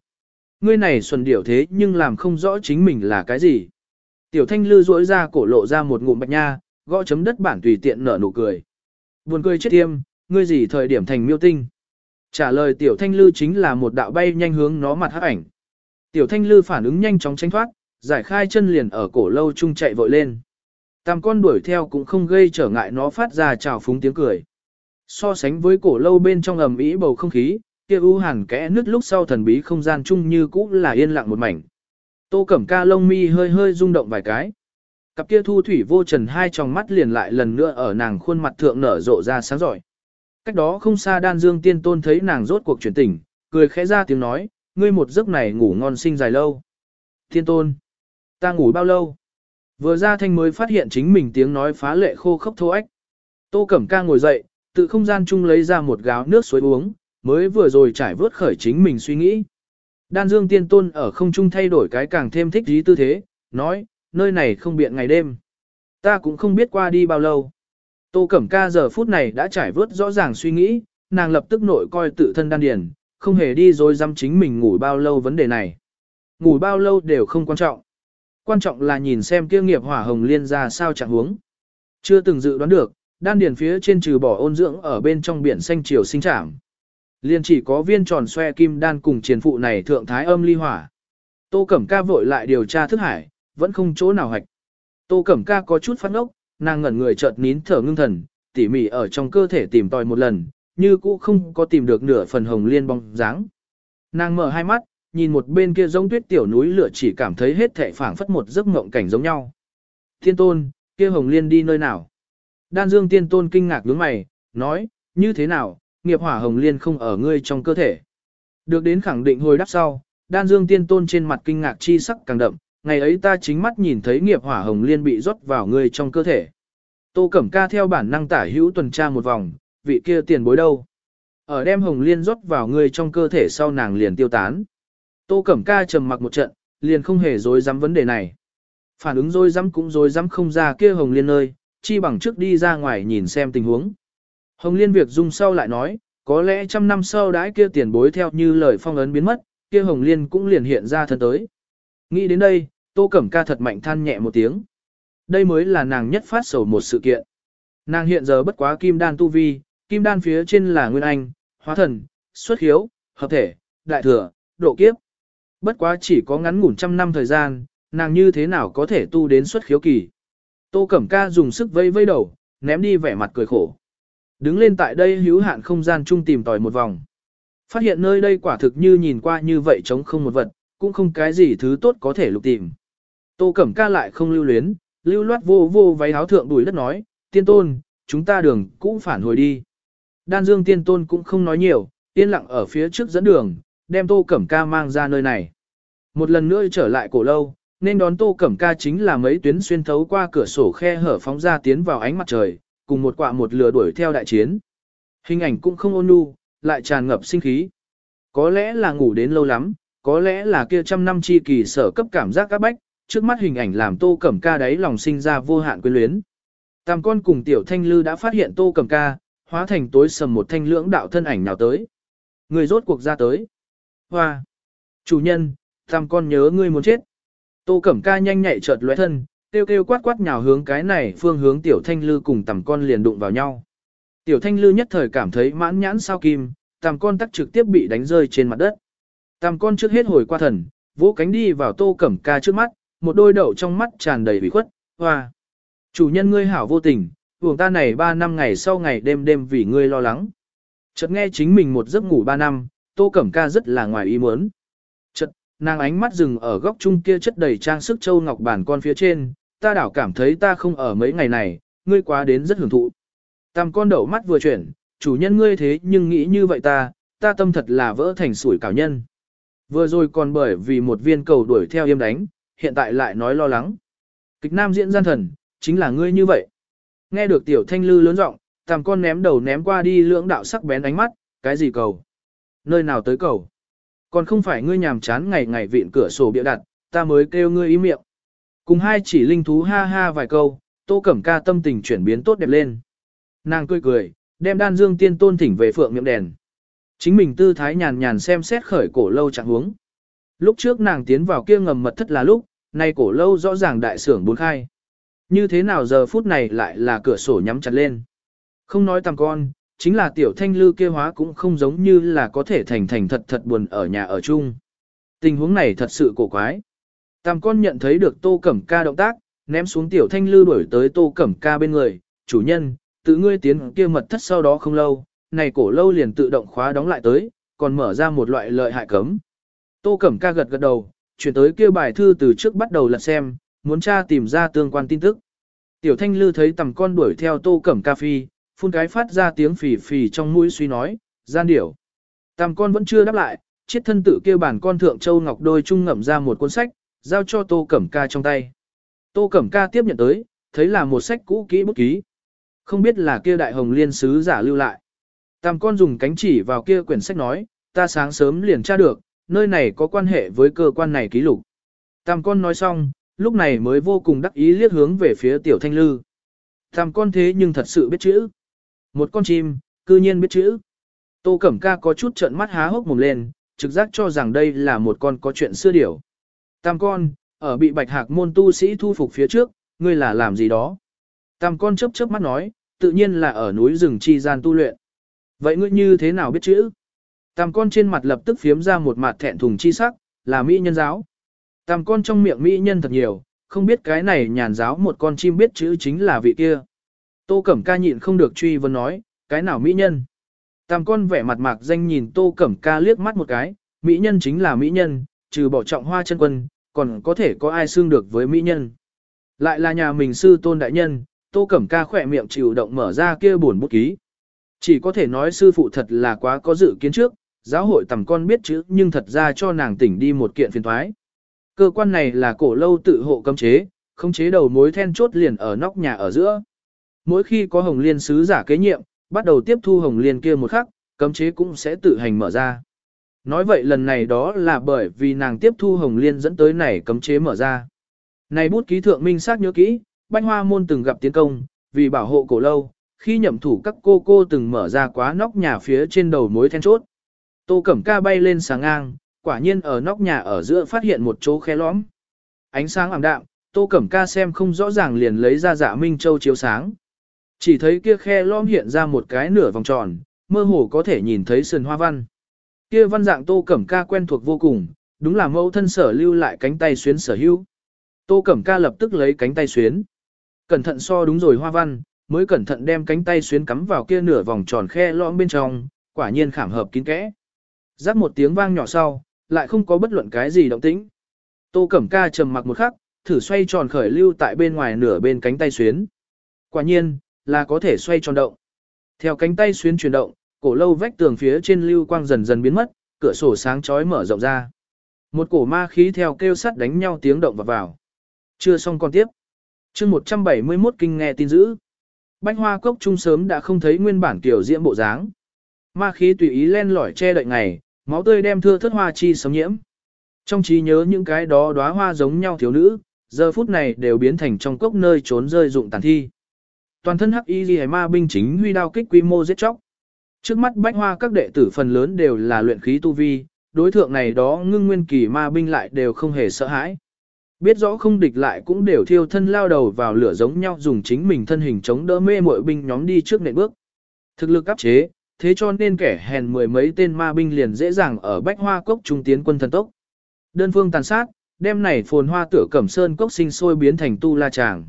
Ngươi này xuân điểu thế nhưng làm không rõ chính mình là cái gì. Tiểu thanh lư rỗi ra cổ lộ ra một ngụm bạch nha, gõ chấm đất bản tùy tiện nở nụ cười. Buồn cười chết tiêm, ngươi gì thời điểm thành miêu tinh. Trả lời tiểu thanh lư chính là một đạo bay nhanh hướng nó mặt hắc ảnh. Tiểu thanh lư phản ứng nhanh chóng tránh thoát, giải khai chân liền ở cổ lâu chung chạy vội lên. Tam con đuổi theo cũng không gây trở ngại nó phát ra trào phúng tiếng cười. So sánh với cổ lâu bên trong ầm ĩ bầu không khí, kia u hàn kẽ nứt lúc sau thần bí không gian chung như cũ là yên lặng một mảnh. Tô Cẩm Ca lông mi hơi hơi rung động vài cái. Cặp kia thu thủy vô trần hai tròng mắt liền lại lần nữa ở nàng khuôn mặt thượng nở rộ ra sáng giỏi. Cách đó không xa đan dương tiên tôn thấy nàng rốt cuộc chuyển tỉnh, cười khẽ ra tiếng nói, ngươi một giấc này ngủ ngon sinh dài lâu. Tiên tôn, ta ngủ bao lâu? Vừa ra thanh mới phát hiện chính mình tiếng nói phá lệ khô khốc thô ách. Tô Cẩm Ca ngồi dậy, tự không gian chung lấy ra một gáo nước suối uống, mới vừa rồi trải vớt khởi chính mình suy nghĩ. Đan Dương Tiên Tôn ở không trung thay đổi cái càng thêm thích dí tư thế, nói, nơi này không biện ngày đêm. Ta cũng không biết qua đi bao lâu. Tô Cẩm Ca giờ phút này đã trải vớt rõ ràng suy nghĩ, nàng lập tức nội coi tự thân đan điền, không hề đi rồi dám chính mình ngủ bao lâu vấn đề này. Ngủ bao lâu đều không quan trọng. Quan trọng là nhìn xem kia nghiệp hỏa hồng liên ra sao chẳng huống. Chưa từng dự đoán được, đan điền phía trên trừ bỏ ôn dưỡng ở bên trong biển xanh chiều sinh trảm. Liên chỉ có viên tròn xoe kim đan cùng triền phụ này thượng thái âm ly hỏa. Tô Cẩm Ca vội lại điều tra thức hải, vẫn không chỗ nào hạch. Tô Cẩm Ca có chút phát ngốc, nàng ngẩn người chợt nín thở ngưng thần, tỉ mỉ ở trong cơ thể tìm tòi một lần, như cũ không có tìm được nửa phần hồng liên bóng dáng. Nàng mở hai mắt, nhìn một bên kia giống tuyết tiểu núi lửa chỉ cảm thấy hết thảy phảng phất một giấc mộng cảnh giống nhau. Thiên tôn, kia hồng liên đi nơi nào? Đan dương tiên tôn kinh ngạc đứng mày, nói, như thế nào, nghiệp hỏa hồng liên không ở ngươi trong cơ thể. Được đến khẳng định hồi đáp sau, đan dương tiên tôn trên mặt kinh ngạc chi sắc càng đậm, ngày ấy ta chính mắt nhìn thấy nghiệp hỏa hồng liên bị rót vào ngươi trong cơ thể. Tô Cẩm Ca theo bản năng tả hữu tuần tra một vòng, vị kia tiền bối đâu. Ở đem hồng liên rót vào ngươi trong cơ thể sau nàng liền tiêu tán. Tô Cẩm Ca trầm mặc một trận, liền không hề dối dám vấn đề này. Phản ứng dối dám cũng dối dám không ra kia hồng liên nơi, chi bằng trước đi ra ngoài nhìn xem tình huống. Hồng liên việc dung sau lại nói, có lẽ trăm năm sau đãi kia tiền bối theo như lời phong ấn biến mất, kia hồng liên cũng liền hiện ra thân tới. Nghĩ đến đây, Tô Cẩm Ca thật mạnh than nhẹ một tiếng. Đây mới là nàng nhất phát sầu một sự kiện. Nàng hiện giờ bất quá kim đan tu vi, kim đan phía trên là nguyên anh, hóa thần, xuất hiếu, hợp thể, đại thừa, độ kiếp. Bất quá chỉ có ngắn ngủn trăm năm thời gian, nàng như thế nào có thể tu đến xuất khiếu kỳ. Tô Cẩm Ca dùng sức vây vây đầu, ném đi vẻ mặt cười khổ. Đứng lên tại đây hữu hạn không gian chung tìm tòi một vòng. Phát hiện nơi đây quả thực như nhìn qua như vậy trống không một vật, cũng không cái gì thứ tốt có thể lục tìm. Tô Cẩm Ca lại không lưu luyến, lưu loát vô vô váy áo thượng đùi đất nói, tiên tôn, chúng ta đường cũng phản hồi đi. Đan Dương tiên tôn cũng không nói nhiều, yên lặng ở phía trước dẫn đường, đem Tô Cẩm Ca mang ra nơi này. Một lần nữa trở lại cổ lâu, nên đón Tô Cẩm Ca chính là mấy tuyến xuyên thấu qua cửa sổ khe hở phóng ra tiến vào ánh mặt trời, cùng một quạ một lửa đuổi theo đại chiến. Hình ảnh cũng không ôn nhu, lại tràn ngập sinh khí. Có lẽ là ngủ đến lâu lắm, có lẽ là kia trăm năm chi kỳ sở cấp cảm giác các bách, trước mắt hình ảnh làm Tô Cẩm Ca đáy lòng sinh ra vô hạn quyến luyến. Tam con cùng tiểu thanh lư đã phát hiện Tô Cẩm Ca, hóa thành tối sầm một thanh lưỡng đạo thân ảnh nào tới. Người rốt cuộc ra tới. Hoa! Chủ nhân, tam con nhớ ngươi muốn chết. Tô Cẩm Ca nhanh nhạy chợt lóe thân, kêu kêu quát quát nhào hướng cái này phương hướng tiểu thanh lư cùng tầm con liền đụng vào nhau. Tiểu thanh lư nhất thời cảm thấy mãn nhãn sao kim, tam con tắc trực tiếp bị đánh rơi trên mặt đất. tam con trước hết hồi qua thần, vỗ cánh đi vào Tô Cẩm Ca trước mắt, một đôi đậu trong mắt tràn đầy ủy khuất, hoa. Chủ nhân ngươi hảo vô tình, vùng ta này ba năm ngày sau ngày đêm đêm vì ngươi lo lắng. Chợt nghe chính mình một giấc ngủ ba năm, Tô Cẩm Ca rất là ngoài ý muốn. Chợt, nàng ánh mắt dừng ở góc chung kia chất đầy trang sức châu ngọc bản con phía trên, ta đảo cảm thấy ta không ở mấy ngày này, ngươi quá đến rất hưởng thụ. Tam con đậu mắt vừa chuyển, chủ nhân ngươi thế nhưng nghĩ như vậy ta, ta tâm thật là vỡ thành sủi cảo nhân. Vừa rồi còn bởi vì một viên cầu đuổi theo yêm đánh, hiện tại lại nói lo lắng. Kịch nam diễn gian thần, chính là ngươi như vậy. Nghe được tiểu thanh lư lớn giọng, tam con ném đầu ném qua đi lưỡng đạo sắc bén ánh mắt, cái gì cầu? Nơi nào tới cầu? Còn không phải ngươi nhàm chán ngày ngày vịn cửa sổ bịa đặt, ta mới kêu ngươi ý miệng. Cùng hai chỉ linh thú ha ha vài câu, tô cẩm ca tâm tình chuyển biến tốt đẹp lên. Nàng cười cười, đem đan dương tiên tôn thỉnh về phượng miệng đèn. Chính mình tư thái nhàn nhàn xem xét khởi cổ lâu trạng huống. Lúc trước nàng tiến vào kia ngầm mật thất là lúc, nay cổ lâu rõ ràng đại sưởng bốn khai. Như thế nào giờ phút này lại là cửa sổ nhắm chặt lên. Không nói tầm con, chính là tiểu thanh lư kia hóa cũng không giống như là có thể thành thành thật thật buồn ở nhà ở chung. Tình huống này thật sự cổ quái. Tam con nhận thấy được tô cẩm ca động tác, ném xuống tiểu thanh lư đuổi tới tô cẩm ca bên người, chủ nhân, tự ngươi tiến kia mật thất sau đó không lâu, này cổ lâu liền tự động khóa đóng lại tới, còn mở ra một loại lợi hại cấm. Tô cẩm ca gật gật đầu, chuyển tới kia bài thư từ trước bắt đầu lật xem, muốn tra tìm ra tương quan tin tức. Tiểu thanh lư thấy tầm con đuổi theo tô cẩm ca phi, phun cái phát ra tiếng phì phì trong mũi suy nói, gian điểu. Tầm con vẫn chưa đáp lại, chiếc thân tự kêu bản con thượng châu ngọc đôi trung ngậm ra một cuốn sách, giao cho tô cẩm ca trong tay. Tô cẩm ca tiếp nhận tới, thấy là một sách cũ kỹ bút ký. Không biết là kia đại hồng liên sứ giả lưu lại. Tam con dùng cánh chỉ vào kia quyển sách nói, ta sáng sớm liền tra được, nơi này có quan hệ với cơ quan này ký lục. Tam con nói xong, lúc này mới vô cùng đắc ý liếc hướng về phía tiểu thanh lư. Tam con thế nhưng thật sự biết chữ. Một con chim, cư nhiên biết chữ. Tô Cẩm Ca có chút trợn mắt há hốc mồm lên, trực giác cho rằng đây là một con có chuyện xưa điểu. Tam con, ở bị bạch hạc môn tu sĩ thu phục phía trước, ngươi là làm gì đó? Tam con chớp chớp mắt nói, tự nhiên là ở núi rừng chi gian tu luyện. Vậy ngươi như thế nào biết chữ? Tam con trên mặt lập tức phiếm ra một mặt thẹn thùng chi sắc, là mỹ nhân giáo. Tam con trong miệng mỹ nhân thật nhiều, không biết cái này nhàn giáo một con chim biết chữ chính là vị kia. Tô Cẩm ca nhịn không được truy vấn nói, cái nào mỹ nhân? Tam con vẻ mặt mạc danh nhìn Tô Cẩm ca liếc mắt một cái, mỹ nhân chính là mỹ nhân, trừ bỏ trọng hoa chân quân, còn có thể có ai xương được với mỹ nhân. Lại là nhà mình sư tôn đại nhân, Tô Cẩm ca khỏe miệng chịu động mở ra kia buồn bút ký. Chỉ có thể nói sư phụ thật là quá có dự kiến trước, giáo hội tầm con biết chữ nhưng thật ra cho nàng tỉnh đi một kiện phiền thoái. Cơ quan này là cổ lâu tự hộ cấm chế, không chế đầu mối then chốt liền ở nóc nhà ở giữa. Mỗi khi có hồng liên sứ giả kế nhiệm, bắt đầu tiếp thu hồng liên kia một khắc, cấm chế cũng sẽ tự hành mở ra. Nói vậy lần này đó là bởi vì nàng tiếp thu hồng liên dẫn tới này cấm chế mở ra. Này bút ký thượng minh xác nhớ kỹ, banh hoa môn từng gặp tiến công, vì bảo hộ cổ lâu, khi nhậm thủ các cô cô từng mở ra quá nóc nhà phía trên đầu mối then chốt. Tô Cẩm Ca bay lên sáng ngang, quả nhiên ở nóc nhà ở giữa phát hiện một chỗ khe lõm. Ánh sáng ảm đạm, Tô Cẩm Ca xem không rõ ràng liền lấy ra dạ Minh Châu chiếu sáng. Chỉ thấy kia khe lõm hiện ra một cái nửa vòng tròn, mơ hồ có thể nhìn thấy sườn hoa văn. Kia văn dạng Tô Cẩm Ca quen thuộc vô cùng, đúng là mẫu thân sở lưu lại cánh tay xuyến sở hữu. Tô Cẩm Ca lập tức lấy cánh tay xuyến. Cẩn thận so đúng rồi hoa văn, mới cẩn thận đem cánh tay xuyến cắm vào kia nửa vòng tròn khe lõm bên trong, quả nhiên khảm hợp kín kẽ. Rắc một tiếng vang nhỏ sau, lại không có bất luận cái gì động tĩnh. Tô Cẩm Ca trầm mặc một khắc, thử xoay tròn khởi lưu tại bên ngoài nửa bên cánh tay xuyến. Quả nhiên, là có thể xoay tròn động. Theo cánh tay xuyến chuyển động, cổ lâu vách tường phía trên lưu quang dần dần biến mất, cửa sổ sáng chói mở rộng ra. Một cổ ma khí theo kêu sắt đánh nhau tiếng động vào vào. Chưa xong con tiếp. chương 171 kinh nghe tin dữ. Bánh hoa cốc trung sớm đã không thấy nguyên bản tiểu diễm bộ dáng. Ma khí tùy ý len lỏi che đậy ngày, máu tươi đem thưa thất hoa chi sống nhiễm. Trong trí nhớ những cái đó đóa hoa giống nhau thiếu nữ, giờ phút này đều biến thành trong cốc nơi trốn rơi dụng tàn thi. Toàn thân hắc y ghi ma binh chính huy đao kích quy mô giết chóc. Trước mắt bách hoa các đệ tử phần lớn đều là luyện khí tu vi, đối thượng này đó ngưng nguyên kỳ ma binh lại đều không hề sợ hãi. Biết rõ không địch lại cũng đều thiêu thân lao đầu vào lửa giống nhau dùng chính mình thân hình chống đỡ mê muội binh nhóm đi trước nệm bước. Thực lực áp chế, thế cho nên kẻ hèn mười mấy tên ma binh liền dễ dàng ở bách hoa cốc trung tiến quân thần tốc. Đơn phương tàn sát, đêm này phồn hoa tửa cẩm sơn cốc sinh sôi biến thành tu la tràng.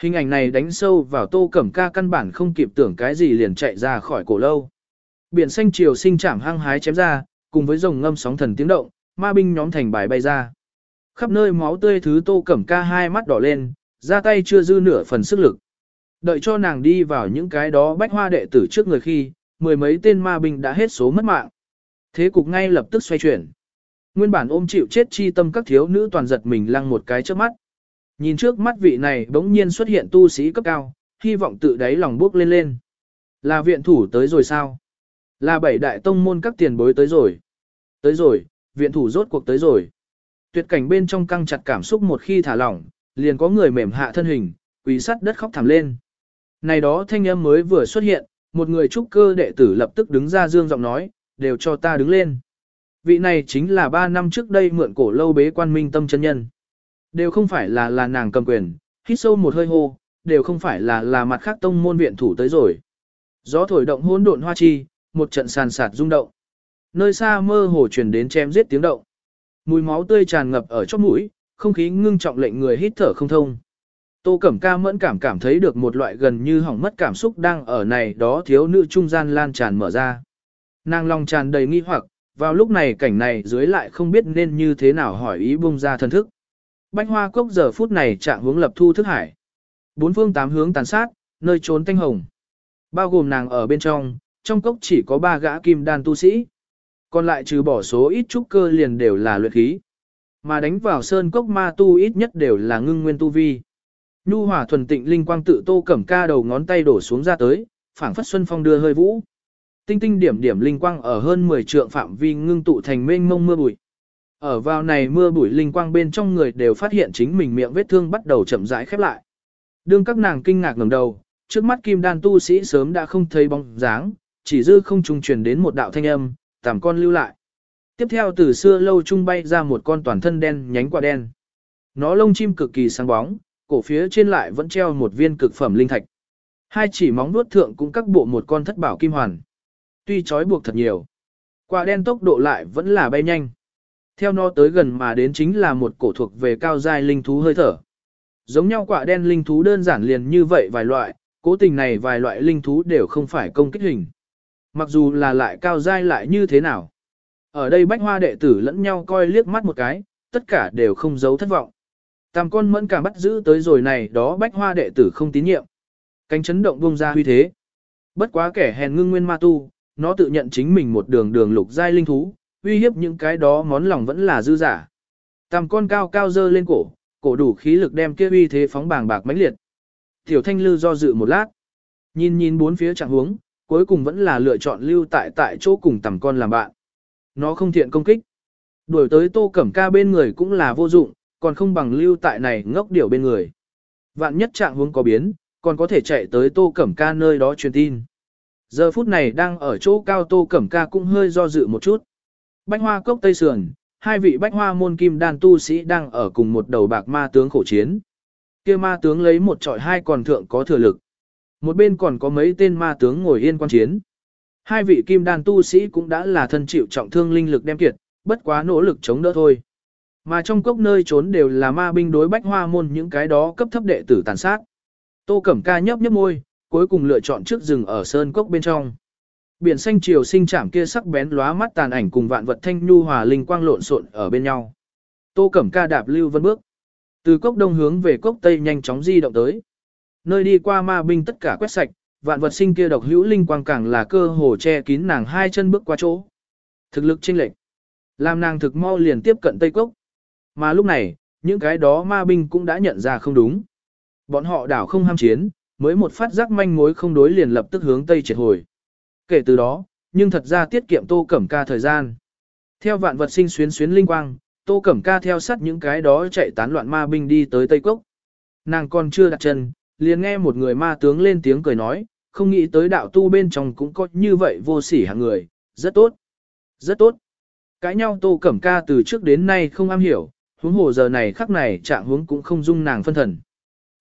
Hình ảnh này đánh sâu vào tô cẩm ca căn bản không kịp tưởng cái gì liền chạy ra khỏi cổ lâu. Biển xanh chiều sinh chạm hăng hái chém ra, cùng với rồng ngâm sóng thần tiếng động, ma binh nhóm thành bài bay ra. Khắp nơi máu tươi thứ tô cẩm ca hai mắt đỏ lên, ra tay chưa dư nửa phần sức lực. Đợi cho nàng đi vào những cái đó bách hoa đệ tử trước người khi, mười mấy tên ma binh đã hết số mất mạng. Thế cục ngay lập tức xoay chuyển. Nguyên bản ôm chịu chết chi tâm các thiếu nữ toàn giật mình lăng một cái trước mắt. Nhìn trước mắt vị này bỗng nhiên xuất hiện tu sĩ cấp cao, hy vọng tự đáy lòng bước lên lên. Là viện thủ tới rồi sao? Là bảy đại tông môn các tiền bối tới rồi. Tới rồi, viện thủ rốt cuộc tới rồi. Tuyệt cảnh bên trong căng chặt cảm xúc một khi thả lỏng, liền có người mềm hạ thân hình, quỳ sắt đất khóc thảm lên. Này đó thanh âm mới vừa xuất hiện, một người trúc cơ đệ tử lập tức đứng ra dương giọng nói, đều cho ta đứng lên. Vị này chính là ba năm trước đây mượn cổ lâu bế quan minh tâm chân nhân. Đều không phải là là nàng cầm quyền, hít sâu một hơi hô, đều không phải là là mặt khác tông môn viện thủ tới rồi. Gió thổi động hỗn độn hoa chi, một trận sàn sạt rung động. Nơi xa mơ hồ truyền đến chém giết tiếng động. Mùi máu tươi tràn ngập ở chóp mũi, không khí ngưng trọng lệnh người hít thở không thông. Tô Cẩm Ca mẫn cảm cảm thấy được một loại gần như hỏng mất cảm xúc đang ở này đó thiếu nữ trung gian lan tràn mở ra. Nàng lòng tràn đầy nghi hoặc, vào lúc này cảnh này dưới lại không biết nên như thế nào hỏi ý bung ra thân thức. Bánh hoa cốc giờ phút này trạng hướng lập thu thức hải. Bốn phương tám hướng tàn sát, nơi trốn thanh hồng. Bao gồm nàng ở bên trong, trong cốc chỉ có ba gã kim đan tu sĩ. Còn lại trừ bỏ số ít trúc cơ liền đều là luyện khí. Mà đánh vào sơn cốc ma tu ít nhất đều là ngưng nguyên tu vi. Nhu hỏa thuần tịnh linh quang tự tô cẩm ca đầu ngón tay đổ xuống ra tới, phảng phất xuân phong đưa hơi vũ. Tinh tinh điểm điểm linh quang ở hơn 10 trượng phạm vi ngưng tụ thành mênh mông mưa bụi. Ở vào này mưa bụi linh quang bên trong người đều phát hiện chính mình miệng vết thương bắt đầu chậm rãi khép lại. Đương các nàng kinh ngạc ngẩng đầu, trước mắt kim đan tu sĩ sớm đã không thấy bóng dáng, chỉ dư không trùng truyền đến một đạo thanh âm, tạm con lưu lại. Tiếp theo từ xưa lâu trung bay ra một con toàn thân đen nhánh quả đen. Nó lông chim cực kỳ sáng bóng, cổ phía trên lại vẫn treo một viên cực phẩm linh thạch. Hai chỉ móng nuốt thượng cũng các bộ một con thất bảo kim hoàn. Tuy trói buộc thật nhiều, quả đen tốc độ lại vẫn là bay nhanh. Theo nó tới gần mà đến chính là một cổ thuộc về cao giai linh thú hơi thở. Giống nhau quả đen linh thú đơn giản liền như vậy vài loại, cố tình này vài loại linh thú đều không phải công kích hình. Mặc dù là lại cao giai lại như thế nào. Ở đây bách hoa đệ tử lẫn nhau coi liếc mắt một cái, tất cả đều không giấu thất vọng. Tam con mẫn cả bắt giữ tới rồi này đó bách hoa đệ tử không tín nhiệm. Cánh chấn động bông ra huy thế. Bất quá kẻ hèn ngưng nguyên ma tu, nó tự nhận chính mình một đường đường lục giai linh thú, uy hiếp những cái đó món lòng vẫn là dư giả. Tam con cao cao dơ lên cổ, cổ đủ khí lực đem kia uy thế phóng bàng bạc mãnh liệt. Tiểu thanh lư do dự một lát. Nhìn nhìn bốn phía trạng huống, cuối cùng vẫn là lựa chọn lưu tại tại chỗ cùng tầm con làm bạn. Nó không thiện công kích. Đuổi tới tô cẩm ca bên người cũng là vô dụng, còn không bằng lưu tại này ngốc điểu bên người. Vạn nhất trạng huống có biến, còn có thể chạy tới tô cẩm ca nơi đó truyền tin. Giờ phút này đang ở chỗ cao tô cẩm ca cũng hơi do dự một chút. Bách hoa cốc Tây Sườn, hai vị bách hoa môn kim đan tu sĩ đang ở cùng một đầu bạc ma tướng khổ chiến. kia ma tướng lấy một trọi hai còn thượng có thừa lực. Một bên còn có mấy tên ma tướng ngồi yên quan chiến. Hai vị kim đan tu sĩ cũng đã là thân chịu trọng thương linh lực đem kiệt, bất quá nỗ lực chống đỡ thôi. Mà trong cốc nơi trốn đều là ma binh đối bách hoa môn những cái đó cấp thấp đệ tử tàn sát. Tô Cẩm Ca nhấp nhấp môi, cuối cùng lựa chọn trước rừng ở sơn cốc bên trong. Biển xanh chiều sinh chạm kia sắc bén lóa mắt tàn ảnh cùng vạn vật thanh nhu hòa linh quang lộn xộn ở bên nhau. Tô Cẩm Ca đạp lưu vân bước, từ cốc đông hướng về cốc tây nhanh chóng di động tới. Nơi đi qua ma binh tất cả quét sạch, vạn vật sinh kia độc hữu linh quang càng là cơ hồ che kín nàng hai chân bước qua chỗ. Thực lực chênh lệch, làm nàng thực mau liền tiếp cận tây cốc. Mà lúc này, những cái đó ma binh cũng đã nhận ra không đúng. Bọn họ đảo không ham chiến, mới một phát giác manh mối không đối liền lập tức hướng tây triệt hồi. Kể từ đó, nhưng thật ra tiết kiệm Tô Cẩm Ca thời gian. Theo vạn vật sinh xuyến xuyến linh quang, Tô Cẩm Ca theo sát những cái đó chạy tán loạn ma binh đi tới Tây Cốc. Nàng còn chưa đặt chân, liền nghe một người ma tướng lên tiếng cười nói, không nghĩ tới đạo tu bên trong cũng có như vậy vô sỉ hạng người, rất tốt, rất tốt. Cãi nhau Tô Cẩm Ca từ trước đến nay không am hiểu, huống hồ giờ này khắc này trạng huống cũng không dung nàng phân thần.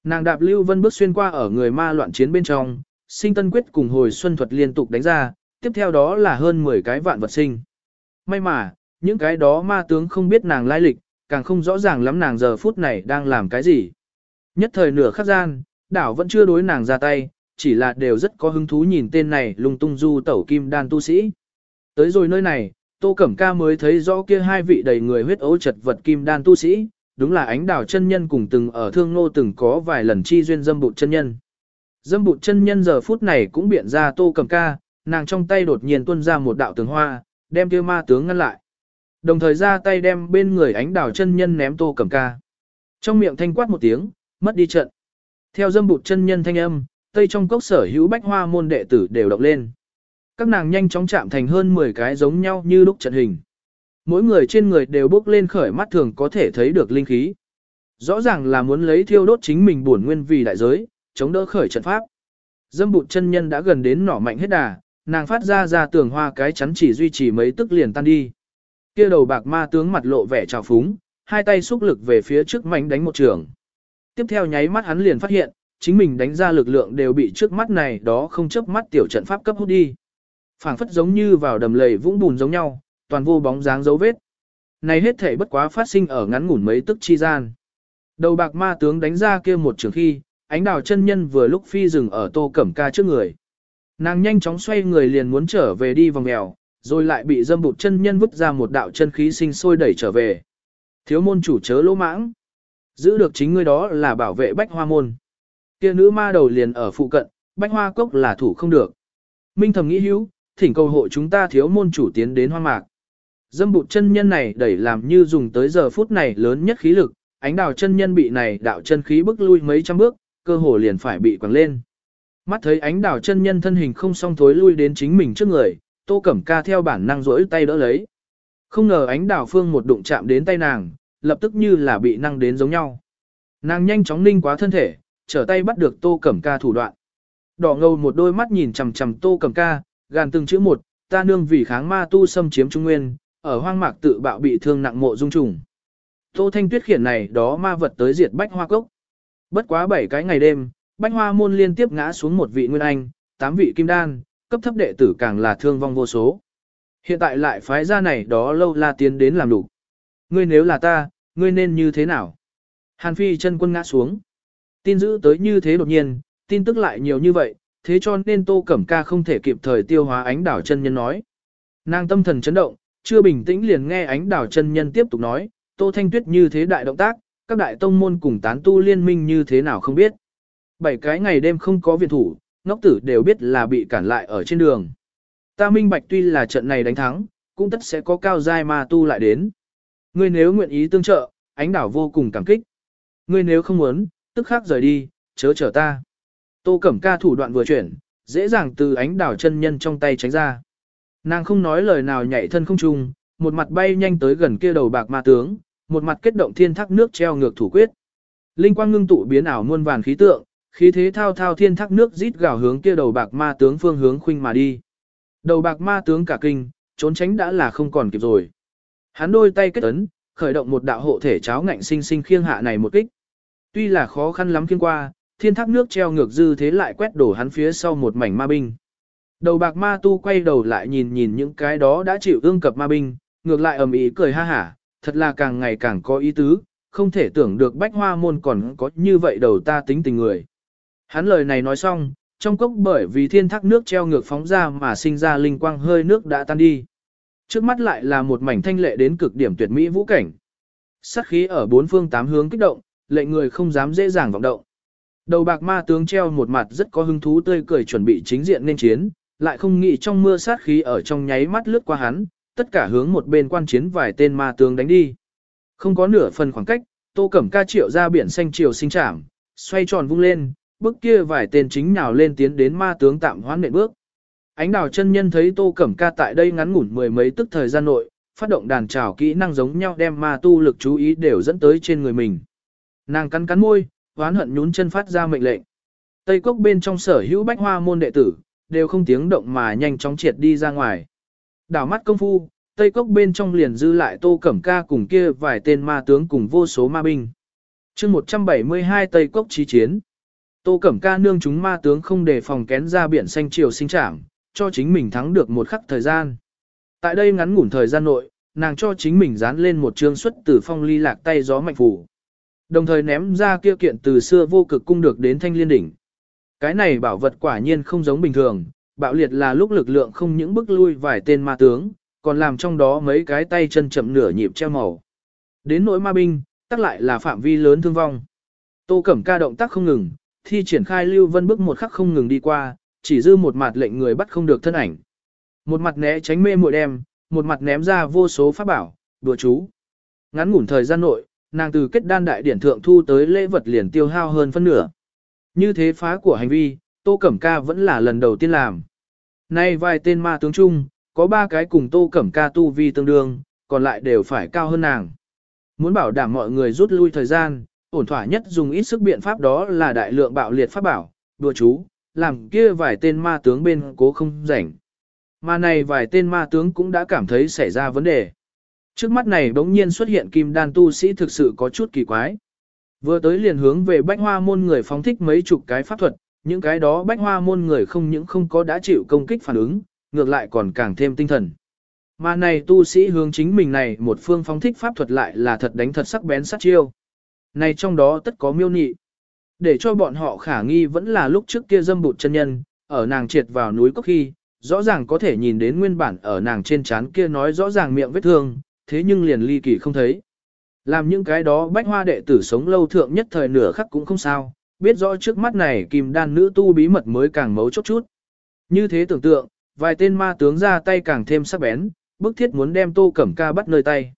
Nàng đạp lưu vân bước xuyên qua ở người ma loạn chiến bên trong, sinh tân quyết cùng hồi xuân thuật liên tục đánh ra, tiếp theo đó là hơn 10 cái vạn vật sinh. May mà, những cái đó ma tướng không biết nàng lai lịch, càng không rõ ràng lắm nàng giờ phút này đang làm cái gì. Nhất thời nửa khắc gian, đảo vẫn chưa đối nàng ra tay, chỉ là đều rất có hứng thú nhìn tên này lung tung du tẩu kim đan tu sĩ. Tới rồi nơi này, Tô Cẩm Ca mới thấy rõ kia hai vị đầy người huyết ấu chật vật kim đan tu sĩ, đúng là ánh đào chân nhân cùng từng ở thương nô từng có vài lần chi duyên dâm bụt chân nhân. Dâm bụt chân nhân giờ phút này cũng biện ra tô Cẩm ca, nàng trong tay đột nhiên tuôn ra một đạo tường hoa, đem kia ma tướng ngăn lại. Đồng thời ra tay đem bên người ánh đào chân nhân ném tô Cẩm ca. Trong miệng thanh quát một tiếng, mất đi trận. Theo dâm bụt chân nhân thanh âm, tây trong cốc sở hữu bách hoa môn đệ tử đều động lên. Các nàng nhanh chóng chạm thành hơn 10 cái giống nhau như lúc trận hình. Mỗi người trên người đều bốc lên khởi mắt thường có thể thấy được linh khí. Rõ ràng là muốn lấy thiêu đốt chính mình bổn nguyên vì đại giới, chống đỡ khởi trận pháp. Dâm bụt chân nhân đã gần đến nỏ mạnh hết đà, nàng phát ra ra tường hoa cái chắn chỉ duy trì mấy tức liền tan đi. Kia đầu bạc ma tướng mặt lộ vẻ trào phúng, hai tay xúc lực về phía trước mạnh đánh một trường. Tiếp theo nháy mắt hắn liền phát hiện, chính mình đánh ra lực lượng đều bị trước mắt này đó không chấp mắt tiểu trận pháp cấp hút đi phảng phất giống như vào đầm lầy vũng bùn giống nhau, toàn vô bóng dáng dấu vết. Này hết thể bất quá phát sinh ở ngắn ngủn mấy tức chi gian. Đầu bạc ma tướng đánh ra kia một trường khi, ánh đào chân nhân vừa lúc phi dừng ở tô cẩm ca trước người. Nàng nhanh chóng xoay người liền muốn trở về đi vòng mèo, rồi lại bị dâm bụt chân nhân vứt ra một đạo chân khí sinh sôi đẩy trở về. Thiếu môn chủ chớ lỗ mãng. Giữ được chính ngươi đó là bảo vệ bách hoa môn. Kia nữ ma đầu liền ở phụ cận, bách hoa cốc là thủ không được. Minh thầm nghĩ hữu, thỉnh cầu hộ chúng ta thiếu môn chủ tiến đến hoang mạc. Dâm bụt chân nhân này đẩy làm như dùng tới giờ phút này lớn nhất khí lực, ánh đào chân nhân bị này đạo chân khí bức lui mấy trăm bước, cơ hồ liền phải bị quẳng lên. Mắt thấy ánh đào chân nhân thân hình không song thối lui đến chính mình trước người, tô cẩm ca theo bản năng rỗi tay đỡ lấy. Không ngờ ánh đào phương một đụng chạm đến tay nàng, lập tức như là bị năng đến giống nhau. Nàng nhanh chóng ninh quá thân thể, trở tay bắt được tô cẩm ca thủ đoạn. Đỏ ngầu một đôi mắt nhìn chằm chằm tô cẩm ca, gàn từng chữ một, ta nương vì kháng ma tu xâm chiếm trung nguyên, ở hoang mạc tự bạo bị thương nặng mộ dung trùng. Tô thanh tuyết khiển này đó ma vật tới diệt bách hoa cốc. Bất quá bảy cái ngày đêm, bách hoa môn liên tiếp ngã xuống một vị nguyên anh, tám vị kim đan, cấp thấp đệ tử càng là thương vong vô số. Hiện tại lại phái ra này đó lâu la tiến đến làm đủ. Ngươi nếu là ta, ngươi nên như thế nào? Hàn Phi chân quân ngã xuống. Tin giữ tới như thế đột nhiên, tin tức lại nhiều như vậy, thế cho nên Tô Cẩm Ca không thể kịp thời tiêu hóa ánh đảo chân nhân nói. Nàng tâm thần chấn động, chưa bình tĩnh liền nghe ánh đảo chân nhân tiếp tục nói, Tô Thanh Tuyết như thế đại động tác, các đại tông môn cùng tán tu liên minh như thế nào không biết. Bảy cái ngày đêm không có viện thủ, ngốc tử đều biết là bị cản lại ở trên đường. Ta minh bạch tuy là trận này đánh thắng, cũng tất sẽ có cao giai ma tu lại đến. Ngươi nếu nguyện ý tương trợ, ánh đảo vô cùng cảm kích. Ngươi nếu không muốn, tức khắc rời đi, chớ chờ ta. Tô Cẩm Ca thủ đoạn vừa chuyển, dễ dàng từ ánh đảo chân nhân trong tay tránh ra. Nàng không nói lời nào nhảy thân không trung, một mặt bay nhanh tới gần kia đầu bạc ma tướng, một mặt kết động thiên thác nước treo ngược thủ quyết. Linh quang ngưng tụ biến ảo muôn vàn khí tượng, khí thế thao thao thiên thác nước rít gào hướng kia đầu bạc ma tướng phương hướng khuynh mà đi. Đầu bạc ma tướng cả kinh, trốn tránh đã là không còn kịp rồi. Hắn đôi tay kết ấn, khởi động một đạo hộ thể cháo ngạnh sinh sinh khiêng hạ này một kích. Tuy là khó khăn lắm khiêng qua, thiên thác nước treo ngược dư thế lại quét đổ hắn phía sau một mảnh ma binh. Đầu bạc ma tu quay đầu lại nhìn nhìn những cái đó đã chịu ương cập ma binh, ngược lại ầm ý cười ha hả, thật là càng ngày càng có ý tứ, không thể tưởng được bách hoa môn còn có như vậy đầu ta tính tình người. Hắn lời này nói xong, trong cốc bởi vì thiên thác nước treo ngược phóng ra mà sinh ra linh quang hơi nước đã tan đi. Trước mắt lại là một mảnh thanh lệ đến cực điểm tuyệt mỹ vũ cảnh. Sát khí ở bốn phương tám hướng kích động, lệnh người không dám dễ dàng vọng động. Đầu bạc ma tướng treo một mặt rất có hứng thú tươi cười chuẩn bị chính diện nên chiến, lại không nghĩ trong mưa sát khí ở trong nháy mắt lướt qua hắn, tất cả hướng một bên quan chiến vài tên ma tướng đánh đi. Không có nửa phần khoảng cách, Tô Cẩm Ca triệu ra biển xanh chiều sinh trảm, xoay tròn vung lên, bước kia vài tên chính nào lên tiến đến ma tướng tạm hoãn nện bước. Ánh đào chân nhân thấy Tô Cẩm Ca tại đây ngắn ngủn mười mấy tức thời gian nội, phát động đàn trào kỹ năng giống nhau đem ma tu lực chú ý đều dẫn tới trên người mình. Nàng cắn cắn môi, oán hận nhún chân phát ra mệnh lệnh. Tây cốc bên trong sở hữu bách hoa môn đệ tử, đều không tiếng động mà nhanh chóng triệt đi ra ngoài. Đảo mắt công phu, Tây cốc bên trong liền dư lại Tô Cẩm Ca cùng kia vài tên ma tướng cùng vô số ma binh. chương 172 Tây cốc chí chiến. Tô Cẩm Ca nương chúng ma tướng không đề phòng kén ra biển xanh chiều sinh trảm, cho chính mình thắng được một khắc thời gian. Tại đây ngắn ngủn thời gian nội, nàng cho chính mình dán lên một chương xuất từ phong ly lạc tay gió mạnh phủ. Đồng thời ném ra kia kiện từ xưa vô cực cung được đến thanh liên đỉnh. Cái này bảo vật quả nhiên không giống bình thường, bạo liệt là lúc lực lượng không những bức lui vài tên ma tướng, còn làm trong đó mấy cái tay chân chậm nửa nhịp treo màu. Đến nỗi ma binh, tắc lại là phạm vi lớn thương vong. Tô Cẩm Ca động tác không ngừng, thi triển khai Lưu Vân bước một khắc không ngừng đi qua, chỉ dư một mặt lệnh người bắt không được thân ảnh. Một mặt né tránh mê muội đem, một mặt ném ra vô số pháp bảo, đùa chú. Ngắn ngủn thời gian nội, nàng từ kết đan đại điển thượng thu tới lễ vật liền tiêu hao hơn phân nửa. Như thế phá của hành vi, Tô Cẩm Ca vẫn là lần đầu tiên làm. Nay vài tên ma tướng chung, có ba cái cùng Tô Cẩm Ca tu vi tương đương, còn lại đều phải cao hơn nàng. Muốn bảo đảm mọi người rút lui thời gian, ổn thỏa nhất dùng ít sức biện pháp đó là đại lượng bạo liệt pháp bảo, đùa chú, làm kia vài tên ma tướng bên cố không rảnh. Mà này vài tên ma tướng cũng đã cảm thấy xảy ra vấn đề. Trước mắt này bỗng nhiên xuất hiện kim đan tu sĩ thực sự có chút kỳ quái. Vừa tới liền hướng về bách hoa môn người phóng thích mấy chục cái pháp thuật, những cái đó bách hoa môn người không những không có đã chịu công kích phản ứng, ngược lại còn càng thêm tinh thần. Mà này tu sĩ hướng chính mình này một phương phóng thích pháp thuật lại là thật đánh thật sắc bén sát chiêu. Này trong đó tất có miêu nị. Để cho bọn họ khả nghi vẫn là lúc trước kia dâm bụt chân nhân, ở nàng triệt vào núi cốc khi, rõ ràng có thể nhìn đến nguyên bản ở nàng trên trán kia nói rõ ràng miệng vết thương, thế nhưng liền ly kỳ không thấy. Làm những cái đó bách hoa đệ tử sống lâu thượng nhất thời nửa khắc cũng không sao, biết rõ trước mắt này kim đan nữ tu bí mật mới càng mấu chốt chút. Như thế tưởng tượng, vài tên ma tướng ra tay càng thêm sắc bén, bức thiết muốn đem tô cẩm ca bắt nơi tay.